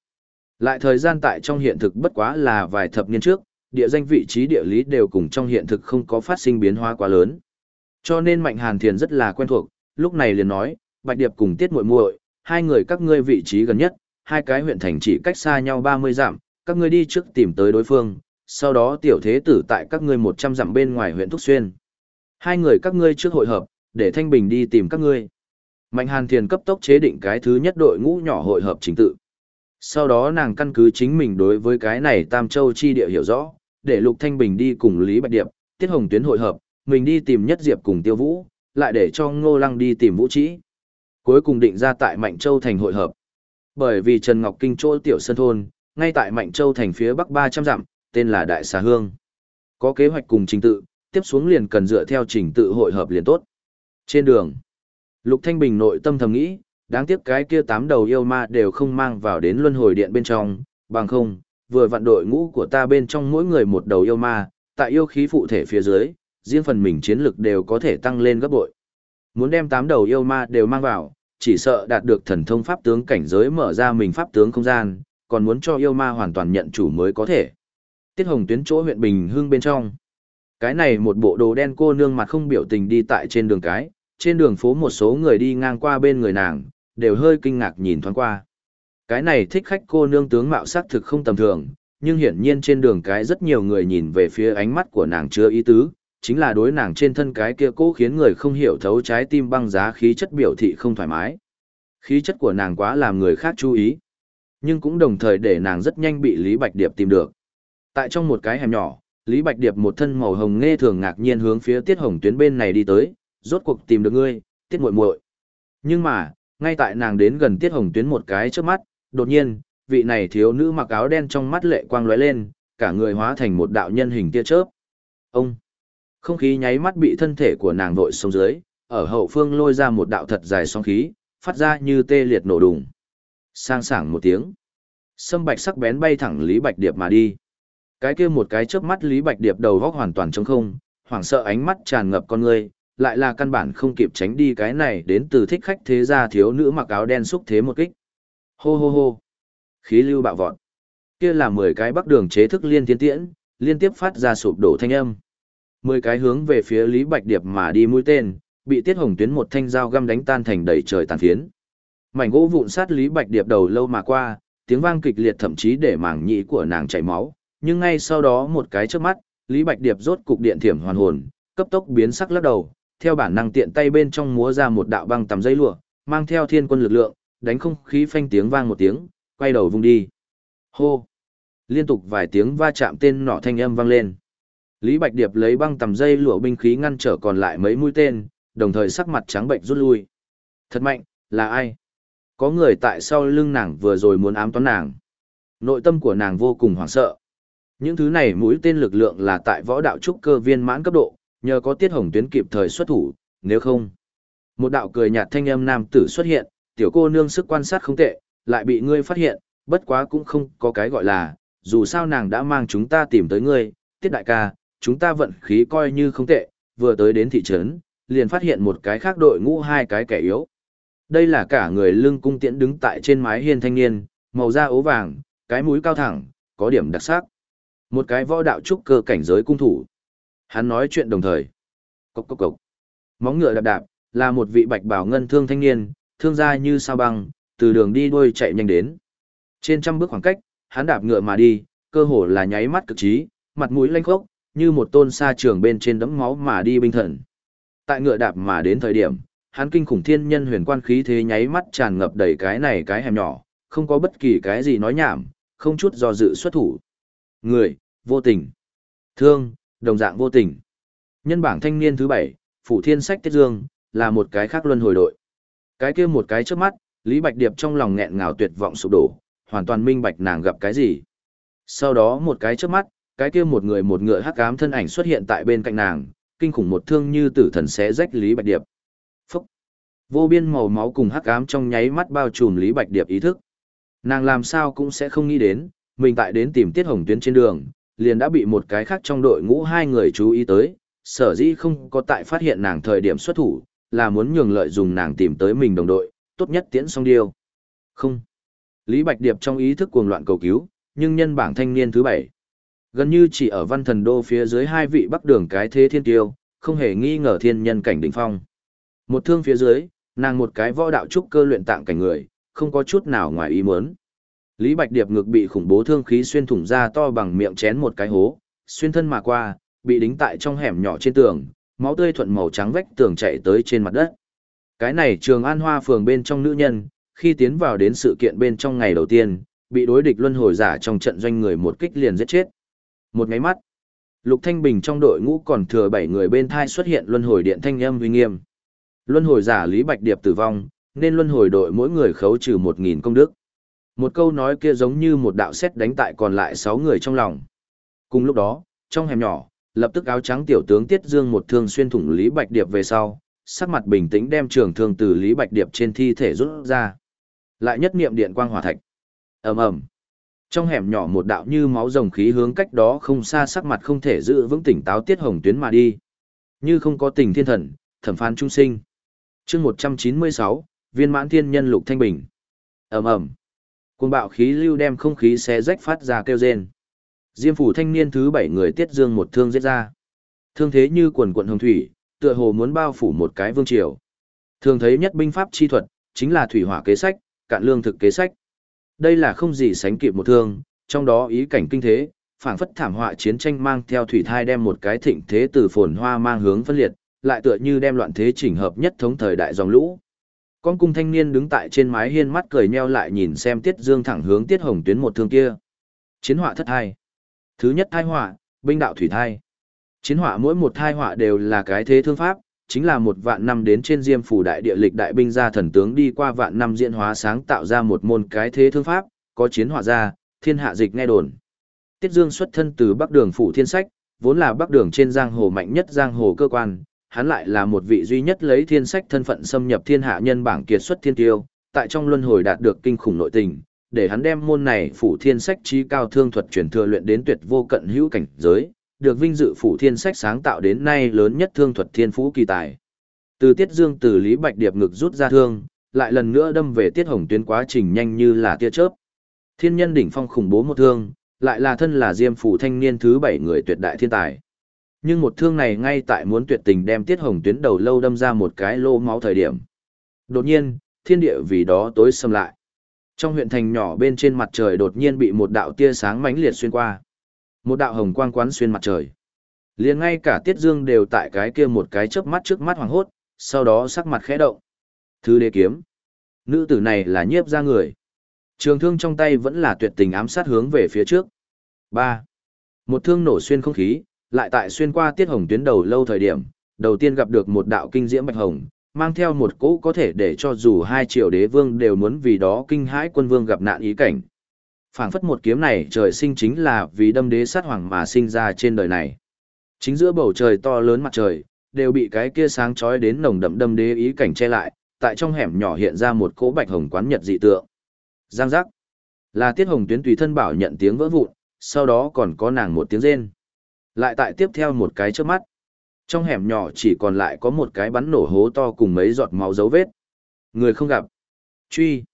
Lại thời gian tại trong hiện thực bất quá là vài thập niên trước, địa danh vị trí địa lý đều cùng trong hiện thực không có phát sinh biến hóa quá lớn. Cho nên Mạnh Hàn Thiền rất là quen thuộc, lúc này liền nói, Bạch Điệp cùng Tiết muội muội, hai người các ngươi vị trí gần nhất, hai cái huyện thành chỉ cách xa nhau 30 dặm, các ngươi đi trước tìm tới đối phương, sau đó tiểu thế tử tại các ngươi 100 dặm bên ngoài huyện Thúc Xuyên. Hai người các ngươi trước hội hợp, để Thanh Bình đi tìm các ngươi. Mạnh Hàn Thiền cấp tốc chế định cái thứ nhất đội ngũ nhỏ hội hợp chính tự. Sau đó nàng căn cứ chính mình đối với cái này Tam Châu chi địa hiểu rõ, để Lục Thanh Bình đi cùng Lý Bạch Điệp, Tiết Hồng Tuyến hội hợp, mình đi tìm Nhất Diệp cùng Tiêu Vũ, lại để cho Ngô Lăng đi tìm Vũ Trĩ. Cuối cùng định ra tại Mạnh Châu thành hội hợp. Bởi vì Trần Ngọc Kinh chỗ tiểu sân thôn, ngay tại Mạnh Châu thành phía bắc 300 dặm, tên là Đại Xà Hương. Có kế hoạch cùng trình tự, tiếp xuống liền cần dựa theo trình tự hội hợp liền tốt. Trên đường, Lục Thanh Bình nội tâm thầm nghĩ, đáng tiếc cái kia tám đầu yêu ma đều không mang vào đến luân hồi điện bên trong, bằng không, vừa vặn đội ngũ của ta bên trong mỗi người một đầu yêu ma, tại yêu khí phụ thể phía dưới, riêng phần mình chiến lực đều có thể tăng lên gấp bội. Muốn đem tám đầu yêu ma đều mang vào, chỉ sợ đạt được thần thông pháp tướng cảnh giới mở ra mình pháp tướng không gian, còn muốn cho yêu ma hoàn toàn nhận chủ mới có thể. Tiết Hồng tuyến chỗ huyện Bình Hưng bên trong. Cái này một bộ đồ đen cô nương mặt không biểu tình đi tại trên đường cái, trên đường phố một số người đi ngang qua bên người nàng, đều hơi kinh ngạc nhìn thoáng qua. Cái này thích khách cô nương tướng mạo sắc thực không tầm thường, nhưng hiển nhiên trên đường cái rất nhiều người nhìn về phía ánh mắt của nàng chưa ý tứ, chính là đối nàng trên thân cái kia cố khiến người không hiểu thấu trái tim băng giá khí chất biểu thị không thoải mái. Khí chất của nàng quá làm người khác chú ý, nhưng cũng đồng thời để nàng rất nhanh bị Lý Bạch Điệp tìm được. Tại trong một cái hẻm nhỏ, Lý Bạch Điệp một thân màu hồng nghe thường ngạc nhiên hướng phía Tiết Hồng tuyến bên này đi tới, rốt cuộc tìm được ngươi, Tiết muội muội. Nhưng mà, ngay tại nàng đến gần Tiết Hồng tuyến một cái trước mắt, đột nhiên, vị này thiếu nữ mặc áo đen trong mắt lệ quang lóe lên, cả người hóa thành một đạo nhân hình tia chớp. Ông không khí nháy mắt bị thân thể của nàng vội xuống dưới, ở hậu phương lôi ra một đạo thật dài sóng khí, phát ra như tê liệt nổ đùng. Sang sảng một tiếng. Sâm bạch sắc bén bay thẳng Lý Bạch Điệp mà đi. Cái kia một cái chớp mắt Lý Bạch Điệp đầu góc hoàn toàn trống không, hoảng sợ ánh mắt tràn ngập con người, lại là căn bản không kịp tránh đi cái này đến từ thích khách thế gia thiếu nữ mặc áo đen xúc thế một kích. Hô hô hô. Khí lưu bạo vọt. Kia là 10 cái bắc đường chế thức liên tiến tiễn, liên tiếp phát ra sụp đổ thanh âm. 10 cái hướng về phía Lý Bạch Điệp mà đi mũi tên, bị Tiết Hồng Tuyến một thanh dao găm đánh tan thành đầy trời tàn phiến. Mảnh gỗ vụn sát Lý Bạch Điệp đầu lâu mà qua, tiếng vang kịch liệt thậm chí để mảng nhĩ của nàng chảy máu, nhưng ngay sau đó một cái trước mắt, Lý Bạch Điệp rốt cục điện thiểm hoàn hồn, cấp tốc biến sắc lắc đầu, theo bản năng tiện tay bên trong múa ra một đạo băng tầm dây lụa, mang theo thiên quân lực lượng, đánh không khí phanh tiếng vang một tiếng, quay đầu vung đi. Hô! Liên tục vài tiếng va chạm tên nỏ thanh âm vang lên. Lý Bạch Điệp lấy băng tầm dây lụa binh khí ngăn trở còn lại mấy mũi tên, đồng thời sắc mặt trắng bệnh rút lui. Thật mạnh, là ai? Có người tại sau lưng nàng vừa rồi muốn ám toán nàng. Nội tâm của nàng vô cùng hoảng sợ. Những thứ này mũi tên lực lượng là tại võ đạo trúc cơ viên mãn cấp độ, nhờ có tiết hồng tuyến kịp thời xuất thủ, nếu không. Một đạo cười nhạt thanh âm nam tử xuất hiện, tiểu cô nương sức quan sát không tệ, lại bị ngươi phát hiện, bất quá cũng không có cái gọi là, dù sao nàng đã mang chúng ta tìm tới ngươi, tiết đại ca, chúng ta vận khí coi như không tệ, vừa tới đến thị trấn, liền phát hiện một cái khác đội ngũ hai cái kẻ yếu. Đây là cả người lưng cung tiễn đứng tại trên mái hiên thanh niên, màu da ố vàng, cái mũi cao thẳng, có điểm đặc sắc. Một cái võ đạo trúc cơ cảnh giới cung thủ. Hắn nói chuyện đồng thời. Cốc cốc cốc. Móng ngựa đạp đạp, là một vị bạch bảo ngân thương thanh niên, thương gia như sao băng, từ đường đi đuôi chạy nhanh đến. Trên trăm bước khoảng cách, hắn đạp ngựa mà đi, cơ hồ là nháy mắt cực trí, mặt mũi lanh khốc, như một tôn sa trường bên trên đẫm máu mà đi binh thần. Tại ngựa đạp mà đến thời điểm, hắn kinh khủng thiên nhân huyền quan khí thế nháy mắt tràn ngập đầy cái này cái hẻm nhỏ, không có bất kỳ cái gì nói nhảm, không chút do dự xuất thủ. Người, vô tình. Thương, đồng dạng vô tình. Nhân bảng thanh niên thứ bảy, Phủ Thiên Sách Tiết Dương, là một cái khác luân hồi đội. Cái kia một cái trước mắt, Lý Bạch Điệp trong lòng nghẹn ngào tuyệt vọng sụp đổ, hoàn toàn minh bạch nàng gặp cái gì. Sau đó một cái trước mắt, cái kia một người một ngựa hắc ám thân ảnh xuất hiện tại bên cạnh nàng, kinh khủng một thương như tử thần xé rách Lý Bạch Điệp. Phúc! Vô biên màu máu cùng hắc ám trong nháy mắt bao trùm Lý Bạch Điệp ý thức. Nàng làm sao cũng sẽ không nghĩ đến, mình tại đến tìm Tiết Hồng Tuyến trên đường, liền đã bị một cái khác trong đội ngũ hai người chú ý tới, sở dĩ không có tại phát hiện nàng thời điểm xuất thủ, là muốn nhường lợi dùng nàng tìm tới mình đồng đội, tốt nhất tiễn xong điêu. Không. Lý Bạch Điệp trong ý thức cuồng loạn cầu cứu, nhưng nhân bảng thanh niên thứ bảy. Gần như chỉ ở văn thần đô phía dưới hai vị bắc đường cái thế thiên tiêu, không hề nghi ngờ thiên nhân cảnh đỉnh phong. Một thương phía dưới, nàng một cái võ đạo trúc cơ luyện tạng cảnh người, không có chút nào ngoài ý muốn. Lý Bạch Điệp ngực bị khủng bố thương khí xuyên thủng ra to bằng miệng chén một cái hố, xuyên thân mà qua, bị đính tại trong hẻm nhỏ trên tường, máu tươi thuận màu trắng vách tường chạy tới trên mặt đất. Cái này trường An Hoa phường bên trong nữ nhân, khi tiến vào đến sự kiện bên trong ngày đầu tiên, bị đối địch luân hồi giả trong trận doanh người một kích liền giết chết. Một ngáy mắt, Lục Thanh Bình trong đội ngũ còn thừa 7 người bên thai xuất hiện luân hồi điện thanh âm uy nghiêm. Luân hồi giả Lý Bạch Điệp tử vong, nên luân hồi đội mỗi người khấu trừ 1000 công đức. Một câu nói kia giống như một đạo sét đánh tại còn lại 6 người trong lòng. Cùng lúc đó, trong hẻm nhỏ, lập tức áo trắng tiểu tướng Tiết Dương một thương xuyên thủng Lý Bạch Điệp về sau, sắc mặt bình tĩnh đem trường thương từ Lý Bạch Điệp trên thi thể rút ra. Lại nhất niệm điện quang hỏa thạch. Ầm ầm. Trong hẻm nhỏ một đạo như máu rồng khí hướng cách đó không xa sắc mặt không thể giữ vững tỉnh táo tiết hồng tuyến mà đi. Như không có tình thiên thần, thẩm phán trung sinh. chương 196, viên mãn thiên nhân lục thanh bình. ầm ầm Cuồng bạo khí lưu đem không khí xé rách phát ra kêu rên. Diêm phủ thanh niên thứ bảy người tiết dương một thương giết ra. Thương thế như quần quận hồng thủy, tựa hồ muốn bao phủ một cái vương triều. Thường thấy nhất binh pháp chi thuật, chính là thủy hỏa kế sách, cạn lương thực kế sách. Đây là không gì sánh kịp một thương, trong đó ý cảnh kinh thế, phảng phất thảm họa chiến tranh mang theo thủy thai đem một cái thịnh thế từ phồn hoa mang hướng phân liệt, lại tựa như đem loạn thế chỉnh hợp nhất thống thời đại dòng lũ. Con cung thanh niên đứng tại trên mái hiên mắt cười nheo lại nhìn xem Tiết Dương thẳng hướng Tiết Hồng tuyến một thương kia. Chiến họa thất thai. Thứ nhất thai họa, binh đạo thủy thai. Chiến họa mỗi một thai họa đều là cái thế thương pháp, chính là một vạn năm đến trên diêm phủ đại địa lịch đại binh gia thần tướng đi qua vạn năm diễn hóa sáng tạo ra một môn cái thế thương pháp, có chiến họa ra, thiên hạ dịch nghe đồn. Tiết Dương xuất thân từ Bắc Đường phủ Thiên Sách, vốn là Bắc Đường trên giang hồ mạnh nhất giang hồ cơ quan, hắn lại là một vị duy nhất lấy Thiên Sách thân phận xâm nhập thiên hạ nhân bảng kiệt xuất thiên tiêu, tại trong luân hồi đạt được kinh khủng nội tình, để hắn đem môn này phủ Thiên Sách trí cao thương thuật truyền thừa luyện đến tuyệt vô cận hữu cảnh giới, được vinh dự phủ thiên sách sáng tạo đến nay lớn nhất thương thuật thiên phú kỳ tài. Từ Tiết Dương từ Lý Bạch Điệp ngực rút ra thương, lại lần nữa đâm về Tiết Hồng Tuyến quá trình nhanh như là tia chớp. Thiên nhân đỉnh phong khủng bố một thương, lại là thân là Diêm phủ thanh niên thứ bảy người tuyệt đại thiên tài. Nhưng một thương này ngay tại muốn tuyệt tình đem Tiết Hồng Tuyến đầu lâu đâm ra một cái lô máu thời điểm. Đột nhiên, thiên địa vì đó tối xâm lại. Trong huyện thành nhỏ bên trên mặt trời đột nhiên bị một đạo tia sáng mãnh liệt xuyên qua. Một đạo hồng quang quán xuyên mặt trời. liền ngay cả Tiết Dương đều tại cái kia một cái chớp mắt trước mắt hoàng hốt, sau đó sắc mặt khẽ động. Thứ đế kiếm. Nữ tử này là nhiếp ra người. Trường thương trong tay vẫn là tuyệt tình ám sát hướng về phía trước. ba Một thương nổ xuyên không khí, lại tại xuyên qua tiết hồng tuyến đầu lâu thời điểm, đầu tiên gặp được một đạo kinh diễm bạch hồng, mang theo một cỗ có thể để cho dù hai triệu đế vương đều muốn vì đó kinh hãi quân vương gặp nạn ý cảnh phảng phất một kiếm này trời sinh chính là vì đâm đế sát hoàng mà sinh ra trên đời này. Chính giữa bầu trời to lớn mặt trời, đều bị cái kia sáng chói đến nồng đậm đâm đế ý cảnh che lại, tại trong hẻm nhỏ hiện ra một cỗ bạch hồng quán nhật dị tượng. Giang giác. Là tiết hồng tuyến tùy thân bảo nhận tiếng vỡ vụn, sau đó còn có nàng một tiếng rên. Lại tại tiếp theo một cái trước mắt. Trong hẻm nhỏ chỉ còn lại có một cái bắn nổ hố to cùng mấy giọt máu dấu vết. Người không gặp. Truy.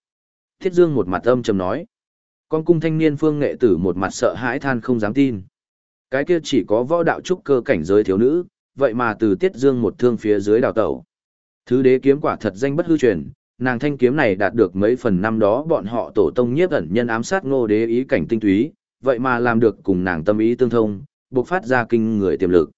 Thiết Dương một mặt âm trầm nói. Con cung thanh niên phương nghệ tử một mặt sợ hãi than không dám tin. Cái kia chỉ có võ đạo trúc cơ cảnh giới thiếu nữ, vậy mà từ tiết dương một thương phía dưới đào tẩu. Thứ đế kiếm quả thật danh bất hư truyền, nàng thanh kiếm này đạt được mấy phần năm đó bọn họ tổ tông nhiếp ẩn nhân ám sát ngô đế ý cảnh tinh túy, vậy mà làm được cùng nàng tâm ý tương thông, bộc phát ra kinh người tiềm lực.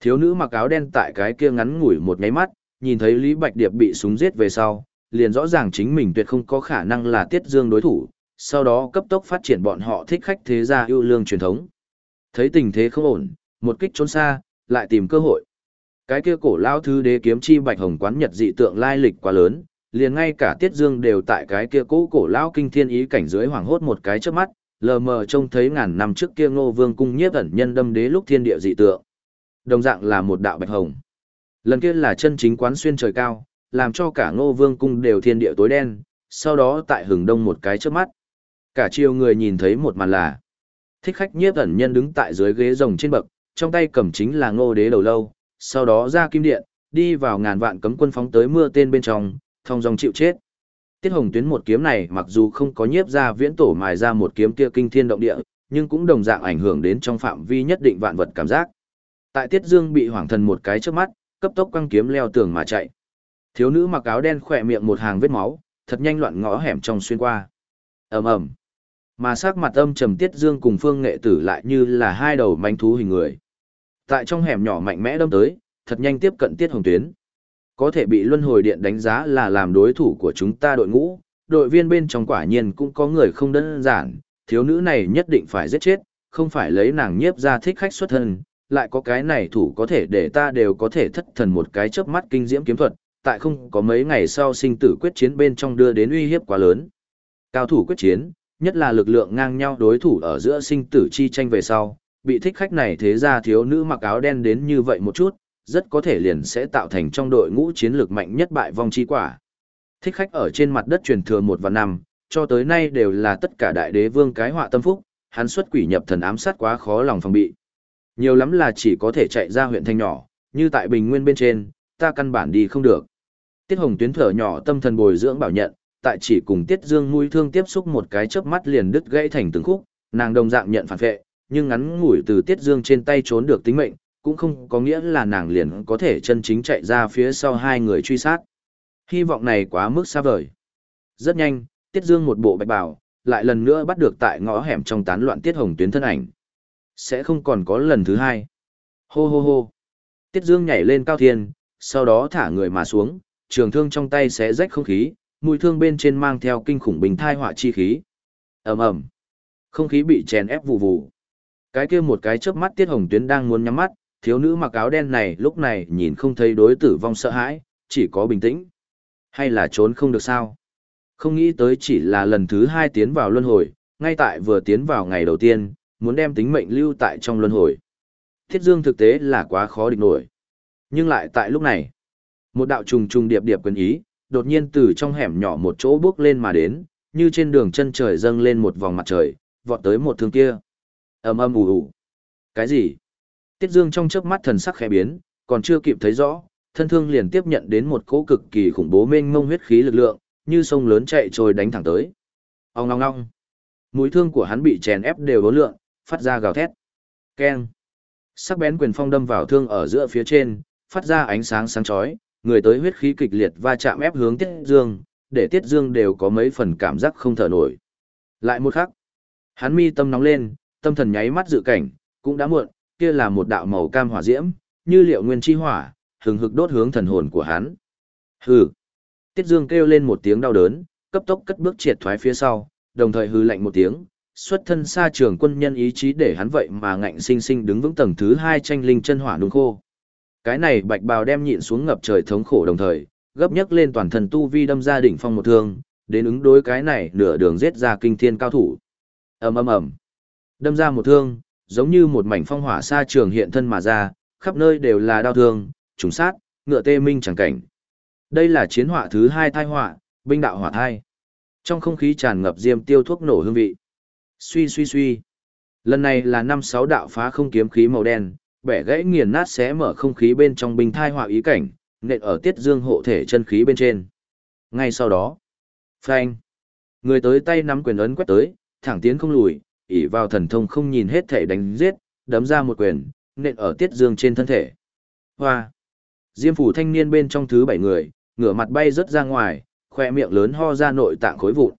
Thiếu nữ mặc áo đen tại cái kia ngắn ngủi một nháy mắt, nhìn thấy Lý Bạch Điệp bị súng giết về sau, liền rõ ràng chính mình tuyệt không có khả năng là Tiết Dương đối thủ, sau đó cấp tốc phát triển bọn họ thích khách thế gia ưu lương truyền thống. Thấy tình thế không ổn, một kích trốn xa, lại tìm cơ hội. Cái kia cổ lao thư đế kiếm chi bạch hồng quán nhật dị tượng lai lịch quá lớn, liền ngay cả Tiết Dương đều tại cái kia cũ cổ lao kinh thiên ý cảnh dưới hoàng hốt một cái trước mắt, lờ mờ trông thấy ngàn năm trước kia Ngô Vương cung nhiếp ẩn nhân đâm đế lúc thiên địa dị tượng. Đồng dạng là một đạo bạch hồng. Lần kia là chân chính quán xuyên trời cao, làm cho cả Ngô Vương cung đều thiên địa tối đen, sau đó tại hừng đông một cái trước mắt, Cả chiều người nhìn thấy một màn là, thích khách nhiếp ẩn nhân đứng tại dưới ghế rồng trên bậc, trong tay cầm chính là ngô đế đầu lâu, sau đó ra kim điện, đi vào ngàn vạn cấm quân phóng tới mưa tên bên trong, thông dòng chịu chết. Tiết hồng tuyến một kiếm này mặc dù không có nhiếp ra viễn tổ mài ra một kiếm kia kinh thiên động địa, nhưng cũng đồng dạng ảnh hưởng đến trong phạm vi nhất định vạn vật cảm giác. Tại Tiết Dương bị hoàng thần một cái trước mắt, cấp tốc quăng kiếm leo tường mà chạy. Thiếu nữ mặc áo đen khỏe miệng một hàng vết máu, thật nhanh loạn ngõ hẻm trong xuyên qua. Ầm ầm. Mà sắc mặt âm trầm tiết dương cùng phương nghệ tử lại như là hai đầu manh thú hình người. Tại trong hẻm nhỏ mạnh mẽ đâm tới, thật nhanh tiếp cận tiết hồng tuyến. Có thể bị luân hồi điện đánh giá là làm đối thủ của chúng ta đội ngũ, đội viên bên trong quả nhiên cũng có người không đơn giản, thiếu nữ này nhất định phải giết chết, không phải lấy nàng nhiếp ra thích khách xuất thân, lại có cái này thủ có thể để ta đều có thể thất thần một cái chớp mắt kinh diễm kiếm thuật, tại không có mấy ngày sau sinh tử quyết chiến bên trong đưa đến uy hiếp quá lớn. Cao thủ quyết chiến, nhất là lực lượng ngang nhau đối thủ ở giữa sinh tử chi tranh về sau, bị thích khách này thế ra thiếu nữ mặc áo đen đến như vậy một chút, rất có thể liền sẽ tạo thành trong đội ngũ chiến lược mạnh nhất bại vong chi quả. Thích khách ở trên mặt đất truyền thừa một và năm, cho tới nay đều là tất cả đại đế vương cái họa tâm phúc, hắn xuất quỷ nhập thần ám sát quá khó lòng phòng bị. Nhiều lắm là chỉ có thể chạy ra huyện thanh nhỏ, như tại Bình Nguyên bên trên, ta căn bản đi không được. Tiết Hồng tuyến thở nhỏ tâm thần bồi dưỡng bảo nhận, tại chỉ cùng Tiết Dương mũi thương tiếp xúc một cái chớp mắt liền đứt gãy thành từng khúc, nàng đồng dạng nhận phản vệ, nhưng ngắn ngủi từ Tiết Dương trên tay trốn được tính mệnh, cũng không có nghĩa là nàng liền có thể chân chính chạy ra phía sau hai người truy sát. Hy vọng này quá mức xa vời. Rất nhanh, Tiết Dương một bộ bạch bào, lại lần nữa bắt được tại ngõ hẻm trong tán loạn Tiết Hồng tuyến thân ảnh. Sẽ không còn có lần thứ hai. Hô hô hô. Tiết Dương nhảy lên cao thiên, sau đó thả người mà xuống, trường thương trong tay sẽ rách không khí, mũi thương bên trên mang theo kinh khủng bình thai họa chi khí. ầm ầm, không khí bị chèn ép vụ vụ. Cái kia một cái chớp mắt Tiết Hồng Tuyến đang muốn nhắm mắt, thiếu nữ mặc áo đen này lúc này nhìn không thấy đối tử vong sợ hãi, chỉ có bình tĩnh. Hay là trốn không được sao? Không nghĩ tới chỉ là lần thứ hai tiến vào luân hồi, ngay tại vừa tiến vào ngày đầu tiên, muốn đem tính mệnh lưu tại trong luân hồi. Thiết Dương thực tế là quá khó địch nổi. Nhưng lại tại lúc này, một đạo trùng trùng điệp điệp quyền ý, đột nhiên từ trong hẻm nhỏ một chỗ bước lên mà đến, như trên đường chân trời dâng lên một vòng mặt trời, vọt tới một thương kia. ầm ầm ù ù. Cái gì? Tiết Dương trong chớp mắt thần sắc khẽ biến, còn chưa kịp thấy rõ, thân thương liền tiếp nhận đến một cỗ cực kỳ khủng bố mênh mông huyết khí lực lượng, như sông lớn chạy trôi đánh thẳng tới. Ong ong ong. Mũi thương của hắn bị chèn ép đều đối lượng, phát ra gào thét. Keng. Sắc bén quyền phong đâm vào thương ở giữa phía trên, phát ra ánh sáng sáng chói, người tới huyết khí kịch liệt va chạm ép hướng Tiết Dương, để Tiết Dương đều có mấy phần cảm giác không thở nổi. Lại một khắc, hắn mi tâm nóng lên, tâm thần nháy mắt dự cảnh, cũng đã muộn, kia là một đạo màu cam hỏa diễm, như liệu nguyên chi hỏa, hừng hực đốt hướng thần hồn của hắn. Hừ. Tiết Dương kêu lên một tiếng đau đớn, cấp tốc cất bước triệt thoái phía sau, đồng thời hừ lạnh một tiếng, xuất thân xa trường quân nhân ý chí để hắn vậy mà ngạnh sinh sinh đứng vững tầng thứ hai tranh linh chân hỏa nung khô. Cái này bạch bào đem nhịn xuống ngập trời thống khổ đồng thời, gấp nhấc lên toàn thần tu vi đâm ra đỉnh phong một thương, đến ứng đối cái này nửa đường giết ra kinh thiên cao thủ. Ầm ầm ầm. Đâm ra một thương, giống như một mảnh phong hỏa xa trường hiện thân mà ra, khắp nơi đều là đau thương, trùng sát, ngựa tê minh chẳng cảnh. Đây là chiến hỏa thứ hai thai hỏa, binh đạo hỏa thai. Trong không khí tràn ngập diêm tiêu thuốc nổ hương vị. Suy suy suy. Lần này là năm sáu đạo phá không kiếm khí màu đen, bẻ gãy nghiền nát xé mở không khí bên trong bình thai họa ý cảnh, nện ở tiết dương hộ thể chân khí bên trên. Ngay sau đó, phanh, người tới tay nắm quyền ấn quét tới, thẳng tiến không lùi, ỉ vào thần thông không nhìn hết thể đánh giết, đấm ra một quyền, nện ở tiết dương trên thân thể. Hoa! Diêm phủ thanh niên bên trong thứ bảy người, ngửa mặt bay rớt ra ngoài, khoe miệng lớn ho ra nội tạng khối vụn.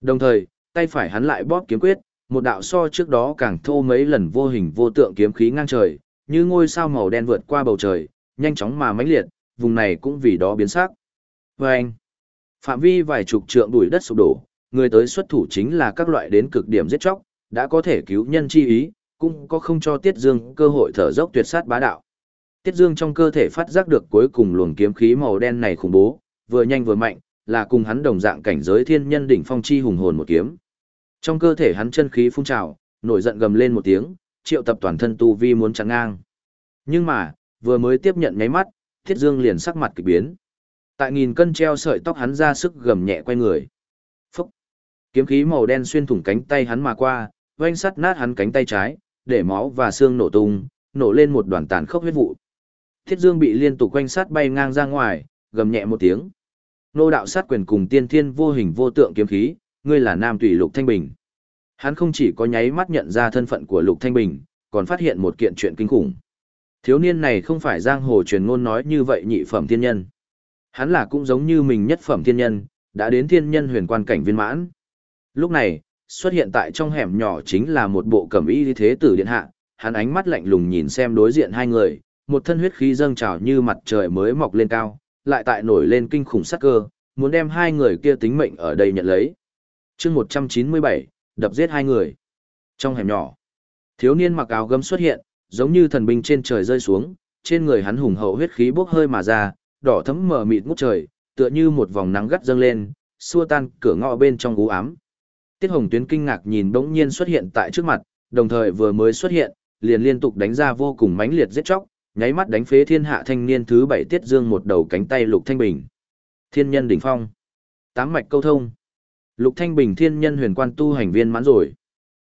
Đồng thời, tay phải hắn lại bóp kiếm quyết, một đạo so trước đó càng thô mấy lần vô hình vô tượng kiếm khí ngang trời, như ngôi sao màu đen vượt qua bầu trời, nhanh chóng mà mãnh liệt, vùng này cũng vì đó biến sắc. Và anh, phạm vi vài chục trượng đuổi đất sụp đổ, người tới xuất thủ chính là các loại đến cực điểm giết chóc, đã có thể cứu nhân chi ý, cũng có không cho Tiết Dương cơ hội thở dốc tuyệt sát bá đạo. Tiết Dương trong cơ thể phát giác được cuối cùng luồng kiếm khí màu đen này khủng bố, vừa nhanh vừa mạnh, là cùng hắn đồng dạng cảnh giới thiên nhân đỉnh phong chi hùng hồn một kiếm. Trong cơ thể hắn chân khí phun trào, nổi giận gầm lên một tiếng, triệu tập toàn thân tu vi muốn chặn ngang. Nhưng mà, vừa mới tiếp nhận nháy mắt, Thiết Dương liền sắc mặt kỳ biến. Tại nghìn cân treo sợi tóc hắn ra sức gầm nhẹ quay người. Phúc! Kiếm khí màu đen xuyên thủng cánh tay hắn mà qua, oanh sắt nát hắn cánh tay trái, để máu và xương nổ tung, nổ lên một đoàn tàn khốc huyết vụ. Thiết Dương bị liên tục quanh sát bay ngang ra ngoài, gầm nhẹ một tiếng. Nô đạo sát quyền cùng tiên thiên vô hình vô tượng kiếm khí, ngươi là nam tùy lục thanh bình. Hắn không chỉ có nháy mắt nhận ra thân phận của lục thanh bình, còn phát hiện một kiện chuyện kinh khủng. Thiếu niên này không phải giang hồ truyền ngôn nói như vậy nhị phẩm thiên nhân. Hắn là cũng giống như mình nhất phẩm thiên nhân, đã đến thiên nhân huyền quan cảnh viên mãn. Lúc này, xuất hiện tại trong hẻm nhỏ chính là một bộ cẩm y thế tử điện hạ, hắn ánh mắt lạnh lùng nhìn xem đối diện hai người, một thân huyết khí dâng trào như mặt trời mới mọc lên cao, lại tại nổi lên kinh khủng sắc cơ, muốn đem hai người kia tính mệnh ở đây nhận lấy. chương 197, đập giết hai người. Trong hẻm nhỏ, thiếu niên mặc áo gấm xuất hiện, giống như thần binh trên trời rơi xuống, trên người hắn hùng hậu huyết khí bốc hơi mà ra, đỏ thấm mờ mịt ngút trời, tựa như một vòng nắng gắt dâng lên, xua tan cửa ngõ bên trong u ám. Tiết Hồng Tuyến kinh ngạc nhìn bỗng nhiên xuất hiện tại trước mặt, đồng thời vừa mới xuất hiện, liền liên tục đánh ra vô cùng mãnh liệt giết chóc, nháy mắt đánh phế thiên hạ thanh niên thứ bảy Tiết Dương một đầu cánh tay Lục Thanh Bình. Thiên nhân đỉnh phong, tám mạch câu thông. Lục Thanh Bình thiên nhân huyền quan tu hành viên mãn rồi.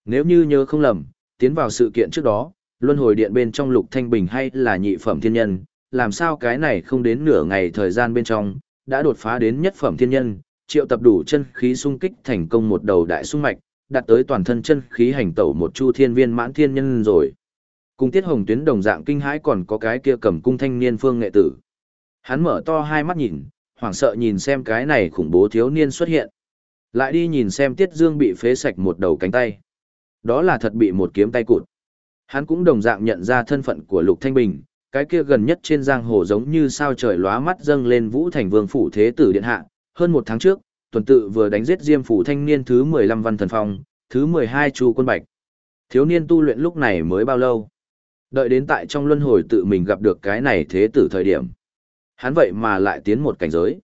Nếu như nhớ không lầm, tiến vào sự kiện trước đó, luân hồi điện bên trong Lục Thanh Bình hay là nhị phẩm thiên nhân, làm sao cái này không đến nửa ngày thời gian bên trong, đã đột phá đến nhất phẩm thiên nhân, triệu tập đủ chân khí sung kích thành công một đầu đại sung mạch, đạt tới toàn thân chân khí hành tẩu một chu thiên viên mãn thiên nhân rồi. Cùng tiết hồng tuyến đồng dạng kinh hãi còn có cái kia cầm cung thanh niên phương nghệ tử. Hắn mở to hai mắt nhìn, hoảng sợ nhìn xem cái này khủng bố thiếu niên xuất hiện. Lại đi nhìn xem tiết dương bị phế sạch một đầu cánh tay. Đó là thật bị một kiếm tay cụt. Hắn cũng đồng dạng nhận ra thân phận của Lục Thanh Bình, cái kia gần nhất trên giang hồ giống như sao trời lóa mắt dâng lên vũ thành vương phủ thế tử điện hạ. Hơn một tháng trước, tuần tự vừa đánh giết diêm phủ thanh niên thứ 15 văn thần phong, thứ 12 chu quân bạch. Thiếu niên tu luyện lúc này mới bao lâu? Đợi đến tại trong luân hồi tự mình gặp được cái này thế tử thời điểm. Hắn vậy mà lại tiến một cảnh giới.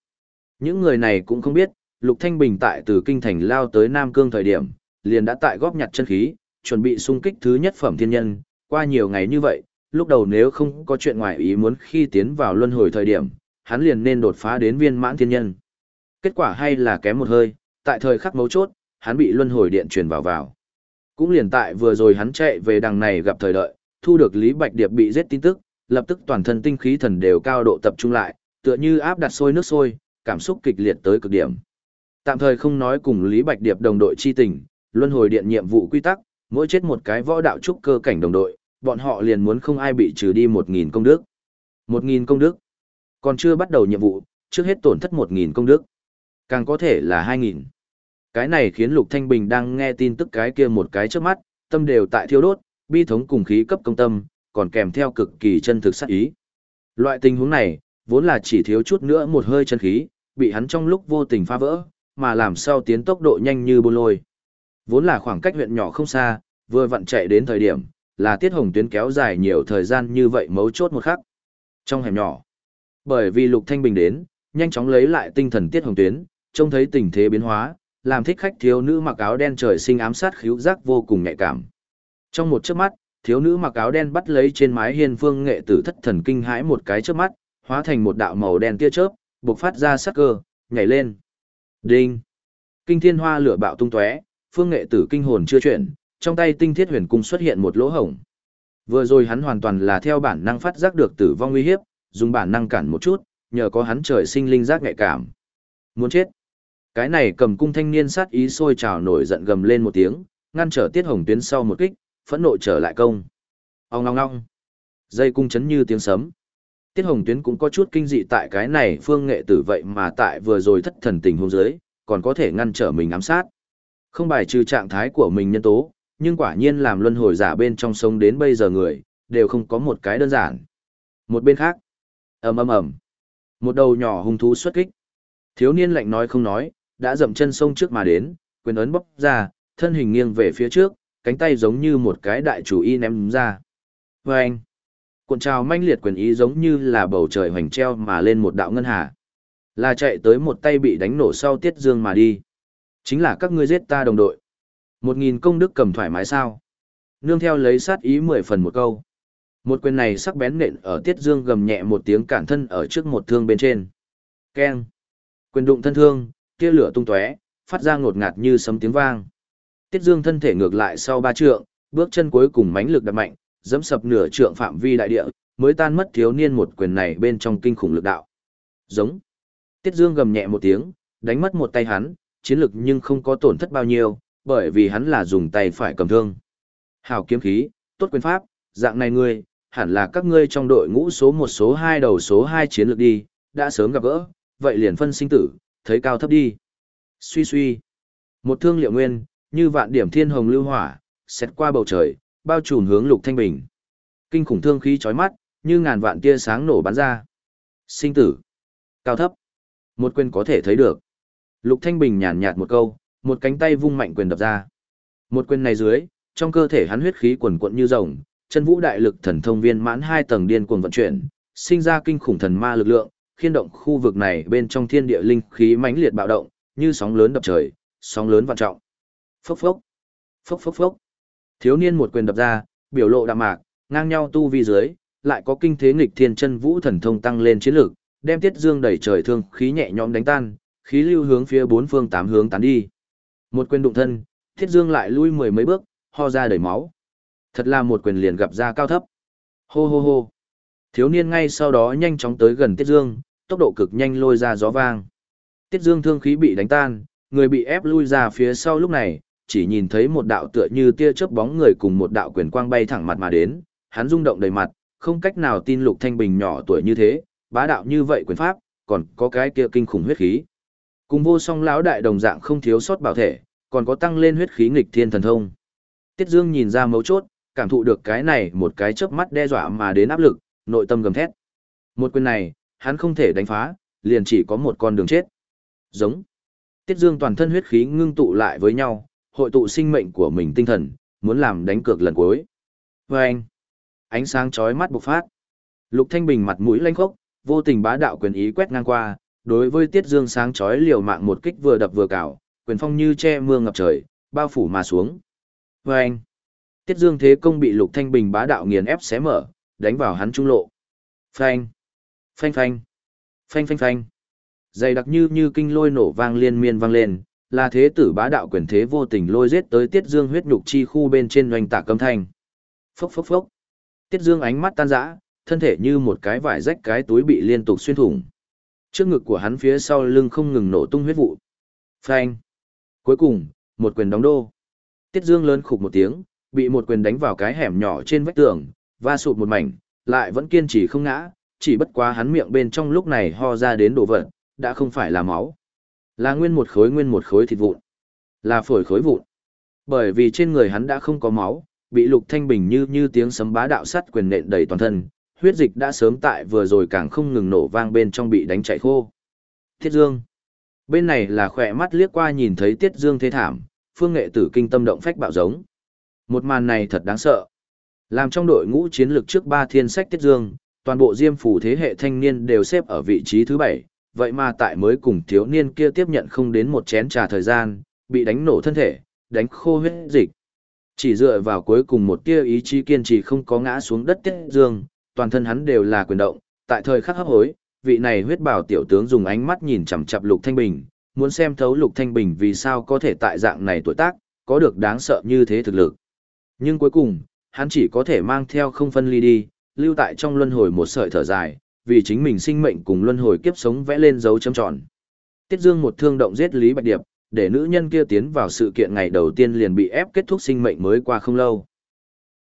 Những người này cũng không biết, Lục Thanh Bình tại từ kinh thành lao tới Nam Cương thời điểm, liền đã tại góp nhặt chân khí, chuẩn bị xung kích thứ nhất phẩm thiên nhân, qua nhiều ngày như vậy, lúc đầu nếu không có chuyện ngoài ý muốn khi tiến vào luân hồi thời điểm, hắn liền nên đột phá đến viên mãn thiên nhân. Kết quả hay là kém một hơi, tại thời khắc mấu chốt, hắn bị luân hồi điện truyền vào vào. Cũng liền tại vừa rồi hắn chạy về đằng này gặp thời đợi, thu được Lý Bạch Điệp bị giết tin tức, lập tức toàn thân tinh khí thần đều cao độ tập trung lại, tựa như áp đặt sôi nước sôi, cảm xúc kịch liệt tới cực điểm. Tạm thời không nói cùng Lý Bạch Điệp đồng đội chi tình, luân hồi điện nhiệm vụ quy tắc, mỗi chết một cái võ đạo trúc cơ cảnh đồng đội, bọn họ liền muốn không ai bị trừ đi 1000 công đức. 1000 công đức. Còn chưa bắt đầu nhiệm vụ, trước hết tổn thất 1000 công đức. Càng có thể là 2000. Cái này khiến Lục Thanh Bình đang nghe tin tức cái kia một cái trước mắt, tâm đều tại thiêu đốt, bi thống cùng khí cấp công tâm, còn kèm theo cực kỳ chân thực sát ý. Loại tình huống này, vốn là chỉ thiếu chút nữa một hơi chân khí, bị hắn trong lúc vô tình phá vỡ, mà làm sao tiến tốc độ nhanh như bô lôi. Vốn là khoảng cách huyện nhỏ không xa, vừa vặn chạy đến thời điểm, là tiết hồng tuyến kéo dài nhiều thời gian như vậy mấu chốt một khắc. Trong hẻm nhỏ, bởi vì Lục Thanh Bình đến, nhanh chóng lấy lại tinh thần tiết hồng tuyến, trông thấy tình thế biến hóa, làm thích khách thiếu nữ mặc áo đen trời sinh ám sát khíu giác vô cùng nhạy cảm. Trong một chớp mắt, thiếu nữ mặc áo đen bắt lấy trên mái hiên phương nghệ tử thất thần kinh hãi một cái chớp mắt, hóa thành một đạo màu đen tia chớp, bộc phát ra sắc cơ, nhảy lên. Đinh! Kinh thiên hoa lửa bạo tung tóe, phương nghệ tử kinh hồn chưa chuyển, trong tay tinh thiết huyền cung xuất hiện một lỗ hổng. Vừa rồi hắn hoàn toàn là theo bản năng phát giác được tử vong nguy hiếp, dùng bản năng cản một chút, nhờ có hắn trời sinh linh giác nhạy cảm. Muốn chết. Cái này cầm cung thanh niên sát ý sôi trào nổi giận gầm lên một tiếng, ngăn trở tiết hồng tuyến sau một kích, phẫn nộ trở lại công. Ông ngong ngong. Dây cung chấn như tiếng sấm. Tiết hồng tuyến cũng có chút kinh dị tại cái này phương nghệ tử vậy mà tại vừa rồi thất thần tình hôn giới, còn có thể ngăn trở mình ám sát. Không bài trừ trạng thái của mình nhân tố, nhưng quả nhiên làm luân hồi giả bên trong sống đến bây giờ người, đều không có một cái đơn giản. Một bên khác, ầm ầm ầm, một đầu nhỏ hung thú xuất kích. Thiếu niên lạnh nói không nói, đã dậm chân sông trước mà đến, quyền ấn bốc ra, thân hình nghiêng về phía trước, cánh tay giống như một cái đại chủ y ném ra. Và anh, cuộn trào manh liệt quyền ý giống như là bầu trời hoành treo mà lên một đạo ngân hà. Là chạy tới một tay bị đánh nổ sau tiết dương mà đi. Chính là các ngươi giết ta đồng đội. Một nghìn công đức cầm thoải mái sao. Nương theo lấy sát ý mười phần một câu. Một quyền này sắc bén nện ở tiết dương gầm nhẹ một tiếng cản thân ở trước một thương bên trên. Keng. Quyền đụng thân thương, tia lửa tung tóe, phát ra ngột ngạt như sấm tiếng vang. Tiết Dương thân thể ngược lại sau ba trượng, bước chân cuối cùng mãnh lực đập mạnh, dẫm sập nửa trượng phạm vi đại địa, mới tan mất thiếu niên một quyền này bên trong kinh khủng lực đạo. Giống. Tiết Dương gầm nhẹ một tiếng, đánh mất một tay hắn, chiến lực nhưng không có tổn thất bao nhiêu, bởi vì hắn là dùng tay phải cầm thương. Hảo kiếm khí, tốt quyền pháp, dạng này ngươi, hẳn là các ngươi trong đội ngũ số một số hai đầu số hai chiến lược đi, đã sớm gặp gỡ, vậy liền phân sinh tử, thấy cao thấp đi. Suy suy. Một thương liệu nguyên, như vạn điểm thiên hồng lưu hỏa, xét qua bầu trời, bao trùm hướng Lục Thanh Bình. Kinh khủng thương khí chói mắt, như ngàn vạn tia sáng nổ bắn ra. Sinh tử, cao thấp, một quyền có thể thấy được. Lục Thanh Bình nhàn nhạt một câu, một cánh tay vung mạnh quyền đập ra. Một quyền này dưới, trong cơ thể hắn huyết khí quần quận như rồng, chân vũ đại lực thần thông viên mãn hai tầng điên cuồng vận chuyển, sinh ra kinh khủng thần ma lực lượng, khiên động khu vực này bên trong thiên địa linh khí mãnh liệt bạo động, như sóng lớn đập trời, sóng lớn vạn trọng. Phốc phốc. Phốc phốc phốc. Thiếu niên một quyền đập ra, biểu lộ đạm mạc, ngang nhau tu vi dưới, lại có kinh thế nghịch thiên chân vũ thần thông tăng lên chiến lực, đem Tiết Dương đẩy trời thương khí nhẹ nhõm đánh tan, khí lưu hướng phía bốn phương tám hướng tán đi. Một quyền đụng thân, Tiết Dương lại lui mười mấy bước, ho ra đầy máu. Thật là một quyền liền gặp ra cao thấp. Hô hô hô. Thiếu niên ngay sau đó nhanh chóng tới gần Tiết Dương, tốc độ cực nhanh lôi ra gió vang. Tiết Dương thương khí bị đánh tan, người bị ép lui ra phía sau lúc này, chỉ nhìn thấy một đạo tựa như tia chớp bóng người cùng một đạo quyền quang bay thẳng mặt mà đến, hắn rung động đầy mặt, không cách nào tin Lục Thanh Bình nhỏ tuổi như thế, bá đạo như vậy quyền pháp, còn có cái kia kinh khủng huyết khí. Cùng vô song lão đại đồng dạng không thiếu sót bảo thể, còn có tăng lên huyết khí nghịch thiên thần thông. Tiết Dương nhìn ra mấu chốt, cảm thụ được cái này một cái chớp mắt đe dọa mà đến áp lực, nội tâm gầm thét. Một quyền này, hắn không thể đánh phá, liền chỉ có một con đường chết. Giống. Tiết Dương toàn thân huyết khí ngưng tụ lại với nhau, hội tụ sinh mệnh của mình tinh thần, muốn làm đánh cược lần cuối. Và anh. Ánh sáng chói mắt bộc phát. Lục Thanh Bình mặt mũi lanh khốc, vô tình bá đạo quyền ý quét ngang qua, đối với Tiết Dương sáng chói liều mạng một kích vừa đập vừa cào, quyền phong như che mưa ngập trời, bao phủ mà xuống. Và anh. Tiết Dương thế công bị Lục Thanh Bình bá đạo nghiền ép xé mở, đánh vào hắn trung lộ. Phanh. Phanh phanh. Phanh phanh phanh. Dày đặc như như kinh lôi nổ vang liên miên vang lên, là thế tử bá đạo quyền thế vô tình lôi giết tới Tiết Dương huyết nhục chi khu bên trên doanh tạ cấm thanh. Phốc phốc phốc. Tiết Dương ánh mắt tan rã, thân thể như một cái vải rách cái túi bị liên tục xuyên thủng. Trước ngực của hắn phía sau lưng không ngừng nổ tung huyết vụ. Phanh. Cuối cùng, một quyền đóng đô. Tiết Dương lớn khục một tiếng, bị một quyền đánh vào cái hẻm nhỏ trên vách tường, va sụt một mảnh, lại vẫn kiên trì không ngã, chỉ bất quá hắn miệng bên trong lúc này ho ra đến đổ vật, đã không phải là máu. Là nguyên một khối nguyên một khối thịt vụn. Là phổi khối vụn. Bởi vì trên người hắn đã không có máu, bị Lục Thanh Bình như như tiếng sấm bá đạo sắt quyền nện đầy toàn thân, huyết dịch đã sớm tại vừa rồi càng không ngừng nổ vang bên trong bị đánh chạy khô. Tiết Dương. Bên này là khỏe mắt liếc qua nhìn thấy Tiết Dương thế thảm, phương nghệ tử kinh tâm động phách bạo giống. Một màn này thật đáng sợ. Làm trong đội ngũ chiến lược trước ba thiên sách Tiết Dương, toàn bộ diêm phủ thế hệ thanh niên đều xếp ở vị trí thứ bảy, vậy mà tại mới cùng thiếu niên kia tiếp nhận không đến một chén trà thời gian, bị đánh nổ thân thể, đánh khô huyết dịch. Chỉ dựa vào cuối cùng một tia ý chí kiên trì không có ngã xuống đất Tiết Dương, toàn thân hắn đều là quyền động, tại thời khắc hấp hối, vị này huyết bảo tiểu tướng dùng ánh mắt nhìn chằm chằm Lục Thanh Bình, muốn xem thấu Lục Thanh Bình vì sao có thể tại dạng này tuổi tác, có được đáng sợ như thế thực lực. Nhưng cuối cùng, hắn chỉ có thể mang theo không phân ly đi, lưu tại trong luân hồi một sợi thở dài, vì chính mình sinh mệnh cùng luân hồi kiếp sống vẽ lên dấu chấm tròn. Tiết Dương một thương động giết Lý Bạch Điệp, để nữ nhân kia tiến vào sự kiện ngày đầu tiên liền bị ép kết thúc sinh mệnh mới qua không lâu.